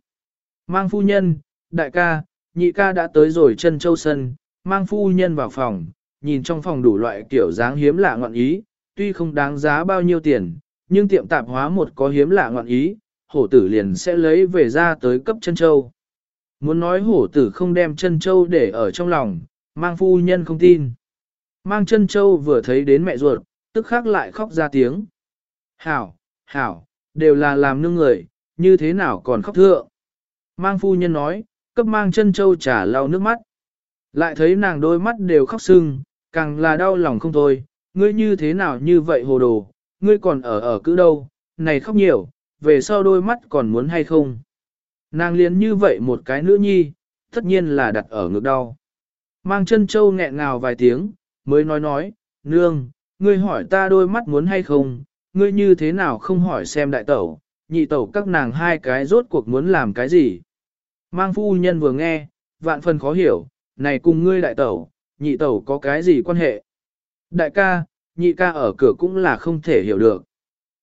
Speaker 1: Mang phu nhân, đại ca, nhị ca đã tới rồi chân châu sân, mang phu nhân vào phòng, nhìn trong phòng đủ loại kiểu dáng hiếm lạ ngọn ý, tuy không đáng giá bao nhiêu tiền, nhưng tiệm tạp hóa một có hiếm lạ ngọn ý, hổ tử liền sẽ lấy về ra tới cấp chân châu. Muốn nói hổ tử không đem chân châu để ở trong lòng, mang phu nhân không tin. Mang chân châu vừa thấy đến mẹ ruột, tức khắc lại khóc ra tiếng. Hảo, hảo, đều là làm nương người, như thế nào còn khóc thượng. Mang phu nhân nói, cấp mang chân châu trả lau nước mắt. Lại thấy nàng đôi mắt đều khóc sưng, càng là đau lòng không thôi, ngươi như thế nào như vậy hồ đồ, ngươi còn ở ở cứ đâu, này khóc nhiều, về sau đôi mắt còn muốn hay không. Nàng liền như vậy một cái nữ nhi, tất nhiên là đặt ở ngực đau. Mang chân châu nghẹn ngào vài tiếng, mới nói nói, nương, ngươi hỏi ta đôi mắt muốn hay không, ngươi như thế nào không hỏi xem đại tẩu, nhị tẩu các nàng hai cái rốt cuộc muốn làm cái gì. Mang phu nhân vừa nghe, vạn phần khó hiểu, này cùng ngươi đại tẩu, nhị tẩu có cái gì quan hệ. Đại ca, nhị ca ở cửa cũng là không thể hiểu được.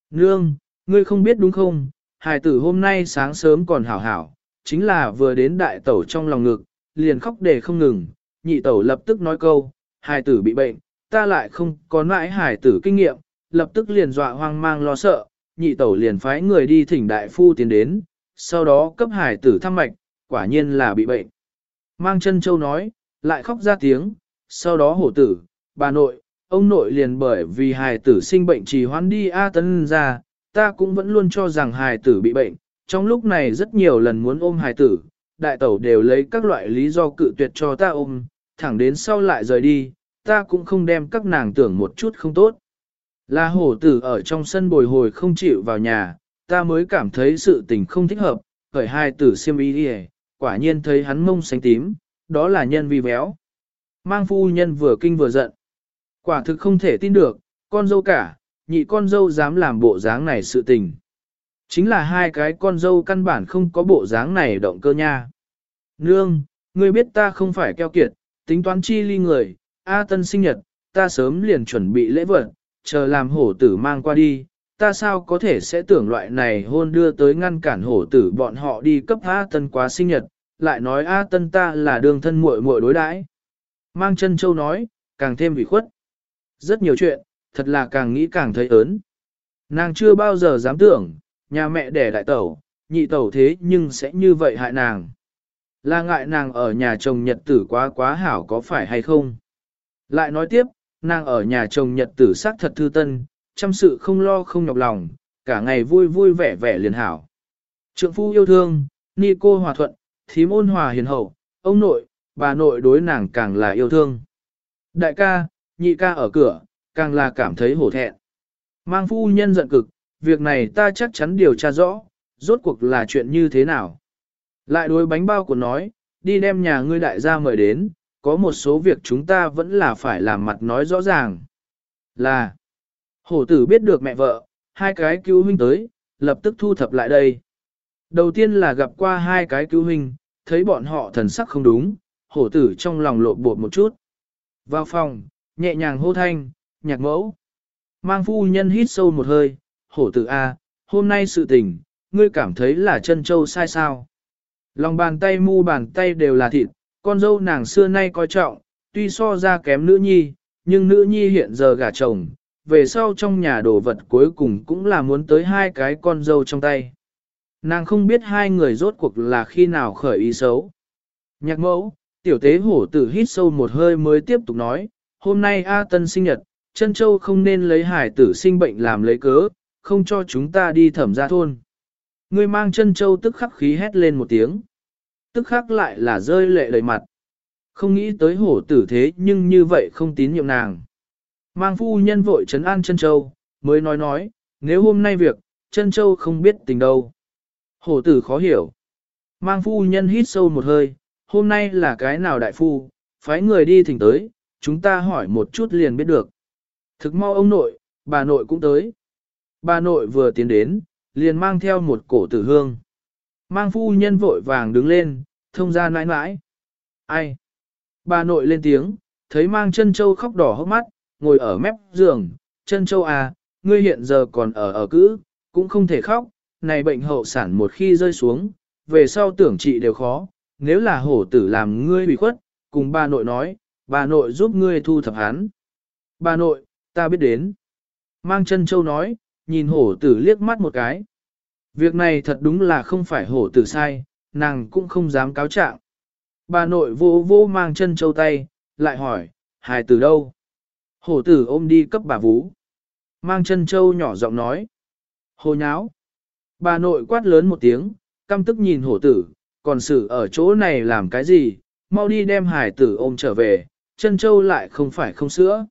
Speaker 1: Nương, ngươi không biết đúng không, hài tử hôm nay sáng sớm còn hảo hảo, chính là vừa đến đại tẩu trong lòng ngực, liền khóc để không ngừng, nhị tẩu lập tức nói câu, hài tử bị bệnh, ta lại không có nãi hài tử kinh nghiệm, lập tức liền dọa hoang mang lo sợ, nhị tẩu liền phái người đi thỉnh đại phu tiến đến, sau đó cấp hài tử thăm mạch, quả nhiên là bị bệnh. Mang chân châu nói, lại khóc ra tiếng, sau đó hổ tử, bà nội, ông nội liền bởi vì hài tử sinh bệnh trì hoãn đi A tấn ra, ta cũng vẫn luôn cho rằng hài tử bị bệnh, trong lúc này rất nhiều lần muốn ôm hài tử, đại tẩu đều lấy các loại lý do cự tuyệt cho ta ôm, thẳng đến sau lại rời đi, ta cũng không đem các nàng tưởng một chút không tốt. Là hổ tử ở trong sân bồi hồi không chịu vào nhà, ta mới cảm thấy sự tình không thích hợp, khởi hai tử siêm ý đi quả nhiên thấy hắn mông xanh tím, đó là nhân vi béo. Mang phu nhân vừa kinh vừa giận. Quả thực không thể tin được, con dâu cả, nhị con dâu dám làm bộ dáng này sự tình. Chính là hai cái con dâu căn bản không có bộ dáng này động cơ nha. Nương, ngươi biết ta không phải keo kiệt, tính toán chi ly người, A tân sinh nhật, ta sớm liền chuẩn bị lễ vật, chờ làm hổ tử mang qua đi, ta sao có thể sẽ tưởng loại này hôn đưa tới ngăn cản hổ tử bọn họ đi cấp A tân quá sinh nhật, lại nói A tân ta là đường thân muội muội đối đãi. Mang chân châu nói, càng thêm bị khuất. Rất nhiều chuyện, thật là càng nghĩ càng thấy ớn. Nàng chưa bao giờ dám tưởng, nhà mẹ đẻ đại tẩu, nhị tẩu thế nhưng sẽ như vậy hại nàng. Là ngại nàng ở nhà chồng nhật tử quá quá hảo có phải hay không? Lại nói tiếp, nàng ở nhà chồng nhật tử sắc thật thư tân, chăm sự không lo không nhọc lòng, cả ngày vui vui vẻ vẻ liền hảo. Trượng phu yêu thương, ni cô hòa thuận, thím ôn hòa hiền hậu, ông nội, bà nội đối nàng càng là yêu thương. Đại ca, nhị ca ở cửa, càng là cảm thấy hổ thẹn. Mang phu nhân giận cực, việc này ta chắc chắn điều tra rõ, rốt cuộc là chuyện như thế nào. Lại đối bánh bao của nói, đi đem nhà ngươi đại gia mời đến, có một số việc chúng ta vẫn là phải làm mặt nói rõ ràng. Là, hổ tử biết được mẹ vợ, hai cái cứu huynh tới, lập tức thu thập lại đây. Đầu tiên là gặp qua hai cái cứu huynh, thấy bọn họ thần sắc không đúng, hổ tử trong lòng lộ bột một chút. Vào phòng, nhẹ nhàng hô thanh, nhạc mẫu. Mang phu nhân hít sâu một hơi, hổ tử A, hôm nay sự tình, ngươi cảm thấy là chân châu sai sao. Lòng bàn tay mu bàn tay đều là thịt, con dâu nàng xưa nay coi trọng, tuy so ra kém nữ nhi, nhưng nữ nhi hiện giờ gả chồng, về sau trong nhà đồ vật cuối cùng cũng là muốn tới hai cái con dâu trong tay. Nàng không biết hai người rốt cuộc là khi nào khởi ý xấu. Nhạc mẫu, tiểu tế hổ tử hít sâu một hơi mới tiếp tục nói, hôm nay A Tân sinh nhật, chân châu không nên lấy hải tử sinh bệnh làm lấy cớ, không cho chúng ta đi thẩm ra thôn. Người mang chân châu tức khắc khí hét lên một tiếng. Tức khắc lại là rơi lệ đầy mặt. Không nghĩ tới hổ tử thế nhưng như vậy không tín nhiệm nàng. Mang phu nhân vội trấn an chân châu, mới nói nói, nếu hôm nay việc, chân châu không biết tình đâu. Hổ tử khó hiểu. Mang phu nhân hít sâu một hơi, hôm nay là cái nào đại phu, phái người đi thỉnh tới, chúng ta hỏi một chút liền biết được. Thực mau ông nội, bà nội cũng tới. Bà nội vừa tiến đến, liền mang theo một cổ tử hương. Mang phu nhân vội vàng đứng lên, thông ra nãi nãi. Ai? Bà nội lên tiếng, thấy mang chân châu khóc đỏ hốc mắt, ngồi ở mép giường. Chân châu à, ngươi hiện giờ còn ở ở cữ, cũng không thể khóc, này bệnh hậu sản một khi rơi xuống, về sau tưởng trị đều khó, nếu là hổ tử làm ngươi bị khuất, cùng bà nội nói, bà nội giúp ngươi thu thập hắn. Bà nội, ta biết đến. Mang chân châu nói, nhìn hổ tử liếc mắt một cái. Việc này thật đúng là không phải hổ tử sai, nàng cũng không dám cáo trạng. Bà nội vô vô mang chân châu tay, lại hỏi, hài tử đâu? Hổ tử ôm đi cấp bà vú. Mang chân châu nhỏ giọng nói. Hồ nháo. Bà nội quát lớn một tiếng, căm tức nhìn hổ tử, còn xử ở chỗ này làm cái gì, mau đi đem hài tử ôm trở về, chân châu lại không phải không sữa.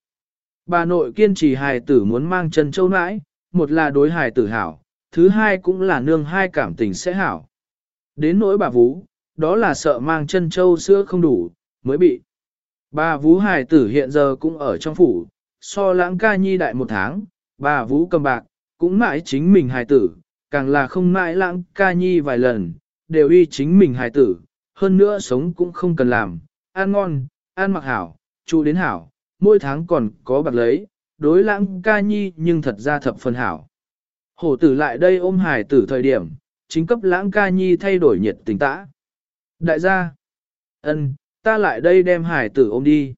Speaker 1: Bà nội kiên trì hài tử muốn mang chân châu nãi, một là đối hài tử hảo, thứ hai cũng là nương hai cảm tình sẽ hảo. Đến nỗi bà Vú, đó là sợ mang chân châu sữa không đủ, mới bị. Bà Vú hài tử hiện giờ cũng ở trong phủ, so lãng ca nhi đại một tháng, bà Vú cầm bạc, cũng mãi chính mình hài tử, càng là không mãi lãng ca nhi vài lần, đều y chính mình hài tử, hơn nữa sống cũng không cần làm, ăn ngon, ăn mặc hảo, chu đến hảo, mỗi tháng còn có bạc lấy, đối lãng ca nhi nhưng thật ra thập phần hảo. Hổ tử lại đây ôm hải tử thời điểm, chính cấp lãng ca nhi thay đổi nhiệt tình tã. Đại gia, ân, ta lại đây đem hải tử ôm đi.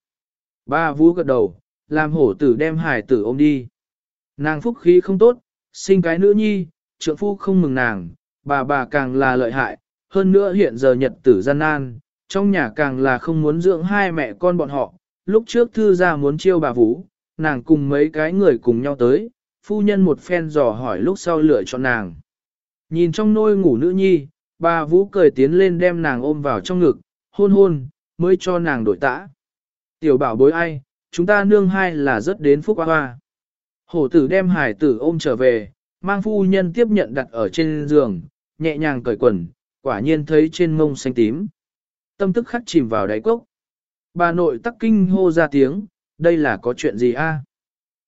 Speaker 1: Ba vũ gật đầu, làm hổ tử đem hải tử ôm đi. Nàng phúc khí không tốt, sinh cái nữ nhi, trượng phu không mừng nàng, bà bà càng là lợi hại, hơn nữa hiện giờ nhật tử gian nan, trong nhà càng là không muốn dưỡng hai mẹ con bọn họ. Lúc trước thư ra muốn chiêu bà Vũ, nàng cùng mấy cái người cùng nhau tới, phu nhân một phen dò hỏi lúc sau lựa chọn nàng. Nhìn trong nôi ngủ nữ nhi, bà Vũ cười tiến lên đem nàng ôm vào trong ngực, hôn hôn, mới cho nàng đổi tã. Tiểu bảo bối ai, chúng ta nương hai là rất đến phúc hoa hoa. Hổ tử đem hải tử ôm trở về, mang phu nhân tiếp nhận đặt ở trên giường, nhẹ nhàng cởi quần, quả nhiên thấy trên mông xanh tím. Tâm tức khắc chìm vào đáy cốc. Bà nội tắc kinh hô ra tiếng, đây là có chuyện gì a?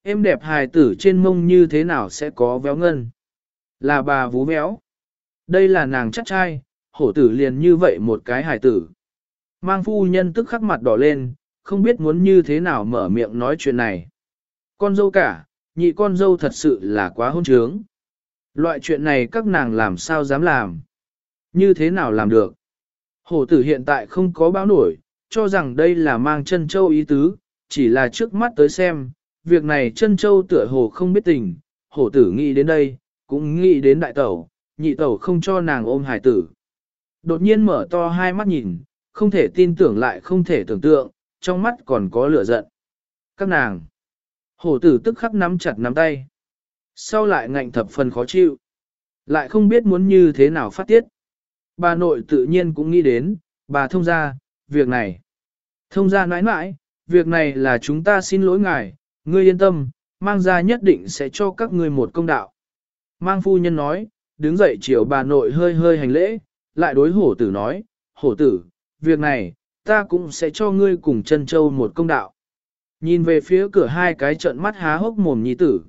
Speaker 1: Em đẹp hài tử trên mông như thế nào sẽ có véo ngân? Là bà vú véo. Đây là nàng chắc trai, hổ tử liền như vậy một cái hài tử. Mang phu nhân tức khắc mặt đỏ lên, không biết muốn như thế nào mở miệng nói chuyện này. Con dâu cả, nhị con dâu thật sự là quá hôn trướng. Loại chuyện này các nàng làm sao dám làm? Như thế nào làm được? Hổ tử hiện tại không có báo nổi, cho rằng đây là mang chân châu ý tứ, chỉ là trước mắt tới xem, việc này chân châu tựa hồ không biết tình, hổ tử nghĩ đến đây, cũng nghĩ đến đại tẩu, nhị tẩu không cho nàng ôm hải tử. Đột nhiên mở to hai mắt nhìn, không thể tin tưởng lại không thể tưởng tượng, trong mắt còn có lửa giận. Các nàng, hổ tử tức khắc nắm chặt nắm tay. Sau lại ngạnh thập phần khó chịu. Lại không biết muốn như thế nào phát tiết. Bà nội tự nhiên cũng nghĩ đến, bà thông ra, việc này. Thông ra nãi nãi, việc này là chúng ta xin lỗi ngài, ngươi yên tâm, mang ra nhất định sẽ cho các ngươi một công đạo. Mang phu nhân nói, đứng dậy chiều bà nội hơi hơi hành lễ, lại đối hổ tử nói, hổ tử, việc này, ta cũng sẽ cho ngươi cùng chân châu một công đạo. Nhìn về phía cửa hai cái trận mắt há hốc mồm nhi tử.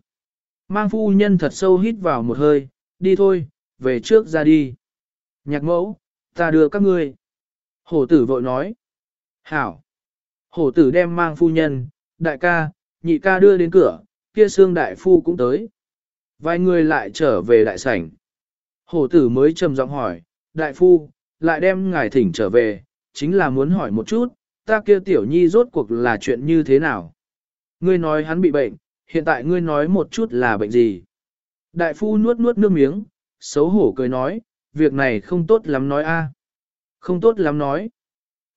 Speaker 1: Mang phu nhân thật sâu hít vào một hơi, đi thôi, về trước ra đi. Nhạc mẫu, ta đưa các ngươi. Hổ tử vội nói. Hảo. Hổ tử đem mang phu nhân, đại ca, nhị ca đưa đến cửa, kia xương đại phu cũng tới. Vài người lại trở về đại sảnh. Hổ tử mới trầm giọng hỏi, đại phu, lại đem ngài thỉnh trở về, chính là muốn hỏi một chút, ta kia tiểu nhi rốt cuộc là chuyện như thế nào? Ngươi nói hắn bị bệnh, hiện tại ngươi nói một chút là bệnh gì? Đại phu nuốt nuốt nước miếng, xấu hổ cười nói, việc này không tốt lắm nói a, Không tốt lắm nói.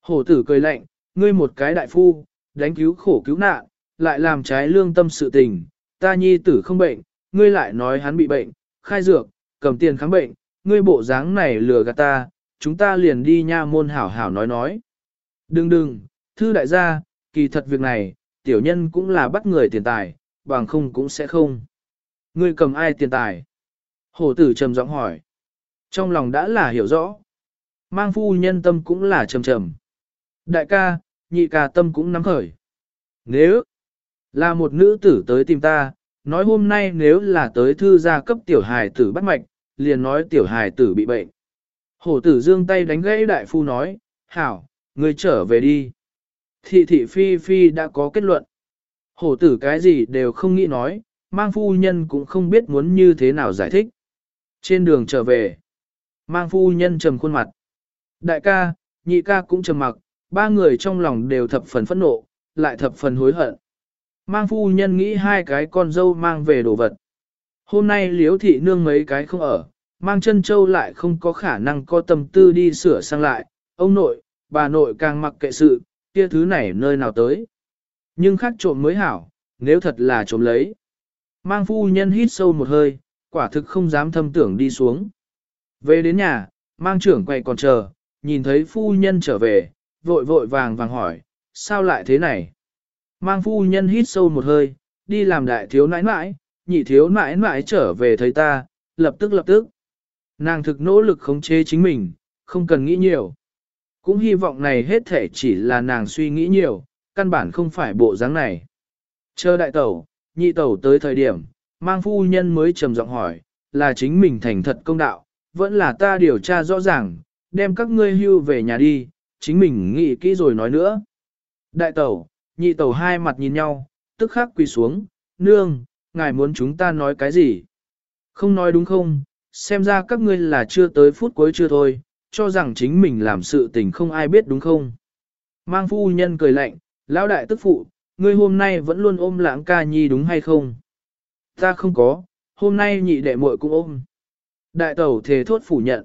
Speaker 1: Hổ tử cười lạnh, ngươi một cái đại phu, đánh cứu khổ cứu nạn, lại làm trái lương tâm sự tình, ta nhi tử không bệnh, ngươi lại nói hắn bị bệnh, khai dược, cầm tiền khám bệnh, ngươi bộ dáng này lừa gạt ta, chúng ta liền đi nha môn hảo hảo nói nói. Đừng đừng, thư đại gia, kỳ thật việc này, tiểu nhân cũng là bắt người tiền tài, bằng không cũng sẽ không. Ngươi cầm ai tiền tài? Hổ tử trầm giọng hỏi. Trong lòng đã là hiểu rõ. Mang phu nhân tâm cũng là trầm trầm. Đại ca, nhị ca tâm cũng nắm khởi. Nếu là một nữ tử tới tìm ta, nói hôm nay nếu là tới thư gia cấp tiểu hài tử bắt mạch, liền nói tiểu hài tử bị bệnh. Hổ tử dương tay đánh gãy đại phu nói, hảo, người trở về đi. Thị thị phi phi đã có kết luận. Hổ tử cái gì đều không nghĩ nói, mang phu nhân cũng không biết muốn như thế nào giải thích. Trên đường trở về, mang phu nhân trầm khuôn mặt. Đại ca, nhị ca cũng trầm mặc, ba người trong lòng đều thập phần phẫn nộ, lại thập phần hối hận. Mang phu nhân nghĩ hai cái con dâu mang về đồ vật. Hôm nay liếu thị nương mấy cái không ở, mang chân châu lại không có khả năng có tâm tư đi sửa sang lại, ông nội, bà nội càng mặc kệ sự, kia thứ này nơi nào tới. Nhưng khác trộm mới hảo, nếu thật là trộm lấy. Mang phu nhân hít sâu một hơi, quả thực không dám thâm tưởng đi xuống. Về đến nhà, mang trưởng quay còn chờ, nhìn thấy phu nhân trở về, vội vội vàng vàng hỏi, sao lại thế này? Mang phu nhân hít sâu một hơi, đi làm đại thiếu nãi nãi, nhị thiếu nãi nãi trở về thấy ta, lập tức lập tức. Nàng thực nỗ lực khống chế chính mình, không cần nghĩ nhiều. Cũng hy vọng này hết thể chỉ là nàng suy nghĩ nhiều, căn bản không phải bộ dáng này. Chờ đại tẩu, nhị tẩu tới thời điểm, mang phu nhân mới trầm giọng hỏi, là chính mình thành thật công đạo, vẫn là ta điều tra rõ ràng, đem các ngươi hưu về nhà đi, chính mình nghĩ kỹ rồi nói nữa. Đại tẩu, nhị tẩu hai mặt nhìn nhau, tức khắc quỳ xuống, nương, ngài muốn chúng ta nói cái gì? Không nói đúng không, xem ra các ngươi là chưa tới phút cuối chưa thôi, cho rằng chính mình làm sự tình không ai biết đúng không? Mang phu nhân cười lạnh, lão đại tức phụ, ngươi hôm nay vẫn luôn ôm lãng ca nhi đúng hay không? Ta không có, hôm nay nhị đệ muội cũng ôm. Đại tẩu thề thốt phủ nhận.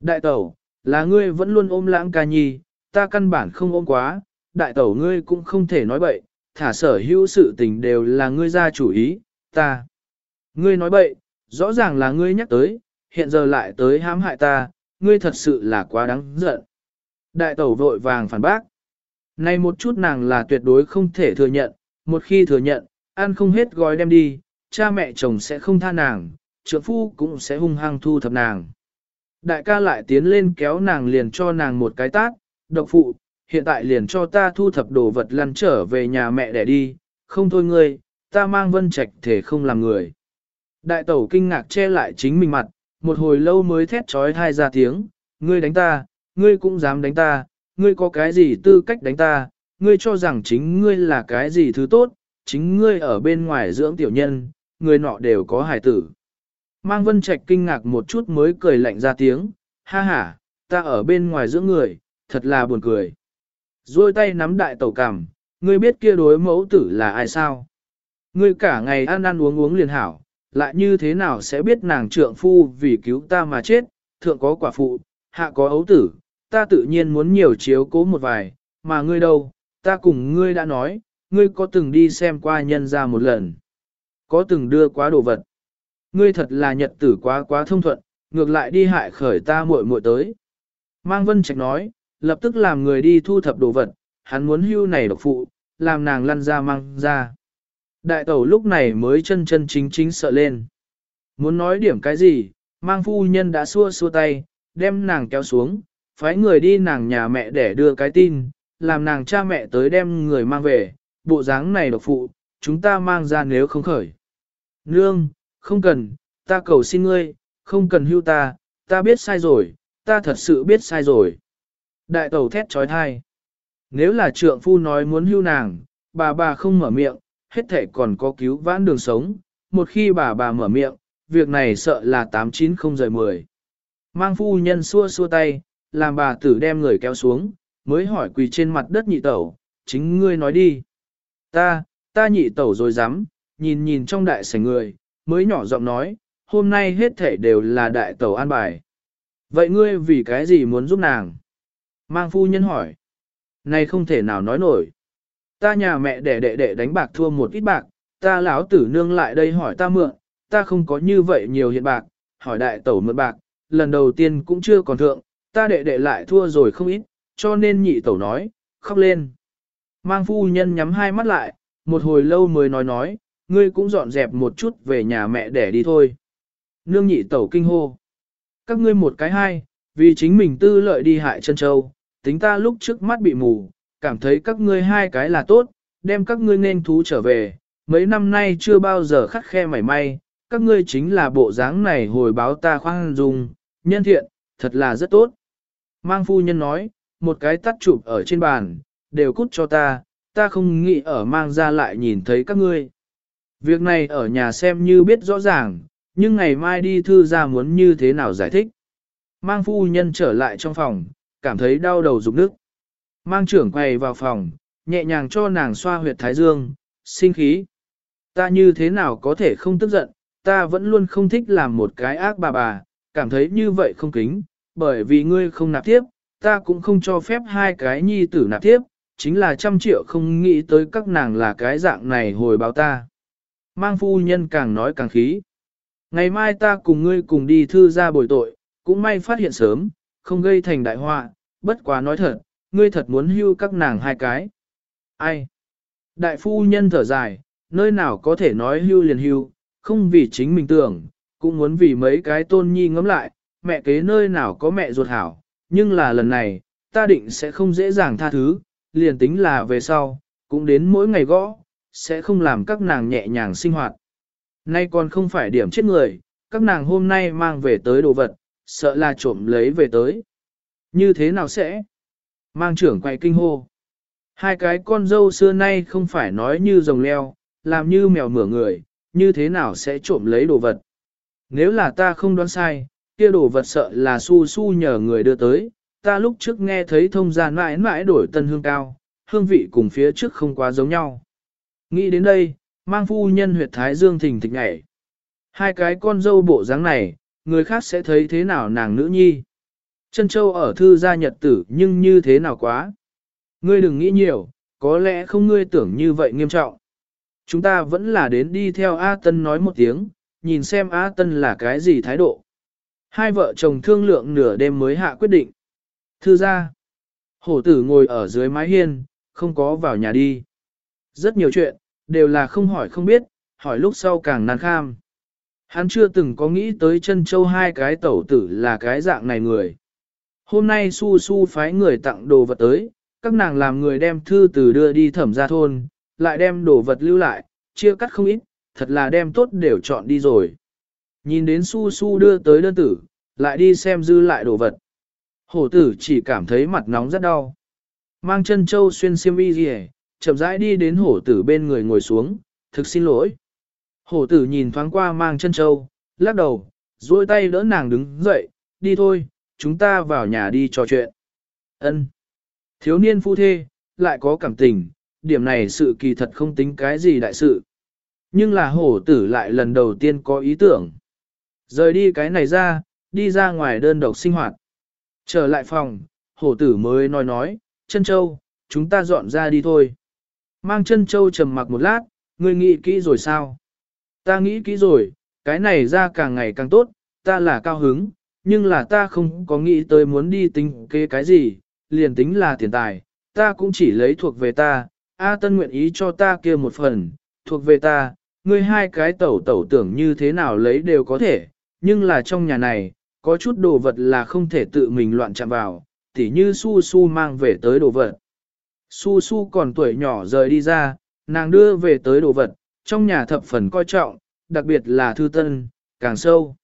Speaker 1: Đại tẩu, là ngươi vẫn luôn ôm lãng ca nhi, ta căn bản không ôm quá, đại tẩu ngươi cũng không thể nói bậy, thả sở hữu sự tình đều là ngươi ra chủ ý, ta. Ngươi nói bậy, rõ ràng là ngươi nhắc tới, hiện giờ lại tới hãm hại ta, ngươi thật sự là quá đáng giận. Đại tẩu vội vàng phản bác. Này một chút nàng là tuyệt đối không thể thừa nhận, một khi thừa nhận, ăn không hết gói đem đi, cha mẹ chồng sẽ không tha nàng, trượng phu cũng sẽ hung hăng thu thập nàng. Đại ca lại tiến lên kéo nàng liền cho nàng một cái tát, độc phụ, hiện tại liền cho ta thu thập đồ vật lăn trở về nhà mẹ để đi, không thôi ngươi, ta mang vân trạch thể không làm người. Đại tẩu kinh ngạc che lại chính mình mặt, một hồi lâu mới thét trói thai ra tiếng, ngươi đánh ta, ngươi cũng dám đánh ta, ngươi có cái gì tư cách đánh ta, ngươi cho rằng chính ngươi là cái gì thứ tốt, chính ngươi ở bên ngoài dưỡng tiểu nhân, người nọ đều có hài tử. Mang vân trạch kinh ngạc một chút mới cười lạnh ra tiếng, ha ha, ta ở bên ngoài giữa người, thật là buồn cười. Rồi tay nắm đại tẩu cằm, ngươi biết kia đối mẫu tử là ai sao? Ngươi cả ngày ăn ăn uống uống liền hảo, lại như thế nào sẽ biết nàng trượng phu vì cứu ta mà chết, thượng có quả phụ, hạ có ấu tử, ta tự nhiên muốn nhiều chiếu cố một vài, mà ngươi đâu, ta cùng ngươi đã nói, ngươi có từng đi xem qua nhân ra một lần, có từng đưa quá đồ vật. Ngươi thật là nhật tử quá quá thông thuận, ngược lại đi hại khởi ta muội muội tới. Mang Vân Trạch nói, lập tức làm người đi thu thập đồ vật, hắn muốn hưu này độc phụ, làm nàng lăn ra mang ra. Đại tẩu lúc này mới chân chân chính chính sợ lên. Muốn nói điểm cái gì, mang phu nhân đã xua xua tay, đem nàng kéo xuống, phái người đi nàng nhà mẹ để đưa cái tin, làm nàng cha mẹ tới đem người mang về, bộ dáng này độc phụ, chúng ta mang ra nếu không khởi. Nương, không cần, ta cầu xin ngươi, không cần hưu ta, ta biết sai rồi, ta thật sự biết sai rồi. Đại tẩu thét trói thai. Nếu là trượng phu nói muốn hưu nàng, bà bà không mở miệng, hết thể còn có cứu vãn đường sống, một khi bà bà mở miệng, việc này sợ là 890 rời 10. Mang phu nhân xua xua tay, làm bà tử đem người kéo xuống, mới hỏi quỳ trên mặt đất nhị tẩu, chính ngươi nói đi. Ta, ta nhị tẩu rồi dám, nhìn nhìn trong đại sảnh người, mới nhỏ giọng nói, hôm nay hết thể đều là đại tẩu an bài. Vậy ngươi vì cái gì muốn giúp nàng? Mang phu nhân hỏi. Này không thể nào nói nổi. Ta nhà mẹ đẻ đệ đệ đánh bạc thua một ít bạc, ta lão tử nương lại đây hỏi ta mượn, ta không có như vậy nhiều hiện bạc, hỏi đại tẩu mượn bạc, lần đầu tiên cũng chưa còn thượng, ta đệ đệ lại thua rồi không ít, cho nên nhị tẩu nói, khóc lên. Mang phu nhân nhắm hai mắt lại, một hồi lâu mới nói nói, ngươi cũng dọn dẹp một chút về nhà mẹ để đi thôi. Nương nhị tẩu kinh hô. Các ngươi một cái hai, vì chính mình tư lợi đi hại chân châu, tính ta lúc trước mắt bị mù, cảm thấy các ngươi hai cái là tốt, đem các ngươi nên thú trở về, mấy năm nay chưa bao giờ khắc khe mảy may, các ngươi chính là bộ dáng này hồi báo ta khoan dung, nhân thiện, thật là rất tốt. Mang phu nhân nói, một cái tắt chụp ở trên bàn, đều cút cho ta, ta không nghĩ ở mang ra lại nhìn thấy các ngươi. Việc này ở nhà xem như biết rõ ràng, nhưng ngày mai đi thư ra muốn như thế nào giải thích. Mang phu nhân trở lại trong phòng, cảm thấy đau đầu rụng nước. Mang trưởng quay vào phòng, nhẹ nhàng cho nàng xoa huyệt thái dương, sinh khí. Ta như thế nào có thể không tức giận, ta vẫn luôn không thích làm một cái ác bà bà, cảm thấy như vậy không kính, bởi vì ngươi không nạp tiếp, ta cũng không cho phép hai cái nhi tử nạp tiếp, chính là trăm triệu không nghĩ tới các nàng là cái dạng này hồi báo ta. Mang phu nhân càng nói càng khí. Ngày mai ta cùng ngươi cùng đi thư ra bồi tội, cũng may phát hiện sớm, không gây thành đại họa, bất quá nói thật, ngươi thật muốn hưu các nàng hai cái. Ai? Đại phu nhân thở dài, nơi nào có thể nói hưu liền hưu, không vì chính mình tưởng, cũng muốn vì mấy cái tôn nhi ngẫm lại, mẹ kế nơi nào có mẹ ruột hảo, nhưng là lần này, ta định sẽ không dễ dàng tha thứ, liền tính là về sau, cũng đến mỗi ngày gõ, sẽ không làm các nàng nhẹ nhàng sinh hoạt. Nay còn không phải điểm chết người, các nàng hôm nay mang về tới đồ vật, sợ là trộm lấy về tới. Như thế nào sẽ? Mang trưởng quay kinh hô. Hai cái con dâu xưa nay không phải nói như rồng leo, làm như mèo mửa người, như thế nào sẽ trộm lấy đồ vật. Nếu là ta không đoán sai, kia đồ vật sợ là su su nhờ người đưa tới, ta lúc trước nghe thấy thông gian mãi mãi đổi tân hương cao, hương vị cùng phía trước không quá giống nhau. Nghĩ đến đây, mang phu nhân huyệt thái dương thình thịch nhảy. Hai cái con dâu bộ dáng này, người khác sẽ thấy thế nào nàng nữ nhi. Chân châu ở thư gia nhật tử nhưng như thế nào quá. Ngươi đừng nghĩ nhiều, có lẽ không ngươi tưởng như vậy nghiêm trọng. Chúng ta vẫn là đến đi theo A Tân nói một tiếng, nhìn xem A Tân là cái gì thái độ. Hai vợ chồng thương lượng nửa đêm mới hạ quyết định. Thư gia, hổ tử ngồi ở dưới mái hiên, không có vào nhà đi. Rất nhiều chuyện, đều là không hỏi không biết, hỏi lúc sau càng nan kham. Hắn chưa từng có nghĩ tới chân châu hai cái tẩu tử là cái dạng này người. Hôm nay su su phái người tặng đồ vật tới, các nàng làm người đem thư từ đưa đi thẩm ra thôn, lại đem đồ vật lưu lại, chia cắt không ít, thật là đem tốt đều chọn đi rồi. Nhìn đến su su đưa tới đơn tử, lại đi xem dư lại đồ vật. Hổ tử chỉ cảm thấy mặt nóng rất đau. Mang chân châu xuyên xiêm y gì chậm rãi đi đến hổ tử bên người ngồi xuống, thực xin lỗi. Hổ tử nhìn thoáng qua mang chân châu, lắc đầu, duỗi tay đỡ nàng đứng dậy, đi thôi, chúng ta vào nhà đi trò chuyện. Ân. Thiếu niên phu thê, lại có cảm tình, điểm này sự kỳ thật không tính cái gì đại sự. Nhưng là hổ tử lại lần đầu tiên có ý tưởng. Rời đi cái này ra, đi ra ngoài đơn độc sinh hoạt. Trở lại phòng, hổ tử mới nói nói, chân châu, chúng ta dọn ra đi thôi. Mang chân châu trầm mặc một lát, ngươi nghĩ kỹ rồi sao? Ta nghĩ kỹ rồi, cái này ra càng ngày càng tốt, ta là cao hứng, nhưng là ta không có nghĩ tới muốn đi tính kế cái gì, liền tính là tiền tài, ta cũng chỉ lấy thuộc về ta, A Tân nguyện ý cho ta kia một phần, thuộc về ta, ngươi hai cái tẩu tẩu tưởng như thế nào lấy đều có thể, nhưng là trong nhà này, có chút đồ vật là không thể tự mình loạn chạm vào, tỉ như su su mang về tới đồ vật. Su su còn tuổi nhỏ rời đi ra, nàng đưa về tới đồ vật, trong nhà thập phần coi trọng, đặc biệt là thư tân, càng sâu.